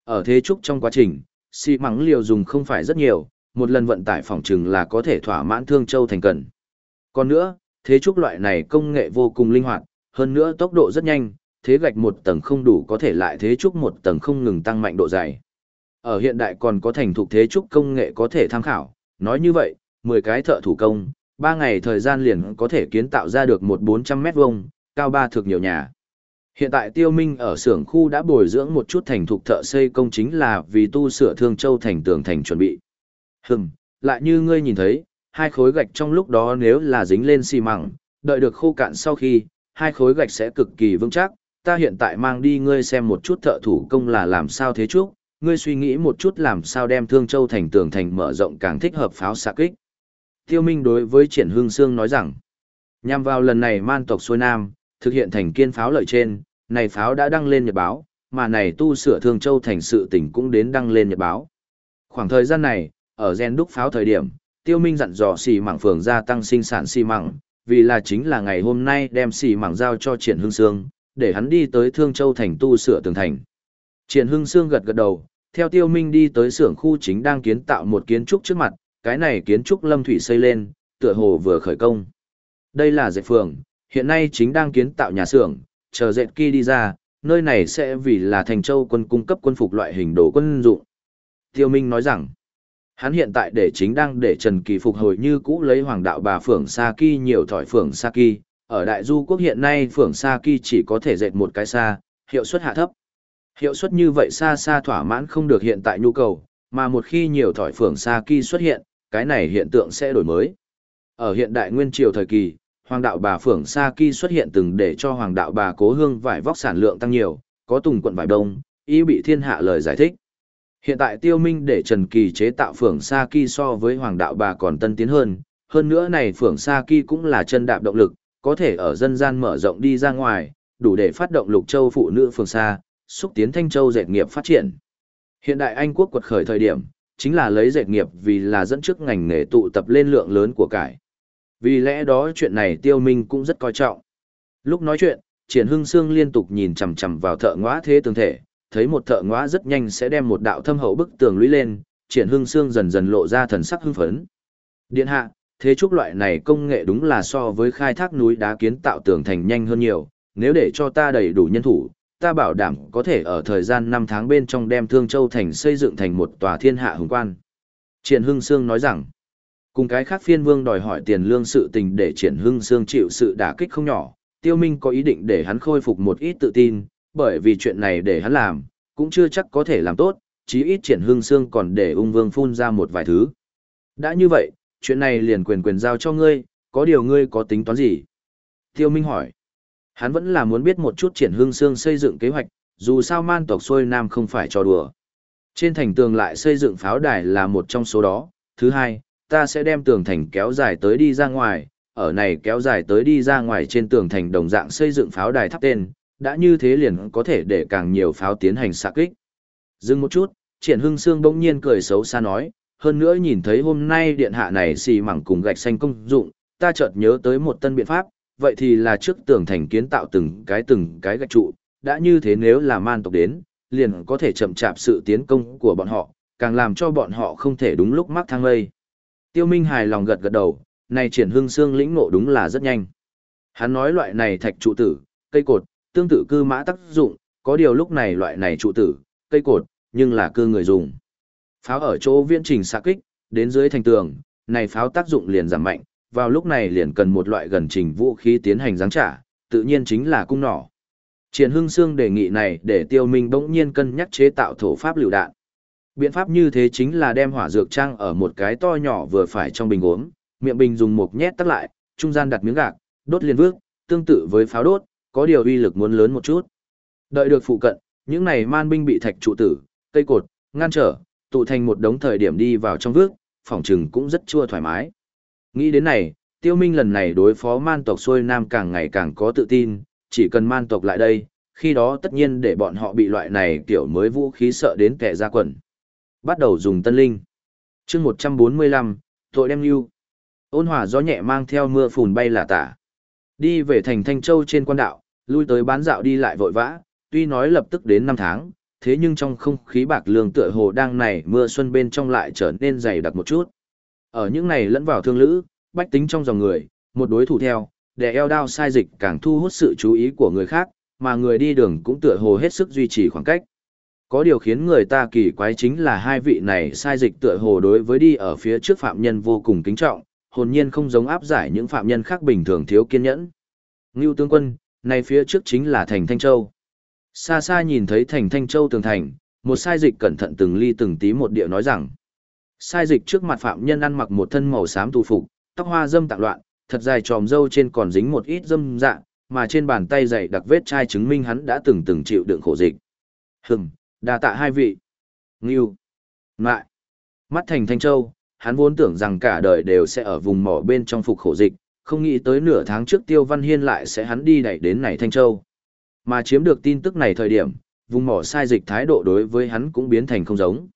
S1: Ở thế trúc trong quá trình, xi mắng liều dùng không phải rất nhiều, một lần vận tải phòng trừng là có thể thỏa mãn Thương Châu thành cần. Còn nữa, thế trúc loại này công nghệ vô cùng linh hoạt, hơn nữa tốc độ rất nhanh, thế gạch một tầng không đủ có thể lại thế trúc một tầng không ngừng tăng mạnh độ dày. Ở hiện đại còn có thành thục thế trúc công nghệ có thể tham khảo, nói như vậy, 10 cái thợ thủ công, 3 ngày thời gian liền có thể kiến tạo ra được một 400 mét vuông, cao ba thực nhiều nhà. Hiện tại Tiêu Minh ở xưởng khu đã bồi dưỡng một chút thành thục thợ xây công chính là vì tu sửa Thương Châu thành tường thành chuẩn bị. Hừm, lại như ngươi nhìn thấy, hai khối gạch trong lúc đó nếu là dính lên xi măng, đợi được khô cạn sau khi, hai khối gạch sẽ cực kỳ vững chắc. Ta hiện tại mang đi ngươi xem một chút thợ thủ công là làm sao thế chúc, ngươi suy nghĩ một chút làm sao đem Thương Châu thành tường thành mở rộng càng thích hợp pháo xạ kích. Tiêu Minh đối với Triển Hương Sương nói rằng, nhằm vào lần này man tộc xuôi nam, thực hiện thành kiên pháo lợi trên, này pháo đã đăng lên nhật báo, mà này tu sửa Thương Châu thành sự tỉnh cũng đến đăng lên nhật báo. Khoảng thời gian này, ở gen đúc pháo thời điểm, Tiêu Minh dặn dò xì mảng phường gia tăng sinh sản xì mảng, vì là chính là ngày hôm nay đem xì mảng giao cho Triển Hưng Sương, để hắn đi tới Thương Châu thành tu sửa tường thành. Triển Hưng Sương gật gật đầu, theo Tiêu Minh đi tới xưởng khu chính đang kiến tạo một kiến trúc trước mặt, cái này kiến trúc lâm thủy xây lên, tựa hồ vừa khởi công. Đây là dệt phường, hiện nay chính đang kiến tạo nhà xưởng, chờ dệt kỳ đi ra, nơi này sẽ vì là thành châu quân cung cấp quân phục loại hình đồ quân dụng. Tiêu Minh nói rằng, hắn hiện tại để chính đang để Trần Kỳ phục hồi như cũ lấy hoàng đạo bà Phượng Sa kỳ nhiều thỏi Phượng Sa kỳ. ở Đại Du quốc hiện nay Phượng Sa kỳ chỉ có thể dệt một cái xa, hiệu suất hạ thấp. Hiệu suất như vậy xa xa thỏa mãn không được hiện tại nhu cầu, mà một khi nhiều thỏi Phượng Sa kỳ xuất hiện, cái này hiện tượng sẽ đổi mới. Ở hiện đại nguyên triều thời kỳ, hoàng đạo bà Phượng Sa Ki xuất hiện từng để cho hoàng đạo bà cố hương vải vóc sản lượng tăng nhiều, có tùng quận vải đông, ý bị thiên hạ lời giải thích. Hiện tại tiêu minh để Trần Kỳ chế tạo phưởng Sa Ki so với hoàng đạo bà còn tân tiến hơn, hơn nữa này phưởng Sa Ki cũng là chân đạp động lực, có thể ở dân gian mở rộng đi ra ngoài, đủ để phát động lục châu phụ nữ phường Sa, xúc tiến thanh châu dệt nghiệp phát triển. Hiện đại Anh quốc quật khởi thời điểm, chính là lấy dệt nghiệp vì là dẫn trước ngành nghề tụ tập lên lượng lớn của cải. Vì lẽ đó chuyện này tiêu minh cũng rất coi trọng. Lúc nói chuyện, Triển Hưng Sương liên tục nhìn chằm chằm vào thợ ngõa thế tường thể, thấy một thợ ngõa rất nhanh sẽ đem một đạo thâm hậu bức tường lũy lên, triển hưng xương dần dần lộ ra thần sắc hưng phấn. Điện hạ, thế trúc loại này công nghệ đúng là so với khai thác núi đá kiến tạo tường thành nhanh hơn nhiều, nếu để cho ta đầy đủ nhân thủ, ta bảo đảm có thể ở thời gian 5 tháng bên trong đem Thương Châu thành xây dựng thành một tòa thiên hạ hùng quan. Triển Hưng Sương nói rằng, cùng cái khác phiên vương đòi hỏi tiền lương sự tình để Triển Hưng xương chịu sự đả kích không nhỏ, Tiêu Minh có ý định để hắn khôi phục một ít tự tin, bởi vì chuyện này để hắn làm, cũng chưa chắc có thể làm tốt, chí ít triển hương xương còn để ung vương phun ra một vài thứ. Đã như vậy, chuyện này liền quyền quyền giao cho ngươi, có điều ngươi có tính toán gì? Tiêu Minh hỏi. Hắn vẫn là muốn biết một chút triển hương xương xây dựng kế hoạch, dù sao man tộc xuôi nam không phải cho đùa. Trên thành tường lại xây dựng pháo đài là một trong số đó. Thứ hai, ta sẽ đem tường thành kéo dài tới đi ra ngoài, ở này kéo dài tới đi ra ngoài trên tường thành đồng dạng xây dựng pháo đài thắp tên, đã như thế liền có thể để càng nhiều pháo tiến hành xạ kích. Dừng một chút, triển hưng sương bỗng nhiên cười xấu xa nói, hơn nữa nhìn thấy hôm nay điện hạ này xì mẳng cùng gạch xanh công dụng, ta chợt nhớ tới một tân biện pháp, vậy thì là trước tường thành kiến tạo từng cái từng cái gạch trụ, đã như thế nếu là man tộc đến, liền có thể chậm chạp sự tiến công của bọn họ, càng làm cho bọn họ không thể đúng lúc mắc thang lây. Tiêu Minh hài lòng gật gật đầu, này triển hưng xương lĩnh ngộ đúng là rất nhanh. Hắn nói loại này thạch trụ tử, cây cột, tương tự cư mã tác dụng, có điều lúc này loại này trụ tử, cây cột, nhưng là cư người dùng. Pháo ở chỗ viễn trình xạ kích, đến dưới thành tường, này pháo tác dụng liền giảm mạnh, vào lúc này liền cần một loại gần trình vũ khí tiến hành giáng trả, tự nhiên chính là cung nỏ. Triển Hưng Sương đề nghị này để Tiêu Minh bỗng nhiên cân nhắc chế tạo thổ pháp liều đạn. Biện pháp như thế chính là đem hỏa dược trang ở một cái to nhỏ vừa phải trong bình uống, miệng bình dùng một nhét tắt lại, trung gian đặt miếng gạc, đốt liền vước, tương tự với pháo đốt, có điều uy lực muốn lớn một chút. Đợi được phụ cận, những này man binh bị thạch trụ tử, cây cột, ngăn trở, tụ thành một đống thời điểm đi vào trong vước, phòng trừng cũng rất chua thoải mái. Nghĩ đến này, tiêu minh lần này đối phó man tộc xuôi nam càng ngày càng có tự tin, chỉ cần man tộc lại đây, khi đó tất nhiên để bọn họ bị loại này kiểu mới vũ khí sợ đến kẻ ra quần. Bắt đầu dùng tân linh. chương 145, tội đem lưu. Ôn hòa gió nhẹ mang theo mưa phùn bay là tả. Đi về thành Thanh Châu trên quan đạo, lui tới bán dạo đi lại vội vã, tuy nói lập tức đến năm tháng, thế nhưng trong không khí bạc lương tựa hồ đang này mưa xuân bên trong lại trở nên dày đặc một chút. Ở những này lẫn vào thương lữ, bách tính trong dòng người, một đối thủ theo, để eo đao sai dịch càng thu hút sự chú ý của người khác, mà người đi đường cũng tựa hồ hết sức duy trì khoảng cách. Có điều khiến người ta kỳ quái chính là hai vị này sai dịch tựa hồ đối với đi ở phía trước phạm nhân vô cùng kính trọng, hồn nhiên không giống áp giải những phạm nhân khác bình thường thiếu kiên nhẫn. Ngưu tướng quân, này phía trước chính là thành Thanh Châu. Xa xa nhìn thấy thành Thanh Châu tường thành, một sai dịch cẩn thận từng ly từng tí một điệu nói rằng. Sai dịch trước mặt phạm nhân ăn mặc một thân màu xám tù phục, tóc hoa dâm tạng loạn, thật dài tròm râu trên còn dính một ít dâm dạ, mà trên bàn tay dày đặc vết chai chứng minh hắn đã từng từng chịu đựng khổ dịch. Hừm, đa tạ hai vị. Ngưu. Ngại. Mắt thành Thanh Châu, hắn vốn tưởng rằng cả đời đều sẽ ở vùng mỏ bên trong phục khổ dịch, không nghĩ tới nửa tháng trước Tiêu Văn Hiên lại sẽ hắn đi đẩy đến này Thanh Châu. Mà chiếm được tin tức này thời điểm, vùng mỏ sai dịch thái độ đối với hắn cũng biến thành không giống.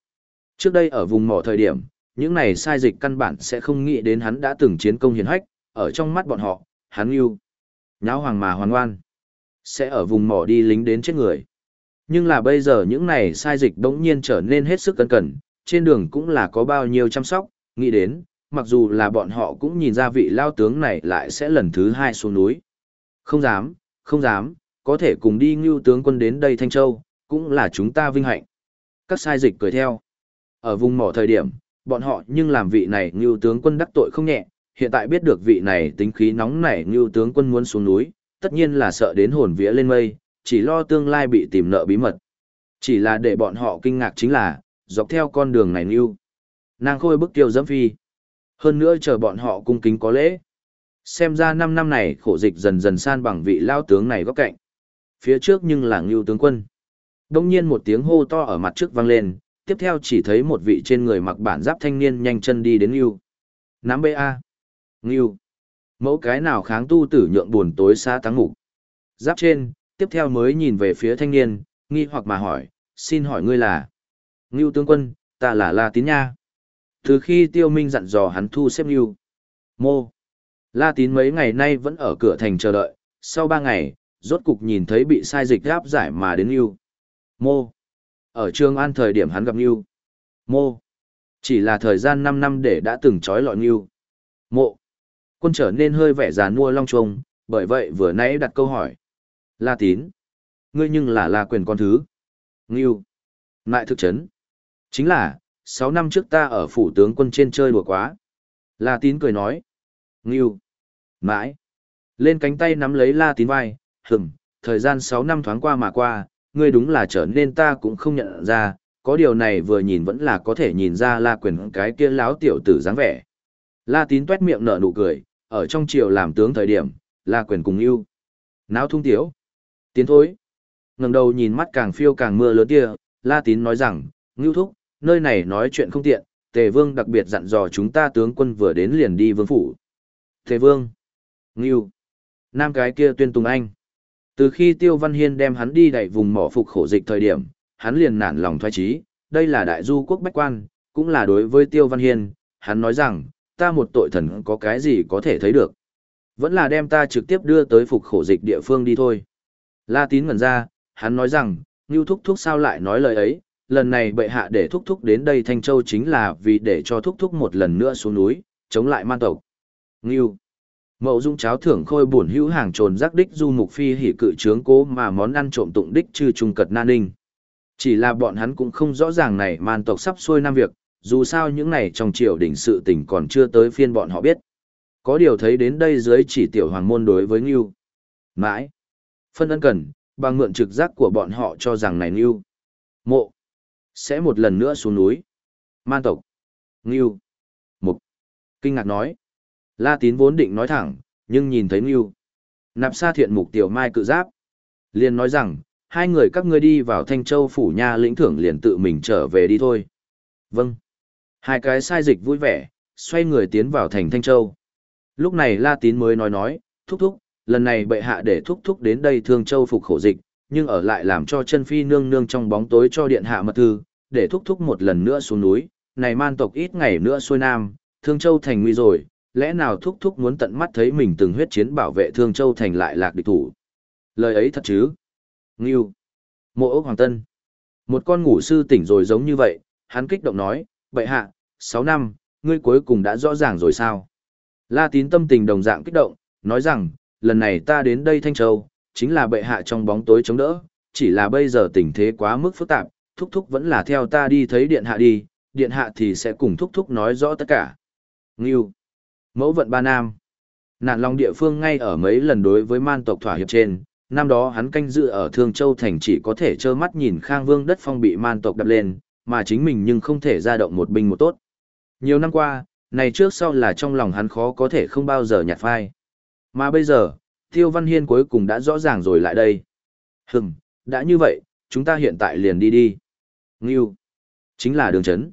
S1: Trước đây ở vùng mỏ thời điểm, những này sai dịch căn bản sẽ không nghĩ đến hắn đã từng chiến công hiền hách, ở trong mắt bọn họ, hắn yêu. Nháo hoàng mà hoàn ngoan. Sẽ ở vùng mỏ đi lính đến chết người. Nhưng là bây giờ những này sai dịch đống nhiên trở nên hết sức cẩn cẩn, trên đường cũng là có bao nhiêu chăm sóc, nghĩ đến, mặc dù là bọn họ cũng nhìn ra vị lao tướng này lại sẽ lần thứ hai xuống núi. Không dám, không dám, có thể cùng đi ngưu tướng quân đến đây Thanh Châu, cũng là chúng ta vinh hạnh. Các sai dịch cười theo. Ở vùng mỏ thời điểm, bọn họ nhưng làm vị này ngưu tướng quân đắc tội không nhẹ, hiện tại biết được vị này tính khí nóng nảy ngưu tướng quân muốn xuống núi, tất nhiên là sợ đến hồn vía lên mây, chỉ lo tương lai bị tìm nợ bí mật. Chỉ là để bọn họ kinh ngạc chính là, dọc theo con đường này ngưu. Nàng khôi bức tiêu dẫm phi. Hơn nữa chờ bọn họ cung kính có lễ. Xem ra 5 năm này khổ dịch dần dần san bằng vị lao tướng này góc cạnh. Phía trước nhưng là ngưu tướng quân. Đông nhiên một tiếng hô to ở mặt trước vang lên, tiếp theo chỉ thấy một vị trên người mặc bản giáp thanh niên nhanh chân đi đến ngưu. Nắm bê A. Ngưu. Mẫu cái nào kháng tu tử nhượng buồn tối xa tăng ngục. Giáp trên, tiếp theo mới nhìn về phía thanh niên, nghi hoặc mà hỏi, xin hỏi ngươi là. Ngưu tướng quân, ta là La Tín Nha. Từ khi tiêu minh dặn dò hắn thu xếp Ngưu. Mô. La Tín mấy ngày nay vẫn ở cửa thành chờ đợi, sau ba ngày, rốt cục nhìn thấy bị sai dịch gáp giải mà đến Ngưu. Mô. Ở trường an thời điểm hắn gặp Ngưu. Mô. Chỉ là thời gian 5 năm để đã từng trói lọi Ngưu. Mộ. Quân trở nên hơi vẻ già nua long trông, bởi vậy vừa nãy đặt câu hỏi. La tín. Ngươi nhưng là la quyền con thứ. Ngưu. Lại thực chấn. Chính là, 6 năm trước ta ở phủ tướng quân trên chơi đùa quá. La tín cười nói. Ngưu. Mãi. Lên cánh tay nắm lấy la tín vai, hừm, thời gian 6 năm thoáng qua mà qua, ngươi đúng là trở nên ta cũng không nhận ra, có điều này vừa nhìn vẫn là có thể nhìn ra la quyền cái kia láo tiểu tử dáng vẻ. La tín tuét miệng nở nụ cười, ở trong triều làm tướng thời điểm, la quyền cùng yêu. Náo thung tiếu. Tiến thối. ngẩng đầu nhìn mắt càng phiêu càng mưa lớn kia, la tín nói rằng, ngưu thúc, nơi này nói chuyện không tiện, tề vương đặc biệt dặn dò chúng ta tướng quân vừa đến liền đi vương phủ. Tề vương. Ngưu. Nam cái kia tuyên tùng anh. Từ khi Tiêu Văn Hiên đem hắn đi đẩy vùng mỏ phục khổ dịch thời điểm, hắn liền nản lòng thoái trí, đây là đại du quốc bách quan, cũng là đối với Tiêu Văn Hiên, hắn nói rằng, ta một tội thần có cái gì có thể thấy được. Vẫn là đem ta trực tiếp đưa tới phục khổ dịch địa phương đi thôi. La tín ngẩn ra, hắn nói rằng, Ngưu Thúc Thúc sao lại nói lời ấy, lần này bệ hạ để Thúc Thúc đến đây Thanh Châu chính là vì để cho Thúc Thúc một lần nữa xuống núi, chống lại man tộc. Ngưu. Mậu dung cháo thưởng khôi buồn hữu hàng trồn giác đích du mục phi hỉ cự trướng cố mà món ăn trộm tụng đích chư trung cật nan ninh. Chỉ là bọn hắn cũng không rõ ràng này man tộc sắp xuôi năm việc, dù sao những này trong triều đình sự tình còn chưa tới phiên bọn họ biết. Có điều thấy đến đây dưới chỉ tiểu hoàng môn đối với Ngưu. Mãi. Phân ân cần, bằng mượn trực giác của bọn họ cho rằng này Ngưu. Mộ. Sẽ một lần nữa xuống núi. Man tộc. Ngưu. Mục. Kinh ngạc nói. La tín vốn định nói thẳng, nhưng nhìn thấy Ngưu. Nạp xa thiện mục tiểu mai cự giáp. liền nói rằng, hai người các ngươi đi vào Thanh Châu phủ nha lĩnh thưởng liền tự mình trở về đi thôi. Vâng. Hai cái sai dịch vui vẻ, xoay người tiến vào thành Thanh Châu. Lúc này La Tín mới nói nói, thúc thúc, lần này bệ hạ để thúc thúc đến đây Thương Châu phục khổ dịch, nhưng ở lại làm cho chân phi nương nương trong bóng tối cho điện hạ mật thư, để thúc thúc một lần nữa xuống núi, này man tộc ít ngày nữa xuôi nam, Thương Châu thành nguy rồi, lẽ nào thúc thúc muốn tận mắt thấy mình từng huyết chiến bảo vệ Thương Châu thành lại lạc địch thủ. Lời ấy thật chứ? Ngưu. Mộ ốc Hoàng Tân. Một con ngủ sư tỉnh rồi giống như vậy, hắn kích động nói, bệ hạ, sáu năm, ngươi cuối cùng đã rõ ràng rồi sao? La tín tâm tình đồng dạng kích động, nói rằng, lần này ta đến đây Thanh Châu, chính là bệ hạ trong bóng tối chống đỡ, chỉ là bây giờ tình thế quá mức phức tạp, thúc thúc vẫn là theo ta đi thấy điện hạ đi, điện hạ thì sẽ cùng thúc thúc nói rõ tất cả. Ngưu. Mẫu vận ba nam. Nạn lòng địa phương ngay ở mấy lần đối với man tộc thỏa hiệp trên, năm đó hắn canh dự ở Thương Châu Thành chỉ có thể trơ mắt nhìn Khang Vương đất phong bị man tộc đập lên, mà chính mình nhưng không thể ra động một binh một tốt. Nhiều năm qua, này trước sau là trong lòng hắn khó có thể không bao giờ nhạt phai. Mà bây giờ, Tiêu Văn Hiên cuối cùng đã rõ ràng rồi lại đây. Hừm, đã như vậy, chúng ta hiện tại liền đi đi. Ngưu, chính là đường chấn.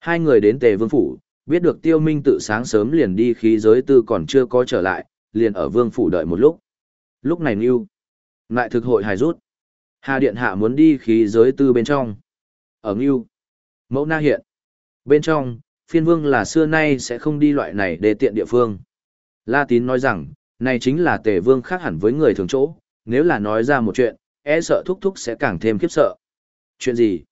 S1: Hai người đến Tề Vương Phủ, biết được Tiêu Minh tự sáng sớm liền đi khí giới tư còn chưa có trở lại, liền ở Vương Phủ đợi một lúc. Lúc này Ngưu, lại thực hội hài rút. Hà Điện Hạ muốn đi khí giới tư bên trong. Ở Ngưu, mẫu na hiện. Bên trong, phiên vương là xưa nay sẽ không đi loại này để tiện địa phương. La Tín nói rằng, này chính là tề vương khác hẳn với người thường chỗ, nếu là nói ra một chuyện, e sợ thúc thúc sẽ càng thêm khiếp sợ. Chuyện gì?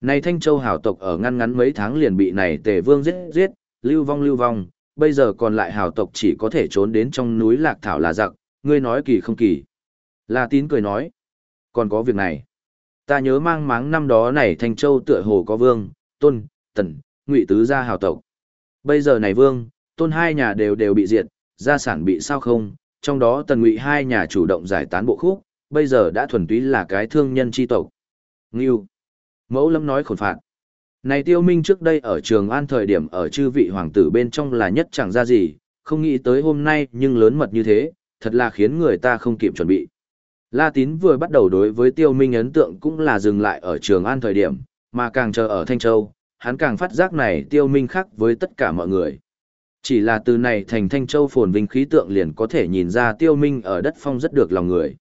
S1: Này Thanh Châu hào tộc ở ngăn ngắn mấy tháng liền bị này tề vương giết giết, lưu vong lưu vong, bây giờ còn lại hào tộc chỉ có thể trốn đến trong núi lạc thảo là giặc, ngươi nói kỳ không kỳ. La Tín cười nói, còn có việc này. Ta nhớ mang máng năm đó này Thanh Châu tựa hồ có vương, tôn, tần, ngụy tứ gia hào tộc. Bây giờ này vương, tôn hai nhà đều đều bị diệt, gia sản bị sao không, trong đó tần ngụy hai nhà chủ động giải tán bộ khúc, bây giờ đã thuần túy là cái thương nhân chi tộc. Ngưu. Mẫu lâm nói khổn phạt. Này tiêu minh trước đây ở trường an thời điểm ở chư vị hoàng tử bên trong là nhất chẳng ra gì, không nghĩ tới hôm nay nhưng lớn mật như thế, thật là khiến người ta không kịp chuẩn bị. La tín vừa bắt đầu đối với tiêu minh ấn tượng cũng là dừng lại ở trường an thời điểm, mà càng chờ ở Thanh Châu, hắn càng phát giác này tiêu minh khác với tất cả mọi người. Chỉ là từ này thành Thanh Châu phồn vinh khí tượng liền có thể nhìn ra tiêu minh ở đất phong rất được lòng người.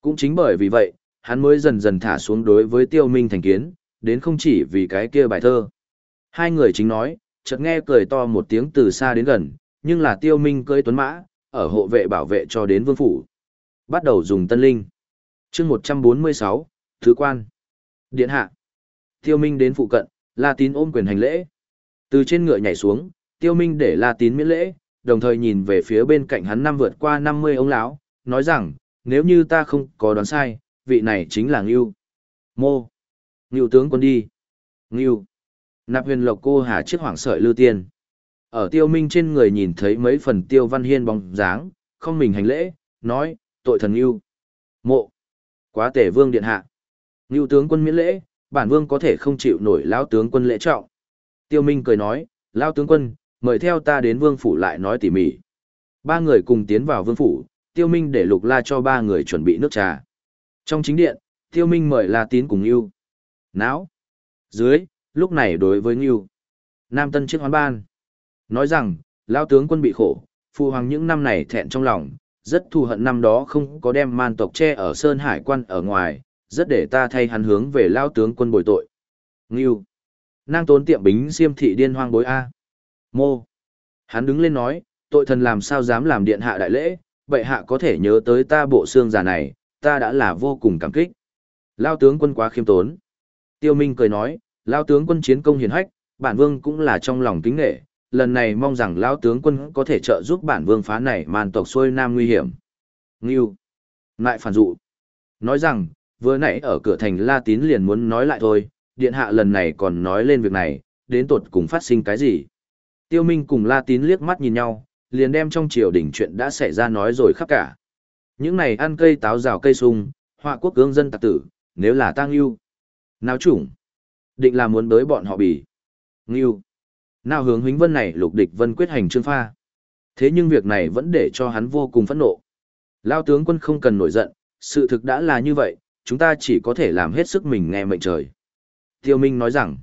S1: Cũng chính bởi vì vậy, hắn mới dần dần thả xuống đối với tiêu minh thành kiến, đến không chỉ vì cái kia bài thơ. Hai người chính nói, chợt nghe cười to một tiếng từ xa đến gần, nhưng là tiêu minh cưỡi tuấn mã, ở hộ vệ bảo vệ cho đến vương phủ. Bắt đầu dùng tân linh. chương 146, Thứ quan. Điện hạ. Tiêu minh đến phụ cận, La Tín ôm quyền hành lễ. Từ trên ngựa nhảy xuống, Tiêu Minh để La Tín miễn lễ, đồng thời nhìn về phía bên cạnh hắn năm vượt qua 50 ông lão, nói rằng, nếu như ta không có đoán sai, vị này chính là Ngưu. Mô. Ngưu tướng quân đi. Ngưu. Nạp huyền lộc cô hà chiếc hoảng sợi lưu tiên. Ở tiêu minh trên người nhìn thấy mấy phần tiêu văn hiên bóng dáng, không mình hành lễ, nói, tội thần Ngưu. Mộ. Quá tể vương điện hạ. Ngưu tướng quân miễn lễ, bản vương có thể không chịu nổi lão tướng quân lễ trọng. Tiêu Minh cười nói, lão tướng quân, mời theo ta đến vương phủ lại nói tỉ mỉ. Ba người cùng tiến vào vương phủ, Tiêu Minh để lục la cho ba người chuẩn bị nước trà. Trong chính điện, Tiêu Minh mời La Tín cùng yêu. Náo. Dưới, lúc này đối với yêu. Nam Tân chiếc hoán ban. Nói rằng, lão tướng quân bị khổ, phụ hoàng những năm này thẹn trong lòng, rất thù hận năm đó không có đem man tộc che ở Sơn Hải quan ở ngoài, rất để ta thay hắn hướng về lao tướng quân bồi tội. Ngưu. Nang tốn tiệm bính siêm thị điên hoang bối A. Mô. Hắn đứng lên nói, tội thần làm sao dám làm điện hạ đại lễ, bệ hạ có thể nhớ tới ta bộ xương già này, ta đã là vô cùng cảm kích. Lao tướng quân quá khiêm tốn. Tiêu Minh cười nói, Lao tướng quân chiến công hiển hách, bản vương cũng là trong lòng kính nghệ, lần này mong rằng Lao tướng quân có thể trợ giúp bản vương phá này màn tộc xuôi nam nguy hiểm. Ngưu. Lại phản dụ. Nói rằng, vừa nãy ở cửa thành La Tín liền muốn nói lại thôi, điện hạ lần này còn nói lên việc này, đến tột cùng phát sinh cái gì. Tiêu Minh cùng La Tín liếc mắt nhìn nhau, liền đem trong triều đình chuyện đã xảy ra nói rồi khắp cả. Những này ăn cây táo rào cây sung, họa quốc cương dân tạc tử, nếu là tang yêu. Nào chủng, định là muốn đối bọn họ bỉ. Ngưu. Nào hướng huynh vân này lục địch vân quyết hành trương pha. Thế nhưng việc này vẫn để cho hắn vô cùng phẫn nộ. Lao tướng quân không cần nổi giận, sự thực đã là như vậy, chúng ta chỉ có thể làm hết sức mình nghe mệnh trời. Tiêu Minh nói rằng,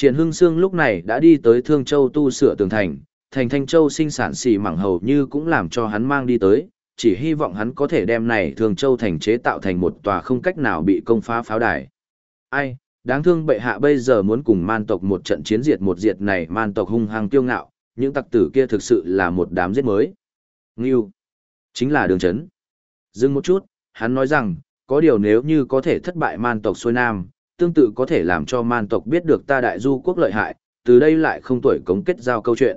S1: Triển Hưng Sương lúc này đã đi tới Thương Châu tu sửa tường thành, thành Thanh Châu sinh sản xì mảng hầu như cũng làm cho hắn mang đi tới, chỉ hy vọng hắn có thể đem này Thương Châu thành chế tạo thành một tòa không cách nào bị công phá pháo đài. Ai, đáng thương bệ hạ bây giờ muốn cùng man tộc một trận chiến diệt một diệt này man tộc hung hăng tiêu ngạo, những tặc tử kia thực sự là một đám giết mới. Ngưu, chính là đường chấn. Dừng một chút, hắn nói rằng, có điều nếu như có thể thất bại man tộc xuôi nam, tương tự có thể làm cho man tộc biết được ta đại du quốc lợi hại, từ đây lại không tuổi cống kết giao câu chuyện.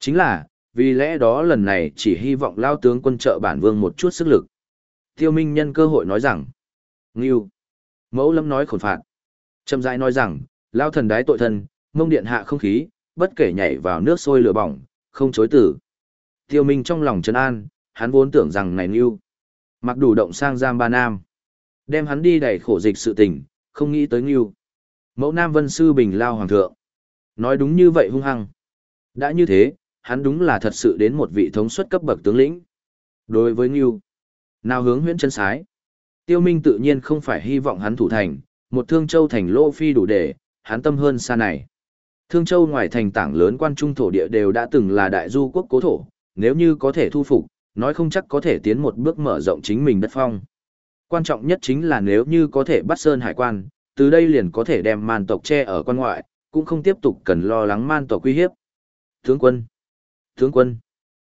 S1: Chính là, vì lẽ đó lần này chỉ hy vọng lao tướng quân trợ bản vương một chút sức lực. Tiêu Minh nhân cơ hội nói rằng, Ngưu, mẫu lâm nói khổn phạt. Trầm rãi nói rằng, lao thần đái tội thân, mông điện hạ không khí, bất kể nhảy vào nước sôi lửa bỏng, không chối tử. Tiêu Minh trong lòng trấn an, hắn vốn tưởng rằng này Ngưu, mặc đủ động sang giam ba nam. Đem hắn đi đẩy khổ dịch sự tình, không nghĩ tới Ngưu. Mẫu Nam Vân Sư Bình lao hoàng thượng. Nói đúng như vậy hung hăng. Đã như thế, hắn đúng là thật sự đến một vị thống suất cấp bậc tướng lĩnh. Đối với Ngưu, nào hướng huyễn chân sái. Tiêu Minh tự nhiên không phải hy vọng hắn thủ thành, một thương châu thành lô phi đủ để, hắn tâm hơn xa này. Thương châu ngoài thành tảng lớn quan trung thổ địa đều đã từng là đại du quốc cố thổ, nếu như có thể thu phục, nói không chắc có thể tiến một bước mở rộng chính mình đất phong. Quan trọng nhất chính là nếu như có thể bắt sơn hải quan, từ đây liền có thể đem man tộc che ở quan ngoại, cũng không tiếp tục cần lo lắng man tộc uy hiếp. Tướng quân! Tướng quân!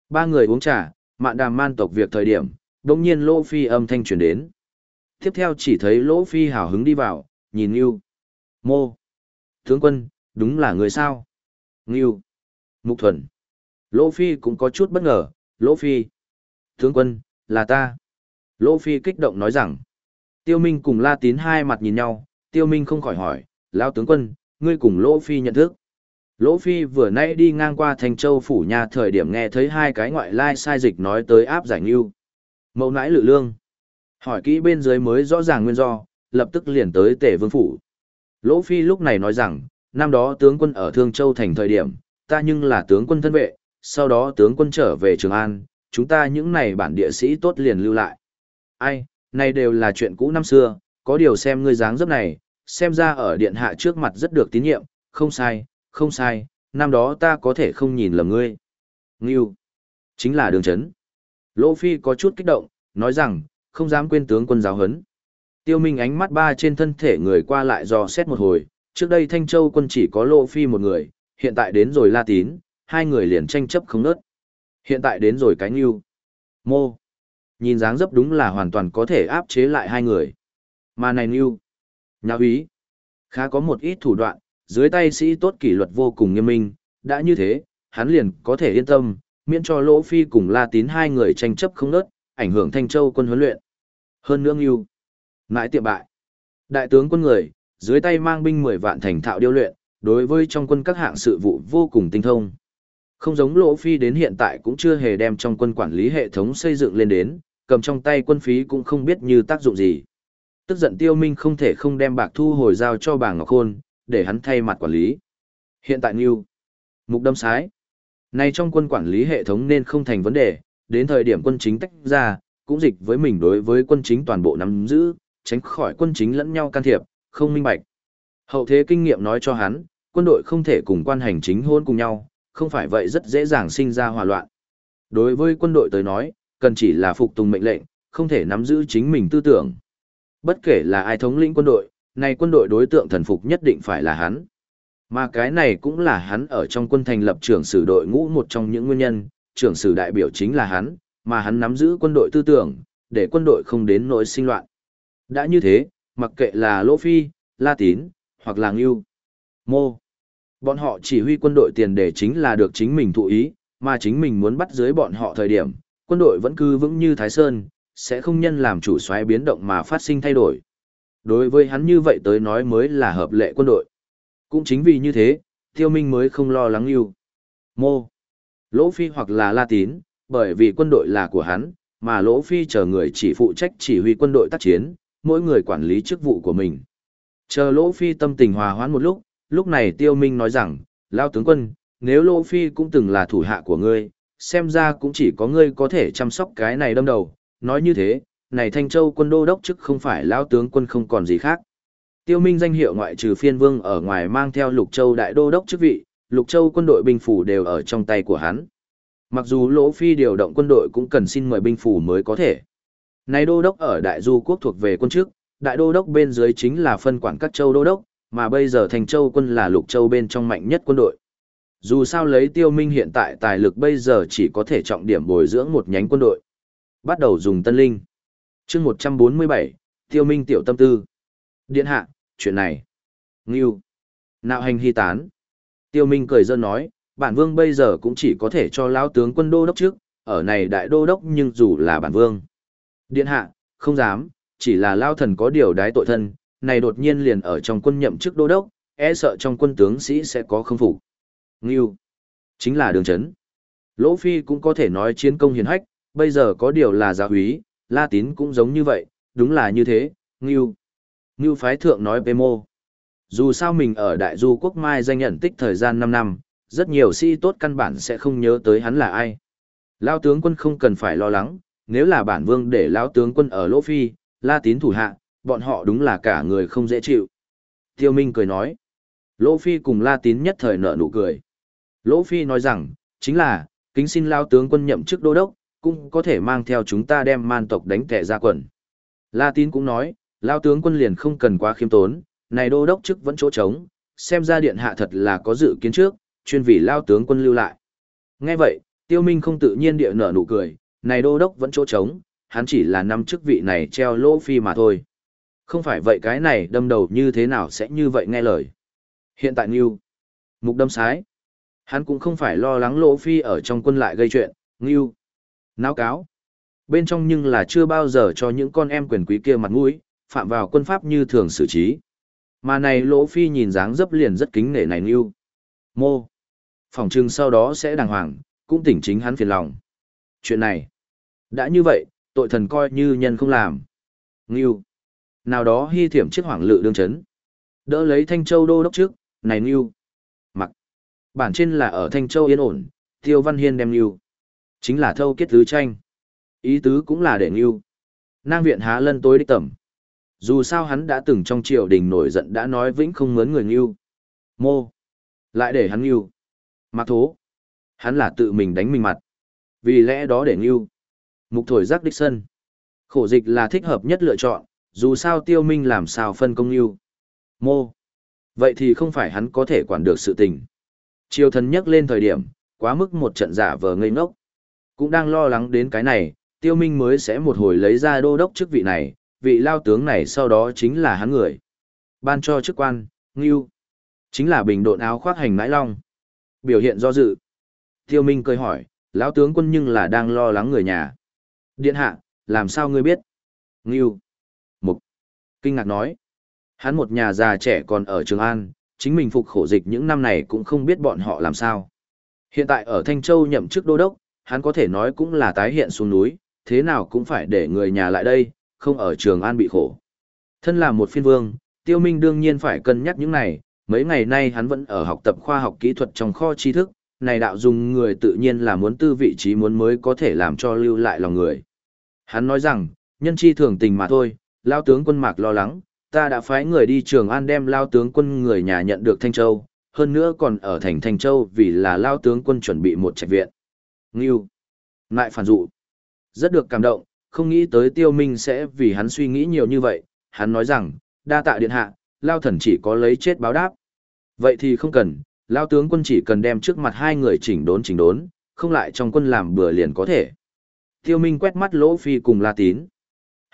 S1: Ba người uống trà, mạn đàm man tộc việc thời điểm, đồng nhiên Lỗ Phi âm thanh truyền đến. Tiếp theo chỉ thấy Lỗ Phi hào hứng đi vào, nhìn Ngưu. Mô! Tướng quân, đúng là người sao? Ngưu! Mục thuần! Lỗ Phi cũng có chút bất ngờ, Lỗ Phi! Tướng quân, là ta! Lỗ Phi kích động nói rằng, Tiêu Minh cùng La Tín hai mặt nhìn nhau, Tiêu Minh không khỏi hỏi, Lão tướng quân, ngươi cùng Lỗ Phi nhận thức. Lỗ Phi vừa nãy đi ngang qua Thành Châu Phủ nhà thời điểm nghe thấy hai cái ngoại lai sai dịch nói tới áp giải ngưu. Mẫu nãi lự lương. Hỏi kỹ bên dưới mới rõ ràng nguyên do, lập tức liền tới tể vương phủ. Lỗ Phi lúc này nói rằng, năm đó tướng quân ở Thương Châu thành thời điểm, ta nhưng là tướng quân thân vệ, sau đó tướng quân trở về Trường An, chúng ta những này bản địa sĩ tốt liền lưu lại. Ai, này đều là chuyện cũ năm xưa, có điều xem ngươi dáng dấp này, xem ra ở điện hạ trước mặt rất được tín nhiệm, không sai, không sai, năm đó ta có thể không nhìn lầm ngươi. Ngưu, chính là đường chấn. Lỗ Phi có chút kích động, nói rằng, không dám quên tướng quân giáo huấn. Tiêu Minh ánh mắt ba trên thân thể người qua lại dò xét một hồi, trước đây Thanh Châu quân chỉ có Lỗ Phi một người, hiện tại đến rồi La Tín, hai người liền tranh chấp không nớt. Hiện tại đến rồi cái Ngưu. Mô. Nhìn dáng dấp đúng là hoàn toàn có thể áp chế lại hai người. Mà này Ngưu. Nhà úy. Khá có một ít thủ đoạn, dưới tay sĩ tốt kỷ luật vô cùng nghiêm minh, đã như thế, hắn liền có thể yên tâm, miễn cho Lỗ Phi cùng La Tín hai người tranh chấp không nớt, ảnh hưởng Thanh Châu quân huấn luyện. Hơn nữa Ngưu. mãi tiệm bại. Đại tướng quân người, dưới tay mang binh 10 vạn thành thạo điêu luyện, đối với trong quân các hạng sự vụ vô cùng tinh thông. Không giống Lỗ Phi đến hiện tại cũng chưa hề đem trong quân quản lý hệ thống xây dựng lên đến, cầm trong tay quân phí cũng không biết như tác dụng gì. Tức giận Tiêu Minh không thể không đem bạc thu hồi giao cho bà Ngọc Khôn, để hắn thay mặt quản lý. Hiện tại nhiêu Mục Đâm Sái, này trong quân quản lý hệ thống nên không thành vấn đề, đến thời điểm quân chính tách ra, cũng dịch với mình đối với quân chính toàn bộ nắm giữ, tránh khỏi quân chính lẫn nhau can thiệp, không minh bạch. Hậu thế kinh nghiệm nói cho hắn, quân đội không thể cùng quan hành chính hôn cùng nhau, không phải vậy rất dễ dàng sinh ra hòa loạn. Đối với quân đội tới nói, cần chỉ là phục tùng mệnh lệnh, không thể nắm giữ chính mình tư tưởng. Bất kể là ai thống lĩnh quân đội, này quân đội đối tượng thần phục nhất định phải là hắn. Mà cái này cũng là hắn ở trong quân thành lập trưởng sử đội ngũ một trong những nguyên nhân, trưởng sử đại biểu chính là hắn, mà hắn nắm giữ quân đội tư tưởng, để quân đội không đến nỗi sinh loạn. Đã như thế, mặc kệ là Lỗ Phi, La Tín, hoặc là Ngưu, Mô. Bọn họ chỉ huy quân đội tiền để chính là được chính mình thụ ý, mà chính mình muốn bắt dưới bọn họ thời điểm, quân đội vẫn cứ vững như Thái Sơn, sẽ không nhân làm chủ xoáy biến động mà phát sinh thay đổi. Đối với hắn như vậy tới nói mới là hợp lệ quân đội. Cũng chính vì như thế, Tiêu Minh mới không lo lắng yêu. Mô. Lỗ Phi hoặc là La Tín, bởi vì quân đội là của hắn, mà Lỗ Phi chờ người chỉ phụ trách chỉ huy quân đội tác chiến, mỗi người quản lý chức vụ của mình. Chờ Lỗ Phi tâm tình hòa hoãn một lúc, lúc này Tiêu Minh nói rằng, Lao tướng quân, nếu Lỗ Phi cũng từng là thủ hạ của ngươi, xem ra cũng chỉ có ngươi có thể chăm sóc cái này đâm đầu, nói như thế, này Thanh Châu quân đô đốc chức không phải lao tướng quân không còn gì khác. Tiêu Minh danh hiệu ngoại trừ phiên vương ở ngoài mang theo Lục Châu đại đô đốc chức vị, Lục Châu quân đội binh phủ đều ở trong tay của hắn. Mặc dù Lỗ Phi điều động quân đội cũng cần xin mời binh phủ mới có thể. Này đô đốc ở Đại Du quốc thuộc về quân chức, đại đô đốc bên dưới chính là phân quản các châu đô đốc, mà bây giờ Thành Châu quân là Lục Châu bên trong mạnh nhất quân đội. Dù sao lấy Tiêu Minh hiện tại tài lực bây giờ chỉ có thể trọng điểm bồi dưỡng một nhánh quân đội. Bắt đầu dùng tân linh. Chương một trăm bốn mươi bảy, tiêu minh tiểu tâm tư. Điện hạ, chuyện này. Ngưu. Nạo hành hy tán. Tiêu minh cười dân nói, bản vương bây giờ cũng chỉ có thể cho lão tướng quân đô đốc trước, ở này đại đô đốc nhưng dù là bản vương. Điện hạ, không dám, chỉ là lao thần có điều đái tội thân này đột nhiên liền ở trong quân nhậm chức đô đốc e sợ trong quân tướng sĩ sẽ có không phục ngưu chính là đường chấn lỗ phi cũng có thể nói chiến công hiền hách bây giờ có điều là giáo úy La Tín cũng giống như vậy, đúng là như thế, Ngưu. Ngưu phái thượng nói bê mô. Dù sao mình ở Đại Du Quốc Mai danh nhận tích thời gian 5 năm, rất nhiều sĩ tốt căn bản sẽ không nhớ tới hắn là ai. Lao tướng quân không cần phải lo lắng, nếu là bản vương để Lao tướng quân ở Lỗ Phi, La Tín thủ hạ, bọn họ đúng là cả người không dễ chịu. Tiêu Minh cười nói. Lỗ Phi cùng La Tín nhất thời nở nụ cười. Lỗ Phi nói rằng, chính là, kính xin Lao tướng quân nhậm chức đô đốc, cũng có thể mang theo chúng ta đem man tộc đánh kẻ ra quần. La Tín cũng nói, Lao tướng quân liền không cần quá khiêm tốn, này đô đốc chức vẫn chỗ trống, xem ra điện hạ thật là có dự kiến trước, chuyên vì Lao tướng quân lưu lại. Nghe vậy, Tiêu Minh không tự nhiên địa nở nụ cười, này đô đốc vẫn chỗ trống, hắn chỉ là năm chức vị này treo lỗ phi mà thôi. Không phải vậy cái này đâm đầu như thế nào sẽ như vậy nghe lời. Hiện tại Ngưu, mục đâm sái, hắn cũng không phải lo lắng lỗ phi ở trong quân lại gây chuyện, Ngưu, náo cáo. Bên trong nhưng là chưa bao giờ cho những con em quyền quý kia mặt mũi, phạm vào quân pháp như thường xử trí. Mà này lỗ phi nhìn dáng dấp liền rất kính nể này Ngưu. Mô, phòng trưng sau đó sẽ đàng hoàng, cũng tỉnh chính hắn phiền lòng. Chuyện này, đã như vậy, tội thần coi như nhân không làm. Ngưu, nào đó hy thiểm chiếc hoàng lự đương chấn. Đỡ lấy Thanh Châu đô đốc trước, này Ngưu. Mặc, bản trên là ở Thanh Châu yên ổn, Tiêu Văn Hiên đem Ngưu. Chính là thâu kết tứ tranh. Ý tứ cũng là để Ngưu. Nang viện há lân tối đích tẩm. Dù sao hắn đã từng trong triều đình nổi giận đã nói vĩnh không mướn người Ngưu. Mô. Lại để hắn Ngưu. Mặc thố. Hắn là tự mình đánh mình mặt. Vì lẽ đó để Ngưu. Mục thổi giác đích sân. Khổ dịch là thích hợp nhất lựa chọn, dù sao tiêu minh làm sao phân công yêu. Mô. Vậy thì không phải hắn có thể quản được sự tình. Triều thần nhắc lên thời điểm, quá mức một trận giả vờ ngây ngốc. Cũng đang lo lắng đến cái này, tiêu minh mới sẽ một hồi lấy ra đô đốc chức vị này, vị lao tướng này sau đó chính là hắn người. Ban cho chức quan, Ngưu. Chính là bình độn áo khoác hành nãi long. Biểu hiện do dự. Tiêu Minh cười hỏi, lão tướng quân nhưng là đang lo lắng người nhà. Điện hạ, làm sao ngươi biết? Ngưu. Kinh ngạc nói. Hắn một nhà già trẻ còn ở Trường An, chính mình phục khổ dịch những năm này cũng không biết bọn họ làm sao. Hiện tại ở Thanh Châu nhậm chức đô đốc, hắn có thể nói cũng là tái hiện xuống núi, thế nào cũng phải để người nhà lại đây, không ở Trường An bị khổ. Thân là một phiên vương, Tiêu Minh đương nhiên phải cân nhắc những này, mấy ngày nay hắn vẫn ở học tập khoa học kỹ thuật trong kho tri thức, này đạo dùng người tự nhiên là muốn tư vị trí muốn mới có thể làm cho lưu lại lòng người. Hắn nói rằng, nhân chi thường tình mà thôi, lao tướng quân mạc lo lắng, ta đã phái người đi trường an đem lao tướng quân người nhà nhận được Thanh Châu, hơn nữa còn ở thành Thanh Châu vì là lao tướng quân chuẩn bị một trạch viện. Ngưu. Ngại phản dụ. Rất được cảm động, không nghĩ tới tiêu minh sẽ vì hắn suy nghĩ nhiều như vậy, hắn nói rằng, đa tạ điện hạ, lao thần chỉ có lấy chết báo đáp. Vậy thì không cần, lao tướng quân chỉ cần đem trước mặt hai người chỉnh đốn chỉnh đốn, không lại trong quân làm bừa liền có thể. Tiêu Minh quét mắt Lỗ Phi cùng La Tín.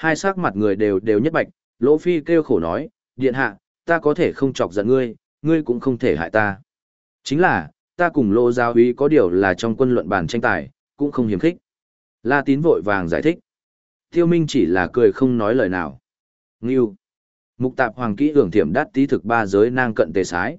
S1: Hai sắc mặt người đều đều nhất bạch, Lỗ Phi kêu khổ nói, điện hạ, ta có thể không chọc giận ngươi, ngươi cũng không thể hại ta. Chính là, ta cùng Lỗ Giáo Úy có điều là trong quân luận bàn tranh tài, cũng không hiếm khích. La Tín vội vàng giải thích. Tiêu Minh chỉ là cười không nói lời nào. Ngưu. Mục tạp hoàng kỹ hưởng thiểm đắt tí thực ba giới nang cận tề sái.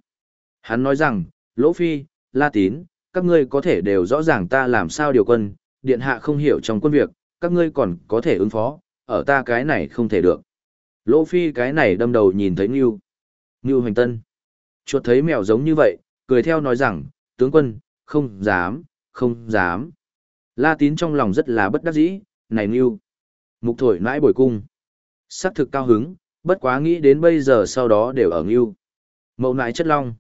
S1: Hắn nói rằng, Lỗ Phi, La Tín, các ngươi có thể đều rõ ràng ta làm sao điều quân, điện hạ không hiểu trong quân việc, các ngươi còn có thể ứng phó, ở ta cái này không thể được. Lỗ Phi cái này đâm đầu nhìn thấy Ngưu. Ngưu Hoành Tân. Chuột thấy mèo giống như vậy, cười theo nói rằng, tướng quân, không dám, không dám. La Tín trong lòng rất là bất đắc dĩ, này Ngưu. Mục thổi nãi bồi cung. Sắc thực cao hứng, bất quá nghĩ đến bây giờ sau đó đều ở Ngưu. Mậu nãi chất long.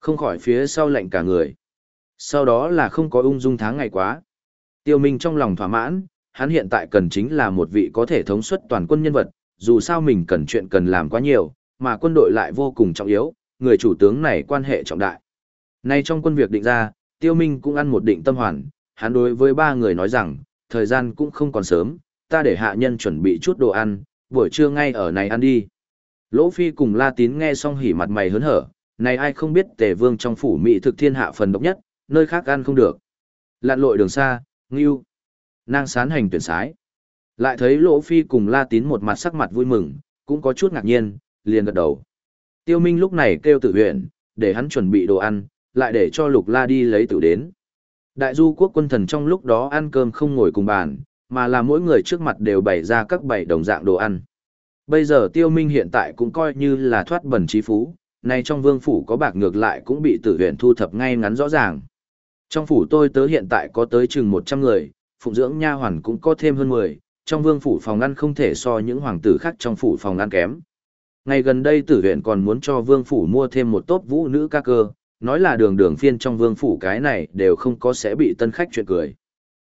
S1: Không khỏi phía sau lạnh cả người. Sau đó là không có ung dung tháng ngày quá. Tiêu Minh trong lòng thỏa mãn, hắn hiện tại cần chính là một vị có thể thống suất toàn quân nhân vật, dù sao mình cần chuyện cần làm quá nhiều, mà quân đội lại vô cùng trọng yếu, người chủ tướng này quan hệ trọng đại. Nay trong quân việc định ra, Tiêu Minh cũng ăn một định tâm hoàn, hắn đối với ba người nói rằng, thời gian cũng không còn sớm, ta để hạ nhân chuẩn bị chút đồ ăn, buổi trưa ngay ở này ăn đi. Lỗ Phi cùng La Tín nghe xong hỉ mặt mày hớn hở, này ai không biết tề vương trong phủ mỹ thực thiên hạ phần độc nhất, nơi khác ăn không được. Lạn lội đường xa, ngưu, nang sán hành tuyển sái. Lại thấy Lỗ Phi cùng La Tín một mặt sắc mặt vui mừng, cũng có chút ngạc nhiên, liền gật đầu. Tiêu Minh lúc này kêu tử huyện, để hắn chuẩn bị đồ ăn, lại để cho Lục La đi lấy tử đến. Đại du quốc quân thần trong lúc đó ăn cơm không ngồi cùng bàn, mà là mỗi người trước mặt đều bày ra các bảy đồng dạng đồ ăn. Bây giờ Tiêu Minh hiện tại cũng coi như là thoát bẩn trí phú, này trong vương phủ có bạc ngược lại cũng bị tử huyện thu thập ngay ngắn rõ ràng. Trong phủ tôi tớ hiện tại có tới chừng 100 người, phụng dưỡng nha hoàn cũng có thêm hơn 10, trong vương phủ phòng ăn không thể so những hoàng tử khác trong phủ phòng ăn kém. Ngày gần đây tử huyện còn muốn cho vương phủ mua thêm một tốt vũ nữ ca cơ, nói là đường đường phiên trong vương phủ cái này đều không có sẽ bị tân khách chuyện cười.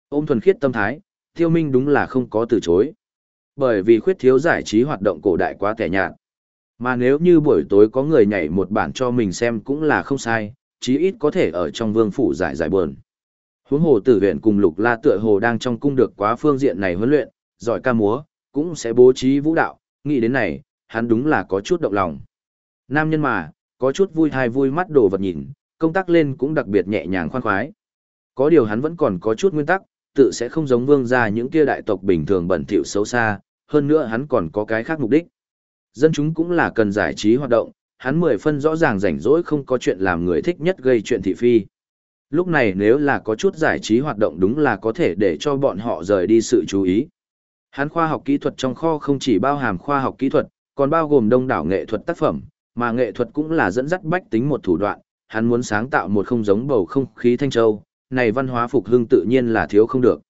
S1: Ôm thuần khiết tâm thái, tiêu minh đúng là không có từ chối. Bởi vì khuyết thiếu giải trí hoạt động cổ đại quá kẻ nhạt. Mà nếu như buổi tối có người nhảy một bản cho mình xem cũng là không sai, chí ít có thể ở trong vương phủ giải giải buồn. Huống hồ tử huyện cùng lục la tựa hồ đang trong cung được quá phương diện này huấn luyện, giỏi ca múa, cũng sẽ bố trí vũ đạo, nghĩ đến này, hắn đúng là có chút động lòng. Nam nhân mà, có chút vui thai vui mắt đồ vật nhìn, công tác lên cũng đặc biệt nhẹ nhàng khoan khoái. Có điều hắn vẫn còn có chút nguyên tắc, tự sẽ không giống vương gia những kia đại tộc bình thường bẩn thỉu xấu xa, hơn nữa hắn còn có cái khác mục đích. Dân chúng cũng là cần giải trí hoạt động, hắn mười phân rõ ràng rảnh rỗi không có chuyện làm người thích nhất gây chuyện thị phi. Lúc này nếu là có chút giải trí hoạt động đúng là có thể để cho bọn họ rời đi sự chú ý. Hắn khoa học kỹ thuật trong kho không chỉ bao hàm khoa học kỹ thuật, còn bao gồm đông đảo nghệ thuật tác phẩm, mà nghệ thuật cũng là dẫn dắt bách tính một thủ đoạn, hắn muốn sáng tạo một không giống bầu không khí thanh châu, này văn hóa phục hưng tự nhiên là thiếu không được.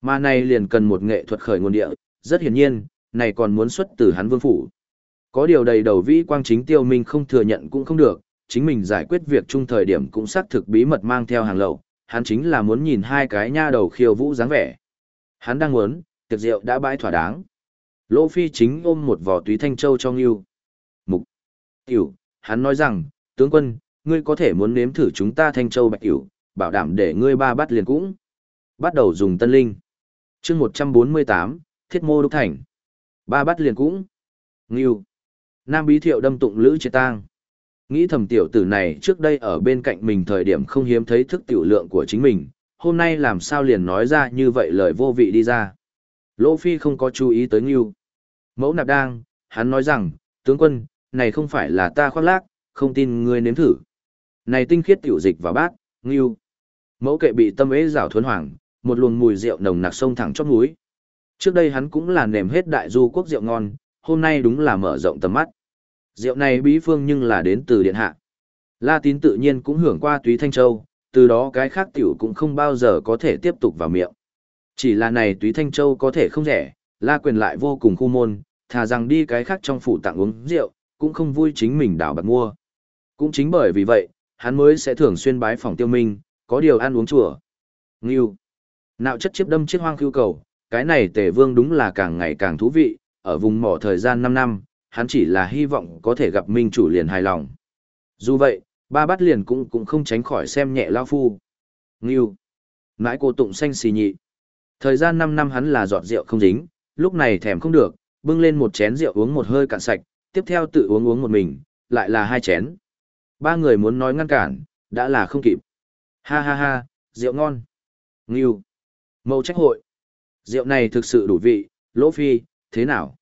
S1: Mà này liền cần một nghệ thuật khởi nguồn địa, rất hiển nhiên, này còn muốn xuất từ hắn vương phủ. Có điều đầy đầu vĩ quang chính tiêu minh không thừa nhận cũng không được, chính mình giải quyết việc chung thời điểm cũng xác thực bí mật mang theo hàng lậu, hắn chính là muốn nhìn hai cái nha đầu khiêu vũ dáng vẻ. Hắn đang muốn, tiệc rượu đã bãi thỏa đáng. Lỗ Phi chính ôm một vỏ túy thanh châu cho Ngưu. Mục. Tiểu, hắn nói rằng, tướng quân, ngươi có thể muốn nếm thử chúng ta thanh châu bạch tiểu, bảo đảm để ngươi ba bắt liền cũng. Bắt đầu dùng tân linh. chương 148, thiết mô đúc thành. Ba bắt liền cũng. Ngưu. Nam bí thiệu đâm tụng lữ triệt tang. Nghĩ thầm tiểu tử này trước đây ở bên cạnh mình thời điểm không hiếm thấy thức tiểu lượng của chính mình, hôm nay làm sao liền nói ra như vậy lời vô vị đi ra. Lỗ Phi không có chú ý tới Ngưu. Mẫu nạp đang, hắn nói rằng, tướng quân, này không phải là ta khoác lác, không tin ngươi nếm thử. Này tinh khiết tiểu dịch vào bát, Ngưu. Mẫu kệ bị tâm ế rào thuấn hoàng, một luồng mùi rượu nồng nặc sông thẳng chót núi. Trước đây hắn cũng là nềm hết đại du quốc rượu ngon, hôm nay đúng là mở rộng tầm mắt. Rượu này bí phương nhưng là đến từ điện hạ. La tín tự nhiên cũng hưởng qua túy thanh châu, từ đó cái khác tiểu cũng không bao giờ có thể tiếp tục vào miệng. Chỉ là này túy thanh châu có thể không rẻ, la quyền lại vô cùng khu môn, thà rằng đi cái khác trong phủ tặng uống rượu, cũng không vui chính mình đảo bạc mua. Cũng chính bởi vì vậy, hắn mới sẽ thường xuyên bái phòng tiêu minh, có điều ăn uống chùa. Ngưu. Nạo chất chiếp đâm chiếc hoang khưu cầu, cái này tề vương đúng là càng ngày càng thú vị, ở vùng mỏ thời gian 5 năm, hắn chỉ là hy vọng có thể gặp minh chủ liền hài lòng. Dù vậy, ba bát liền cũng cũng không tránh khỏi xem nhẹ lao phu. Ngưu. Nãi cô tụng xanh xì nhị. Thời gian 5 năm hắn là giọt rượu không dính, lúc này thèm không được, bưng lên một chén rượu uống một hơi cạn sạch, tiếp theo tự uống uống một mình, lại là hai chén. Ba người muốn nói ngăn cản, đã là không kịp. Ha ha ha, rượu ngon. Ngưu. Mâu trách hội. Rượu này thực sự đủ vị, Lỗ Phi, thế nào?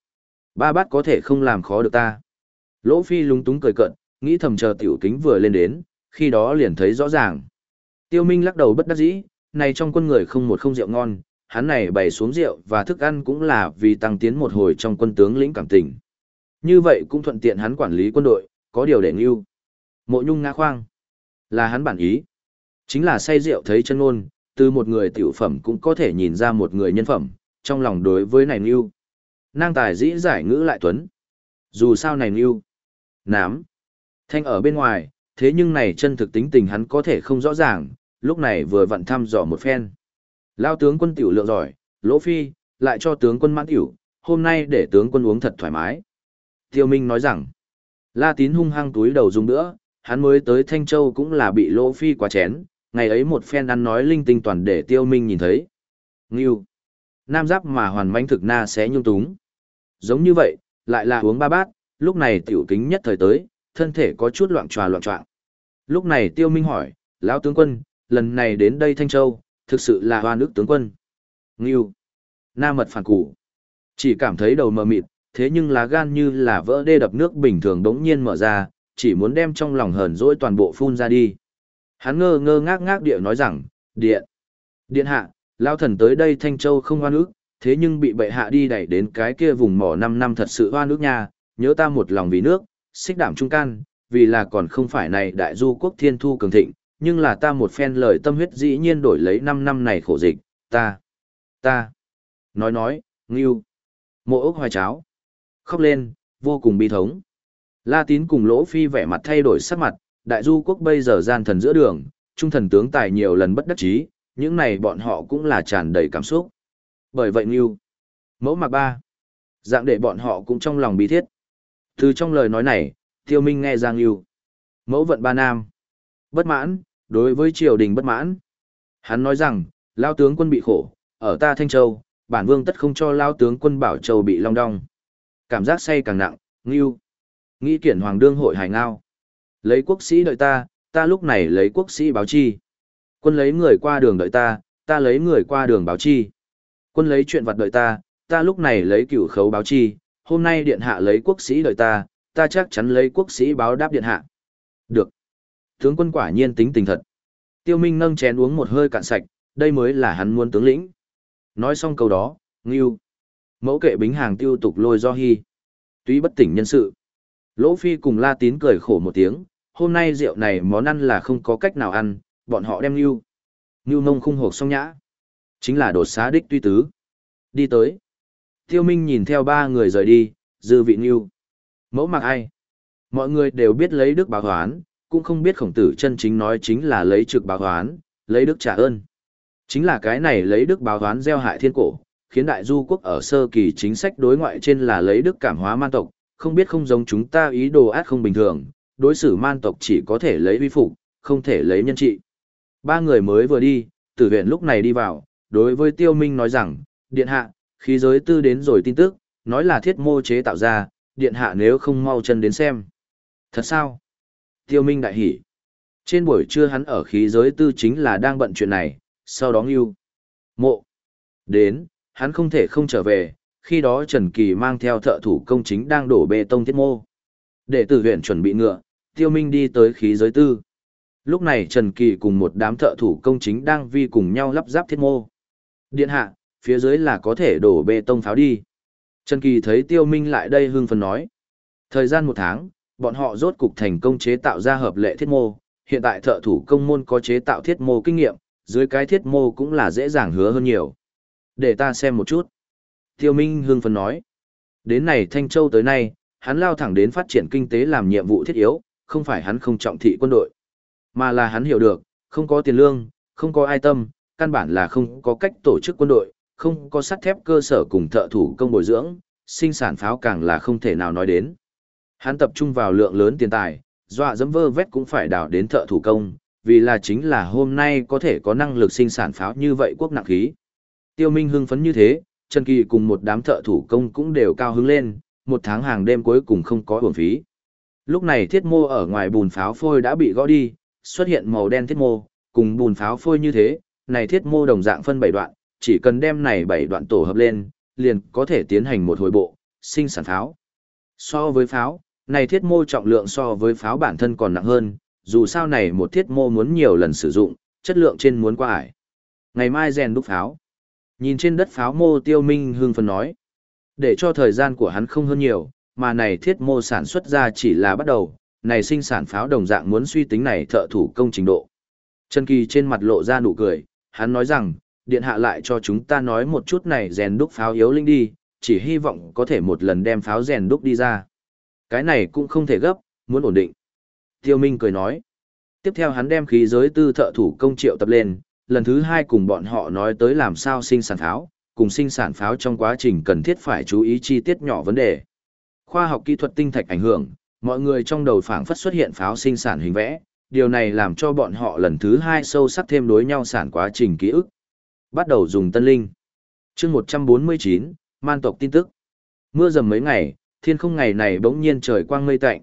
S1: Ba bát có thể không làm khó được ta. Lỗ Phi lúng túng cười cận, nghĩ thầm chờ tiểu kính vừa lên đến, khi đó liền thấy rõ ràng. Tiêu Minh lắc đầu bất đắc dĩ, này trong quân người không một không rượu ngon, hắn này bày xuống rượu và thức ăn cũng là vì tăng tiến một hồi trong quân tướng lĩnh cảm tình. Như vậy cũng thuận tiện hắn quản lý quân đội, có điều để ngưu. Mộ nhung ngã khoang. Là hắn bản ý. Chính là say rượu thấy chân ngôn, từ một người tiểu phẩm cũng có thể nhìn ra một người nhân phẩm, trong lòng đối với này ngưu. Nang tài dĩ giải ngữ lại tuấn. Dù sao này nưu. Nám. Thanh ở bên ngoài, thế nhưng này chân thực tính tình hắn có thể không rõ ràng, lúc này vừa vặn thăm dò một phen. Lao tướng quân tiểu lượng giỏi, lỗ phi, lại cho tướng quân mãn tiểu, hôm nay để tướng quân uống thật thoải mái. Tiêu Minh nói rằng, La Tín hung hăng túi đầu dùng nữa, hắn mới tới Thanh Châu cũng là bị lỗ phi quá chén, ngày ấy một phen ăn nói linh tinh toàn để Tiêu Minh nhìn thấy. Ngưu. Nam giáp mà hoàn mãnh thực na sẽ nhung túng. Giống như vậy, lại là uống ba bát, lúc này tiểu kính nhất thời tới, thân thể có chút loạn tròa loạn trọng. Lúc này Tiêu Minh hỏi, lão tướng quân, lần này đến đây Thanh Châu, thực sự là hoa nước tướng quân. Ngưu. Nam mật phản củ. Chỉ cảm thấy đầu mờ mịt, thế nhưng lá gan như là vỡ đê đập nước bình thường đống nhiên mở ra, chỉ muốn đem trong lòng hờn dỗi toàn bộ phun ra đi. Hắn ngơ ngơ ngác ngác địa nói rằng, điện. Điện hạ, lao thần tới đây Thanh Châu không hoa nước, thế nhưng bị bệ hạ đi đẩy đến cái kia vùng mỏ 5 năm thật sự hoa nước nha, nhớ ta một lòng vì nước, xích đảm trung can, vì là còn không phải này đại du quốc thiên thu cường thịnh, nhưng là ta một phen lời tâm huyết dĩ nhiên đổi lấy 5 năm này khổ dịch, ta, ta, nói nói, ngưu, mộ ốc hoài cháo, khóc lên, vô cùng bi thống. La tín cùng lỗ phi vẻ mặt thay đổi sắc mặt, đại du quốc bây giờ gian thần giữa đường, trung thần tướng tài nhiều lần bất đắc chí, những này bọn họ cũng là tràn đầy cảm xúc. Bởi vậy ngưu, mẫu mạc ba, dạng để bọn họ cũng trong lòng bí thiết. Từ trong lời nói này, tiêu minh nghe rằng ngưu, mẫu vận ba nam, bất mãn, đối với triều đình bất mãn. Hắn nói rằng, lao tướng quân bị khổ, ở ta Thanh Châu, bản vương tất không cho lao tướng quân Bảo Châu bị long đong. Cảm giác say càng nặng, ngưu. Nghĩ kiển hoàng đương hội hải ngao. Lấy quốc sĩ đợi ta, ta lúc này lấy quốc sĩ báo chi. Quân lấy người qua đường đợi ta, ta lấy người qua đường báo chi. Quân lấy chuyện vật đợi ta, ta lúc này lấy cửu khấu báo chi. Hôm nay điện hạ lấy quốc sĩ đợi ta, ta chắc chắn lấy quốc sĩ báo đáp điện hạ. Được. Tướng quân quả nhiên tính tình thật. Tiêu Minh nâng chén uống một hơi cạn sạch, đây mới là hắn muốn tướng lĩnh. Nói xong câu đó, Ngưu. Mẫu kệ bính hàng tiêu tục lôi do hy. Tuy bất tỉnh nhân sự. Lỗ Phi cùng La Tín cười khổ một tiếng, hôm nay rượu này món ăn là không có cách nào ăn, bọn họ đem Ngưu. Ngưu nông khung hộp song nhã. Chính là đột xá đích tuy tứ. Đi tới. Tiêu Minh nhìn theo ba người rời đi, dư vị Ngưu. Mẫu mặc ai? Mọi người đều biết lấy đức báo hoán, cũng không biết khổng tử chân chính nói chính là lấy trực báo hoán, lấy đức trả ơn. Chính là cái này lấy đức báo hoán gieo hại thiên cổ, khiến đại du quốc ở sơ kỳ chính sách đối ngoại trên là lấy đức cảm hóa man tộc, không biết không giống chúng ta ý đồ ác không bình thường, đối xử man tộc chỉ có thể lấy uy phục, không thể lấy nhân trị. Ba người mới vừa đi, tử huyện lúc này đi vào, đối với tiêu minh nói rằng, điện hạ, khí giới tư đến rồi tin tức, nói là thiết mô chế tạo ra, điện hạ nếu không mau chân đến xem. Thật sao? Tiêu Minh đại hỉ. Trên buổi trưa hắn ở khí giới tư chính là đang bận chuyện này, sau đó ngưu. Mộ. Đến, hắn không thể không trở về, khi đó Trần Kỳ mang theo thợ thủ công chính đang đổ bê tông thiết mô. Để tử huyện chuẩn bị ngựa, Tiêu Minh đi tới khí giới tư. Lúc này Trần Kỳ cùng một đám thợ thủ công chính đang vi cùng nhau lắp ráp thiết mô. Điện hạ, phía dưới là có thể đổ bê tông pháo đi. Trần Kỳ thấy Tiêu Minh lại đây hưng phấn nói. Thời gian một tháng, bọn họ rốt cục thành công chế tạo ra hợp lệ thiết mô, hiện tại thợ thủ công môn có chế tạo thiết mô kinh nghiệm, dưới cái thiết mô cũng là dễ dàng hứa hơn nhiều. Để ta xem một chút. Tiêu Minh hưng phấn nói. Đến này Thanh Châu tới nay, hắn lao thẳng đến phát triển kinh tế làm nhiệm vụ thiết yếu, không phải hắn không trọng thị quân đội, mà là hắn hiểu được, không có tiền lương, không có ai tâm, căn bản là không có cách tổ chức quân đội, không có sắt thép cơ sở cùng thợ thủ công bồi dưỡng, sinh sản pháo càng là không thể nào nói đến. Hắn tập trung vào lượng lớn tiền tài, dọa dẫm vơ vét cũng phải đào đến thợ thủ công, vì là chính là hôm nay có thể có năng lực sinh sản pháo như vậy quốc nặng khí. Tiêu Minh hưng phấn như thế, Trần Kỳ cùng một đám thợ thủ công cũng đều cao hứng lên, một tháng hàng đêm cuối cùng không có uổng phí. Lúc này thiết mô ở ngoài bùn pháo phôi đã bị gõ đi, xuất hiện màu đen thiết mô, cùng bùn pháo phôi như thế, này thiết mô đồng dạng phân bảy đoạn, chỉ cần đem này bảy đoạn tổ hợp lên, liền có thể tiến hành một hồi bộ, sinh sản pháo. So với pháo, này thiết mô trọng lượng so với pháo bản thân còn nặng hơn, dù sao này một thiết mô muốn nhiều lần sử dụng, chất lượng trên muốn qua ải. Ngày mai rèn đúc pháo. Nhìn trên đất pháo mô tiêu minh hương phân nói. Để cho thời gian của hắn không hơn nhiều, mà này thiết mô sản xuất ra chỉ là bắt đầu, này sinh sản pháo đồng dạng muốn suy tính này thợ thủ công trình độ. Trần Kỳ trên mặt lộ ra nụ cười, hắn nói rằng, điện hạ lại cho chúng ta nói một chút này rèn đúc pháo yếu linh đi, chỉ hy vọng có thể một lần đem pháo rèn đúc đi ra. Cái này cũng không thể gấp, muốn ổn định. Tiêu Minh cười nói. Tiếp theo hắn đem khí giới tư thợ thủ công triệu tập lên, lần thứ hai cùng bọn họ nói tới làm sao sinh sản pháo, cùng sinh sản pháo trong quá trình cần thiết phải chú ý chi tiết nhỏ vấn đề. Khoa học kỹ thuật tinh thạch ảnh hưởng, mọi người trong đầu phảng phất xuất hiện pháo sinh sản hình vẽ, điều này làm cho bọn họ lần thứ hai sâu sắc thêm đối nhau sản quá trình ký ức. Bắt đầu dùng tân linh. chương 149, man tộc tin tức. Mưa dầm mấy ngày, thiên không ngày này bỗng nhiên trời quang mây tạnh.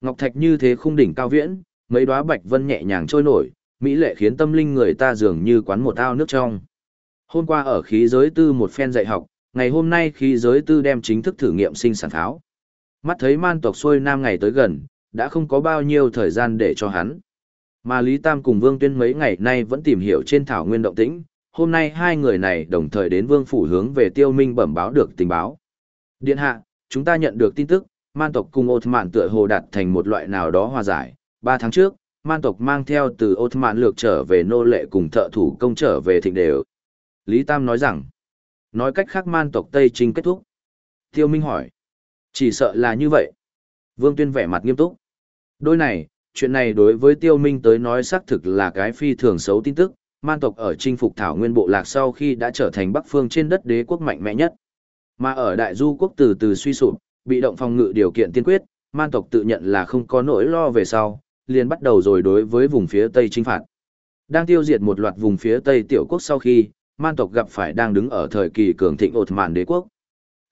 S1: Ngọc thạch như thế khung đỉnh cao viễn, mấy đóa bạch vân nhẹ nhàng trôi nổi, mỹ lệ khiến tâm linh người ta dường như quán một ao nước trong. Hôm qua ở khí giới tư một phen dạy học, ngày hôm nay khí giới tư đem chính thức thử nghiệm sinh sản tháo. Mắt thấy man tộc xuôi nam ngày tới gần, đã không có bao nhiêu thời gian để cho hắn. Mà Lý Tam cùng Vương Tuyên mấy ngày nay vẫn tìm hiểu trên thảo nguyên động tĩnh, hôm nay hai người này đồng thời đến Vương Phủ hướng về tiêu minh bẩm báo được tình báo. Điện hạ, chúng ta nhận được tin tức, man tộc cùng ột mạn tựa hồ đạt thành một loại nào đó hòa giải. Ba tháng trước, man tộc mang theo từ ột mạn lược trở về nô lệ cùng thợ thủ công trở về thịnh đều. Lý Tam nói rằng, nói cách khác man tộc Tây Trinh kết thúc. Tiêu Minh hỏi, chỉ sợ là như vậy. Vương Tuyên vẻ mặt nghiêm túc. Đôi này, chuyện này đối với Tiêu Minh tới nói xác thực là cái phi thường xấu tin tức, man tộc ở chinh phục thảo nguyên bộ lạc sau khi đã trở thành bắc phương trên đất đế quốc mạnh mẽ nhất. Mà ở đại du quốc từ từ suy sụp, bị động phòng ngự điều kiện tiên quyết, man tộc tự nhận là không có nỗi lo về sau, liền bắt đầu rồi đối với vùng phía tây chinh phạt. Đang tiêu diệt một loạt vùng phía tây tiểu quốc sau khi, man tộc gặp phải đang đứng ở thời kỳ cường thịnh ột mạn đế quốc.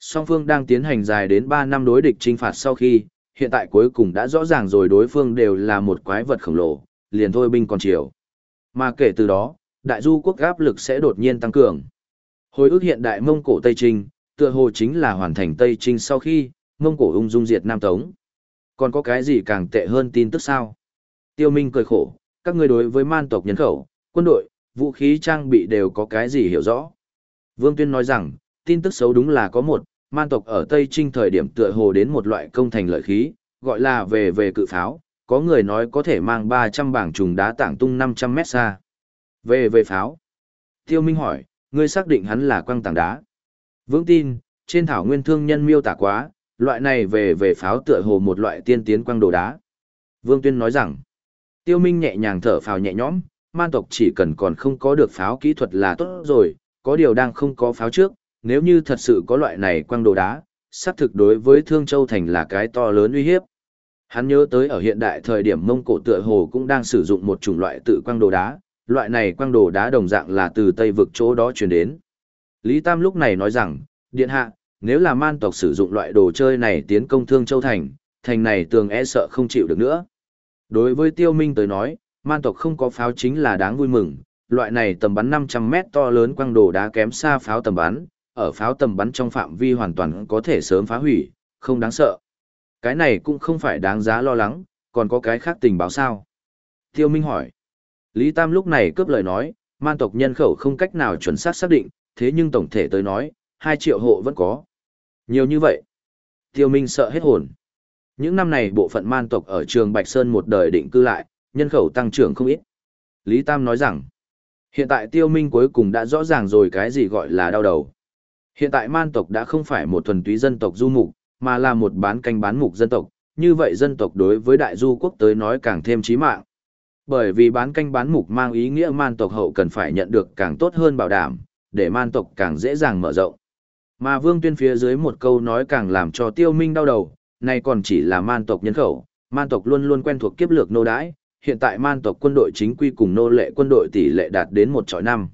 S1: Song phương đang tiến hành dài đến 3 năm đối địch chinh phạt sau khi, hiện tại cuối cùng đã rõ ràng rồi đối phương đều là một quái vật khổng lồ, liền thôi binh còn chiều. Mà kể từ đó, đại du quốc áp lực sẽ đột nhiên tăng cường. Hồi ức hiện đại Mông Cổ Tây Trinh, tựa hồ chính là hoàn thành Tây Trinh sau khi, Mông Cổ ung dung diệt Nam Tống. Còn có cái gì càng tệ hơn tin tức sao? Tiêu Minh cười khổ, các ngươi đối với man tộc nhân khẩu, quân đội, vũ khí trang bị đều có cái gì hiểu rõ. Vương Tuyên nói rằng, tin tức xấu đúng là có một, man tộc ở Tây Trinh thời điểm tựa hồ đến một loại công thành lợi khí, gọi là về về cự pháo, có người nói có thể mang 300 bảng trùng đá tảng tung 500 mét xa. Về về pháo. Tiêu Minh hỏi, ngươi xác định hắn là quăng tảng đá. Vững tin, trên thảo nguyên thương nhân miêu tả quá, loại này về về pháo tựa hồ một loại tiên tiến quăng đồ đá. Vương Tuyên nói rằng, Tiêu Minh nhẹ nhàng thở phào nhẹ nhõm, man tộc chỉ cần còn không có được pháo kỹ thuật là tốt rồi, có điều đang không có pháo trước, nếu như thật sự có loại này quăng đồ đá, xác thực đối với Thương Châu Thành là cái to lớn uy hiếp. Hắn nhớ tới ở hiện đại thời điểm Mông Cổ tựa hồ cũng đang sử dụng một chủng loại tự quăng đồ đá, loại này quăng đồ đá đồng dạng là từ Tây vực chỗ đó truyền đến. Lý Tam lúc này nói rằng, điện hạ, nếu là man tộc sử dụng loại đồ chơi này tiến công Thương Châu Thành, thành này tường e sợ không chịu được nữa. Đối với Tiêu Minh tới nói, man tộc không có pháo chính là đáng vui mừng, loại này tầm bắn 500 mét to lớn quăng đồ đá kém xa pháo tầm bắn, ở pháo tầm bắn trong phạm vi hoàn toàn có thể sớm phá hủy, không đáng sợ. Cái này cũng không phải đáng giá lo lắng, còn có cái khác tình báo sao? Tiêu Minh hỏi. Lý Tam lúc này cướp lời nói, man tộc nhân khẩu không cách nào chuẩn xác xác định, thế nhưng tổng thể tới nói, 2 triệu hộ vẫn có. Nhiều như vậy. Tiêu Minh sợ hết hồn. Những năm này bộ phận man tộc ở trường Bạch Sơn một đời định cư lại, nhân khẩu tăng trưởng không ít. Lý Tam nói rằng, hiện tại Tiêu Minh cuối cùng đã rõ ràng rồi cái gì gọi là đau đầu. Hiện tại man tộc đã không phải một thuần túy dân tộc du mục, mà là một bán canh bán mục dân tộc, như vậy dân tộc đối với đại du quốc tới nói càng thêm chí mạng. Bởi vì bán canh bán mục mang ý nghĩa man tộc hậu cần phải nhận được càng tốt hơn bảo đảm, để man tộc càng dễ dàng mở rộng. Mà vương tuyên phía dưới một câu nói càng làm cho tiêu minh đau đầu, này còn chỉ là man tộc nhân khẩu, man tộc luôn luôn quen thuộc kiếp lược nô đãi, hiện tại man tộc quân đội chính quy cùng nô lệ quân đội tỷ lệ đạt đến một trọi năm.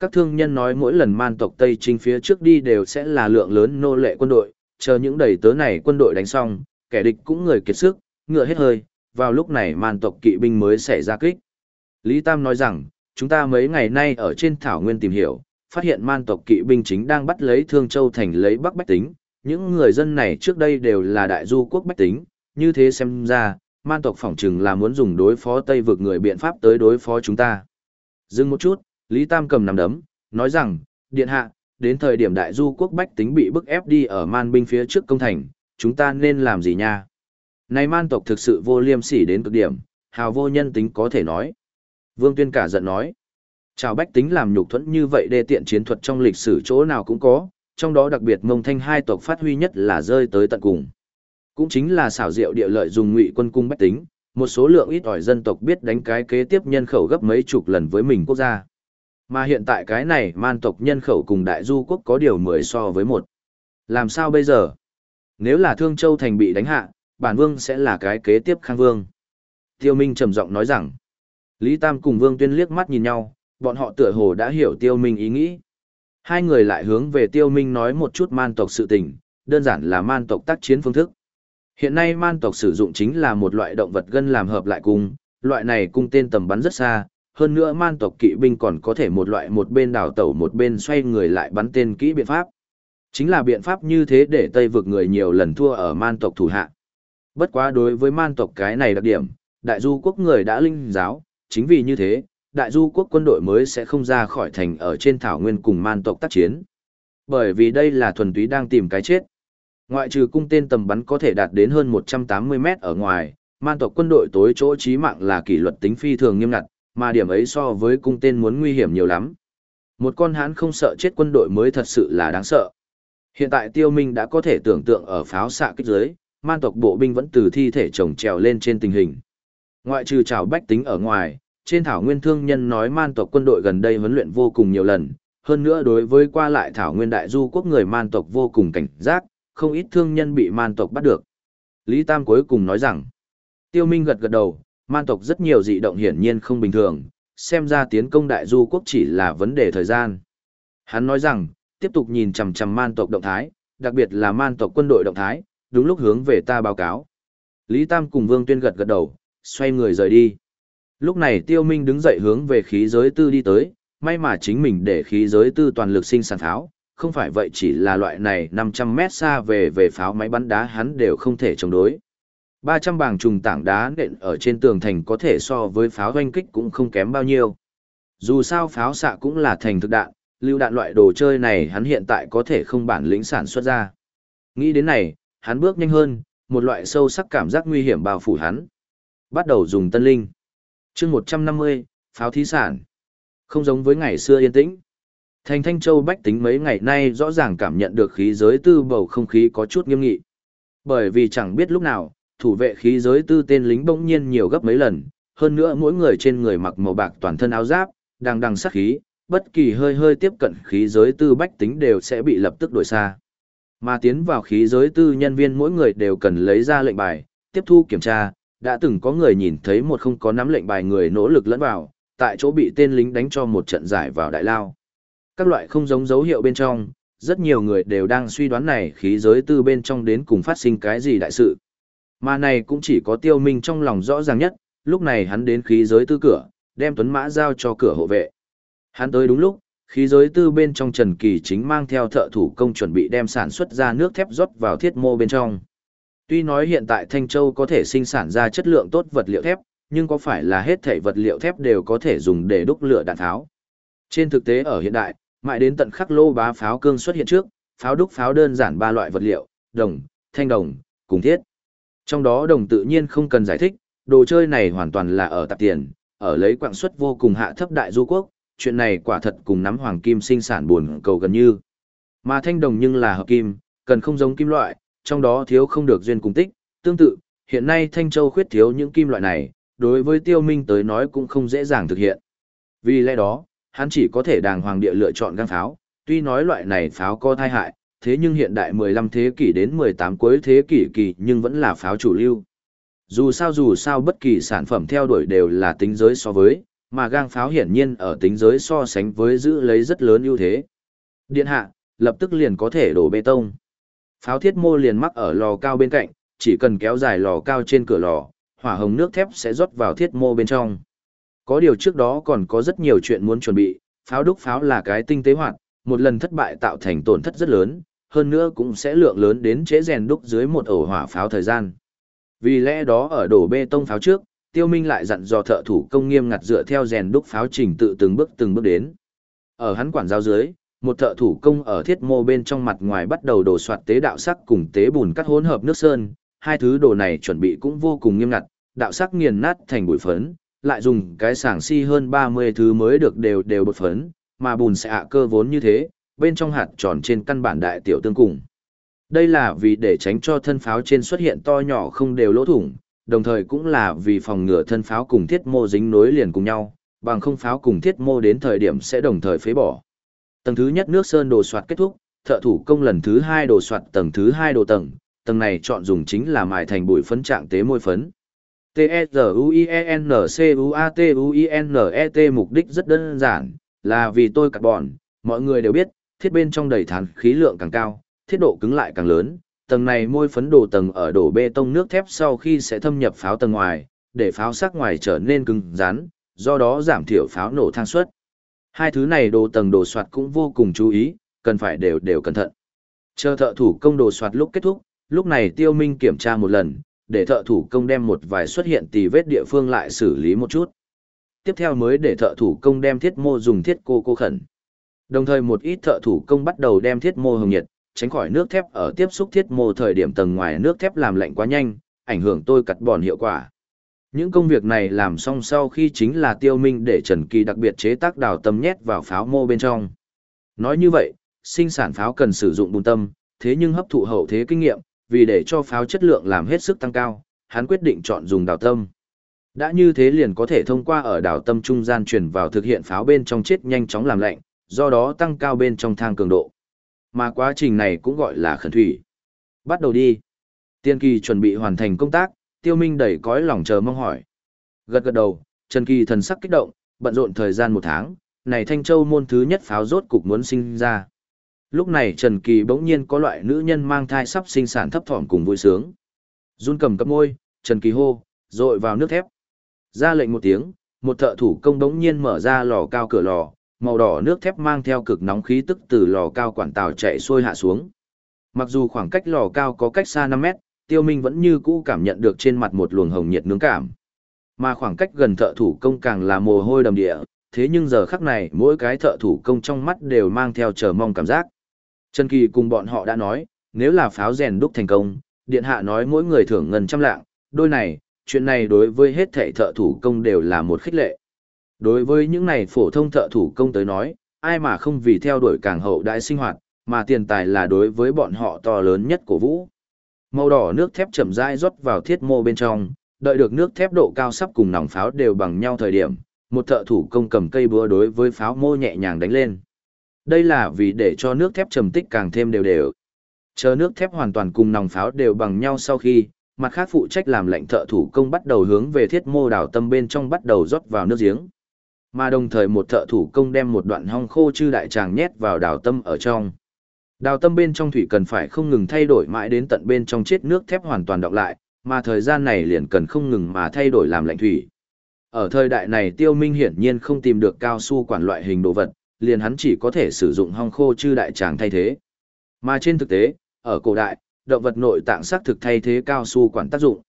S1: Các thương nhân nói mỗi lần man tộc Tây Trinh phía trước đi đều sẽ là lượng lớn nô lệ quân đội, chờ những đầy tớ này quân đội đánh xong, kẻ địch cũng người kiệt sức, ngựa hết hơi, vào lúc này man tộc kỵ binh mới xảy ra kích. Lý Tam nói rằng, chúng ta mấy ngày nay ở trên thảo nguyên tìm hiểu, phát hiện man tộc kỵ binh chính đang bắt lấy Thương Châu thành lấy Bắc Bách Tính, những người dân này trước đây đều là đại du quốc Bách Tính, như thế xem ra, man tộc phỏng chừng là muốn dùng đối phó Tây vực người biện pháp tới đối phó chúng ta. Dừng một chút, Lý Tam cầm nằm đấm, nói rằng, điện hạ, đến thời điểm đại du quốc bách tính bị bức ép đi ở man binh phía trước công thành, chúng ta nên làm gì nha? Này man tộc thực sự vô liêm sỉ đến cực điểm, hào vô nhân tính có thể nói. Vương Tuyên cả giận nói, chào bách tính làm nhục thuẫn như vậy đê tiện chiến thuật trong lịch sử chỗ nào cũng có, trong đó đặc biệt mông thanh hai tộc phát huy nhất là rơi tới tận cùng. Cũng chính là xảo diệu địa lợi dùng ngụy quân cung bách tính, một số lượng ít ỏi dân tộc biết đánh cái kế tiếp nhân khẩu gấp mấy chục lần với mình quốc gia. Mà hiện tại cái này man tộc nhân khẩu cùng đại du quốc có điều mười so với một. Làm sao bây giờ? Nếu là Thương Châu Thành bị đánh hạ, bản vương sẽ là cái kế tiếp khang vương. Tiêu Minh trầm giọng nói rằng, Lý Tam cùng Vương Tuyên liếc mắt nhìn nhau, bọn họ tựa hồ đã hiểu Tiêu Minh ý nghĩ. Hai người lại hướng về Tiêu Minh nói một chút man tộc sự tình, đơn giản là man tộc tác chiến phương thức. Hiện nay man tộc sử dụng chính là một loại động vật gân làm hợp lại cung, loại này cung tên tầm bắn rất xa, hơn nữa man tộc kỵ binh còn có thể một loại một bên đảo tẩu một bên xoay người lại bắn tên kỹ biện pháp. Chính là biện pháp như thế để Tây vực người nhiều lần thua ở man tộc thủ hạ. Bất quá đối với man tộc cái này đặc điểm, đại du quốc người đã linh giáo, chính vì như thế, đại du quốc quân đội mới sẽ không ra khỏi thành ở trên thảo nguyên cùng man tộc tác chiến. Bởi vì đây là thuần túy đang tìm cái chết. Ngoại trừ cung tên tầm bắn có thể đạt đến hơn 180 mét ở ngoài, man tộc quân đội tối chỗ chí mạng là kỷ luật tính phi thường nghiêm ngặt, mà điểm ấy so với cung tên muốn nguy hiểm nhiều lắm. Một con hán không sợ chết quân đội mới thật sự là đáng sợ. Hiện tại tiêu minh đã có thể tưởng tượng ở pháo xạ kích dưới, man tộc bộ binh vẫn từ thi thể chồng trèo lên trên tình hình. Ngoại trừ trào bách tính ở ngoài, trên thảo nguyên thương nhân nói man tộc quân đội gần đây huấn luyện vô cùng nhiều lần, hơn nữa đối với qua lại thảo nguyên đại du quốc người man tộc vô cùng cảnh giác, không ít thương nhân bị man tộc bắt được. Lý Tam cuối cùng nói rằng, tiêu minh gật gật đầu, man tộc rất nhiều dị động hiển nhiên không bình thường, xem ra tiến công đại du quốc chỉ là vấn đề thời gian. Hắn nói rằng, tiếp tục nhìn chằm chằm man tộc động thái, đặc biệt là man tộc quân đội động thái, đúng lúc hướng về ta báo cáo. Lý Tam cùng Vương Tuyên gật gật đầu, xoay người rời đi. Lúc này Tiêu Minh đứng dậy hướng về khí giới tư đi tới, may mà chính mình để khí giới tư toàn lực sinh sản tháo, không phải vậy chỉ là loại này 500 mét xa về về pháo máy bắn đá hắn đều không thể chống đối. 300 bảng trùng tảng đá nện ở trên tường thành có thể so với pháo doanh kích cũng không kém bao nhiêu. Dù sao pháo xạ cũng là thành thực đạn, lưu đạn loại đồ chơi này hắn hiện tại có thể không bản lĩnh sản xuất ra. Nghĩ đến này, hắn bước nhanh hơn, một loại sâu sắc cảm giác nguy hiểm bao phủ hắn. Bắt đầu dùng tân linh. chương 150, pháo thí sản. Không giống với ngày xưa yên tĩnh. Thành Thanh Châu Bách tính mấy ngày nay rõ ràng cảm nhận được khí giới tư bầu không khí có chút nghiêm nghị. Bởi vì chẳng biết lúc nào, thủ vệ khí giới tư tên lính bỗng nhiên nhiều gấp mấy lần, hơn nữa mỗi người trên người mặc màu bạc toàn thân áo giáp, đang đằng sát khí, bất kỳ hơi hơi tiếp cận khí giới tư bách tính đều sẽ bị lập tức đuổi xa. Mà tiến vào khí giới tư nhân viên mỗi người đều cần lấy ra lệnh bài, tiếp thu kiểm tra, đã từng có người nhìn thấy một không có nắm lệnh bài người nỗ lực lẫn vào, tại chỗ bị tên lính đánh cho một trận giải vào đại lao. Các loại không giống dấu hiệu bên trong, rất nhiều người đều đang suy đoán này khí giới tư bên trong đến cùng phát sinh cái gì đại sự. Mà này cũng chỉ có tiêu minh trong lòng rõ ràng nhất, lúc này hắn đến khí giới tư cửa, đem tuấn mã giao cho cửa hộ vệ. Hắn tới đúng lúc, khí giới tư bên trong Trần Kỳ chính mang theo thợ thủ công chuẩn bị đem sản xuất ra nước thép rót vào thiết mô bên trong. Tuy nói hiện tại Thanh Châu có thể sinh sản ra chất lượng tốt vật liệu thép, nhưng có phải là hết thảy vật liệu thép đều có thể dùng để đúc lửa đạn tháo. Trên thực tế ở hiện đại, mãi đến tận khắc lô bá pháo cương xuất hiện trước, pháo đúc pháo đơn giản ba loại vật liệu, đồng, thanh đồng, cùng thiết. Trong đó đồng tự nhiên không cần giải thích, đồ chơi này hoàn toàn là ở tạp tiền, ở lấy quạng suất vô cùng hạ thấp đại du quốc, chuyện này quả thật cùng nắm hoàng kim sinh sản buồn cầu gần như. Mà thanh đồng nhưng là hợp kim, cần không giống kim loại, trong đó thiếu không được duyên cùng tích, tương tự, hiện nay Thanh Châu khuyết thiếu những kim loại này, đối với tiêu minh tới nói cũng không dễ dàng thực hiện. Vì lẽ đó, hắn chỉ có thể đàng hoàng địa lựa chọn găng pháo, tuy nói loại này pháo có thai hại, thế nhưng hiện đại 15 thế kỷ đến 18 cuối thế kỷ kỳ nhưng vẫn là pháo chủ lưu. Dù sao dù sao bất kỳ sản phẩm theo đuổi đều là tính giới so với, mà gang pháo hiển nhiên ở tính giới so sánh với giữ lấy rất lớn ưu thế. Điện hạ, lập tức liền có thể đổ bê tông. Pháo thiết mô liền mắc ở lò cao bên cạnh, chỉ cần kéo dài lò cao trên cửa lò, hỏa hồng nước thép sẽ rót vào thiết mô bên trong. Có điều trước đó còn có rất nhiều chuyện muốn chuẩn bị, pháo đúc pháo là cái tinh tế hoạt, một lần thất bại tạo thành tổn thất rất lớn, hơn nữa cũng sẽ lượng lớn đến chế rèn đúc dưới một ổ hỏa pháo thời gian. Vì lẽ đó ở đổ bê tông pháo trước, Tiêu Minh lại dặn dò thợ thủ công nghiêm ngặt dựa theo rèn đúc pháo trình tự từng bước từng bước đến. Ở hắn quản giao dưới, một thợ thủ công ở thiết mô bên trong mặt ngoài bắt đầu đổ soạt tế đạo sắc cùng tế bùn cắt hỗn hợp nước sơn, hai thứ đồ này chuẩn bị cũng vô cùng nghiêm ngặt, đạo sắc nghiền nát thành bụi phấn, lại dùng cái sảng si hơn 30 thứ mới được đều đều bột phấn, mà bùn sẽ ạ cơ vốn như thế, bên trong hạt tròn trên căn bản đại tiểu tương cùng. Đây là vì để tránh cho thân pháo trên xuất hiện to nhỏ không đều lỗ thủng, đồng thời cũng là vì phòng ngừa thân pháo cùng thiết mô dính nối liền cùng nhau, bằng không pháo cùng thiết mô đến thời điểm sẽ đồng thời phế bỏ. Tầng thứ nhất nước sơn đồ soạt kết thúc, thợ thủ công lần thứ hai đồ soạt tầng thứ hai đồ tầng, tầng này chọn dùng chính là mài thành bụi phấn trạng tế môi phấn. T-E-Z-U-I-E-N-C-U-A-T-U-I-N-E-T mục đích rất đơn giản, là vì tôi cắt bòn, mọi người đều biết, thiết bên trong đầy thán khí lượng càng cao, thiết độ cứng lại càng lớn, tầng này môi phấn đồ tầng ở đổ bê tông nước thép sau khi sẽ thâm nhập pháo tầng ngoài, để pháo sắc ngoài trở nên cứng rắn, do đó giảm thiểu pháo nổ thang suất. Hai thứ này đồ tầng đồ soạt cũng vô cùng chú ý, cần phải đều đều cẩn thận. Chờ thợ thủ công đồ soạt lúc kết thúc, lúc này tiêu minh kiểm tra một lần, để thợ thủ công đem một vài xuất hiện tì vết địa phương lại xử lý một chút. Tiếp theo mới để thợ thủ công đem thiết mô dùng thiết cô cô khẩn. Đồng thời một ít thợ thủ công bắt đầu đem thiết mô hồng nhiệt, tránh khỏi nước thép ở tiếp xúc thiết mô thời điểm tầng ngoài nước thép làm lạnh quá nhanh, ảnh hưởng tôi cắt bòn hiệu quả. Những công việc này làm xong sau khi chính là tiêu minh để Trần Kỳ đặc biệt chế tác đào tâm nhét vào pháo mô bên trong. Nói như vậy, sinh sản pháo cần sử dụng bùn tâm, thế nhưng hấp thụ hậu thế kinh nghiệm, vì để cho pháo chất lượng làm hết sức tăng cao, hắn quyết định chọn dùng đào tâm. Đã như thế liền có thể thông qua ở đảo tâm trung gian truyền vào thực hiện pháo bên trong chết nhanh chóng làm lạnh, do đó tăng cao bên trong thang cường độ. Mà quá trình này cũng gọi là khẩn thủy. Bắt đầu đi. Tiên kỳ chuẩn bị hoàn thành công tác, tiêu minh đẩy cõi lòng chờ mong hỏi. Gật gật đầu, Trần Kỳ thần sắc kích động, bận rộn thời gian một tháng, này Thanh Châu môn thứ nhất pháo rốt cục muốn sinh ra. Lúc này Trần Kỳ bỗng nhiên có loại nữ nhân mang thai sắp sinh sản thấp thỏm cùng vui sướng. Run cầm cắp môi, Trần Kỳ hô, rội vào nước thép. Ra lệnh một tiếng, một thợ thủ công bỗng nhiên mở ra lò cao cửa lò, màu đỏ nước thép mang theo cực nóng khí tức từ lò cao quản tàu chạy xuôi hạ xuống. Mặc dù khoảng cách lò cao có cách xa 5 mét, Tiêu Minh vẫn như cũ cảm nhận được trên mặt một luồng hồng nhiệt nướng cảm. Mà khoảng cách gần thợ thủ công càng là mồ hôi đầm địa, thế nhưng giờ khắc này mỗi cái thợ thủ công trong mắt đều mang theo chờ mong cảm giác. Trần Kỳ cùng bọn họ đã nói, nếu là pháo rèn đúc thành công, điện hạ nói mỗi người thưởng ngân trăm lạng, đôi này, chuyện này đối với hết thảy thợ thủ công đều là một khích lệ. Đối với những này phổ thông thợ thủ công tới nói, ai mà không vì theo đuổi càng hậu đại sinh hoạt, mà tiền tài là đối với bọn họ to lớn nhất của vũ. Màu đỏ nước thép chậm rãi rót vào thiết mô bên trong, đợi được nước thép độ cao sắp cùng nòng pháo đều bằng nhau thời điểm, một thợ thủ công cầm cây búa đối với pháo mô nhẹ nhàng đánh lên. Đây là vì để cho nước thép trầm tích càng thêm đều đều. Chờ nước thép hoàn toàn cùng nòng pháo đều bằng nhau sau khi, mặt khác phụ trách làm lệnh thợ thủ công bắt đầu hướng về thiết mô đào tâm bên trong bắt đầu rót vào nước giếng. Mà đồng thời một thợ thủ công đem một đoạn hong khô chư đại tràng nhét vào đào tâm ở trong. Đào tâm bên trong thủy cần phải không ngừng thay đổi mãi đến tận bên trong chết nước thép hoàn toàn đọc lại, mà thời gian này liền cần không ngừng mà thay đổi làm lạnh thủy. Ở thời đại này tiêu minh hiển nhiên không tìm được cao su quản loại hình đồ vật, liền hắn chỉ có thể sử dụng hong khô chư đại tràng thay thế. Mà trên thực tế, ở cổ đại, động vật nội tạng xác thực thay thế cao su quản tác dụng.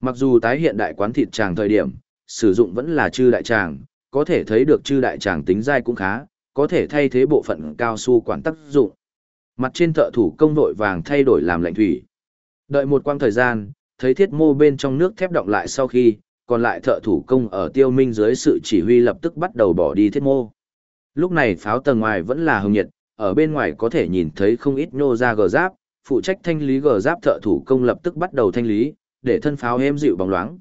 S1: Mặc dù tái hiện đại quán thịt tràng thời điểm, sử dụng vẫn là chư đại tràng, có thể thấy được chư đại tràng tính dai cũng khá, có thể thay thế bộ phận cao su quản tác dụng. Mặt trên thợ thủ công vội vàng thay đổi làm lạnh thủy. Đợi một quang thời gian, thấy thiết mô bên trong nước thép động lại sau khi, còn lại thợ thủ công ở tiêu minh dưới sự chỉ huy lập tức bắt đầu bỏ đi thiết mô. Lúc này pháo tầng ngoài vẫn là hồng nhiệt, ở bên ngoài có thể nhìn thấy không ít nhô ra gờ giáp, phụ trách thanh lý gờ giáp thợ thủ công lập tức bắt đầu thanh lý, để thân pháo êm dịu bóng loáng.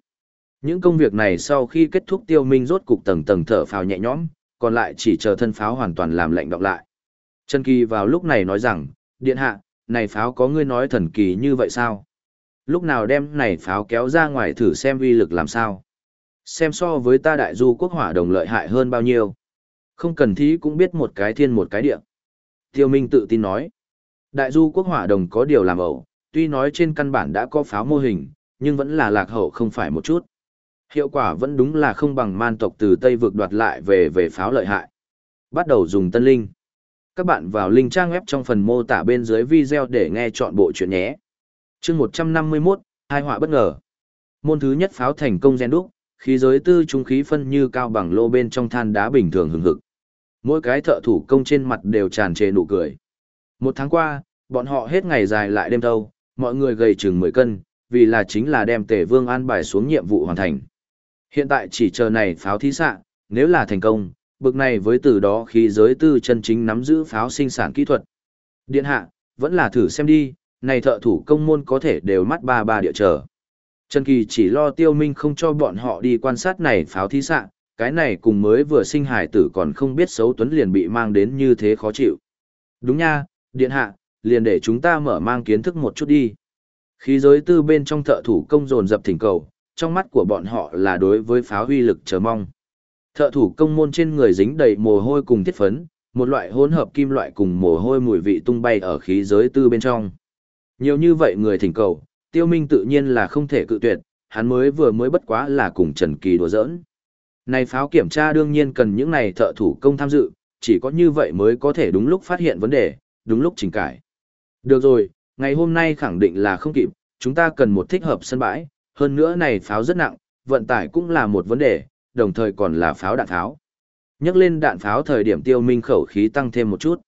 S1: Những công việc này sau khi kết thúc tiêu minh rốt cục tầng tầng thở pháo nhẹ nhõm, còn lại chỉ chờ thân pháo hoàn toàn làm lạnh đọng lại. Trần Kỳ vào lúc này nói rằng, điện hạ, này pháo có ngươi nói thần kỳ như vậy sao? Lúc nào đem này pháo kéo ra ngoài thử xem uy lực làm sao? Xem so với ta đại du quốc hỏa đồng lợi hại hơn bao nhiêu? Không cần thí cũng biết một cái thiên một cái địa. Tiêu Minh tự tin nói, đại du quốc hỏa đồng có điều làm ẩu, tuy nói trên căn bản đã có pháo mô hình, nhưng vẫn là lạc hậu không phải một chút. Hiệu quả vẫn đúng là không bằng man tộc từ Tây vực đoạt lại về về pháo lợi hại. Bắt đầu dùng tân linh. Các bạn vào link trang web trong phần mô tả bên dưới video để nghe chọn bộ chuyện nhé. chương 151, hai họa bất ngờ. Môn thứ nhất pháo thành công gen đúc, khí giới tư trung khí phân như cao bằng lô bên trong than đá bình thường hừng hực. Mỗi cái thợ thủ công trên mặt đều tràn trề nụ cười. Một tháng qua, bọn họ hết ngày dài lại đêm thâu, mọi người gầy chừng 10 cân, vì là chính là đem tể vương an bài xuống nhiệm vụ hoàn thành. Hiện tại chỉ chờ này pháo thí xạ, nếu là thành công, bực này với từ đó khi giới tư chân chính nắm giữ pháo sinh sản kỹ thuật. Điện hạ, vẫn là thử xem đi, này thợ thủ công môn có thể đều mắt ba ba địa chờ. Trần Kỳ chỉ lo tiêu minh không cho bọn họ đi quan sát này pháo thí xạ, cái này cùng mới vừa sinh hải tử còn không biết xấu tuấn liền bị mang đến như thế khó chịu. Đúng nha, điện hạ, liền để chúng ta mở mang kiến thức một chút đi. Khí giới tư bên trong thợ thủ công dồn dập thỉnh cầu, trong mắt của bọn họ là đối với pháo huy lực chờ mong. Thợ thủ công môn trên người dính đầy mồ hôi cùng thiết phấn, một loại hỗn hợp kim loại cùng mồ hôi mùi vị tung bay ở khí giới tư bên trong. Nhiều như vậy người thỉnh cầu, tiêu minh tự nhiên là không thể cự tuyệt, hắn mới vừa mới bất quá là cùng Trần Kỳ đùa giỡn. Này pháo kiểm tra đương nhiên cần những này thợ thủ công tham dự, chỉ có như vậy mới có thể đúng lúc phát hiện vấn đề, đúng lúc chỉnh cải. Được rồi, ngày hôm nay khẳng định là không kịp, chúng ta cần một thích hợp sân bãi, hơn nữa này pháo rất nặng, vận tải cũng là một vấn đề, đồng thời còn là pháo đạn pháo. Nhắc lên đạn pháo thời điểm tiêu minh khẩu khí tăng thêm một chút.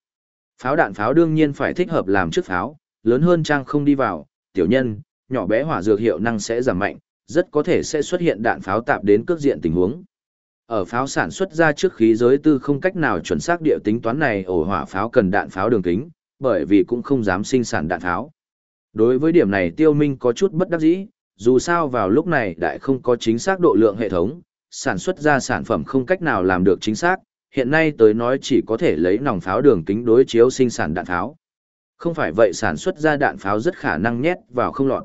S1: Pháo đạn pháo đương nhiên phải thích hợp làm trước pháo, lớn hơn trang không đi vào, tiểu nhân, nhỏ bé hỏa dược hiệu năng sẽ giảm mạnh, rất có thể sẽ xuất hiện đạn pháo tạp đến cước diện tình huống. Ở pháo sản xuất ra trước khí giới tư không cách nào chuẩn xác địa tính toán này ổ hỏa pháo cần đạn pháo đường kính, bởi vì cũng không dám sinh sản đạn pháo. Đối với điểm này tiêu minh có chút bất đắc dĩ, dù sao vào lúc này đại không có chính xác độ lượng hệ thống, sản xuất ra sản phẩm không cách nào làm được chính xác, hiện nay tới nói chỉ có thể lấy nòng pháo đường kính đối chiếu sinh sản đạn pháo. Không phải vậy sản xuất ra đạn pháo rất khả năng nhét vào không lọt.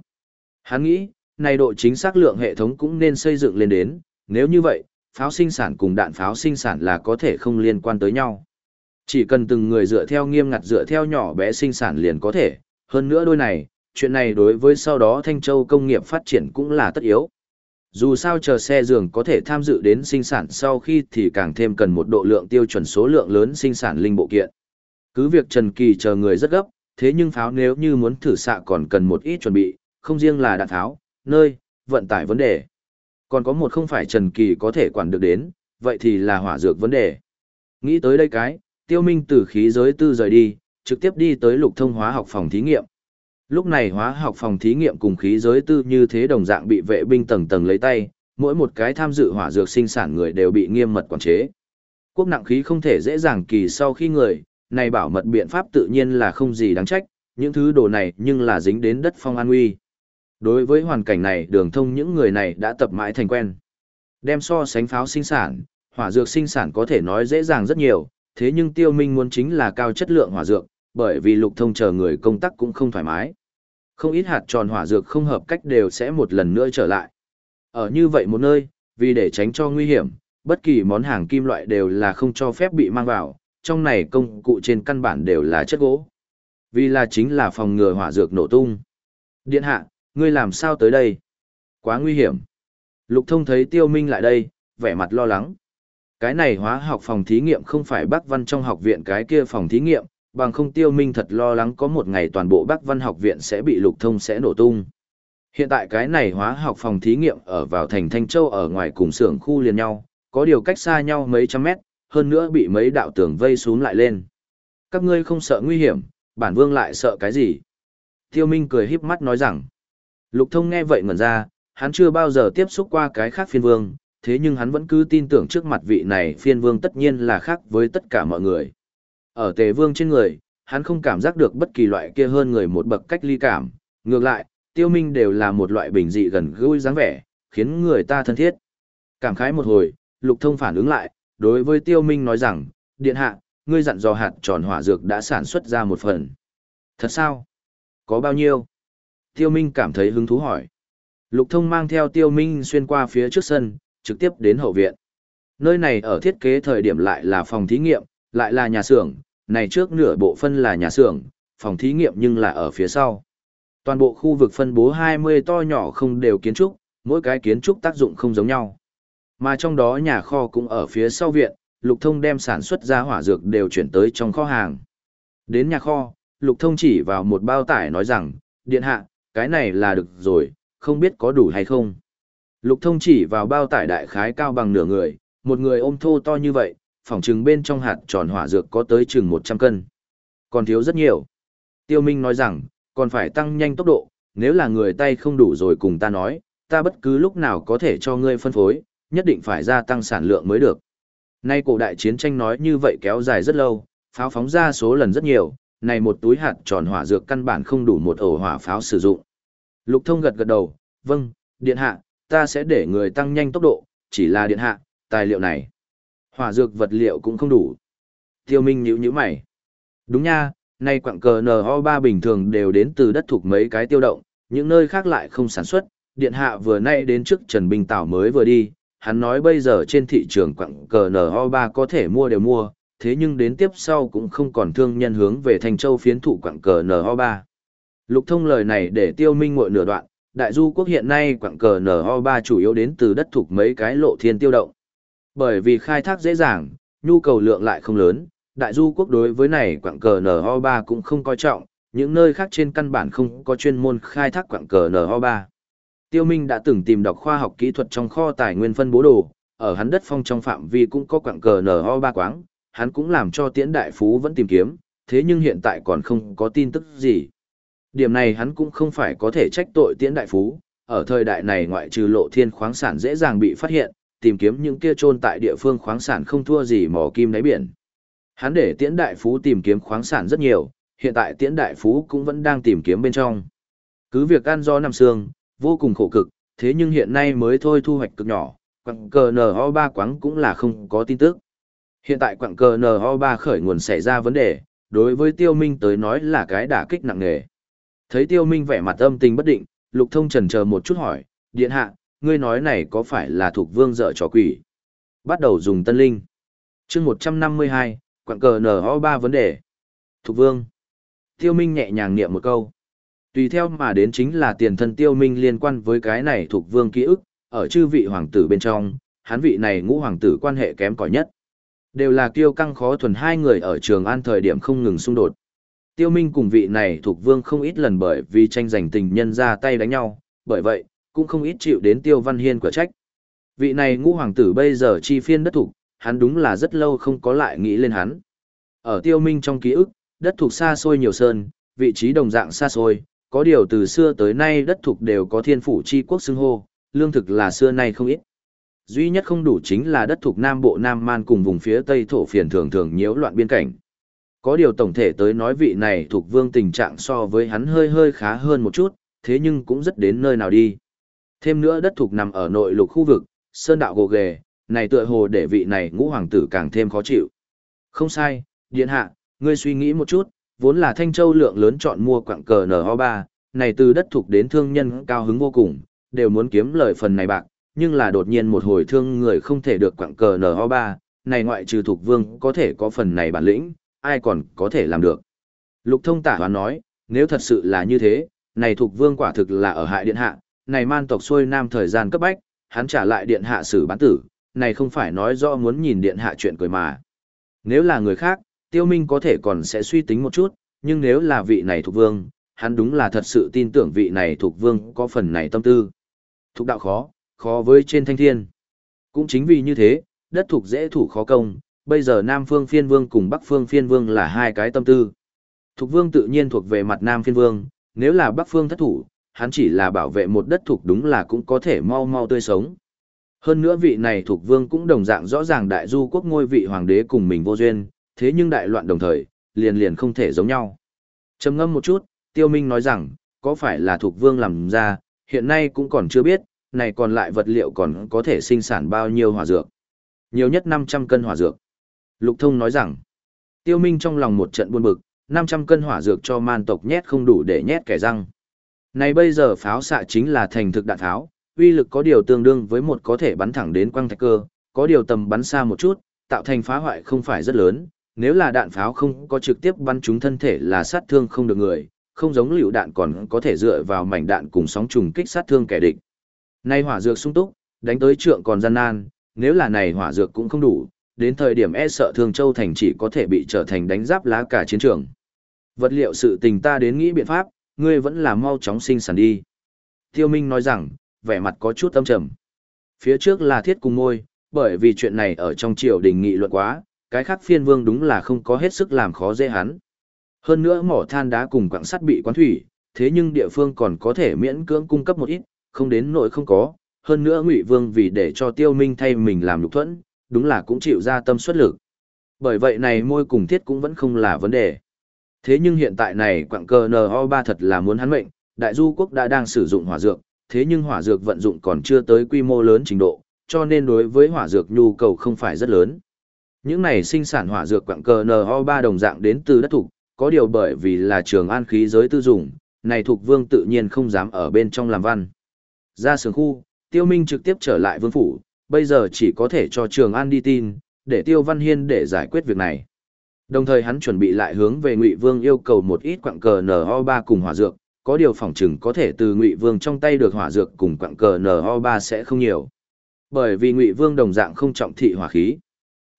S1: Hắn nghĩ, này độ chính xác lượng hệ thống cũng nên xây dựng lên đến, nếu như vậy, pháo sinh sản cùng đạn pháo sinh sản là có thể không liên quan tới nhau. Chỉ cần từng người dựa theo nghiêm ngặt dựa theo nhỏ bé sinh sản liền có thể, hơn nữa đôi này, chuyện này đối với sau đó Thanh Châu công nghiệp phát triển cũng là tất yếu. Dù sao chờ xe giường có thể tham dự đến sinh sản sau khi thì càng thêm cần một độ lượng tiêu chuẩn số lượng lớn sinh sản linh bộ kiện. Cứ việc Trần Kỳ chờ người rất gấp, thế nhưng pháo nếu như muốn thử xạ còn cần một ít chuẩn bị, không riêng là đạn pháo, nơi, vận tải vấn đề. Còn có một không phải Trần Kỳ có thể quản được đến, vậy thì là hỏa dược vấn đề. Nghĩ tới đây cái, tiêu minh từ khí giới tư rời đi, trực tiếp đi tới lục thông hóa học phòng thí nghiệm. Lúc này hóa học phòng thí nghiệm cùng khí giới tư như thế đồng dạng bị vệ binh tầng tầng lấy tay, mỗi một cái tham dự hỏa dược sinh sản người đều bị nghiêm mật quản chế. Quốc nặng khí không thể dễ dàng kỳ sau khi người, này bảo mật biện pháp tự nhiên là không gì đáng trách, những thứ đồ này nhưng là dính đến đất phong an nguy. Đối với hoàn cảnh này đường thông những người này đã tập mãi thành quen. Đem so sánh pháo sinh sản, hỏa dược sinh sản có thể nói dễ dàng rất nhiều, thế nhưng tiêu minh muốn chính là cao chất lượng hỏa dược, bởi vì lục thông chờ người công tác cũng không thoải mái. Không ít hạt tròn hỏa dược không hợp cách đều sẽ một lần nữa trở lại. Ở như vậy một nơi, vì để tránh cho nguy hiểm, bất kỳ món hàng kim loại đều là không cho phép bị mang vào, trong này công cụ trên căn bản đều là chất gỗ. Vì là chính là phòng ngừa hỏa dược nổ tung. Điện hạ, ngươi làm sao tới đây? Quá nguy hiểm. Lục thông thấy tiêu minh lại đây, vẻ mặt lo lắng. Cái này hóa học phòng thí nghiệm không phải bác Văn trong học viện cái kia phòng thí nghiệm, bằng không tiêu minh thật lo lắng có một ngày toàn bộ bác Văn học viện sẽ bị lục thông sẽ nổ tung. Hiện tại cái này hóa học phòng thí nghiệm ở vào thành Thanh Châu ở ngoài cùng xưởng khu liền nhau, có điều cách xa nhau mấy trăm mét, hơn nữa bị mấy đạo tường vây xuống lại lên. Các ngươi không sợ nguy hiểm, bản vương lại sợ cái gì? Tiêu Minh cười híp mắt nói rằng, Lục Thông nghe vậy ngẩn ra, hắn chưa bao giờ tiếp xúc qua cái khác phiên vương, thế nhưng hắn vẫn cứ tin tưởng trước mặt vị này phiên vương tất nhiên là khác với tất cả mọi người. Ở tề vương trên người, hắn không cảm giác được bất kỳ loại kia hơn người một bậc cách ly cảm, ngược lại, tiêu minh đều là một loại bình dị gần gũi dáng vẻ, khiến người ta thân thiết. Cảm khái một hồi, lục thông phản ứng lại, đối với tiêu minh nói rằng, điện hạ, ngươi dặn dò hạt tròn hỏa dược đã sản xuất ra một phần. Thật sao? Có bao nhiêu? Tiêu minh cảm thấy hứng thú hỏi. Lục thông mang theo tiêu minh xuyên qua phía trước sân, trực tiếp đến hậu viện. Nơi này ở thiết kế thời điểm lại là phòng thí nghiệm, lại là nhà xưởng, này trước nửa bộ phân là nhà xưởng, phòng thí nghiệm nhưng là ở phía sau. Toàn bộ khu vực phân bố 20 to nhỏ không đều kiến trúc, mỗi cái kiến trúc tác dụng không giống nhau. Mà trong đó nhà kho cũng ở phía sau viện, Lục Thông đem sản xuất ra hỏa dược đều chuyển tới trong kho hàng. Đến nhà kho, Lục Thông chỉ vào một bao tải nói rằng, điện hạ, cái này là được rồi, không biết có đủ hay không. Lục Thông chỉ vào bao tải đại khái cao bằng nửa người, một người ôm thô to như vậy, phòng trừng bên trong hạt tròn hỏa dược có tới chừng 100 cân. Còn thiếu rất nhiều. Tiêu Minh nói rằng, còn phải tăng nhanh tốc độ, nếu là người tay không đủ rồi cùng ta nói, ta bất cứ lúc nào có thể cho ngươi phân phối, nhất định phải gia tăng sản lượng mới được. Nay cổ đại chiến tranh nói như vậy kéo dài rất lâu, pháo phóng ra số lần rất nhiều, này một túi hạt tròn hỏa dược căn bản không đủ một ổ hỏa pháo sử dụng. Lục thông gật gật đầu, vâng, điện hạ, ta sẽ để người tăng nhanh tốc độ, chỉ là điện hạ, tài liệu này. Hỏa dược vật liệu cũng không đủ. Tiêu Minh nhíu nhíu mày. Đúng nha, nay quặng cờ NO3 bình thường đều đến từ đất thuộc mấy cái tiêu động, những nơi khác lại không sản xuất. Điện hạ vừa nay đến trước Trần Bình Tảo mới vừa đi, hắn nói bây giờ trên thị trường quặng cờ NO3 có thể mua đều mua, thế nhưng đến tiếp sau cũng không còn thương nhân hướng về Thành Châu phiến thủ quặng cờ NO3. Lục thông lời này để tiêu minh ngội nửa đoạn, đại du quốc hiện nay quặng cờ NO3 chủ yếu đến từ đất thuộc mấy cái lộ thiên tiêu động. Bởi vì khai thác dễ dàng, nhu cầu lượng lại không lớn, đại du quốc đối với này quặng cờ NO3 cũng không coi trọng, những nơi khác trên căn bản không có chuyên môn khai thác quặng cờ NO3. Tiêu Minh đã từng tìm đọc khoa học kỹ thuật trong kho tài nguyên phân bố đồ, ở hắn đất phong trong phạm vi cũng có quặng cờ NO3 quáng, hắn cũng làm cho tiễn đại phú vẫn tìm kiếm, thế nhưng hiện tại còn không có tin tức gì. Điểm này hắn cũng không phải có thể trách tội tiễn đại phú, ở thời đại này ngoại trừ lộ thiên khoáng sản dễ dàng bị phát hiện, tìm kiếm những kia trôn tại địa phương khoáng sản không thua gì mỏ kim đáy biển. Hắn để tiễn đại phú tìm kiếm khoáng sản rất nhiều, hiện tại tiễn đại phú cũng vẫn đang tìm kiếm bên trong. Cứ việc ăn do nằm xương, vô cùng khổ cực, thế nhưng hiện nay mới thôi thu hoạch cực nhỏ, quặng cờ NO3 quáng cũng là không có tin tức. Hiện tại quặng cờ NO3 khởi nguồn xảy ra vấn đề, đối với tiêu minh tới nói là cái đả kích nặng nề. Thấy tiêu minh vẻ mặt âm tình bất định, lục thông trần chờ một chút hỏi, điện hạ, ngươi nói này có phải là thuộc vương dợ trò quỷ? Bắt đầu dùng tân linh. chương 152, quặng cờ NO3 vấn đề. Thuộc vương. Tiêu minh nhẹ nhàng niệm một câu. Tùy theo mà đến chính là tiền thân tiêu minh liên quan với cái này thuộc vương ký ức, ở chư vị hoàng tử bên trong, hắn vị này ngũ hoàng tử quan hệ kém cỏi nhất. Đều là kiêu căng khó thuần hai người ở trường an thời điểm không ngừng xung đột. Tiêu Minh cùng vị này thuộc vương không ít lần bởi vì tranh giành tình nhân ra tay đánh nhau, bởi vậy, cũng không ít chịu đến Tiêu Văn Hiên quả trách. Vị này ngũ hoàng tử bây giờ chi phiên đất thuộc, hắn đúng là rất lâu không có lại nghĩ lên hắn. Ở Tiêu Minh trong ký ức, đất thuộc xa xôi nhiều sơn, vị trí đồng dạng xa xôi, có điều từ xưa tới nay đất thuộc đều có thiên phủ chi quốc xưng hô, lương thực là xưa nay không ít. Duy nhất không đủ chính là đất thuộc Nam Bộ Nam Man cùng vùng phía Tây thổ phiền thường thường nhiễu loạn biên cảnh. Có điều tổng thể tới nói vị này thuộc vương tình trạng so với hắn hơi hơi khá hơn một chút, thế nhưng cũng rất đến nơi nào đi. Thêm nữa đất thuộc nằm ở nội lục khu vực, sơn đạo gồ ghề, này tựa hồ để vị này ngũ hoàng tử càng thêm khó chịu. Không sai, điện hạ, ngươi suy nghĩ một chút, vốn là Thanh Châu lượng lớn chọn mua quặng cờ NO3, này từ đất thuộc đến thương nhân cao hứng vô cùng, đều muốn kiếm lời phần này bạc, nhưng là đột nhiên một hồi thương người không thể được quặng cờ NO3, này ngoại trừ thuộc vương có thể có phần này bản lĩnh, ai còn có thể làm được. Lục thông tả hoán nói, nếu thật sự là như thế, này thuộc vương quả thực là ở hại điện hạ, này man tộc xuôi nam thời gian cấp bách, hắn trả lại điện hạ xử bán tử, này không phải nói rõ muốn nhìn điện hạ chuyện cười mà. Nếu là người khác, tiêu minh có thể còn sẽ suy tính một chút, nhưng nếu là vị này thuộc vương, hắn đúng là thật sự tin tưởng vị này thuộc vương có phần này tâm tư. Thục đạo khó, khó với trên thanh thiên. Cũng chính vì như thế, đất thuộc dễ thủ khó công, bây giờ Nam Phương Phiên Vương cùng Bắc Phương Phiên Vương là hai cái tâm tư. Thục Vương tự nhiên thuộc về mặt Nam Phiên Vương, nếu là Bắc Phương thất thủ, hắn chỉ là bảo vệ một đất thuộc đúng là cũng có thể mau mau tươi sống. Hơn nữa vị này thuộc Vương cũng đồng dạng rõ ràng đại du quốc ngôi vị hoàng đế cùng mình vô duyên, thế nhưng đại loạn đồng thời, liền liền không thể giống nhau. Trầm ngâm một chút, Tiêu Minh nói rằng, có phải là thuộc Vương làm ra, hiện nay cũng còn chưa biết, này còn lại vật liệu còn có thể sinh sản bao nhiêu hỏa dược. Nhiều nhất 500 cân hỏa dược. Lục Thông nói rằng, Tiêu Minh trong lòng một trận buồn bực, 500 cân hỏa dược cho man tộc nhét không đủ để nhét kẻ răng. Này bây giờ pháo xạ chính là thành thực đạn tháo, uy lực có điều tương đương với một có thể bắn thẳng đến quang thạch cơ, có điều tầm bắn xa một chút, tạo thành phá hoại không phải rất lớn, nếu là đạn pháo không có trực tiếp bắn trúng thân thể là sát thương không được người, không giống lựu đạn còn có thể dựa vào mảnh đạn cùng sóng trùng kích sát thương kẻ địch. Nay hỏa dược sung túc, đánh tới trượng còn gian nan, nếu là này hỏa dược cũng không đủ, đến thời điểm e sợ Thương Châu thành chỉ có thể bị trở thành đánh giáp lá cả chiến trường. Vật liệu sự tình ta đến nghĩ biện pháp, ngươi vẫn là mau chóng sinh sản đi. Tiêu Minh nói rằng, vẻ mặt có chút âm trầm. Phía trước là thiết cùng môi, bởi vì chuyện này ở trong triều đình nghị luận quá, cái khác phiên vương đúng là không có hết sức làm khó dễ hắn. Hơn nữa mỏ than đá cùng quặng sắt bị quán thủy, thế nhưng địa phương còn có thể miễn cưỡng cung cấp một ít, không đến nỗi không có. Hơn nữa Ngụy Vương vì để cho Tiêu Minh thay mình làm lục thuẫn, đúng là cũng chịu ra tâm xuất lực. Bởi vậy này môi cùng thiết cũng vẫn không là vấn đề. Thế nhưng hiện tại này quặng cờ NO3 thật là muốn hắn mệnh, đại du quốc đã đang sử dụng hỏa dược, thế nhưng hỏa dược vận dụng còn chưa tới quy mô lớn trình độ, cho nên đối với hỏa dược nhu cầu không phải rất lớn. Những này sinh sản hỏa dược quặng cờ NO3 đồng dạng đến từ đất thục, có điều bởi vì là trường an khí giới tư dùng, này thuộc vương tự nhiên không dám ở bên trong làm văn. Ra sườn khu, tiêu minh trực tiếp trở lại vương phủ, bây giờ chỉ có thể cho trường an đi tin, để tiêu văn hiên để giải quyết việc này. Đồng thời hắn chuẩn bị lại hướng về Ngụy Vương yêu cầu một ít quặng cờ NO3 cùng hỏa dược, có điều phòng chừng có thể từ Ngụy Vương trong tay được hỏa dược cùng quặng cờ NO3 sẽ không nhiều. Bởi vì Ngụy Vương đồng dạng không trọng thị hỏa khí.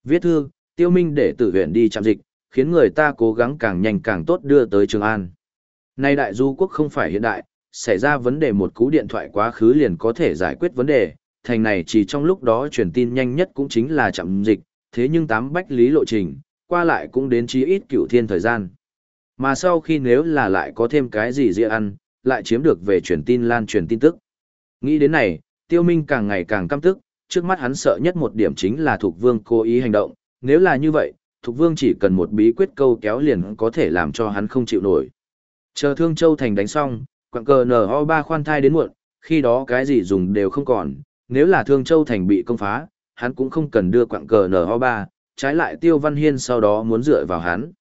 S1: Viết thư, Tiêu Minh để tử huyện đi chạm dịch, khiến người ta cố gắng càng nhanh càng tốt đưa tới Trường An. Nay đại du quốc không phải hiện đại, xảy ra vấn đề một cú điện thoại quá khứ liền có thể giải quyết vấn đề, thành này chỉ trong lúc đó truyền tin nhanh nhất cũng chính là chậm dịch, thế nhưng tám bách lý lộ trình, qua lại cũng đến chí ít cửu thiên thời gian. Mà sau khi nếu là lại có thêm cái gì dễ ăn, lại chiếm được về truyền tin lan truyền tin tức. Nghĩ đến này, tiêu minh càng ngày càng căm tức, trước mắt hắn sợ nhất một điểm chính là thuộc Vương cố ý hành động, nếu là như vậy, thuộc Vương chỉ cần một bí quyết câu kéo liền có thể làm cho hắn không chịu nổi. Chờ Thương Châu Thành đánh xong, quặng cờ nho ba khoan thai đến muộn, khi đó cái gì dùng đều không còn, nếu là Thương Châu Thành bị công phá, hắn cũng không cần đưa quặng cờ nho ba. trái lại Tiêu Văn Hiên sau đó muốn dựa vào hắn.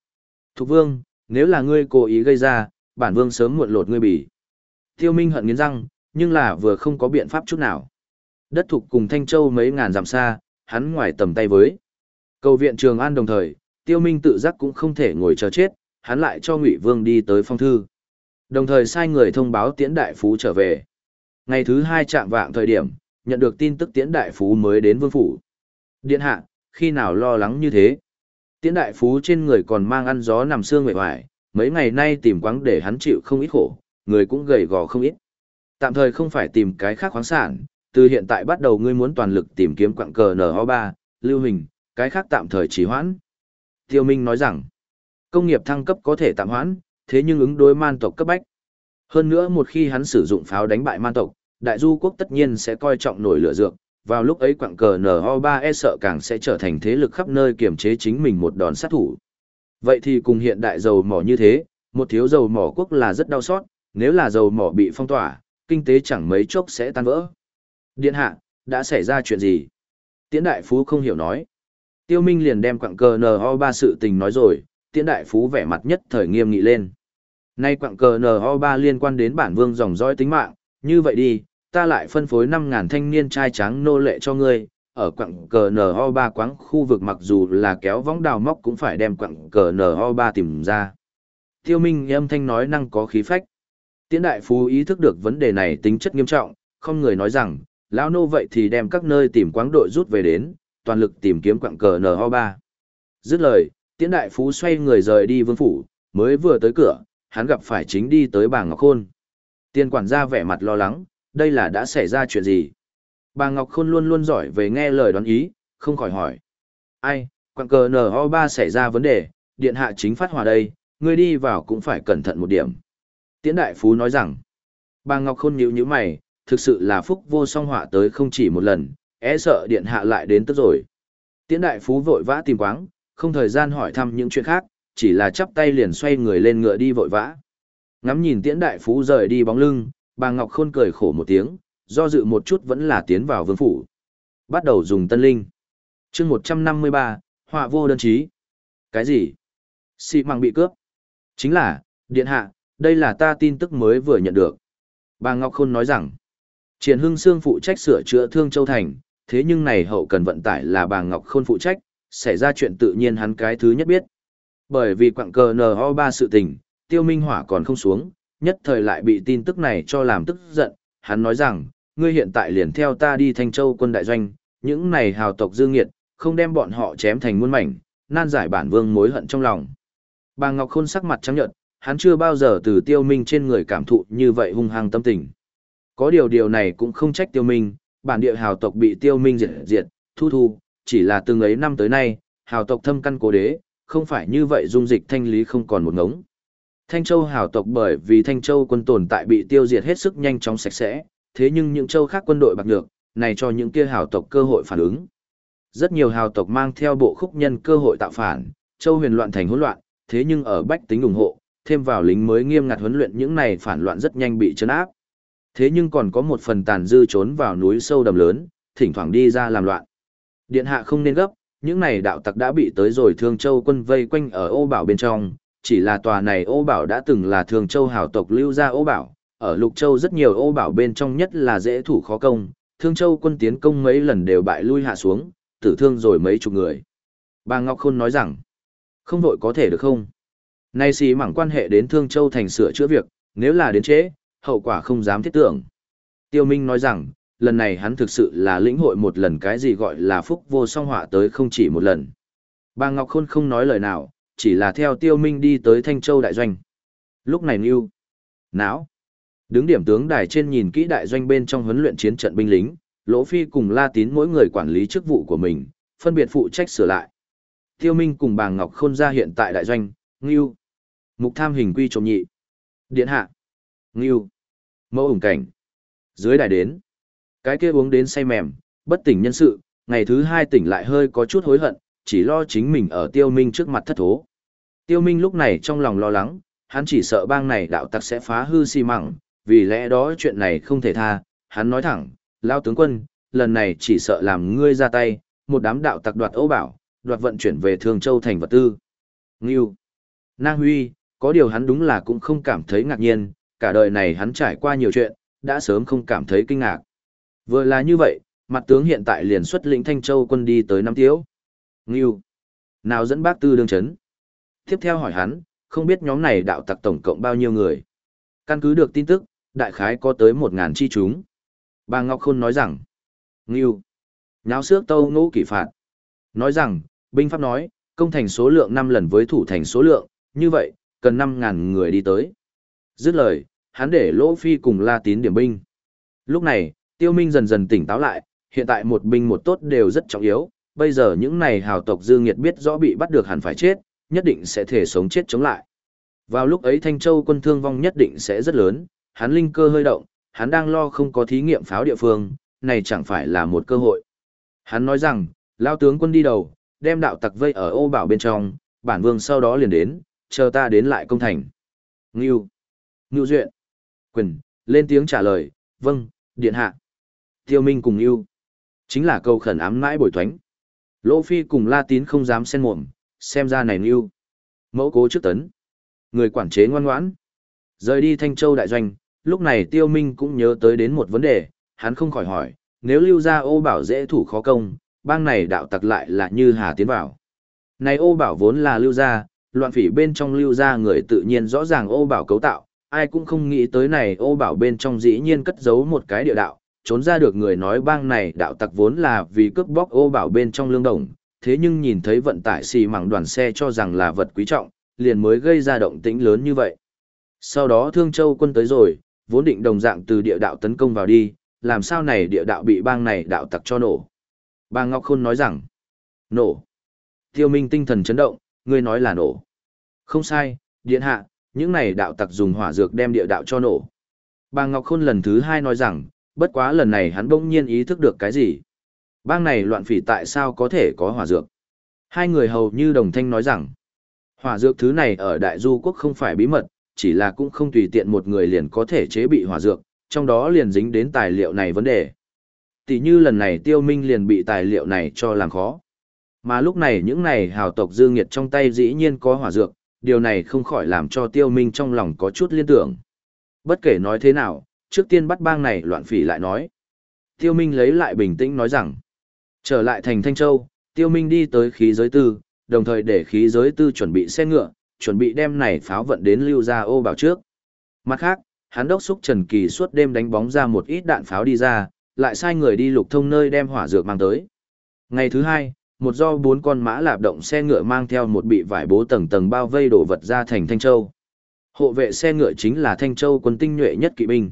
S1: Thục Vương, nếu là ngươi cố ý gây ra, bản vương sớm muộn lột ngươi bỉ. Tiêu Minh hận nghiến răng, nhưng là vừa không có biện pháp chút nào. Đất thuộc cùng Thanh Châu mấy ngàn dặm xa, hắn ngoài tầm tay với. Cầu viện Trường An đồng thời, Tiêu Minh tự giác cũng không thể ngồi chờ chết, hắn lại cho Ngụy Vương đi tới phong thư. Đồng thời sai người thông báo Tiễn Đại Phú trở về. Ngày thứ hai chạm vạng thời điểm, nhận được tin tức Tiễn Đại Phú mới đến Vương Phủ. Điện hạ, khi nào lo lắng như thế? Tiễn Đại Phú trên người còn mang ăn gió nằm xương mệt hoài, mấy ngày nay tìm quáng để hắn chịu không ít khổ, người cũng gầy gò không ít. Tạm thời không phải tìm cái khác khoáng sản, từ hiện tại bắt đầu ngươi muốn toàn lực tìm kiếm quặng cờ NO3, lưu hình, cái khác tạm thời trì hoãn. Tiêu Minh nói rằng, công nghiệp thăng cấp có thể tạm hoãn, thế nhưng ứng đối man tộc cấp bách. Hơn nữa một khi hắn sử dụng pháo đánh bại man tộc, đại du quốc tất nhiên sẽ coi trọng nổi lửa dược, vào lúc ấy quặng cờ NO3 e sợ càng sẽ trở thành thế lực khắp nơi kiểm chế chính mình một đòn sát thủ. Vậy thì cùng hiện đại dầu mỏ như thế, một thiếu dầu mỏ quốc là rất đau xót, nếu là dầu mỏ bị phong tỏa, kinh tế chẳng mấy chốc sẽ tan vỡ. Điện hạ, đã xảy ra chuyện gì? Tiễn đại phú không hiểu nói. Tiêu Minh liền đem quặng cờ NO3 sự tình nói rồi, tiễn đại phú vẻ mặt nhất thời nghiêm nghị lên. Nay quặng cờ NO3 liên quan đến bản vương dòng dõi tính mạng, như vậy đi, ta lại phân phối 5.000 thanh niên trai trắng nô lệ cho ngươi, ở quặng cờ NO3 quáng khu vực mặc dù là kéo vóng đào móc cũng phải đem quặng cờ NO3 tìm ra. Tiêu Minh âm thanh nói năng có khí phách. Tiễn đại phú ý thức được vấn đề này tính chất nghiêm trọng, không người nói rằng, lão nô vậy thì đem các nơi tìm quáng đội rút về đến, toàn lực tìm kiếm quặng cờ NO3. Dứt lời, tiễn đại phú xoay người rời đi vương phủ, mới vừa tới cửa, hắn gặp phải chính đi tới bà Ngọc Khôn. Tiền quản gia vẻ mặt lo lắng, đây là đã xảy ra chuyện gì? Bà Ngọc Khôn luôn luôn giỏi về nghe lời đoán ý, không khỏi hỏi. Ai, quặng cờ NO3 xảy ra vấn đề, điện hạ chính phát hỏa đây, ngươi đi vào cũng phải cẩn thận một điểm. Tiễn đại phú nói rằng, bà Ngọc Khôn nhíu nhíu mày, thực sự là phúc vô song họa tới không chỉ một lần, é sợ điện hạ lại đến tức rồi. Tiễn đại phú vội vã tìm quáng, không thời gian hỏi thăm những chuyện khác, chỉ là chắp tay liền xoay người lên ngựa đi vội vã. Ngắm nhìn tiễn đại phú rời đi bóng lưng, bà Ngọc Khôn cười khổ một tiếng, do dự một chút vẫn là tiến vào vương phủ. Bắt đầu dùng tân linh. chương 153, họa vô đơn chí. Cái gì? Xị mạng bị cướp. Chính là, điện hạ, đây là ta tin tức mới vừa nhận được. Bà Ngọc Khôn nói rằng, Triển Hưng Sương phụ trách sửa chữa Thương Châu Thành, thế nhưng này hậu cần vận tải là bà Ngọc Khôn phụ trách, xảy ra chuyện tự nhiên hắn cái thứ nhất biết. Bởi vì quặng cờ NO3 sự tình, Tiêu Minh Hỏa còn không xuống, nhất thời lại bị tin tức này cho làm tức giận, hắn nói rằng, ngươi hiện tại liền theo ta đi Thanh Châu quân đại doanh, những này hào tộc dương nghiệt, không đem bọn họ chém thành muôn mảnh, nan giải bản vương mối hận trong lòng. Bà Ngọc Khôn sắc mặt trắng nhợt, hắn chưa bao giờ từ tiêu minh trên người cảm thụ như vậy hung hăng tâm tình. Có điều điều này cũng không trách tiêu minh, bản địa hào tộc bị tiêu minh diệt diệt, thu thu, chỉ là từng ấy năm tới nay, hào tộc thâm căn cố đế, không phải như vậy dung dịch thanh lý không còn một ngống. Thanh Châu hào tộc bởi vì Thanh Châu quân tồn tại bị tiêu diệt hết sức nhanh chóng sạch sẽ, thế nhưng những châu khác quân đội bạc nhược, này cho những kia hào tộc cơ hội phản ứng. Rất nhiều hào tộc mang theo bộ khúc nhân cơ hội tạo phản, châu huyền loạn thành hỗn loạn, thế nhưng ở bách tính ủng hộ, thêm vào lính mới nghiêm ngặt huấn luyện những này phản loạn rất nhanh bị chấn áp. Thế nhưng còn có một phần tàn dư trốn vào núi sâu đầm lớn, thỉnh thoảng đi ra làm loạn. Điện hạ không nên gấp, những này đạo tặc đã bị tới rồi Thương Châu quân vây quanh ở ô bảo bên trong, chỉ là tòa này ô bảo đã từng là Thương Châu hào tộc lưu ra ô bảo, ở Lục Châu rất nhiều ô bảo bên trong nhất là dễ thủ khó công, Thương Châu quân tiến công mấy lần đều bại lui hạ xuống, tử thương rồi mấy chục người. Bà Ngọc Khôn nói rằng, không vội có thể được không? Nay xì mảng quan hệ đến Thương Châu thành sửa chữa việc, nếu là đến trễ, hậu quả không dám thiết tưởng. Tiêu Minh nói rằng, lần này hắn thực sự là lĩnh hội một lần cái gì gọi là phúc vô song họa tới không chỉ một lần. Bà Ngọc Khôn không nói lời nào, chỉ là theo Tiêu Minh đi tới Thanh Châu đại doanh. Lúc này Niu, não, đứng điểm tướng đài trên nhìn kỹ đại doanh bên trong huấn luyện chiến trận binh lính, Lỗ Phi cùng La Tín mỗi người quản lý chức vụ của mình, phân biệt phụ trách sửa lại. Tiêu Minh cùng bà Ngọc Khôn ra hiện tại đại doanh, Ngưu. Mục tham hình quy trộm nhị. Điện hạ. Ngưu. Mẫu ủng cảnh. Dưới đài đến. Cái kia uống đến say mềm, bất tỉnh nhân sự, ngày thứ hai tỉnh lại hơi có chút hối hận, chỉ lo chính mình ở tiêu minh trước mặt thất thố. Tiêu minh lúc này trong lòng lo lắng, hắn chỉ sợ bang này đạo tặc sẽ phá hư xi măng, vì lẽ đó chuyện này không thể tha, hắn nói thẳng, lao tướng quân, lần này chỉ sợ làm ngươi ra tay, một đám đạo tặc đoạt ấu bảo, đoạt vận chuyển về Thương Châu thành vật tư. Ngưu. Nang Huy, có điều hắn đúng là cũng không cảm thấy ngạc nhiên, cả đời này hắn trải qua nhiều chuyện, đã sớm không cảm thấy kinh ngạc. Vừa là như vậy, mặt tướng hiện tại liền xuất lĩnh Thanh Châu quân đi tới Nam Tiếu. Ngưu. Nào dẫn bác tư đương chấn. Tiếp theo hỏi hắn, không biết nhóm này đạo tặc tổng cộng bao nhiêu người. Căn cứ được tin tức, đại khái có tới một ngàn chi chúng. Bà Ngọc Khôn nói rằng, Ngưu. Nháo xước tâu ngũ kỷ phạt. Nói rằng, binh pháp nói, công thành số lượng 5 lần với thủ thành số lượng, như vậy, cần 5.000 người đi tới. Dứt lời, hắn để Lỗ Phi cùng La Tín điểm binh. Lúc này, Tiêu Minh dần dần tỉnh táo lại, hiện tại một binh một tốt đều rất trọng yếu, bây giờ những này hào tộc dư nghiệt biết rõ bị bắt được hẳn phải chết, nhất định sẽ thể sống chết chống lại. Vào lúc ấy Thanh Châu quân thương vong nhất định sẽ rất lớn, hắn linh cơ hơi động, hắn đang lo không có thí nghiệm pháo địa phương, này chẳng phải là một cơ hội. Hắn nói rằng, lao tướng quân đi đầu, đem đạo tặc vây ở ô bảo bên trong, bản vương sau đó liền đến, chờ ta đến lại công thành. Ngưu. Ngưu duyện. Quyền, lên tiếng trả lời, vâng, điện hạ. Tiêu Minh cùng yêu Chính là câu khẩn ám mãi bồi thoánh. Lỗ Phi cùng La Tín không dám xen mồm, xem ra này yêu Mẫu cố trước tấn. Người quản chế ngoan ngoãn. Rời đi Thanh Châu đại doanh, lúc này Tiêu Minh cũng nhớ tới đến một vấn đề, hắn không khỏi hỏi, nếu lưu ra ô bảo dễ thủ khó công, bang này đạo tặc lại là như hà tiến vào. Này ô bảo vốn là lưu gia, loạn phỉ bên trong lưu gia người tự nhiên rõ ràng ô bảo cấu tạo, ai cũng không nghĩ tới này ô bảo bên trong dĩ nhiên cất giấu một cái địa đạo, trốn ra được người nói bang này đạo tặc vốn là vì cướp bóc ô bảo bên trong lương đồng, thế nhưng nhìn thấy vận tải xì mảng đoàn xe cho rằng là vật quý trọng, liền mới gây ra động tĩnh lớn như vậy. Sau đó Thương Châu quân tới rồi, vốn định đồng dạng từ địa đạo tấn công vào đi, làm sao này địa đạo bị bang này đạo tặc cho nổ. Bà Ngọc Khôn nói rằng, nổ. Tiêu Minh tinh thần chấn động, ngươi nói là nổ. Không sai, điện hạ, những này đạo tặc dùng hỏa dược đem địa đạo cho nổ. Bà Ngọc Khôn lần thứ hai nói rằng, bất quá lần này hắn bỗng nhiên ý thức được cái gì. Bang này loạn phỉ tại sao có thể có hỏa dược. Hai người hầu như đồng thanh nói rằng, hỏa dược thứ này ở Đại Du Quốc không phải bí mật, chỉ là cũng không tùy tiện một người liền có thể chế bị hỏa dược, trong đó liền dính đến tài liệu này vấn đề. Tỷ như lần này tiêu minh liền bị tài liệu này cho làm khó. Mà lúc này những này hào tộc dư nghiệt trong tay dĩ nhiên có hỏa dược, điều này không khỏi làm cho tiêu minh trong lòng có chút liên tưởng. Bất kể nói thế nào, trước tiên bắt bang này loạn phỉ lại nói. Tiêu minh lấy lại bình tĩnh nói rằng, trở lại thành Thanh Châu, tiêu minh đi tới khí giới tư, đồng thời để khí giới tư chuẩn bị xe ngựa, chuẩn bị đem này pháo vận đến lưu ra ô bảo trước. Mặt khác, hắn đốc xúc Trần Kỳ suốt đêm đánh bóng ra một ít đạn pháo đi ra, lại sai người đi lục thông nơi đem hỏa dược mang tới. Ngày thứ hai, một do bốn con mã lạp động xe ngựa mang theo một bị vải bố tầng tầng bao vây đổ vật ra thành Thanh Châu. Hộ vệ xe ngựa chính là Thanh Châu quân tinh nhuệ nhất kỵ binh.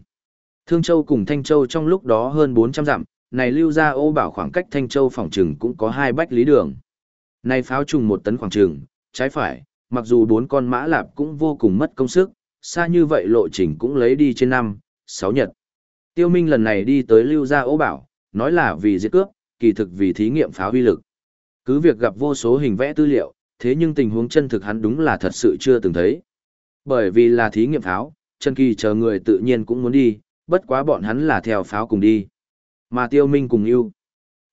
S1: Thương Châu cùng Thanh Châu trong lúc đó hơn 400 dặm, này lưu ra ô bảo khoảng cách Thanh Châu phòng trừng cũng có hai bách lý đường. Này pháo trùng một tấn khoảng trừng, trái phải, mặc dù bốn con mã lạp cũng vô cùng mất công sức, xa như vậy lộ trình cũng lấy đi trên năm, sáu nhật. Tiêu Minh lần này đi tới lưu gia Ô bảo, nói là vì giết cướp, kỳ thực vì thí nghiệm pháo huy lực. Cứ việc gặp vô số hình vẽ tư liệu, thế nhưng tình huống chân thực hắn đúng là thật sự chưa từng thấy. Bởi vì là thí nghiệm pháo, chân kỳ chờ người tự nhiên cũng muốn đi, bất quá bọn hắn là theo pháo cùng đi. Mà tiêu minh cùng yêu.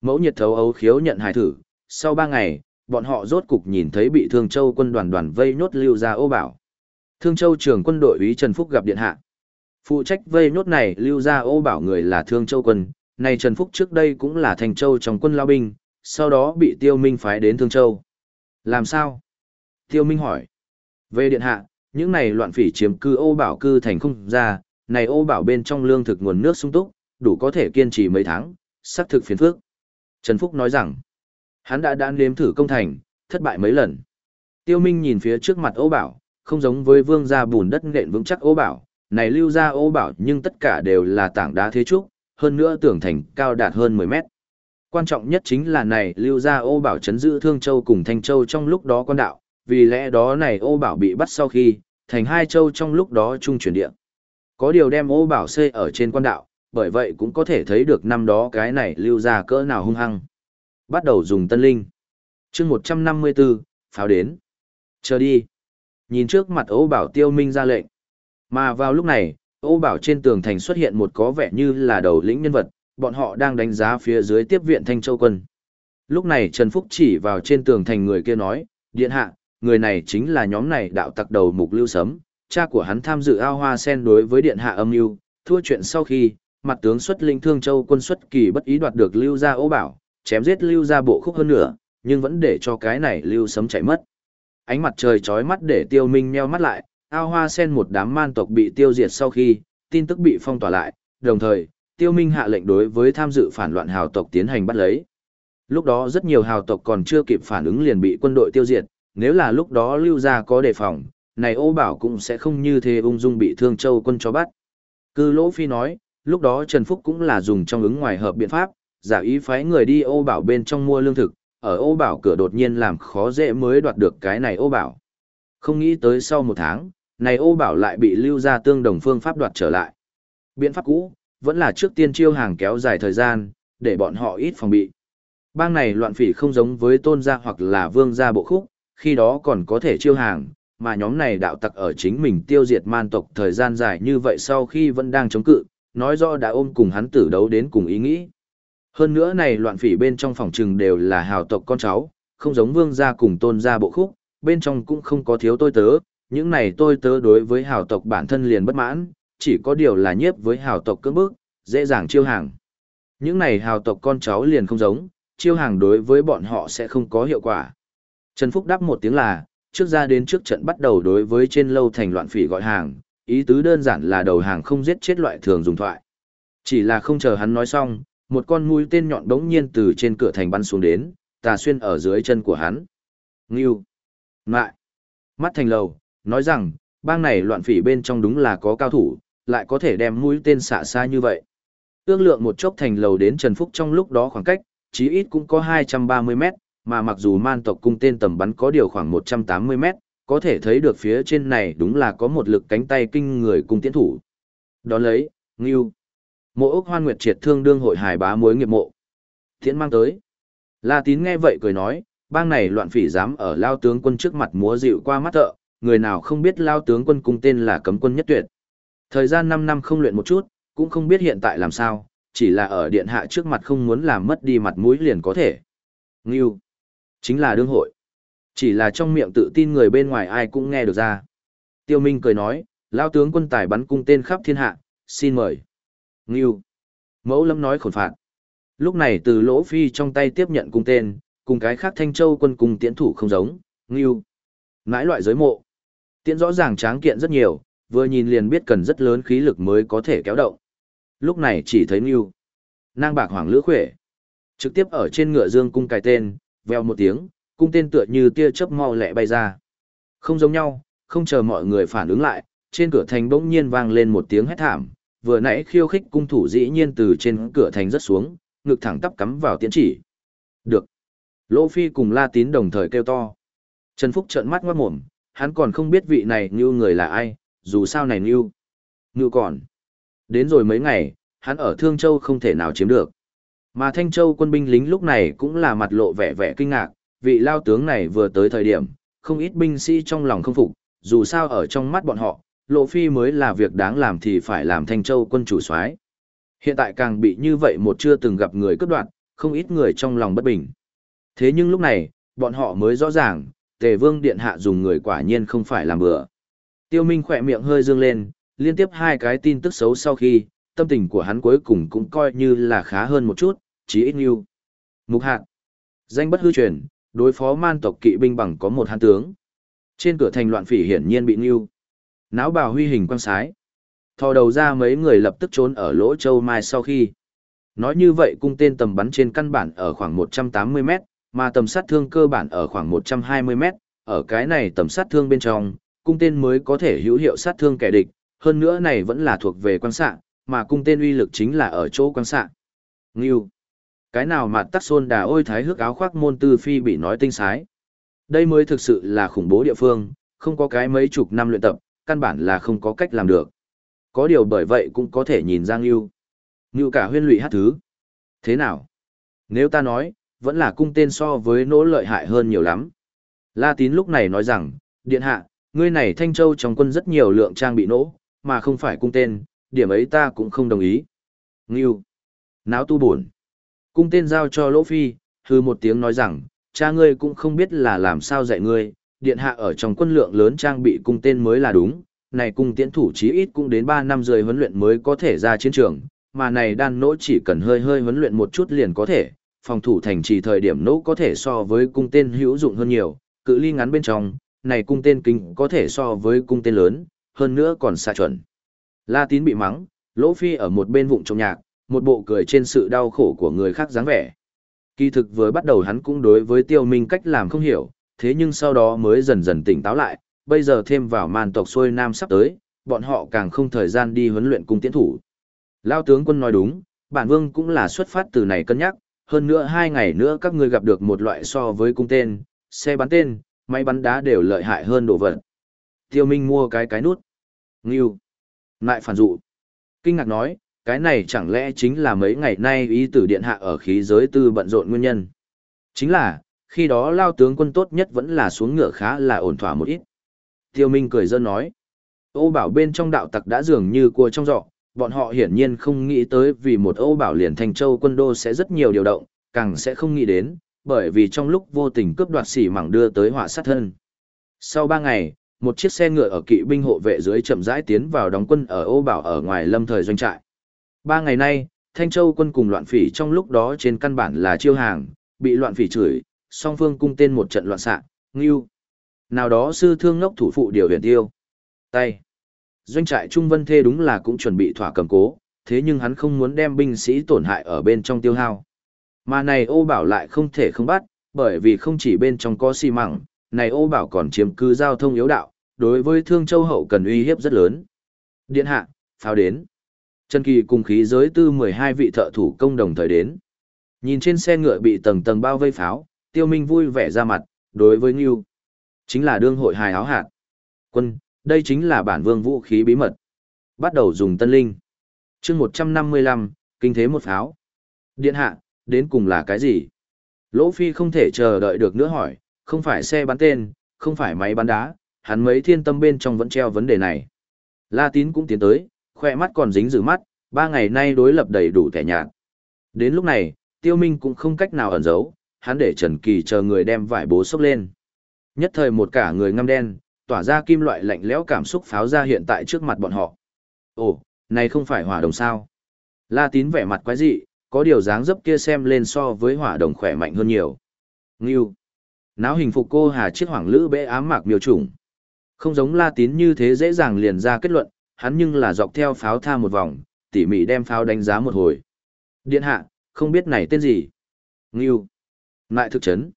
S1: Mẫu nhiệt thấu ấu khiếu nhận hài thử, sau ba ngày, bọn họ rốt cục nhìn thấy bị Thương Châu quân đoàn đoàn vây nhốt lưu ra ô bảo. Thương Châu trưởng quân đội úy Trần Phúc gặp điện hạ. Phụ trách vây nhốt này lưu ra ô bảo người là Thương Châu quân, này Trần Phúc trước đây cũng là thành châu trong quân lao binh, sau đó bị Tiêu Minh phái đến Thương Châu. Làm sao? Tiêu Minh hỏi. Về điện hạ, những này loạn phỉ chiếm cư ô bảo cư thành không ra, này ô bảo bên trong lương thực nguồn nước sung túc, đủ có thể kiên trì mấy tháng, xác thực phiền phức. Trần Phúc nói rằng, hắn đã đã nếm thử công thành, thất bại mấy lần. Tiêu Minh nhìn phía trước mặt ô bảo, không giống với vương gia bùn đất nện vững chắc ô bảo, này lưu ra ô bảo nhưng tất cả đều là tảng đá thế trúc, hơn nữa tưởng thành cao đạt hơn 10 mét. Quan trọng nhất chính là này lưu ra ô bảo chấn giữ Thương Châu cùng Thanh Châu trong lúc đó quan đạo, vì lẽ đó này ô bảo bị bắt sau khi, thành hai châu trong lúc đó trung chuyển địa. Có điều đem ô bảo xây ở trên quan đạo, bởi vậy cũng có thể thấy được năm đó cái này lưu ra cỡ nào hung hăng. Bắt đầu dùng tân linh. chương 154, pháo đến. Chờ đi. Nhìn trước mặt ô bảo tiêu minh ra lệnh. Mà vào lúc này, ô bảo trên tường thành xuất hiện một có vẻ như là đầu lĩnh nhân vật, bọn họ đang đánh giá phía dưới tiếp viện Thanh Châu quân. Lúc này Trần Phúc chỉ vào trên tường thành người kia nói, điện hạ, người này chính là nhóm này đạo tặc đầu mục lưu sấm, cha của hắn tham dự ao hoa sen đối với điện hạ âm mưu thua chuyện sau khi, mặt tướng xuất linh thương châu quân xuất kỳ bất ý đoạt được lưu gia ô bảo, chém giết lưu gia bộ khúc hơn nữa, nhưng vẫn để cho cái này lưu sấm chạy mất. Ánh mặt trời chói mắt để tiêu minh meo mắt lại, ao hoa sen một đám man tộc bị tiêu diệt sau khi, tin tức bị phong tỏa lại, đồng thời, tiêu minh hạ lệnh đối với tham dự phản loạn hào tộc tiến hành bắt lấy. Lúc đó rất nhiều hào tộc còn chưa kịp phản ứng liền bị quân đội tiêu diệt, nếu là lúc đó lưu gia có đề phòng, này ô bảo cũng sẽ không như thế ung dung bị thương châu quân cho bắt. Cư lỗ phi nói, lúc đó Trần Phúc cũng là dùng trong ứng ngoài hợp biện pháp, giả ý phái người đi ô bảo bên trong mua lương thực, ở ô bảo cửa đột nhiên làm khó dễ mới đoạt được cái này ô bảo. Không nghĩ tới sau một tháng, này ô bảo lại bị lưu ra tương đồng phương pháp đoạt trở lại. Biện pháp cũ, vẫn là trước tiên chiêu hàng kéo dài thời gian, để bọn họ ít phòng bị. Bang này loạn phỉ không giống với tôn gia hoặc là vương gia bộ khúc, khi đó còn có thể chiêu hàng, mà nhóm này đạo tặc ở chính mình tiêu diệt man tộc thời gian dài như vậy sau khi vẫn đang chống cự, nói rõ đã ôm cùng hắn tử đấu đến cùng ý nghĩ. Hơn nữa này loạn phỉ bên trong phòng trừng đều là hào tộc con cháu, không giống vương gia cùng tôn gia bộ khúc, bên trong cũng không có thiếu tôi tớ, những này tôi tớ đối với hào tộc bản thân liền bất mãn, chỉ có điều là nhiếp với hào tộc cưỡng bức, dễ dàng chiêu hàng. Những này hào tộc con cháu liền không giống, chiêu hàng đối với bọn họ sẽ không có hiệu quả. Trần Phúc đáp một tiếng là, trước ra đến trước trận bắt đầu đối với trên lâu thành loạn phỉ gọi hàng, ý tứ đơn giản là đầu hàng không giết chết loại thường dùng thoại. Chỉ là không chờ hắn nói xong, một con mũi tên nhọn đống nhiên từ trên cửa thành bắn xuống đến, tà xuyên ở dưới chân của hắn. Ngưu! Mại! Mắt thành lầu, nói rằng, bang này loạn phỉ bên trong đúng là có cao thủ, lại có thể đem mũi tên xạ xa như vậy. Ước lượng một chốc thành lầu đến Trần Phúc trong lúc đó khoảng cách, chí ít cũng có 230 mét, mà mặc dù man tộc cung tên tầm bắn có điều khoảng 180 mét, có thể thấy được phía trên này đúng là có một lực cánh tay kinh người cung tiến thủ. Đó lấy, Ngưu. Mộ ốc hoan nguyệt triệt thương đương hội hải bá mối nghiệp mộ. Tiễn mang tới. La tín nghe vậy cười nói, bang này loạn phỉ dám ở lao tướng quân trước mặt múa dịu qua mắt thợ, người nào không biết lao tướng quân cung tên là cấm quân nhất tuyệt. Thời gian 5 năm không luyện một chút, cũng không biết hiện tại làm sao, chỉ là ở điện hạ trước mặt không muốn làm mất đi mặt mũi liền có thể. Ngưu. Chính là đương hội. Chỉ là trong miệng tự tin người bên ngoài ai cũng nghe được ra. Tiêu Minh cười nói, lao tướng quân tài bắn cung tên khắp thiên hạ, xin mời. Ngưu. Mẫu lâm nói khổn phạt. Lúc này từ lỗ phi trong tay tiếp nhận cung tên, cùng cái khác thanh châu quân cùng tiễn thủ không giống, Ngưu. Nãi loại giới mộ. Tiễn rõ ràng tráng kiện rất nhiều, vừa nhìn liền biết cần rất lớn khí lực mới có thể kéo động. Lúc này chỉ thấy Ngưu. Nang bạc hoàng lữ khỏe. Trực tiếp ở trên ngựa dương cung cài tên, veo một tiếng, cung tên tựa như tia chớp mau lẹ bay ra. Không giống nhau, không chờ mọi người phản ứng lại, trên cửa thành bỗng nhiên vang lên một tiếng hét thảm, vừa nãy khiêu khích cung thủ dĩ nhiên từ trên cửa thành rất xuống, ngực thẳng tắp cắm vào tiến chỉ. Được. Lỗ Phi cùng La Tín đồng thời kêu to. Trần Phúc trợn mắt ngoát mồm, hắn còn không biết vị này như người là ai, dù sao này như. Như còn. Đến rồi mấy ngày, hắn ở Thương Châu không thể nào chiếm được. Mà Thanh Châu quân binh lính lúc này cũng là mặt lộ vẻ vẻ kinh ngạc, vị lao tướng này vừa tới thời điểm, không ít binh sĩ trong lòng không phục, dù sao ở trong mắt bọn họ, lộ phi mới là việc đáng làm thì phải làm Thanh Châu quân chủ soái. Hiện tại càng bị như vậy một chưa từng gặp người cướp đoạt, không ít người trong lòng bất bình. Thế nhưng lúc này, bọn họ mới rõ ràng, Tề Vương Điện Hạ dùng người quả nhiên không phải làm bừa. Tiêu Minh khỏe miệng hơi dương lên, liên tiếp hai cái tin tức xấu sau khi, tâm tình của hắn cuối cùng cũng coi như là khá hơn một chút, chí ít như. Mục hạt. Danh bất hư truyền, đối phó man tộc kỵ binh bằng có một hán tướng. Trên cửa thành loạn phỉ hiển nhiên bị như. Náo bào huy hình quang sái. Thò đầu ra mấy người lập tức trốn ở lỗ châu mai sau khi. Nói như vậy cung tên tầm bắn trên căn bản ở khoảng 180 mét, mà tầm sát thương cơ bản ở khoảng 120 mét, ở cái này tầm sát thương bên trong, cung tên mới có thể hữu hiệu sát thương kẻ địch, hơn nữa này vẫn là thuộc về quan xạ, mà cung tên uy lực chính là ở chỗ quan xạ. Ngưu. Cái nào mà tắc xôn đà ôi thái hước áo khoác môn tư phi bị nói tinh sái. Đây mới thực sự là khủng bố địa phương, không có cái mấy chục năm luyện tập, căn bản là không có cách làm được. Có điều bởi vậy cũng có thể nhìn Giang Yêu. Ngưu cả huyên lụy hát thứ. Thế nào? Nếu ta nói, vẫn là cung tên so với nỗ lợi hại hơn nhiều lắm. La Tín lúc này nói rằng, điện hạ, ngươi này Thanh Châu trong quân rất nhiều lượng trang bị nỗ, mà không phải cung tên, điểm ấy ta cũng không đồng ý. Ngưu. Náo tu buồn. Cung tên giao cho Lỗ Phi, hư một tiếng nói rằng, cha ngươi cũng không biết là làm sao dạy ngươi, điện hạ ở trong quân lượng lớn trang bị cung tên mới là đúng, này cung tiễn thủ chí ít cũng đến 3 năm rưỡi huấn luyện mới có thể ra chiến trường, mà này đan nỗ chỉ cần hơi hơi huấn luyện một chút liền có thể, phòng thủ thành trì thời điểm nỗ có thể so với cung tên hữu dụng hơn nhiều, cự ly ngắn bên trong, này cung tên kinh có thể so với cung tên lớn, hơn nữa còn xa chuẩn. La tín bị mắng, lỗ phi ở một bên vụng trong nhạc, một bộ cười trên sự đau khổ của người khác dáng vẻ. Kỳ thực với bắt đầu hắn cũng đối với tiêu minh cách làm không hiểu, thế nhưng sau đó mới dần dần tỉnh táo lại, bây giờ thêm vào màn tộc xuôi nam sắp tới, bọn họ càng không thời gian đi huấn luyện cung tiễn thủ. Lao tướng quân nói đúng, bản vương cũng là xuất phát từ này cân nhắc, hơn nữa hai ngày nữa các ngươi gặp được một loại so với cung tên, xe bắn tên, máy bắn đá đều lợi hại hơn đồ vật. Tiêu Minh mua cái cái nút. Ngưu. Lại phản dụ. Kinh ngạc nói, cái này chẳng lẽ chính là mấy ngày nay ý tử điện hạ ở khí giới tư bận rộn nguyên nhân. Chính là, khi đó lao tướng quân tốt nhất vẫn là xuống ngựa khá là ổn thỏa một ít. Tiêu Minh cười dân nói. Ô bảo bên trong đạo tặc đã dường như cua trong giỏ, bọn họ hiển nhiên không nghĩ tới vì một ô bảo liền thành châu quân đô sẽ rất nhiều điều động, càng sẽ không nghĩ đến, bởi vì trong lúc vô tình cướp đoạt xỉ mảng đưa tới họa sát thân. Sau ba ngày, một chiếc xe ngựa ở kỵ binh hộ vệ dưới chậm rãi tiến vào đóng quân ở ô bảo ở ngoài lâm thời doanh trại. Ba ngày nay, Thanh Châu quân cùng loạn phỉ trong lúc đó trên căn bản là chiêu hàng, bị loạn phỉ chửi, song phương cung tên một trận loạn xạ, ngưu. Nào đó sư thương ngốc thủ phụ điều huyền tiêu. Tay. Doanh trại Trung Vân Thê đúng là cũng chuẩn bị thỏa cầm cố, thế nhưng hắn không muốn đem binh sĩ tổn hại ở bên trong tiêu hao. Mà này ô bảo lại không thể không bắt, bởi vì không chỉ bên trong có xi măng, này ô bảo còn chiếm cứ giao thông yếu đạo, đối với thương châu hậu cần uy hiếp rất lớn. Điện hạ, pháo đến. Trần Kỳ cùng khí giới tư 12 vị thợ thủ công đồng thời đến. Nhìn trên xe ngựa bị tầng tầng bao vây pháo, tiêu minh vui vẻ ra mặt, đối với Ngưu. Chính là đương hội hài áo hạt. Quân, đây chính là bản vương vũ khí bí mật. Bắt đầu dùng tân linh. chương 155, kinh thế một pháo. Điện hạ, đến cùng là cái gì? Lỗ Phi không thể chờ đợi được nữa hỏi, không phải xe bắn tên, không phải máy bắn đá, hắn mấy thiên tâm bên trong vẫn treo vấn đề này. La Tín cũng tiến tới, khoe mắt còn dính rử mắt, ba ngày nay đối lập đầy đủ thẻ nhạt. Đến lúc này, Tiêu Minh cũng không cách nào ẩn giấu, hắn để Trần Kỳ chờ người đem vải bố xốc lên. Nhất thời một cả người ngăm đen, tỏa ra kim loại lạnh lẽo cảm xúc pháo ra hiện tại trước mặt bọn họ. Ồ, này không phải hỏa đồng sao? La Tín vẻ mặt quái dị, có điều dáng dấp kia xem lên so với hỏa đồng khỏe mạnh hơn nhiều. Ngưu. Náo hình phục cô hà chiếc hoàng lữ bệ ám mạc miêu trùng. Không giống La Tín như thế dễ dàng liền ra kết luận, hắn nhưng là dọc theo pháo tha một vòng, tỉ mỉ đem pháo đánh giá một hồi. Điện hạ, không biết này tên gì. Ngưu. Lại thực chấn.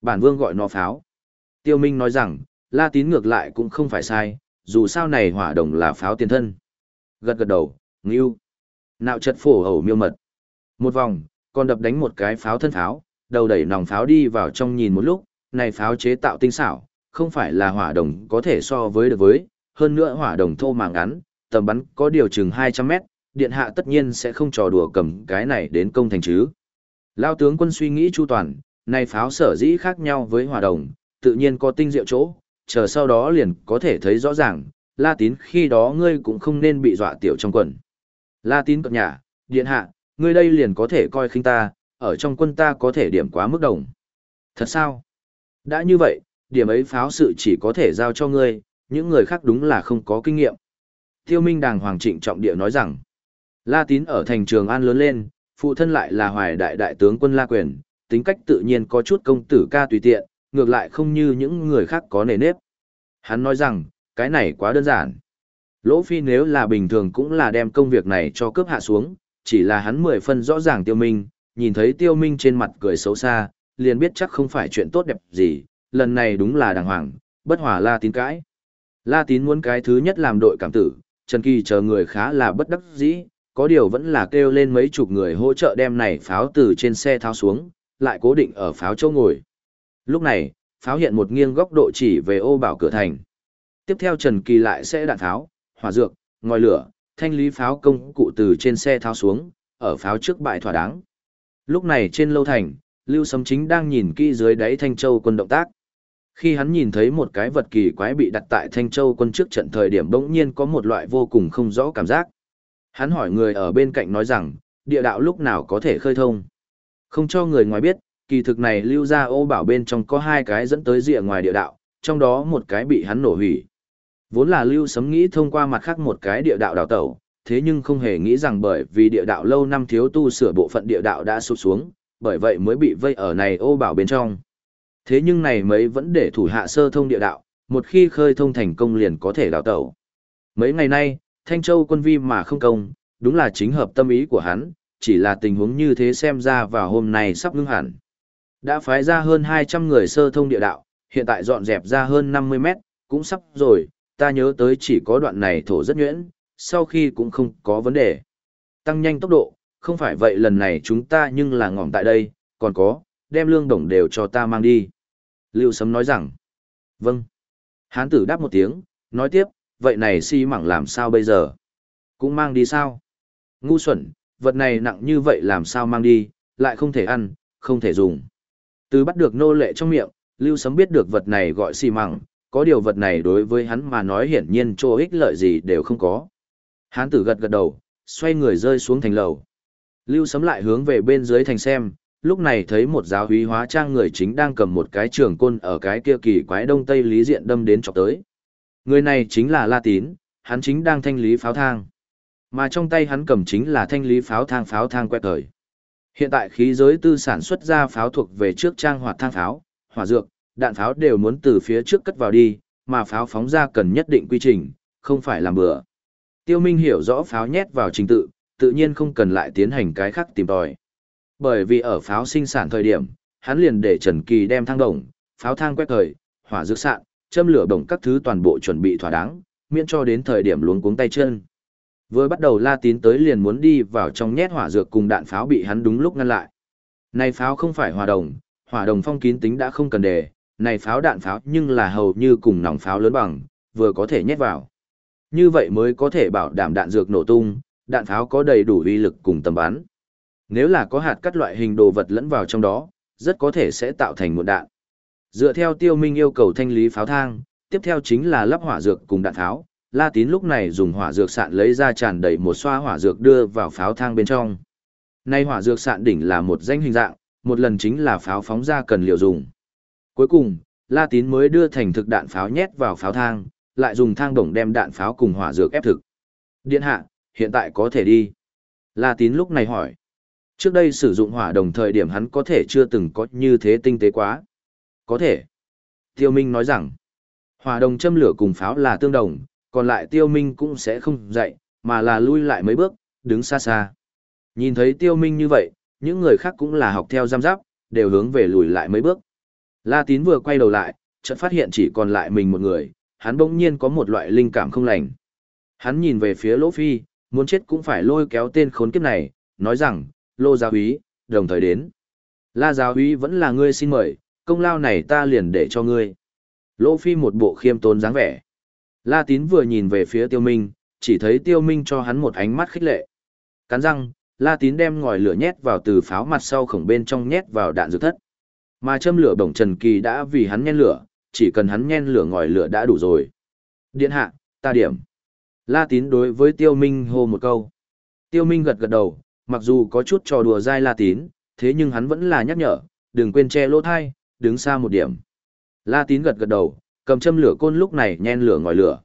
S1: Bản vương gọi nó pháo. Tiêu Minh nói rằng, La Tín ngược lại cũng không phải sai, dù sao này hỏa đồng là pháo tiền thân. Gật gật đầu, ngưu. Nạo chật phổ hầu miêu mật. Một vòng, còn đập đánh một cái pháo thân pháo, đầu đẩy nòng pháo đi vào trong nhìn một lúc, này pháo chế tạo tinh xảo, không phải là hỏa đồng có thể so với được với, hơn nữa hỏa đồng thô mà ngắn, tầm bắn có điều chừng 200 mét, điện hạ tất nhiên sẽ không trò đùa cầm cái này đến công thành chứ. Lao tướng quân suy nghĩ chu toàn, này pháo sở dĩ khác nhau với hỏa đồng, tự nhiên có tinh diệu chỗ, chờ sau đó liền có thể thấy rõ ràng, La Tín khi đó ngươi cũng không nên bị dọa tiểu trong quần. La Tín cập nhà, điện hạ, ngươi đây liền có thể coi khinh ta, ở trong quân ta có thể điểm quá mức đồng. Thật sao? Đã như vậy, điểm ấy pháo sự chỉ có thể giao cho ngươi, những người khác đúng là không có kinh nghiệm. Tiêu Minh Đàng Hoàng Trịnh trọng địa nói rằng, La Tín ở thành trường An lớn lên, phụ thân lại là hoài đại đại tướng quân La Quyền, tính cách tự nhiên có chút công tử ca tùy tiện, ngược lại không như những người khác có nề nếp. Hắn nói rằng, cái này quá đơn giản. Lỗ Phi nếu là bình thường cũng là đem công việc này cho cướp hạ xuống, chỉ là hắn mười phân rõ ràng tiêu minh, nhìn thấy tiêu minh trên mặt cười xấu xa, liền biết chắc không phải chuyện tốt đẹp gì, lần này đúng là đàng hoàng, bất hòa la tín cãi. La tín muốn cái thứ nhất làm đội cảm tử, Trần Kỳ chờ người khá là bất đắc dĩ, có điều vẫn là kêu lên mấy chục người hỗ trợ đem này pháo từ trên xe tháo xuống, lại cố định ở pháo châu ngồi. Lúc này, pháo hiện một nghiêng góc độ chỉ về ô bảo cửa thành. Tiếp theo Trần Kỳ lại sẽ đạn tháo, hỏa dược, ngòi lửa, thanh lý pháo công cụ từ trên xe tháo xuống, ở pháo trước bại thỏa đáng. Lúc này trên lâu thành, Lưu Sấm Chính đang nhìn kỹ dưới đáy Thanh Châu quân động tác. Khi hắn nhìn thấy một cái vật kỳ quái bị đặt tại Thanh Châu quân trước trận thời điểm bỗng nhiên có một loại vô cùng không rõ cảm giác. Hắn hỏi người ở bên cạnh nói rằng, địa đạo lúc nào có thể khơi thông. Không cho người ngoài biết, kỳ thực này lưu ra ô bảo bên trong có hai cái dẫn tới rìa ngoài địa đạo, trong đó một cái bị hắn nổ hủy. Vốn là lưu sấm nghĩ thông qua mặt khác một cái địa đạo đào tẩu, thế nhưng không hề nghĩ rằng bởi vì địa đạo lâu năm thiếu tu sửa bộ phận địa đạo đã sụp xuống, bởi vậy mới bị vây ở này ô bảo bên trong. Thế nhưng này mấy vẫn để thủ hạ sơ thông địa đạo, một khi khơi thông thành công liền có thể đào tẩu. Mấy ngày nay, Thanh Châu quân vi mà không công, đúng là chính hợp tâm ý của hắn, chỉ là tình huống như thế xem ra vào hôm nay sắp ngưng hẳn. Đã phái ra hơn 200 người sơ thông địa đạo, hiện tại dọn dẹp ra hơn 50 mét, cũng sắp rồi, ta nhớ tới chỉ có đoạn này thổ rất nhuyễn, sau khi cũng không có vấn đề. Tăng nhanh tốc độ, không phải vậy lần này chúng ta nhưng là ngỏm tại đây, còn có, đem lương đồng đều cho ta mang đi. Lưu Sấm nói rằng, vâng. Hán tử đáp một tiếng, nói tiếp, vậy này si mẳng làm sao bây giờ? Cũng mang đi sao? Ngu xuẩn, vật này nặng như vậy làm sao mang đi, lại không thể ăn, không thể dùng. Từ bắt được nô lệ trong miệng, Lưu Sấm biết được vật này gọi si mẳng, có điều vật này đối với hắn mà nói hiển nhiên chỗ ích lợi gì đều không có. Hán tử gật gật đầu, xoay người rơi xuống thành lầu. Lưu Sấm lại hướng về bên dưới thành xem, lúc này thấy một giáo húy hóa trang người chính đang cầm một cái trường côn ở cái kia kỳ quái đông tây lý diện đâm đến chọc tới. Người này chính là La Tín, hắn chính đang thanh lý pháo thang. Mà trong tay hắn cầm chính là thanh lý pháo thang pháo thang quét thời. Hiện tại khí giới tư sản xuất ra pháo thuộc về trước trang hoạt thang pháo, hỏa dược, đạn pháo đều muốn từ phía trước cất vào đi, mà pháo phóng ra cần nhất định quy trình, không phải làm bừa. Tiêu Minh hiểu rõ pháo nhét vào trình tự, tự nhiên không cần lại tiến hành cái khác tìm tòi. Bởi vì ở pháo sinh sản thời điểm, hắn liền để Trần Kỳ đem thang đồng, pháo thang quét thời, hỏa dược sạn, châm lửa đồng các thứ toàn bộ chuẩn bị thỏa đáng, miễn cho đến thời điểm luống cuống tay chân. Vừa bắt đầu La Tín tới liền muốn đi vào trong nhét hỏa dược cùng đạn pháo bị hắn đúng lúc ngăn lại. Này pháo không phải hỏa đồng, hỏa đồng phong kín tính đã không cần đề, này pháo đạn pháo nhưng là hầu như cùng nòng pháo lớn bằng, vừa có thể nhét vào. Như vậy mới có thể bảo đảm đạn dược nổ tung, đạn pháo có đầy đủ uy lực cùng tầm bắn. Nếu là có hạt cắt loại hình đồ vật lẫn vào trong đó, rất có thể sẽ tạo thành một đạn. Dựa theo tiêu minh yêu cầu thanh lý pháo thang, tiếp theo chính là lắp hỏa dược cùng đạn tháo. La Tín lúc này dùng hỏa dược sạn lấy ra tràn đầy một xoa hỏa dược đưa vào pháo thang bên trong. Nay hỏa dược sạn đỉnh là một danh hình dạng, một lần chính là pháo phóng ra cần liều dùng. Cuối cùng, La Tín mới đưa thành thực đạn pháo nhét vào pháo thang, lại dùng thang đồng đem đạn pháo cùng hỏa dược ép thực. Điện hạ, hiện tại có thể đi. La Tín lúc này hỏi. Trước đây sử dụng hỏa đồng thời điểm hắn có thể chưa từng có như thế tinh tế quá. Có thể. Tiêu Minh nói rằng, hỏa đồng châm lửa cùng pháo là tương đồng, còn lại tiêu minh cũng sẽ không dậy, mà là lui lại mấy bước, đứng xa xa. Nhìn thấy tiêu minh như vậy, những người khác cũng là học theo giam giáp, đều hướng về lùi lại mấy bước. La tín vừa quay đầu lại, chợt phát hiện chỉ còn lại mình một người, hắn bỗng nhiên có một loại linh cảm không lành. Hắn nhìn về phía Lỗ Phi, muốn chết cũng phải lôi kéo tên khốn kiếp này, nói rằng, Lô Giáo Úy, đồng thời đến. La Giáo Úy vẫn là ngươi xin mời, công lao này ta liền để cho ngươi. Lỗ Phi một bộ khiêm tốn dáng vẻ. La Tín vừa nhìn về phía Tiêu Minh, chỉ thấy Tiêu Minh cho hắn một ánh mắt khích lệ. Cắn răng, La Tín đem ngòi lửa nhét vào từ pháo mặt sau khổng bên trong nhét vào đạn dược thất. Mà châm lửa bổng Trần Kỳ đã vì hắn nhen lửa, chỉ cần hắn nhen lửa ngòi lửa đã đủ rồi. Điện hạ, ta điểm. La Tín đối với Tiêu Minh hô một câu. Tiêu Minh gật gật đầu, mặc dù có chút trò đùa dai La Tín, thế nhưng hắn vẫn là nhắc nhở, đừng quên che lỗ thai, đứng xa một điểm. La Tín gật gật đầu, cầm châm lửa côn lúc này nhen lửa ngòi lửa.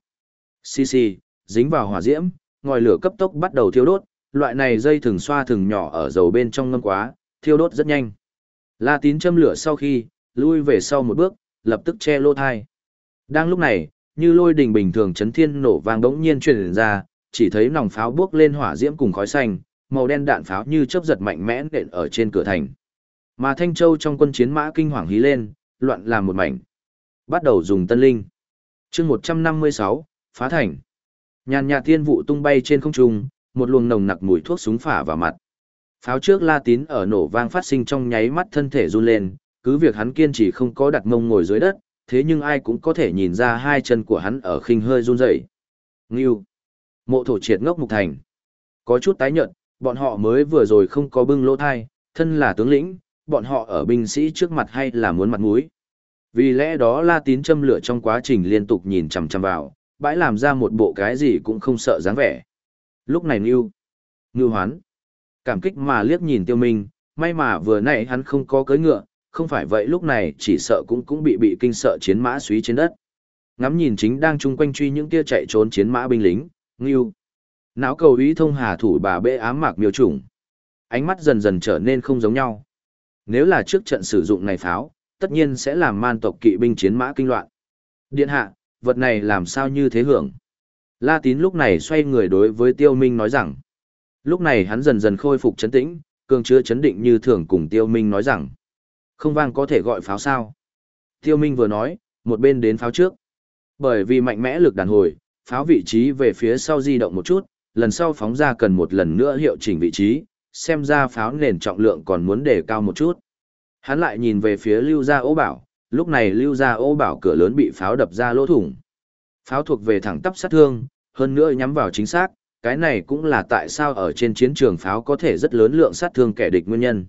S1: Xì xì, dính vào hỏa diễm, ngòi lửa cấp tốc bắt đầu thiêu đốt, loại này dây thừng xoa thừng nhỏ ở dầu bên trong ngâm quá, thiêu đốt rất nhanh. La tín châm lửa sau khi, lui về sau một bước, lập tức che lô thai. Đang lúc này, như lôi đình bình thường chấn thiên nổ vang đống nhiên truyền ra, chỉ thấy nòng pháo bước lên hỏa diễm cùng khói xanh, màu đen đạn pháo như chớp giật mạnh mẽ nện ở trên cửa thành. Mà Thanh Châu trong quân chiến mã kinh hoàng hí lên, loạn làm một mảnh. Bắt đầu dùng tân linh. chương 156, phá thành. Nhàn nhạt tiên vụ tung bay trên không trung, một luồng nồng nặc mùi thuốc súng phả vào mặt. Pháo trước La Tín ở nổ vang phát sinh trong nháy mắt thân thể run lên, cứ việc hắn kiên trì không có đặt mông ngồi dưới đất, thế nhưng ai cũng có thể nhìn ra hai chân của hắn ở khinh hơi run rẩy. Ngưu. Mộ thổ triệt ngốc mục thành. Có chút tái nhợt, bọn họ mới vừa rồi không có bưng lỗ thai, thân là tướng lĩnh, bọn họ ở binh sĩ trước mặt hay là muốn mặt mũi. Vì lẽ đó La Tín châm lửa trong quá trình liên tục nhìn chằm chằm vào, bãi làm ra một bộ cái gì cũng không sợ dáng vẻ. Lúc này Ngưu. Ngưu hoán. Cảm kích mà liếc nhìn tiêu minh, may mà vừa nãy hắn không có cưỡi ngựa, không phải vậy lúc này chỉ sợ cũng cũng bị bị kinh sợ chiến mã suý trên đất. Ngắm nhìn chính đang chung quanh truy những kia chạy trốn chiến mã binh lính, Ngưu. Não cầu ý thông hà thủ bà bệ ám mạc miêu trùng. Ánh mắt dần dần trở nên không giống nhau. Nếu là trước trận sử dụng này pháo, tất nhiên sẽ làm man tộc kỵ binh chiến mã kinh loạn. Điện hạ, vật này làm sao như thế hưởng? La tín lúc này xoay người đối với tiêu minh nói rằng. Lúc này hắn dần dần khôi phục chấn tĩnh, cường chứa chấn định như thường cùng tiêu minh nói rằng. Không vang có thể gọi pháo sao? Tiêu minh vừa nói, một bên đến pháo trước. Bởi vì mạnh mẽ lực đàn hồi, pháo vị trí về phía sau di động một chút, lần sau phóng ra cần một lần nữa hiệu chỉnh vị trí, xem ra pháo nền trọng lượng còn muốn đề cao một chút. Hắn lại nhìn về phía lưu gia ô bảo, lúc này lưu gia ô bảo cửa lớn bị pháo đập ra lỗ thủng. Pháo thuộc về thẳng tắp sát thương, hơn nữa nhắm vào chính xác, cái này cũng là tại sao ở trên chiến trường pháo có thể rất lớn lượng sát thương kẻ địch nguyên nhân.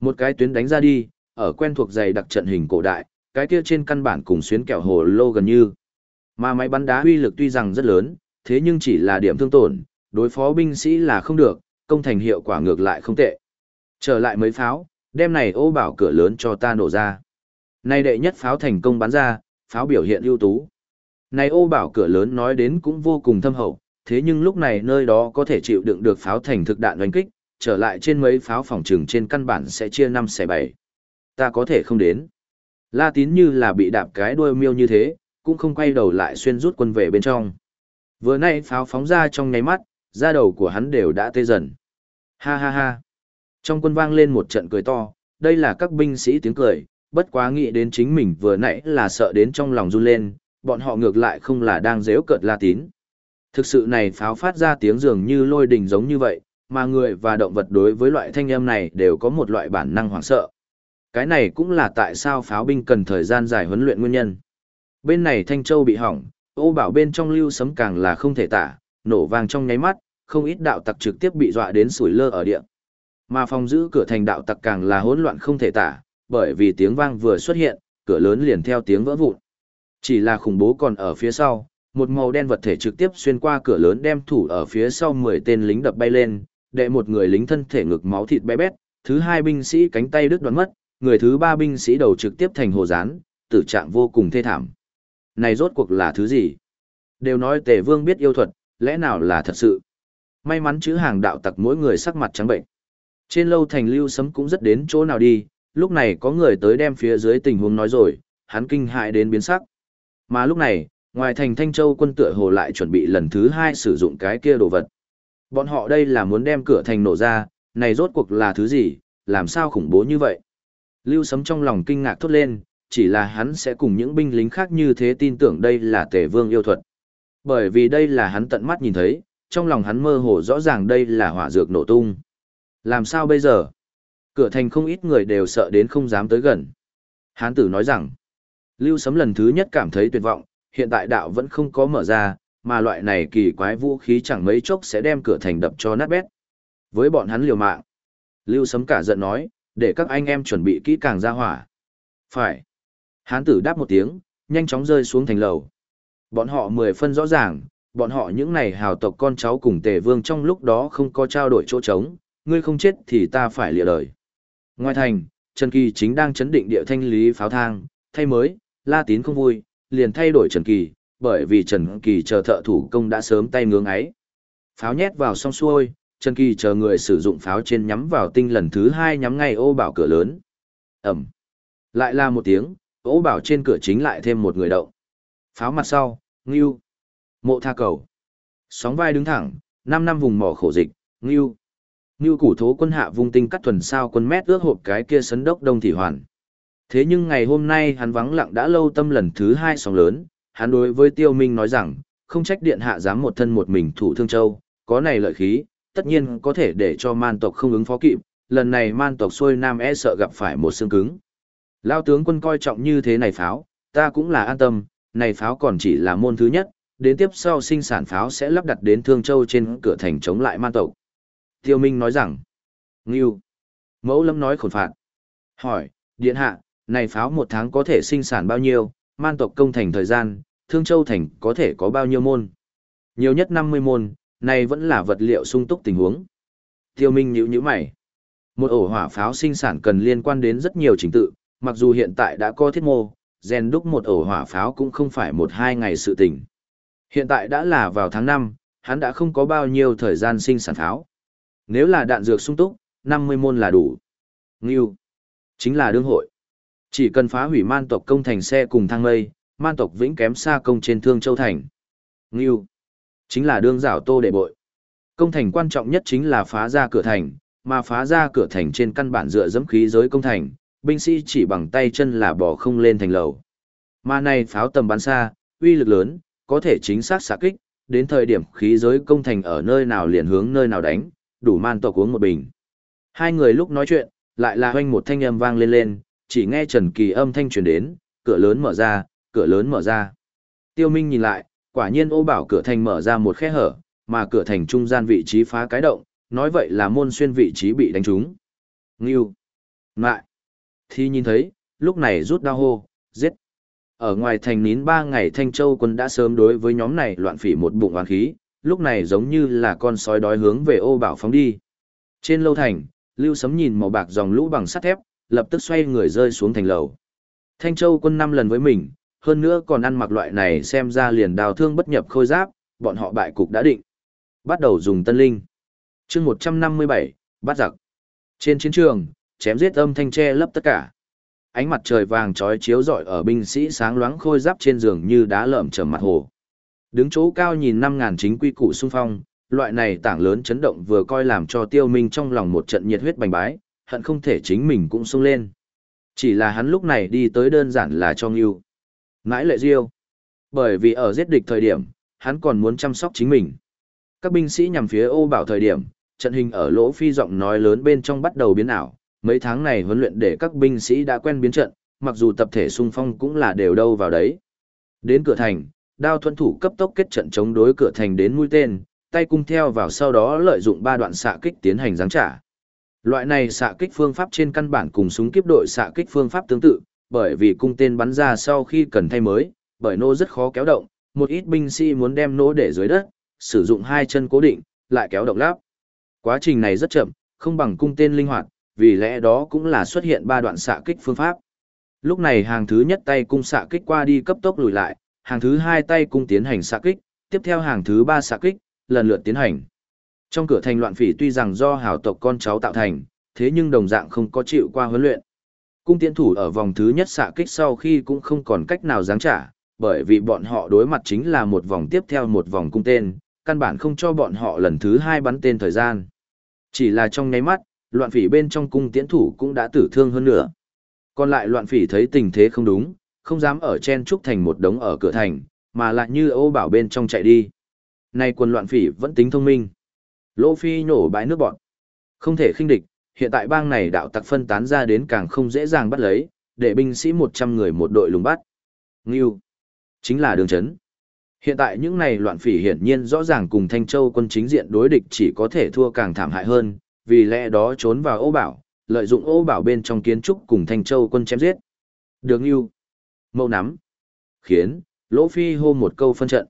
S1: Một cái tuyến đánh ra đi, ở quen thuộc dày đặc trận hình cổ đại, cái kia trên căn bản cùng xuyến kẹo hồ lô gần như. Mà máy bắn đá uy lực tuy rằng rất lớn, thế nhưng chỉ là điểm thương tổn, đối phó binh sĩ là không được, công thành hiệu quả ngược lại không tệ. Trở lại mấy pháo, đem này ô bảo cửa lớn cho ta nổ ra. Này đệ nhất pháo thành công bắn ra, pháo biểu hiện ưu tú. Này ô bảo cửa lớn nói đến cũng vô cùng thâm hậu, thế nhưng lúc này nơi đó có thể chịu đựng được pháo thành thực đạn đánh kích, trở lại trên mấy pháo phòng trừng trên căn bản sẽ chia 5 xẻ 7. Ta có thể không đến. La tín như là bị đạp cái đuôi miêu như thế, cũng không quay đầu lại xuyên rút quân về bên trong. Vừa nay pháo phóng ra trong nháy mắt, da đầu của hắn đều đã tê dần. Ha ha ha. Trong quân vang lên một trận cười to, đây là các binh sĩ tiếng cười, bất quá nghĩ đến chính mình vừa nãy là sợ đến trong lòng run lên, bọn họ ngược lại không là đang dễu cợt la tín. Thực sự này pháo phát ra tiếng dường như lôi đình giống như vậy, mà người và động vật đối với loại thanh âm này đều có một loại bản năng hoảng sợ. Cái này cũng là tại sao pháo binh cần thời gian dài huấn luyện nguyên nhân. Bên này Thanh Châu bị hỏng, ô bảo bên trong lưu sấm càng là không thể tả, nổ vang trong nháy mắt, không ít đạo tặc trực tiếp bị dọa đến sủi lơ ở địa. Mà phòng giữ cửa thành đạo tặc càng là hỗn loạn không thể tả, bởi vì tiếng vang vừa xuất hiện, cửa lớn liền theo tiếng vỡ vụn. Chỉ là khủng bố còn ở phía sau, một màu đen vật thể trực tiếp xuyên qua cửa lớn đem thủ ở phía sau 10 tên lính đập bay lên, đệ một người lính thân thể ngực máu thịt bé bét, thứ hai binh sĩ cánh tay đứt đoạn mất, người thứ ba binh sĩ đầu trực tiếp thành hồ rán, tử trạng vô cùng thê thảm. Này rốt cuộc là thứ gì? Đều nói tề vương biết yêu thuật, lẽ nào là thật sự? May mắn chữ hàng đạo tặc mỗi người sắc mặt trắng bệnh. Trên lâu thành lưu sấm cũng rất đến chỗ nào đi, lúc này có người tới đem phía dưới tình huống nói rồi, hắn kinh hại đến biến sắc. Mà lúc này, ngoài thành Thanh Châu quân tựa hồ lại chuẩn bị lần thứ hai sử dụng cái kia đồ vật. Bọn họ đây là muốn đem cửa thành nổ ra, này rốt cuộc là thứ gì, làm sao khủng bố như vậy? Lưu Sấm trong lòng kinh ngạc thốt lên, chỉ là hắn sẽ cùng những binh lính khác như thế tin tưởng đây là tề vương yêu thuật. Bởi vì đây là hắn tận mắt nhìn thấy, trong lòng hắn mơ hồ rõ ràng đây là hỏa dược nổ tung. Làm sao bây giờ? Cửa thành không ít người đều sợ đến không dám tới gần. Hán tử nói rằng, Lưu Sấm lần thứ nhất cảm thấy tuyệt vọng, hiện tại đạo vẫn không có mở ra, mà loại này kỳ quái vũ khí chẳng mấy chốc sẽ đem cửa thành đập cho nát bét. Với bọn hắn liều mạng. Lưu Sấm cả giận nói, để các anh em chuẩn bị kỹ càng ra hỏa. Phải. Hán tử đáp một tiếng, nhanh chóng rơi xuống thành lầu. Bọn họ mười phân rõ ràng, bọn họ những này hào tộc con cháu cùng tề vương trong lúc đó không có trao đổi chỗ trống, ngươi không chết thì ta phải lịa đời. Ngoài thành, Trần Kỳ chính đang chấn định địa thanh lý pháo thang, thay mới, La Tín không vui, liền thay đổi Trần Kỳ, bởi vì Trần Kỳ chờ thợ thủ công đã sớm tay ngưỡng ấy. Pháo nhét vào xong xuôi, Trần Kỳ chờ người sử dụng pháo trên nhắm vào tinh lần thứ hai nhắm ngay ô bảo cửa lớn. Ẩm. Lại là một tiếng, ô bảo trên cửa chính lại thêm một người động. Pháo mặt sau, ngưu. Mộ tha cầu. Sóng vai đứng thẳng, năm năm vùng mỏ khổ dịch, ngưu. Ngưu củ thố quân hạ vung tinh cắt thuần sao quân mét ước hộp cái kia sấn đốc đông thị hoàn. Thế nhưng ngày hôm nay hắn vắng lặng đã lâu tâm lần thứ hai sóng lớn, hắn đối với tiêu minh nói rằng, không trách điện hạ dám một thân một mình thủ thương châu, có này lợi khí, tất nhiên có thể để cho man tộc không ứng phó kịp, lần này man tộc xuôi nam e sợ gặp phải một xương cứng. Lao tướng quân coi trọng như thế này pháo, ta cũng là an tâm, này pháo còn chỉ là môn thứ nhất, đến tiếp sau sinh sản pháo sẽ lắp đặt đến Thương Châu trên cửa thành chống lại man tộc. Tiêu Minh nói rằng, Ngưu. Mẫu lâm nói khổn phạt. Hỏi, điện hạ, này pháo một tháng có thể sinh sản bao nhiêu, man tộc công thành thời gian, Thương Châu thành có thể có bao nhiêu môn? Nhiều nhất 50 môn, này vẫn là vật liệu sung túc tình huống. Tiêu Minh nhíu nhíu mày. Một ổ hỏa pháo sinh sản cần liên quan đến rất nhiều trình tự, mặc dù hiện tại đã có thiết mô, rèn đúc một ổ hỏa pháo cũng không phải một hai ngày sự tình. Hiện tại đã là vào tháng 5, hắn đã không có bao nhiêu thời gian sinh sản pháo. Nếu là đạn dược sung túc, 50 môn là đủ. Ngưu. Chính là đương hội. Chỉ cần phá hủy man tộc công thành xe cùng thang mây, man tộc vĩnh kém xa công trên thương châu thành. Ngưu. Chính là đương rảo tô đệ bội. Công thành quan trọng nhất chính là phá ra cửa thành, mà phá ra cửa thành trên căn bản dựa dẫm khí giới công thành, binh sĩ chỉ bằng tay chân là bỏ không lên thành lầu. Mà này pháo tầm bắn xa, uy lực lớn, có thể chính xác xạ kích, đến thời điểm khí giới công thành ở nơi nào liền hướng nơi nào đánh, đủ man tộc uống một bình. Hai người lúc nói chuyện, lại là hoanh một thanh âm vang lên lên, chỉ nghe Trần Kỳ âm thanh truyền đến, cửa lớn mở ra, cửa lớn mở ra. Tiêu Minh nhìn lại, quả nhiên ô bảo cửa thành mở ra một khe hở, mà cửa thành trung gian vị trí phá cái động, nói vậy là môn xuyên vị trí bị đánh trúng. Ngưu. Ngại. Thì nhìn thấy, lúc này rút đao hô, giết. Ở ngoài thành nín ba ngày Thanh Châu quân đã sớm đối với nhóm này loạn phỉ một bụng oán khí, lúc này giống như là con sói đói hướng về ô bảo phóng đi. Trên lâu thành, Lưu Sấm nhìn màu bạc dòng lũ bằng sắt thép, lập tức xoay người rơi xuống thành lầu. Thanh Châu quân năm lần với mình, hơn nữa còn ăn mặc loại này xem ra liền đào thương bất nhập khôi giáp, bọn họ bại cục đã định. Bắt đầu dùng tân linh. chương 157, bắt giặc. Trên chiến trường, chém giết âm thanh tre lấp tất cả. Ánh mặt trời vàng trói chiếu rọi ở binh sĩ sáng loáng khôi giáp trên giường như đá lởm chởm mặt hồ. Đứng chỗ cao nhìn năm ngàn chính quy cụ xung phong, loại này tảng lớn chấn động vừa coi làm cho tiêu minh trong lòng một trận nhiệt huyết bành bái, hận không thể chính mình cũng sung lên. Chỉ là hắn lúc này đi tới đơn giản là cho Ngưu. Ngãi lệ diêu. Bởi vì ở giết địch thời điểm, hắn còn muốn chăm sóc chính mình. Các binh sĩ nhằm phía ô bảo thời điểm, trận hình ở lỗ phi giọng nói lớn bên trong bắt đầu biến ảo. Mấy tháng này huấn luyện để các binh sĩ đã quen biến trận, mặc dù tập thể xung phong cũng là đều đâu vào đấy. Đến cửa thành, đao thuẫn thủ cấp tốc kết trận chống đối cửa thành đến mũi tên, tay cung theo vào sau đó lợi dụng ba đoạn xạ kích tiến hành giáng trả. Loại này xạ kích phương pháp trên căn bản cùng súng kiếp đội xạ kích phương pháp tương tự, bởi vì cung tên bắn ra sau khi cần thay mới, bởi nô rất khó kéo động, một ít binh sĩ muốn đem nô để dưới đất, sử dụng hai chân cố định, lại kéo động lắp. Quá trình này rất chậm, không bằng cung tên linh hoạt, vì lẽ đó cũng là xuất hiện ba đoạn xạ kích phương pháp. Lúc này hàng thứ nhất tay cung xạ kích qua đi cấp tốc lùi lại, hàng thứ hai tay cung tiến hành xạ kích, tiếp theo hàng thứ ba xạ kích, lần lượt tiến hành. Trong cửa thành loạn phỉ tuy rằng do hào tộc con cháu tạo thành, thế nhưng đồng dạng không có chịu qua huấn luyện. Cung tiến thủ ở vòng thứ nhất xạ kích sau khi cũng không còn cách nào giáng trả, bởi vì bọn họ đối mặt chính là một vòng tiếp theo một vòng cung tên, căn bản không cho bọn họ lần thứ hai bắn tên thời gian. Chỉ là trong nháy mắt, loạn phỉ bên trong cung tiễn thủ cũng đã tử thương hơn nữa. Còn lại loạn phỉ thấy tình thế không đúng, không dám ở chen trúc thành một đống ở cửa thành, mà lại như ô bảo bên trong chạy đi. Này quân loạn phỉ vẫn tính thông minh. Lỗ phi nổ bãi nước bọn. Không thể khinh địch, hiện tại bang này đạo tặc phân tán ra đến càng không dễ dàng bắt lấy, để binh sĩ 100 người một đội lùng bắt. Ngưu. Chính là đường chấn. Hiện tại những này loạn phỉ hiển nhiên rõ ràng cùng Thanh Châu quân chính diện đối địch chỉ có thể thua càng thảm hại hơn, vì lẽ đó trốn vào ô bảo, lợi dụng ô bảo bên trong kiến trúc cùng Thanh Châu quân chém giết. Đường Ngưu. Mâu nắm. Khiến, Lỗ Phi hô một câu phân trận.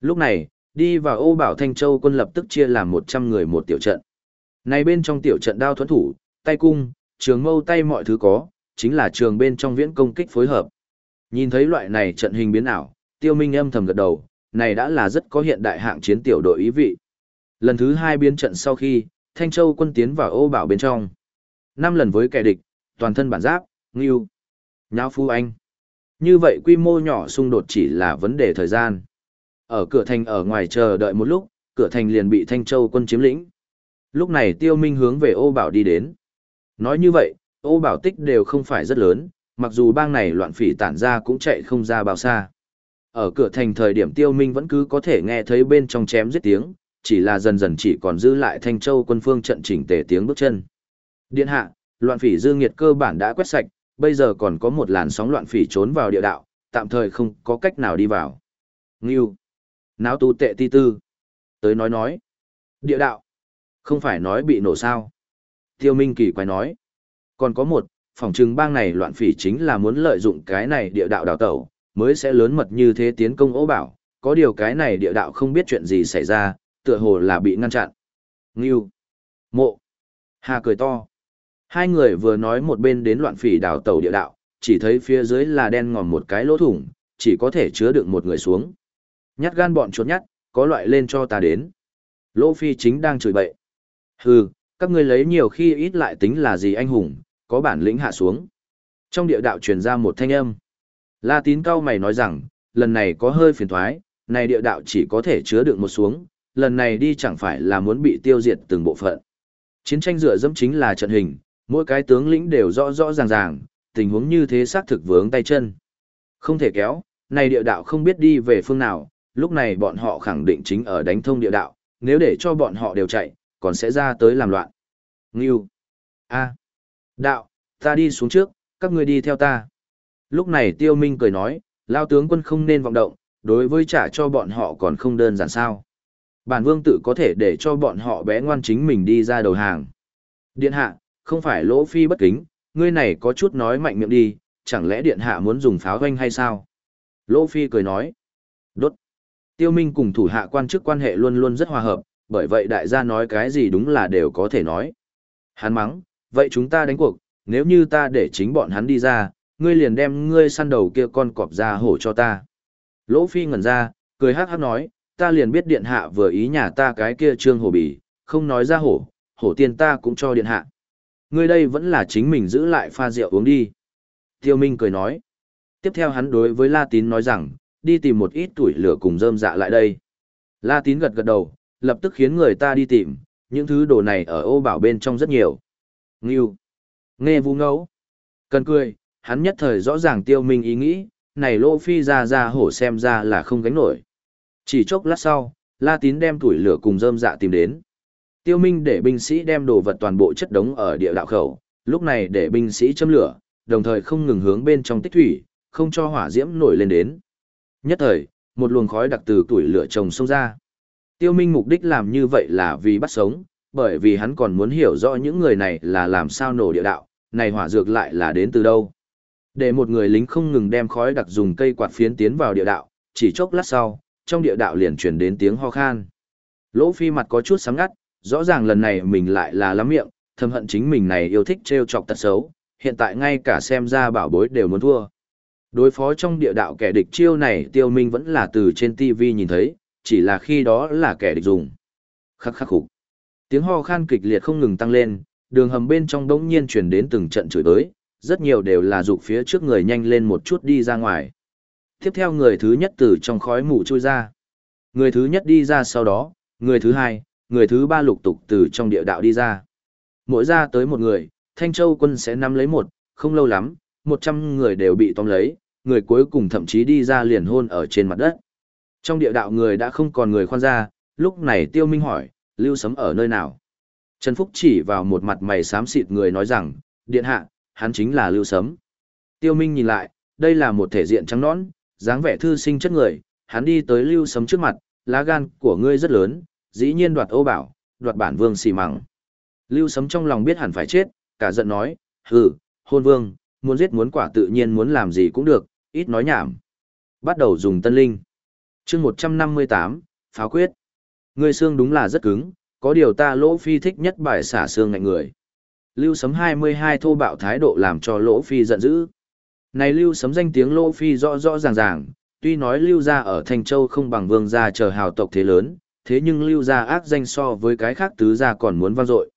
S1: Lúc này, đi vào ô bảo Thanh Châu quân lập tức chia làm 100 người một tiểu trận. Này bên trong tiểu trận đao thuẫn thủ, tay cung, trường mâu tay mọi thứ có, chính là trường bên trong viễn công kích phối hợp. Nhìn thấy loại này trận hình biến ảo, tiêu minh âm thầm gật đầu, này đã là rất có hiện đại hạng chiến tiểu đội ý vị. Lần thứ hai biến trận sau khi, Thanh Châu quân tiến vào ô bảo bên trong. Năm lần với kẻ địch, toàn thân bản giáp, ngưu, nháo phu anh. Như vậy quy mô nhỏ xung đột chỉ là vấn đề thời gian. Ở cửa thành ở ngoài chờ đợi một lúc, cửa thành liền bị Thanh Châu quân chiếm lĩnh. Lúc này Tiêu Minh hướng về ô bảo đi đến. Nói như vậy, ô bảo tích đều không phải rất lớn, mặc dù bang này loạn phỉ tản ra cũng chạy không ra bao xa. Ở cửa thành thời điểm Tiêu Minh vẫn cứ có thể nghe thấy bên trong chém giết tiếng, chỉ là dần dần chỉ còn giữ lại Thanh Châu quân phương trận chỉnh tề tiếng bước chân. Điện hạ, loạn phỉ dương nghiệt cơ bản đã quét sạch, bây giờ còn có một làn sóng loạn phỉ trốn vào địa đạo, tạm thời không có cách nào đi vào. Ngưu. Náo tu tệ ti tư. Tới nói nói. Địa đạo. Không phải nói bị nổ sao. Tiêu Minh kỳ quay nói. Còn có một, phòng trừng bang này loạn phỉ chính là muốn lợi dụng cái này địa đạo đào tẩu, mới sẽ lớn mật như thế tiến công ố bảo. Có điều cái này địa đạo không biết chuyện gì xảy ra, tựa hồ là bị ngăn chặn. Ngưu. Mộ. Hà cười to. Hai người vừa nói một bên đến loạn phỉ đào tàu địa đạo, chỉ thấy phía dưới là đen ngòm một cái lỗ thủng, chỉ có thể chứa được một người xuống. Nhát gan bọn chuột nhát, có loại lên cho ta đến. Lỗ phi chính đang chửi bậy. Hừ, các ngươi lấy nhiều khi ít lại tính là gì anh hùng, có bản lĩnh hạ xuống. Trong địa đạo truyền ra một thanh âm. La tín cao mày nói rằng, lần này có hơi phiền thoái, này địa đạo chỉ có thể chứa được một xuống, lần này đi chẳng phải là muốn bị tiêu diệt từng bộ phận. Chiến tranh dựa dẫm chính là trận hình, mỗi cái tướng lĩnh đều rõ rõ ràng ràng, tình huống như thế xác thực vướng tay chân. Không thể kéo, này địa đạo không biết đi về phương nào, lúc này bọn họ khẳng định chính ở đánh thông địa đạo, nếu để cho bọn họ đều chạy, còn sẽ ra tới làm loạn. Ngưu. A. Đạo, ta đi xuống trước, các ngươi đi theo ta. Lúc này tiêu minh cười nói, lao tướng quân không nên vọng động, đối với trả cho bọn họ còn không đơn giản sao. Bản vương tự có thể để cho bọn họ bé ngoan chính mình đi ra đầu hàng. Điện hạ, không phải lỗ phi bất kính, ngươi này có chút nói mạnh miệng đi, chẳng lẽ điện hạ muốn dùng pháo doanh hay sao? Lỗ phi cười nói. Đốt. Tiêu Minh cùng thủ hạ quan chức quan hệ luôn luôn rất hòa hợp, bởi vậy đại gia nói cái gì đúng là đều có thể nói. Hắn mắng, vậy chúng ta đánh cuộc, nếu như ta để chính bọn hắn đi ra, ngươi liền đem ngươi săn đầu kia con cọp ra hổ cho ta. Lỗ Phi ngẩn ra, cười hát hát nói, ta liền biết điện hạ vừa ý nhà ta cái kia trương hổ bì, không nói ra hổ, hổ tiền ta cũng cho điện hạ. Ngươi đây vẫn là chính mình giữ lại pha rượu uống đi. Tiêu Minh cười nói. Tiếp theo hắn đối với La Tín nói rằng, đi tìm một ít tuổi lửa cùng rơm dạ lại đây. La Tín gật gật đầu, lập tức khiến người ta đi tìm, những thứ đồ này ở ô bảo bên trong rất nhiều. Ngưu. Nghe vu ngấu. Cần cười, hắn nhất thời rõ ràng tiêu minh ý nghĩ, này lô phi ra ra hổ xem ra là không gánh nổi. Chỉ chốc lát sau, La Tín đem tuổi lửa cùng rơm dạ tìm đến. Tiêu Minh để binh sĩ đem đồ vật toàn bộ chất đống ở địa đạo khẩu, lúc này để binh sĩ châm lửa, đồng thời không ngừng hướng bên trong tích thủy, không cho hỏa diễm nổi lên đến. Nhất thời, một luồng khói đặc từ tuổi lửa trồng xông ra. Tiêu Minh mục đích làm như vậy là vì bắt sống, bởi vì hắn còn muốn hiểu rõ những người này là làm sao nổ địa đạo, này hỏa dược lại là đến từ đâu. Để một người lính không ngừng đem khói đặc dùng cây quạt phiến tiến vào địa đạo, chỉ chốc lát sau, trong địa đạo liền truyền đến tiếng ho khan. Lỗ Phi mặt có chút sám ngắt, rõ ràng lần này mình lại là lắm miệng, thầm hận chính mình này yêu thích trêu chọc tật xấu, hiện tại ngay cả xem ra bảo bối đều muốn thua. Đối phó trong địa đạo kẻ địch chiêu này tiêu minh vẫn là từ trên TV nhìn thấy, chỉ là khi đó là kẻ địch dùng. Khắc khắc khục. Tiếng ho khan kịch liệt không ngừng tăng lên, đường hầm bên trong đống nhiên truyền đến từng trận chửi tới, rất nhiều đều là dục phía trước người nhanh lên một chút đi ra ngoài. Tiếp theo người thứ nhất từ trong khói mù trôi ra. Người thứ nhất đi ra sau đó, người thứ hai, người thứ ba lục tục từ trong địa đạo đi ra. Mỗi ra tới một người, Thanh Châu quân sẽ nắm lấy một, không lâu lắm, một trăm người đều bị tóm lấy, người cuối cùng thậm chí đi ra liền hôn ở trên mặt đất. Trong địa đạo người đã không còn người khoan ra, lúc này Tiêu Minh hỏi, Lưu Sấm ở nơi nào? Trần Phúc chỉ vào một mặt mày xám xịt người nói rằng, điện hạ, hắn chính là Lưu Sấm. Tiêu Minh nhìn lại, đây là một thể diện trắng nõn, dáng vẻ thư sinh chất người, hắn đi tới Lưu Sấm trước mặt, lá gan của ngươi rất lớn, dĩ nhiên đoạt ô bảo, đoạt bản vương xì mắng. Lưu Sấm trong lòng biết hẳn phải chết, cả giận nói, hừ, hôn vương, muốn giết muốn quả tự nhiên muốn làm gì cũng được, ít nói nhảm. Bắt đầu dùng tân linh. chương 158, pháo quyết. Ngươi xương đúng là rất cứng, có điều ta lỗ phi thích nhất bài xả xương ngạnh người. Lưu sấm 22 thô bạo thái độ làm cho lỗ phi giận dữ. Này lưu sấm danh tiếng lô phi rõ rõ ràng ràng, tuy nói lưu gia ở Thành Châu không bằng vương gia chờ hào tộc thế lớn, thế nhưng lưu gia ác danh so với cái khác tứ gia còn muốn vang dội.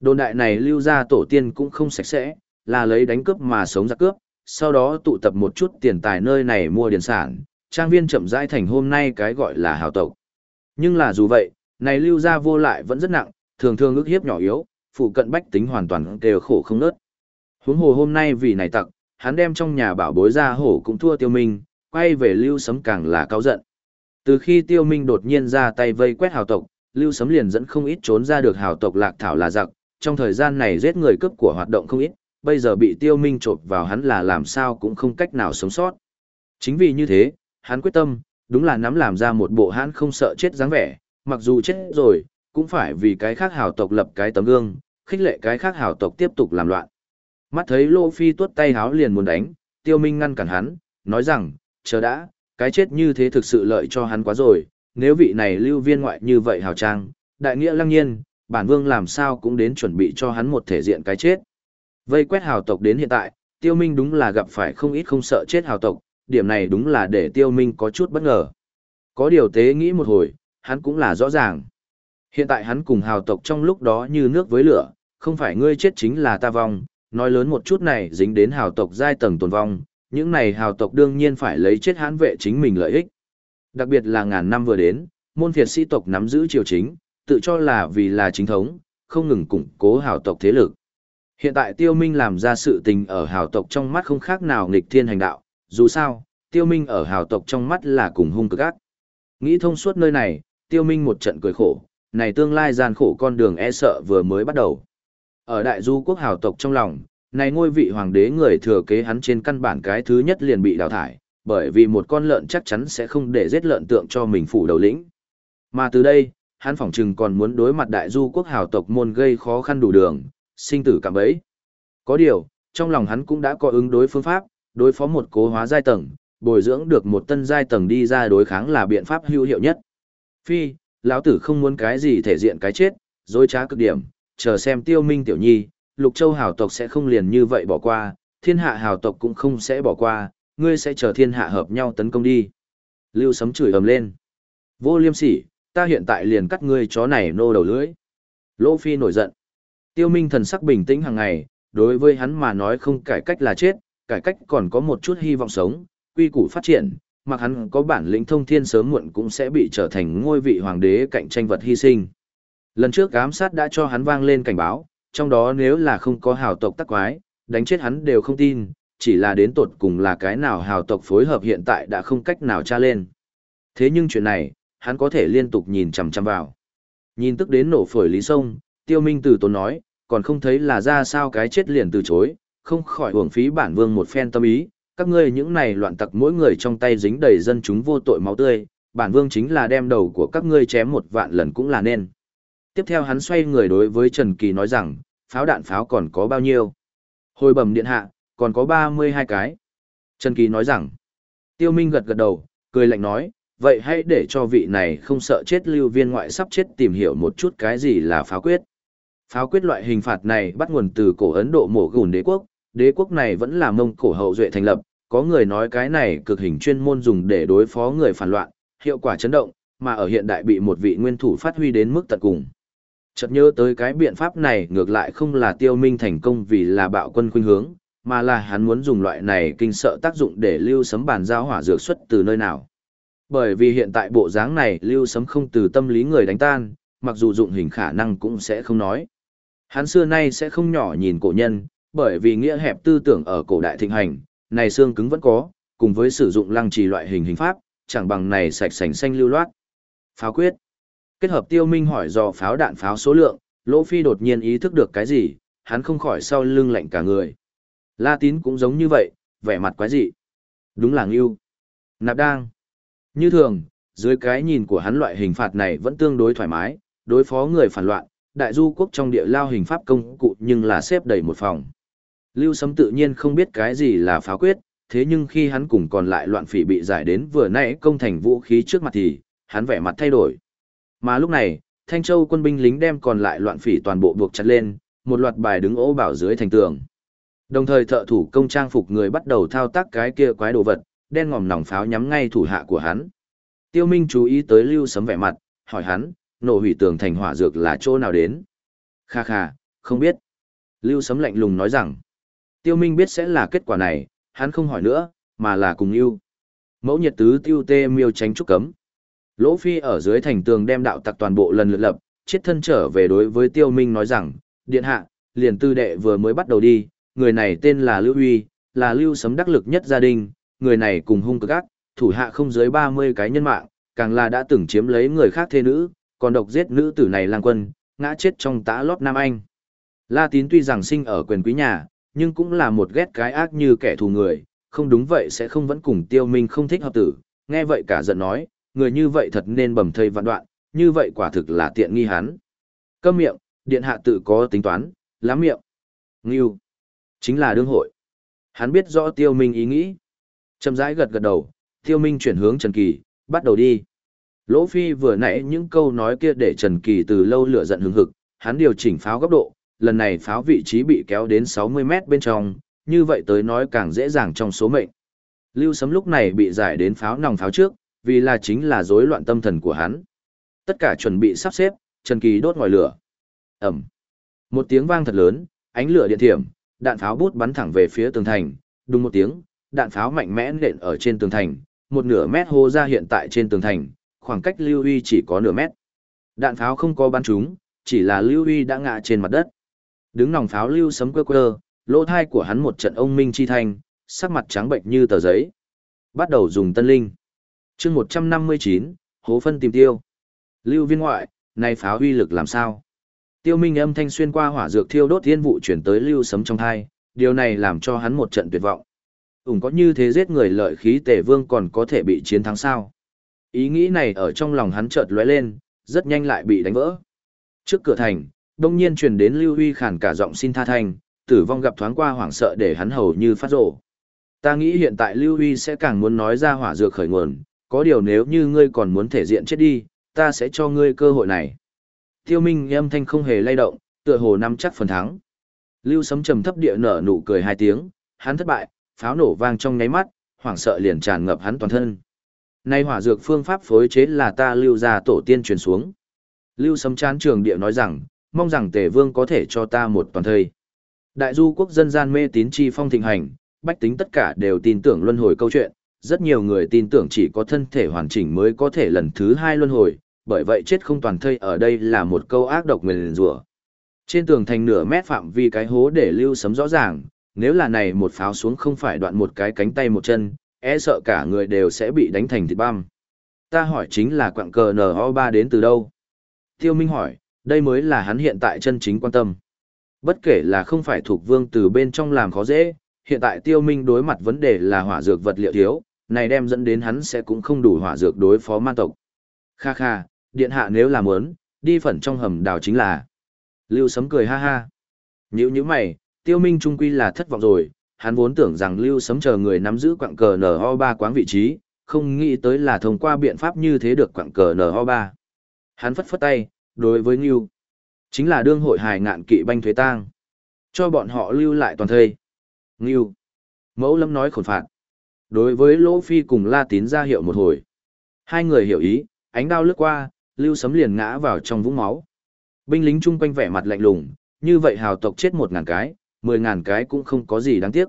S1: Đồn đại này lưu gia tổ tiên cũng không sạch sẽ, là lấy đánh cướp mà sống ra cướp, sau đó tụ tập một chút tiền tài nơi này mua điển sản, trang viên chậm rãi thành hôm nay cái gọi là hào tộc. Nhưng là dù vậy, này lưu gia vô lại vẫn rất nặng, thường thường ức hiếp nhỏ yếu, phụ cận bách tính hoàn toàn đều khổ không nớt. Huống hồ hôm nay vì này tặc, hắn đem trong nhà bảo bối ra hổ cũng thua tiêu minh, quay về lưu sấm càng là cao giận. Từ khi tiêu minh đột nhiên ra tay vây quét hào tộc, lưu sấm liền dẫn không ít trốn ra được hào tộc lạc thảo là giặc, trong thời gian này giết người cướp của hoạt động không ít, bây giờ bị tiêu minh trộn vào hắn là làm sao cũng không cách nào sống sót. Chính vì như thế, hắn quyết tâm, đúng là nắm làm ra một bộ hắn không sợ chết dáng vẻ, mặc dù chết rồi, cũng phải vì cái khác hào tộc lập cái tấm gương, khích lệ cái khác hào tộc tiếp tục làm loạn. Mắt thấy Lô Phi tuốt tay háo liền muốn đánh, Tiêu Minh ngăn cản hắn, nói rằng, chờ đã, cái chết như thế thực sự lợi cho hắn quá rồi, nếu vị này lưu viên ngoại như vậy hào trang, đại nghĩa lăng nhiên, bản vương làm sao cũng đến chuẩn bị cho hắn một thể diện cái chết. Vây quét hào tộc đến hiện tại, Tiêu Minh đúng là gặp phải không ít không sợ chết hào tộc, điểm này đúng là để Tiêu Minh có chút bất ngờ. Có điều tế nghĩ một hồi, hắn cũng là rõ ràng. Hiện tại hắn cùng hào tộc trong lúc đó như nước với lửa, không phải ngươi chết chính là ta vong, nói lớn một chút này dính đến hào tộc giai tầng tồn vong, những này hào tộc đương nhiên phải lấy chết hãn vệ chính mình lợi ích. Đặc biệt là ngàn năm vừa đến, môn phiệt sĩ tộc nắm giữ triều chính, tự cho là vì là chính thống, không ngừng củng cố hào tộc thế lực. Hiện tại tiêu minh làm ra sự tình ở hào tộc trong mắt không khác nào nghịch thiên hành đạo, dù sao, tiêu minh ở hào tộc trong mắt là cùng hung cực ác. Nghĩ thông suốt nơi này, tiêu minh một trận cười khổ, này tương lai gian khổ con đường e sợ vừa mới bắt đầu. Ở đại du quốc hào tộc trong lòng, này ngôi vị hoàng đế người thừa kế hắn trên căn bản cái thứ nhất liền bị đào thải, bởi vì một con lợn chắc chắn sẽ không để giết lợn tượng cho mình phủ đầu lĩnh. Mà từ đây, hắn phỏng chừng còn muốn đối mặt đại du quốc hào tộc môn gây khó khăn đủ đường, sinh tử cảm ấy Có điều, trong lòng hắn cũng đã có ứng đối phương pháp, đối phó một cố hóa giai tầng, bồi dưỡng được một tân giai tầng đi ra đối kháng là biện pháp hữu hiệu nhất. Phi, lão tử không muốn cái gì thể diện cái chết, dối trá cực điểm, chờ xem tiêu minh tiểu nhi, lục châu hào tộc sẽ không liền như vậy bỏ qua, thiên hạ hào tộc cũng không sẽ bỏ qua, ngươi sẽ chờ thiên hạ hợp nhau tấn công đi. Lưu sấm chửi ầm lên. Vô liêm sỉ, ta hiện tại liền cắt ngươi chó này nô đầu lưỡi. Lỗ Phi nổi giận. Tiêu Minh thần sắc bình tĩnh hàng ngày, đối với hắn mà nói không cải cách là chết, cải cách còn có một chút hy vọng sống, quy củ phát triển, mặc hắn có bản lĩnh thông thiên sớm muộn cũng sẽ bị trở thành ngôi vị hoàng đế cạnh tranh vật hy sinh. Lần trước ám sát đã cho hắn vang lên cảnh báo, trong đó nếu là không có hào tộc tắc quái, đánh chết hắn đều không tin, chỉ là đến tột cùng là cái nào hào tộc phối hợp hiện tại đã không cách nào tra lên. Thế nhưng chuyện này, hắn có thể liên tục nhìn chằm chằm vào. Nhìn tức đến nổ phổi lý sông, tiêu minh từ tốn nói, còn không thấy là ra sao cái chết liền từ chối, không khỏi hưởng phí bản vương một phen tâm ý, các ngươi những này loạn tặc mỗi người trong tay dính đầy dân chúng vô tội máu tươi, bản vương chính là đem đầu của các ngươi chém một vạn lần cũng là nên. Tiếp theo hắn xoay người đối với Trần Kỳ nói rằng, pháo đạn pháo còn có bao nhiêu? Hồi bẩm điện hạ, còn có 32 cái. Trần Kỳ nói rằng, Tiêu Minh gật gật đầu, cười lạnh nói, vậy hãy để cho vị này không sợ chết lưu viên ngoại sắp chết tìm hiểu một chút cái gì là pháo quyết. Pháo quyết loại hình phạt này bắt nguồn từ cổ Ấn Độ mổ gùn đế quốc, đế quốc này vẫn là mông cổ hậu duệ thành lập, có người nói cái này cực hình chuyên môn dùng để đối phó người phản loạn, hiệu quả chấn động, mà ở hiện đại bị một vị nguyên thủ phát huy đến mức tận cùng. Chợt nhớ tới cái biện pháp này ngược lại không là tiêu minh thành công vì là bạo quân khuynh hướng, mà là hắn muốn dùng loại này kinh sợ tác dụng để lưu sấm bàn giao hỏa dược xuất từ nơi nào. Bởi vì hiện tại bộ dáng này lưu sấm không từ tâm lý người đánh tan, mặc dù dụng hình khả năng cũng sẽ không nói. Hắn xưa nay sẽ không nhỏ nhìn cổ nhân, bởi vì nghĩa hẹp tư tưởng ở cổ đại thịnh hành, này xương cứng vẫn có, cùng với sử dụng lăng trì loại hình hình pháp, chẳng bằng này sạch sành xanh lưu loát. Pháo quyết. Kết hợp tiêu minh hỏi dò pháo đạn pháo số lượng, Lỗ Phi đột nhiên ý thức được cái gì, hắn không khỏi sau lưng lạnh cả người. La tín cũng giống như vậy, vẻ mặt quái dị. Đúng là ngưu. Nạp đang. Như thường, dưới cái nhìn của hắn loại hình phạt này vẫn tương đối thoải mái, đối phó người phản loạn, đại du quốc trong địa lao hình pháp công cụ nhưng là xếp đầy một phòng. Lưu Sấm tự nhiên không biết cái gì là phá quyết, thế nhưng khi hắn cùng còn lại loạn phỉ bị giải đến vừa nãy công thành vũ khí trước mặt thì, hắn vẻ mặt thay đổi. Mà lúc này, Thanh Châu quân binh lính đem còn lại loạn phỉ toàn bộ buộc chặt lên, một loạt bài đứng ố bảo dưới thành tường. Đồng thời thợ thủ công trang phục người bắt đầu thao tác cái kia quái đồ vật, đen ngòm nòng pháo nhắm ngay thủ hạ của hắn. Tiêu Minh chú ý tới Lưu Sấm vẻ mặt, hỏi hắn, nổ hủy tường thành hỏa dược là chỗ nào đến? Kha kha, không biết. Lưu Sấm lạnh lùng nói rằng, Tiêu Minh biết sẽ là kết quả này, hắn không hỏi nữa, mà là cùng yêu. Mẫu nhiệt tứ tiêu tê miêu tránh trúc cấm. Lỗ Phi ở dưới thành tường đem đạo tặc toàn bộ lần lượt lập, chết thân trở về đối với Tiêu Minh nói rằng, điện hạ, liền tư đệ vừa mới bắt đầu đi, người này tên là Lưu Huy, là Lưu Sấm đắc lực nhất gia đình, người này cùng hung cực ác, thủ hạ không dưới 30 cái nhân mạng, càng là đã từng chiếm lấy người khác thê nữ, còn độc giết nữ tử này lang quân, ngã chết trong tã lót Nam Anh. La Tín tuy rằng sinh ở quyền quý nhà, nhưng cũng là một ghét cái ác như kẻ thù người, không đúng vậy sẽ không vẫn cùng tiêu minh không thích hợp tử, nghe vậy cả giận nói, người như vậy thật nên bầm thây vạn đoạn, như vậy quả thực là tiện nghi hắn. Câm miệng, điện hạ tự có tính toán, lắm miệng. Ngưu, chính là đương hội. Hắn biết rõ tiêu minh ý nghĩ. Chậm rãi gật gật đầu, tiêu minh chuyển hướng Trần Kỳ, bắt đầu đi. Lỗ Phi vừa nãy những câu nói kia để Trần Kỳ từ lâu lửa giận hứng hực, hắn điều chỉnh pháo góc độ, lần này pháo vị trí bị kéo đến 60 mét bên trong, như vậy tới nói càng dễ dàng trong số mệnh. Lưu Sấm lúc này bị giải đến pháo nòng pháo trước, vì là chính là rối loạn tâm thần của hắn. Tất cả chuẩn bị sắp xếp, Trần Kỳ đốt ngòi lửa. Ẩm. Một tiếng vang thật lớn, ánh lửa điện thiểm, đạn pháo bút bắn thẳng về phía tường thành, đùng một tiếng, đạn pháo mạnh mẽ nện ở trên tường thành, một nửa mét hô ra hiện tại trên tường thành, khoảng cách Lưu Huy chỉ có nửa mét. Đạn pháo không có bắn trúng, chỉ là Lưu Huy đã ngã trên mặt đất. Đứng nòng pháo Lưu sấm quơ quơ, lỗ thai của hắn một trận ông minh chi thanh, sắc mặt trắng bệnh như tờ giấy. Bắt đầu dùng tân linh chương 159, hố phân tìm tiêu. Lưu viên ngoại, này pháo huy lực làm sao? Tiêu minh âm thanh xuyên qua hỏa dược thiêu đốt thiên vụ chuyển tới lưu sấm trong thai, điều này làm cho hắn một trận tuyệt vọng. Ủng có như thế giết người lợi khí tể vương còn có thể bị chiến thắng sao? Ý nghĩ này ở trong lòng hắn chợt lóe lên, rất nhanh lại bị đánh vỡ. Trước cửa thành, đông nhiên truyền đến Lưu Huy khản cả giọng xin tha thành, tử vong gặp thoáng qua hoảng sợ để hắn hầu như phát rổ. Ta nghĩ hiện tại Lưu Huy sẽ càng muốn nói ra hỏa dược khởi nguồn, có điều nếu như ngươi còn muốn thể diện chết đi, ta sẽ cho ngươi cơ hội này. Tiêu Minh âm thanh không hề lay động, tựa hồ nắm chắc phần thắng. Lưu Sấm trầm thấp địa nở nụ cười hai tiếng, hắn thất bại, pháo nổ vang trong nháy mắt, hoảng sợ liền tràn ngập hắn toàn thân. Nay hỏa dược phương pháp phối chế là ta lưu ra tổ tiên truyền xuống. Lưu Sấm chán trường địa nói rằng, mong rằng Tề Vương có thể cho ta một toàn thời. Đại du quốc dân gian mê tín chi phong thịnh hành, bách tính tất cả đều tin tưởng luân hồi câu chuyện, rất nhiều người tin tưởng chỉ có thân thể hoàn chỉnh mới có thể lần thứ hai luân hồi, bởi vậy chết không toàn thây ở đây là một câu ác độc nguyền rủa. Trên tường thành nửa mét phạm vi cái hố để lưu sấm rõ ràng, nếu là này một pháo xuống không phải đoạn một cái cánh tay một chân, e sợ cả người đều sẽ bị đánh thành thịt băm. Ta hỏi chính là quặng cờ NO3 đến từ đâu? Tiêu Minh hỏi, đây mới là hắn hiện tại chân chính quan tâm. Bất kể là không phải thuộc vương từ bên trong làm khó dễ, hiện tại tiêu minh đối mặt vấn đề là hỏa dược vật liệu thiếu, này đem dẫn đến hắn sẽ cũng không đủ hỏa dược đối phó man tộc. Kha kha, điện hạ nếu là muốn, đi phần trong hầm đào chính là. Lưu sấm cười ha ha. Nhữ như mày, tiêu minh trung quy là thất vọng rồi, hắn vốn tưởng rằng lưu sấm chờ người nắm giữ quặng cờ NO3 quáng vị trí, không nghĩ tới là thông qua biện pháp như thế được quặng cờ NO3. Hắn phất phất tay, đối với Ngưu, chính là đương hội hài ngạn kỵ banh thuế tang. Cho bọn họ lưu lại toàn thây. Ngưu. Mẫu lâm nói khổn phạt. Đối với Lỗ Phi cùng La Tín ra hiệu một hồi. Hai người hiểu ý, ánh đao lướt qua, lưu sấm liền ngã vào trong vũng máu. Binh lính chung quanh vẻ mặt lạnh lùng, như vậy hào tộc chết một ngàn cái, mười ngàn cái cũng không có gì đáng tiếc.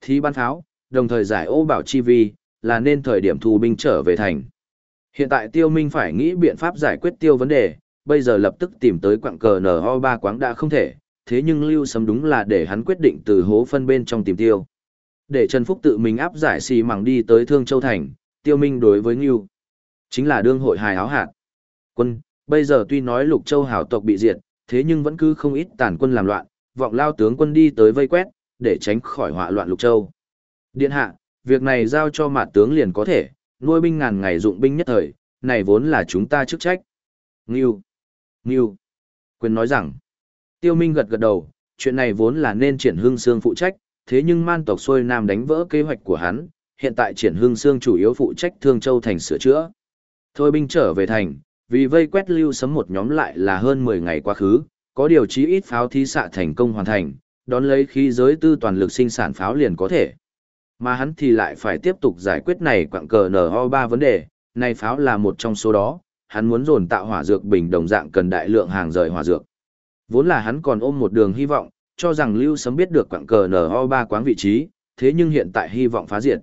S1: Thí ban pháo, đồng thời giải ô bảo chi vi, là nên thời điểm thu binh trở về thành. Hiện tại tiêu minh phải nghĩ biện pháp giải quyết tiêu vấn đề, bây giờ lập tức tìm tới quặng cờ NO3 quáng đã không thể, thế nhưng lưu sấm đúng là để hắn quyết định từ hố phân bên trong tìm tiêu. Để Trần Phúc tự mình áp giải xì mẳng đi tới Thương Châu Thành, tiêu minh đối với Ngưu. Chính là đương hội hài áo hạt. Quân, bây giờ tuy nói lục châu hảo tộc bị diệt, thế nhưng vẫn cứ không ít tàn quân làm loạn, vọng lao tướng quân đi tới vây quét, để tránh khỏi họa loạn lục châu. Điện hạ, việc này giao cho mặt tướng liền có thể, nuôi binh ngàn ngày dụng binh nhất thời, này vốn là chúng ta chức trách. Ngưu. Ngưu. Quyền nói rằng, tiêu minh gật gật đầu, chuyện này vốn là nên triển hương xương phụ trách, thế nhưng man tộc xuôi nam đánh vỡ kế hoạch của hắn, hiện tại triển hương xương chủ yếu phụ trách thương châu thành sửa chữa. Thôi binh trở về thành, vì vây quét lưu sấm một nhóm lại là hơn 10 ngày quá khứ, có điều chí ít pháo thí xạ thành công hoàn thành, đón lấy khí giới tư toàn lực sinh sản pháo liền có thể. Mà hắn thì lại phải tiếp tục giải quyết này quặng cờ NO3 vấn đề, này pháo là một trong số đó, hắn muốn dồn tạo hỏa dược bình đồng dạng cần đại lượng hàng rời hỏa dược. Vốn là hắn còn ôm một đường hy vọng, cho rằng Lưu Sấm biết được quặng cờ NO3 quáng vị trí, thế nhưng hiện tại hy vọng phá diệt.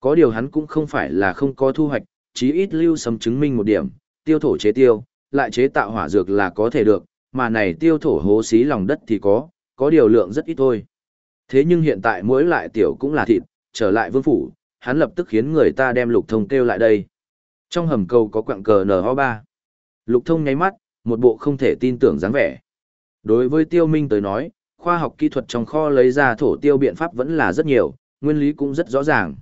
S1: Có điều hắn cũng không phải là không có thu hoạch, chí ít Lưu Sấm chứng minh một điểm, tiêu thổ chế tiêu, lại chế tạo hỏa dược là có thể được, mà này tiêu thổ hố xí lòng đất thì có, có điều lượng rất ít thôi. Thế nhưng hiện tại mỗi lại tiểu cũng là thịt, trở lại vương phủ, hắn lập tức khiến người ta đem lục thông kêu lại đây. Trong hầm cầu có quặng cờ NO3. Lục thông nháy mắt, một bộ không thể tin tưởng dáng vẻ. Đối với tiêu minh tới nói, khoa học kỹ thuật trong kho lấy ra thổ tiêu biện pháp vẫn là rất nhiều, nguyên lý cũng rất rõ ràng.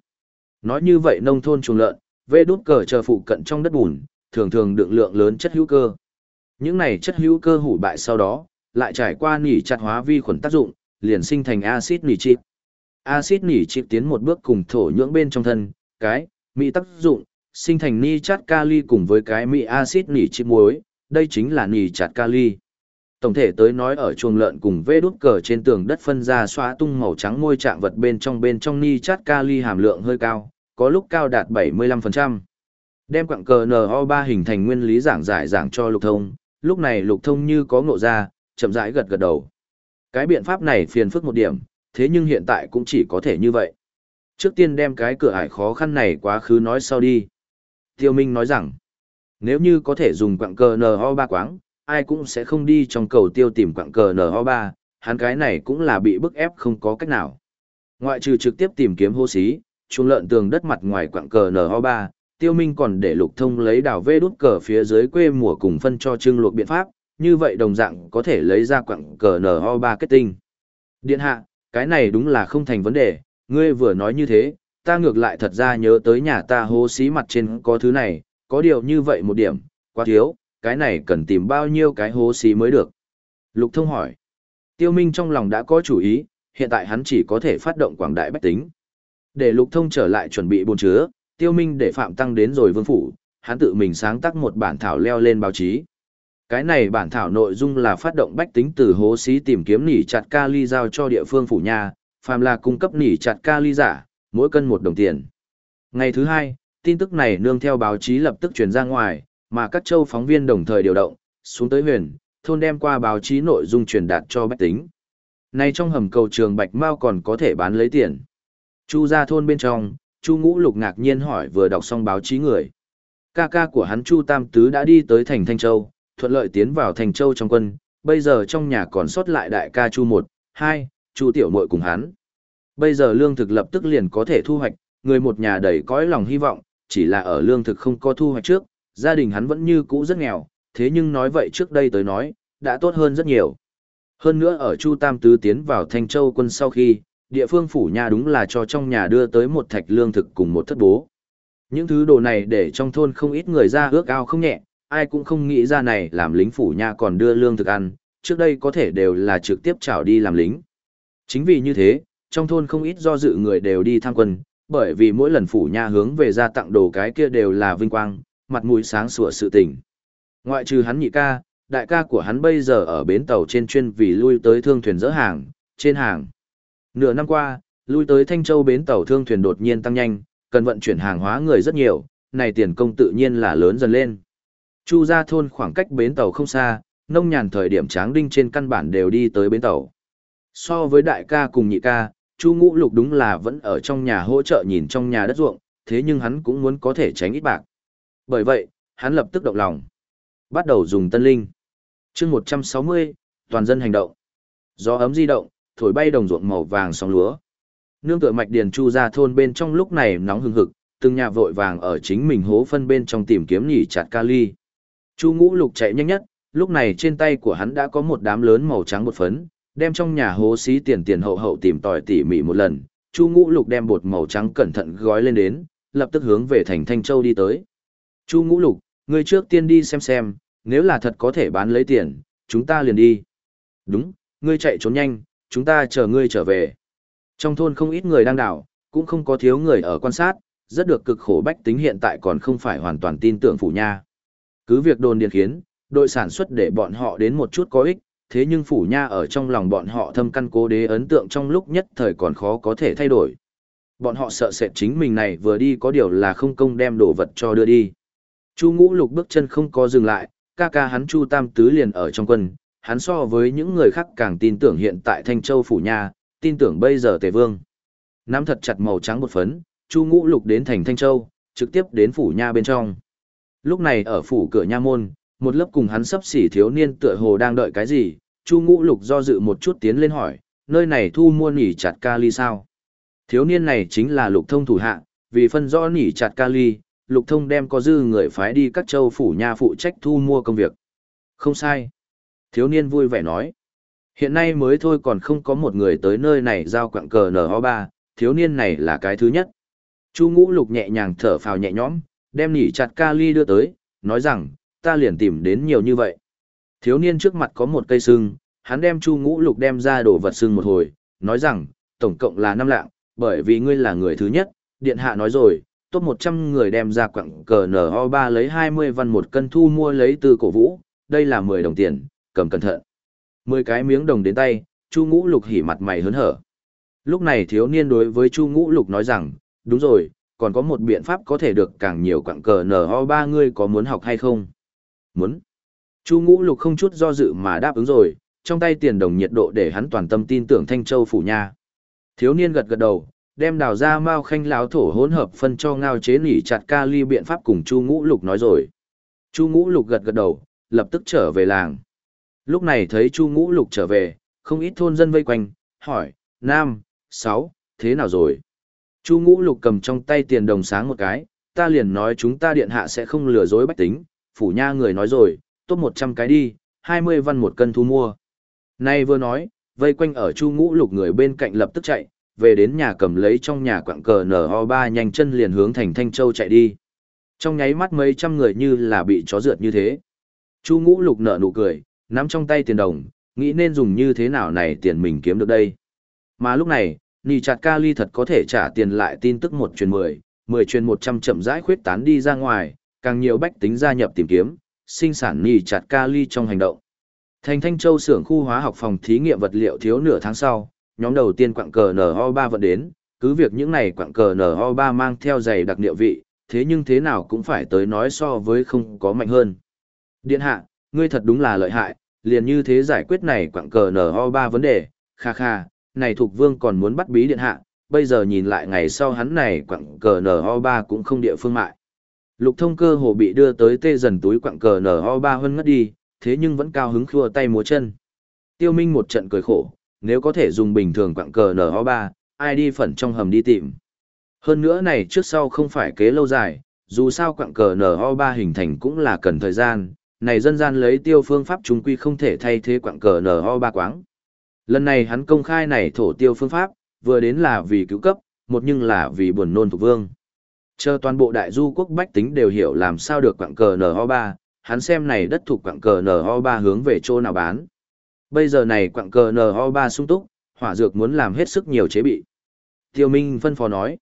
S1: Nói như vậy nông thôn chuồng lợn, vê đốt cờ chờ phụ cận trong đất bùn, thường thường đựng lượng lớn chất hữu cơ. Những này chất hữu cơ hủ bại sau đó, lại trải qua nỉ chặt hóa vi khuẩn tác dụng, liền sinh thành axit nitric. Axit nitric tiến một bước cùng thổ nhưỡng bên trong thân, cái, mỹ tác dụng, sinh thành ni chát kali cùng với cái mỹ axit nitric muối, đây chính là nỉ chặt kali. Tổng thể tới nói ở chuồng lợn cùng vê đút cờ trên tường đất phân ra xóa tung màu trắng môi trạng vật bên trong bên trong ni chát kali hàm lượng hơi cao, có lúc cao đạt 75%. Đem quặng cờ NO3 hình thành nguyên lý giảng giải giảng cho lục thông, lúc này lục thông như có ngộ ra, chậm rãi gật gật đầu. Cái biện pháp này phiền phức một điểm, thế nhưng hiện tại cũng chỉ có thể như vậy. Trước tiên đem cái cửa ải khó khăn này quá khứ nói sau đi. Tiêu Minh nói rằng, nếu như có thể dùng quặng cờ NO3 quáng, ai cũng sẽ không đi trong cầu tiêu tìm quặng cờ NO3, hắn cái này cũng là bị bức ép không có cách nào. Ngoại trừ trực tiếp tìm kiếm hô xí, trung lợn tường đất mặt ngoài quặng cờ NO3, tiêu minh còn để lục thông lấy đào vê đút cờ phía dưới quê mùa cùng phân cho trưng luộc biện pháp, như vậy đồng dạng có thể lấy ra quặng cờ NO3 kết tinh. Điện hạ, cái này đúng là không thành vấn đề, ngươi vừa nói như thế, ta ngược lại thật ra nhớ tới nhà ta hố xí mặt trên có thứ này, có điều như vậy một điểm, quá thiếu, cái này cần tìm bao nhiêu cái hố xí mới được. Lục thông hỏi, tiêu minh trong lòng đã có chủ ý, hiện tại hắn chỉ có thể phát động quảng đại bách tính. Để lục thông trở lại chuẩn bị bồn chứa, tiêu minh để phạm tăng đến rồi vương phủ, hắn tự mình sáng tác một bản thảo leo lên báo chí. Cái này bản thảo nội dung là phát động bách tính từ hố xí tìm kiếm nỉ chặt kali giao cho địa phương phủ nhà, phàm là cung cấp nỉ chặt kali giả, mỗi cân một đồng tiền. Ngày thứ hai, tin tức này nương theo báo chí lập tức truyền ra ngoài, mà các châu phóng viên đồng thời điều động, xuống tới huyền, thôn đem qua báo chí nội dung truyền đạt cho bách tính. Nay trong hầm cầu trường Bạch Mao còn có thể bán lấy tiền. Chu ra thôn bên trong, Chu Ngũ Lục ngạc nhiên hỏi vừa đọc xong báo chí người. Ca ca của hắn Chu Tam Tứ đã đi tới thành Thanh Châu, thuận lợi tiến vào thành Châu trong quân, bây giờ trong nhà còn sót lại đại ca Chu một, hai, Chu Tiểu Mội cùng hắn. Bây giờ lương thực lập tức liền có thể thu hoạch, người một nhà đầy cõi lòng hy vọng, chỉ là ở lương thực không có thu hoạch trước, gia đình hắn vẫn như cũ rất nghèo, thế nhưng nói vậy trước đây tới nói, đã tốt hơn rất nhiều. Hơn nữa ở Chu Tam Tứ tiến vào Thanh Châu quân sau khi, địa phương phủ nhà đúng là cho trong nhà đưa tới một thạch lương thực cùng một thất bố. Những thứ đồ này để trong thôn không ít người ra ước ao không nhẹ, ai cũng không nghĩ ra này làm lính phủ nhà còn đưa lương thực ăn, trước đây có thể đều là trực tiếp trảo đi làm lính. Chính vì như thế, trong thôn không ít do dự người đều đi tham quân, bởi vì mỗi lần phủ nhà hướng về ra tặng đồ cái kia đều là vinh quang, mặt mũi sáng sủa sự tình. Ngoại trừ hắn nhị ca, đại ca của hắn bây giờ ở bến tàu trên chuyên vì lui tới thương thuyền dỡ hàng, trên hàng. Nửa năm qua, lui tới Thanh Châu bến tàu thương thuyền đột nhiên tăng nhanh, cần vận chuyển hàng hóa người rất nhiều, này tiền công tự nhiên là lớn dần lên. Chu gia thôn khoảng cách bến tàu không xa, nông nhàn thời điểm tráng đinh trên căn bản đều đi tới bến tàu. So với đại ca cùng nhị ca, Chu Ngũ Lục đúng là vẫn ở trong nhà hỗ trợ nhìn trong nhà đất ruộng, thế nhưng hắn cũng muốn có thể tránh ít bạc. Bởi vậy, hắn lập tức động lòng. Bắt đầu dùng tân linh. chương 160, toàn dân hành động. Gió ấm di động, thổi bay đồng ruộng màu vàng sóng lúa. Nương tựa mạch điền chu ra thôn bên trong lúc này nóng hừng hực, từng nhà vội vàng ở chính mình hố phân bên trong tìm kiếm nhỉ chặt kali. Chu ngũ lục chạy nhanh nhất, lúc này trên tay của hắn đã có một đám lớn màu trắng bột phấn, đem trong nhà hố xí tiền tiền hậu hậu tìm tòi tỉ mỉ một lần. Chu ngũ lục đem bột màu trắng cẩn thận gói lên đến, lập tức hướng về thành Thanh Châu đi tới. Chu ngũ lục, ngươi trước tiên đi xem xem, nếu là thật có thể bán lấy tiền, chúng ta liền đi. Đúng, ngươi chạy trốn nhanh, chúng ta chờ ngươi trở về. Trong thôn không ít người đang đảo, cũng không có thiếu người ở quan sát, rất được cực khổ bách tính hiện tại còn không phải hoàn toàn tin tưởng phủ nha. Cứ việc đồn điện khiến, đội sản xuất để bọn họ đến một chút có ích, thế nhưng phủ nha ở trong lòng bọn họ thâm căn cố đế ấn tượng trong lúc nhất thời còn khó có thể thay đổi. Bọn họ sợ sệt chính mình này vừa đi có điều là không công đem đồ vật cho đưa đi. Chu ngũ lục bước chân không có dừng lại, ca ca hắn Chu Tam Tứ liền ở trong quân, hắn so với những người khác càng tin tưởng hiện tại Thanh Châu Phủ Nha, tin tưởng bây giờ Tề Vương. Nắm thật chặt màu trắng một phấn, Chu Ngũ Lục đến thành Thanh Châu, trực tiếp đến Phủ Nha bên trong. Lúc này ở Phủ cửa Nha Môn, một lớp cùng hắn sắp xỉ thiếu niên tựa hồ đang đợi cái gì, Chu Ngũ Lục do dự một chút tiến lên hỏi, nơi này thu mua nỉ chặt kali sao? Thiếu niên này chính là Lục Thông thủ hạ, vì phân rõ nỉ chặt kali, Lục Thông đem có dư người phái đi các châu phủ nha phụ trách thu mua công việc. Không sai. Thiếu niên vui vẻ nói. Hiện nay mới thôi còn không có một người tới nơi này giao quặng cờ NO3, thiếu niên này là cái thứ nhất. Chu ngũ lục nhẹ nhàng thở phào nhẹ nhõm, đem nỉ chặt ca ly đưa tới, nói rằng, ta liền tìm đến nhiều như vậy. Thiếu niên trước mặt có một cây sưng, hắn đem chu ngũ lục đem ra đổ vật sưng một hồi, nói rằng, tổng cộng là năm lạng, bởi vì ngươi là người thứ nhất, điện hạ nói rồi, top 100 người đem ra quặng cờ NO3 lấy 20 văn một cân thu mua lấy từ cổ vũ, đây là 10 đồng tiền, cầm cẩn thận. 10 cái miếng đồng đến tay, Chu Ngũ Lục hỉ mặt mày hớn hở. Lúc này thiếu niên đối với Chu Ngũ Lục nói rằng, đúng rồi, còn có một biện pháp có thể được càng nhiều quặng cờ NO3 ngươi có muốn học hay không? Muốn. Chu Ngũ Lục không chút do dự mà đáp ứng rồi, trong tay tiền đồng nhiệt độ để hắn toàn tâm tin tưởng Thanh Châu phủ nha. Thiếu niên gật gật đầu, đem đào ra mao khanh láo thổ hỗn hợp phân cho ngao chế nỉ chặt kali biện pháp cùng Chu Ngũ Lục nói rồi. Chu Ngũ Lục gật gật đầu, lập tức trở về làng. Lúc này thấy Chu Ngũ Lục trở về, không ít thôn dân vây quanh, hỏi, Nam, sáu, thế nào rồi? Chu Ngũ Lục cầm trong tay tiền đồng sáng một cái, ta liền nói chúng ta điện hạ sẽ không lừa dối bách tính, phủ nha người nói rồi, tốt một trăm cái đi, hai mươi văn một cân thu mua. Nay vừa nói, vây quanh ở Chu Ngũ Lục người bên cạnh lập tức chạy, về đến nhà cầm lấy trong nhà quặng cờ nho ba nhanh chân liền hướng thành Thanh Châu chạy đi. Trong nháy mắt mấy trăm người như là bị chó rượt như thế. Chu Ngũ Lục nở nụ cười, nắm trong tay tiền đồng, nghĩ nên dùng như thế nào này tiền mình kiếm được đây. Mà lúc này, Nì Chặt Kali thật có thể trả tiền lại tin tức một truyền mười, mười truyền một trăm chậm rãi khuyết tán đi ra ngoài, càng nhiều bách tính gia nhập tìm kiếm, sinh sản Nì Chặt Kali trong hành động. Thành Thanh Châu xưởng khu hóa học phòng thí nghiệm vật liệu thiếu nửa tháng sau, nhóm đầu tiên quặng cờ NO3 vận đến, cứ việc những này quặng cờ NO3 mang theo dày đặc địa vị, thế nhưng thế nào cũng phải tới nói so với không có mạnh hơn. Điện hạ, ngươi thật đúng là lợi hại, liền như thế giải quyết này quặng cờ NO3 vấn đề, kha kha, này thuộc vương còn muốn bắt bí điện hạ, bây giờ nhìn lại ngày sau hắn này quặng cờ NO3 cũng không địa phương mại. Lục thông cơ hồ bị đưa tới tê dần túi quặng cờ NO3 hơn ngất đi, thế nhưng vẫn cao hứng khua tay múa chân. Tiêu Minh một trận cười khổ, nếu có thể dùng bình thường quặng cờ NO3, ai đi phần trong hầm đi tìm. Hơn nữa này trước sau không phải kế lâu dài, dù sao quặng cờ NO3 hình thành cũng là cần thời gian, này dân gian lấy tiêu phương pháp chúng quy không thể thay thế quặng cờ NO3 quáng. Lần này hắn công khai này thổ tiêu phương pháp, vừa đến là vì cứu cấp, một nhưng là vì buồn nôn thuộc vương. Chờ toàn bộ đại du quốc bách tính đều hiểu làm sao được quặng cờ NO3, hắn xem này đất thuộc quặng cờ NO3 hướng về chỗ nào bán. Bây giờ này quặng cờ NO3 sung túc, hỏa dược muốn làm hết sức nhiều chế bị. Tiêu Minh phân phó nói,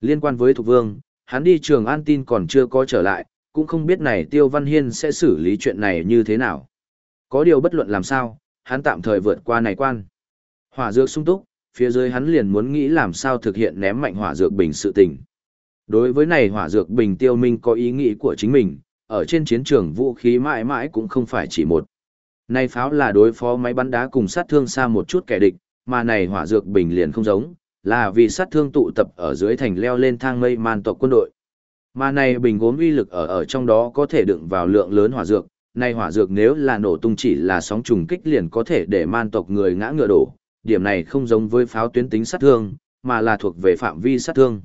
S1: liên quan với Thục vương, hắn đi trường an tin còn chưa có trở lại, cũng không biết này Tiêu Văn Hiên sẽ xử lý chuyện này như thế nào. Có điều bất luận làm sao, hắn tạm thời vượt qua này quan. Hỏa dược sung túc, phía dưới hắn liền muốn nghĩ làm sao thực hiện ném mạnh hỏa dược bình sự tình. Đối với này hỏa dược bình tiêu minh có ý nghĩ của chính mình, ở trên chiến trường vũ khí mãi mãi cũng không phải chỉ một. Này pháo là đối phó máy bắn đá cùng sát thương xa một chút kẻ địch, mà này hỏa dược bình liền không giống, là vì sát thương tụ tập ở dưới thành leo lên thang mây man tộc quân đội. Mà này bình gốm uy lực ở ở trong đó có thể đựng vào lượng lớn hỏa dược, này hỏa dược nếu là nổ tung chỉ là sóng trùng kích liền có thể để man tộc người ngã ngựa đổ, điểm này không giống với pháo tuyến tính sát thương, mà là thuộc về phạm vi sát thương.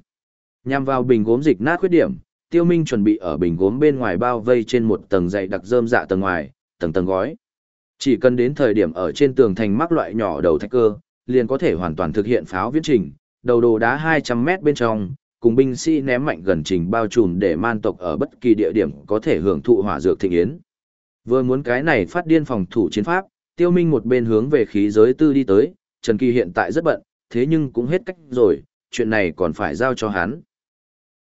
S1: Nhằm vào bình gốm dịch nát khuyết điểm, Tiêu Minh chuẩn bị ở bình gốm bên ngoài bao vây trên một tầng dày đặc rơm dạ tầng ngoài, tầng tầng gói. Chỉ cần đến thời điểm ở trên tường thành mắc loại nhỏ đầu thạch cơ, liền có thể hoàn toàn thực hiện pháo viễn trình, đầu đồ đá 200 mét bên trong, cùng binh sĩ ném mạnh gần trình bao trùm để man tộc ở bất kỳ địa điểm có thể hưởng thụ hỏa dược thịnh yến. Vừa muốn cái này phát điên phòng thủ chiến pháp, tiêu minh một bên hướng về khí giới tư đi tới, Trần Kỳ hiện tại rất bận, thế nhưng cũng hết cách rồi, chuyện này còn phải giao cho hắn.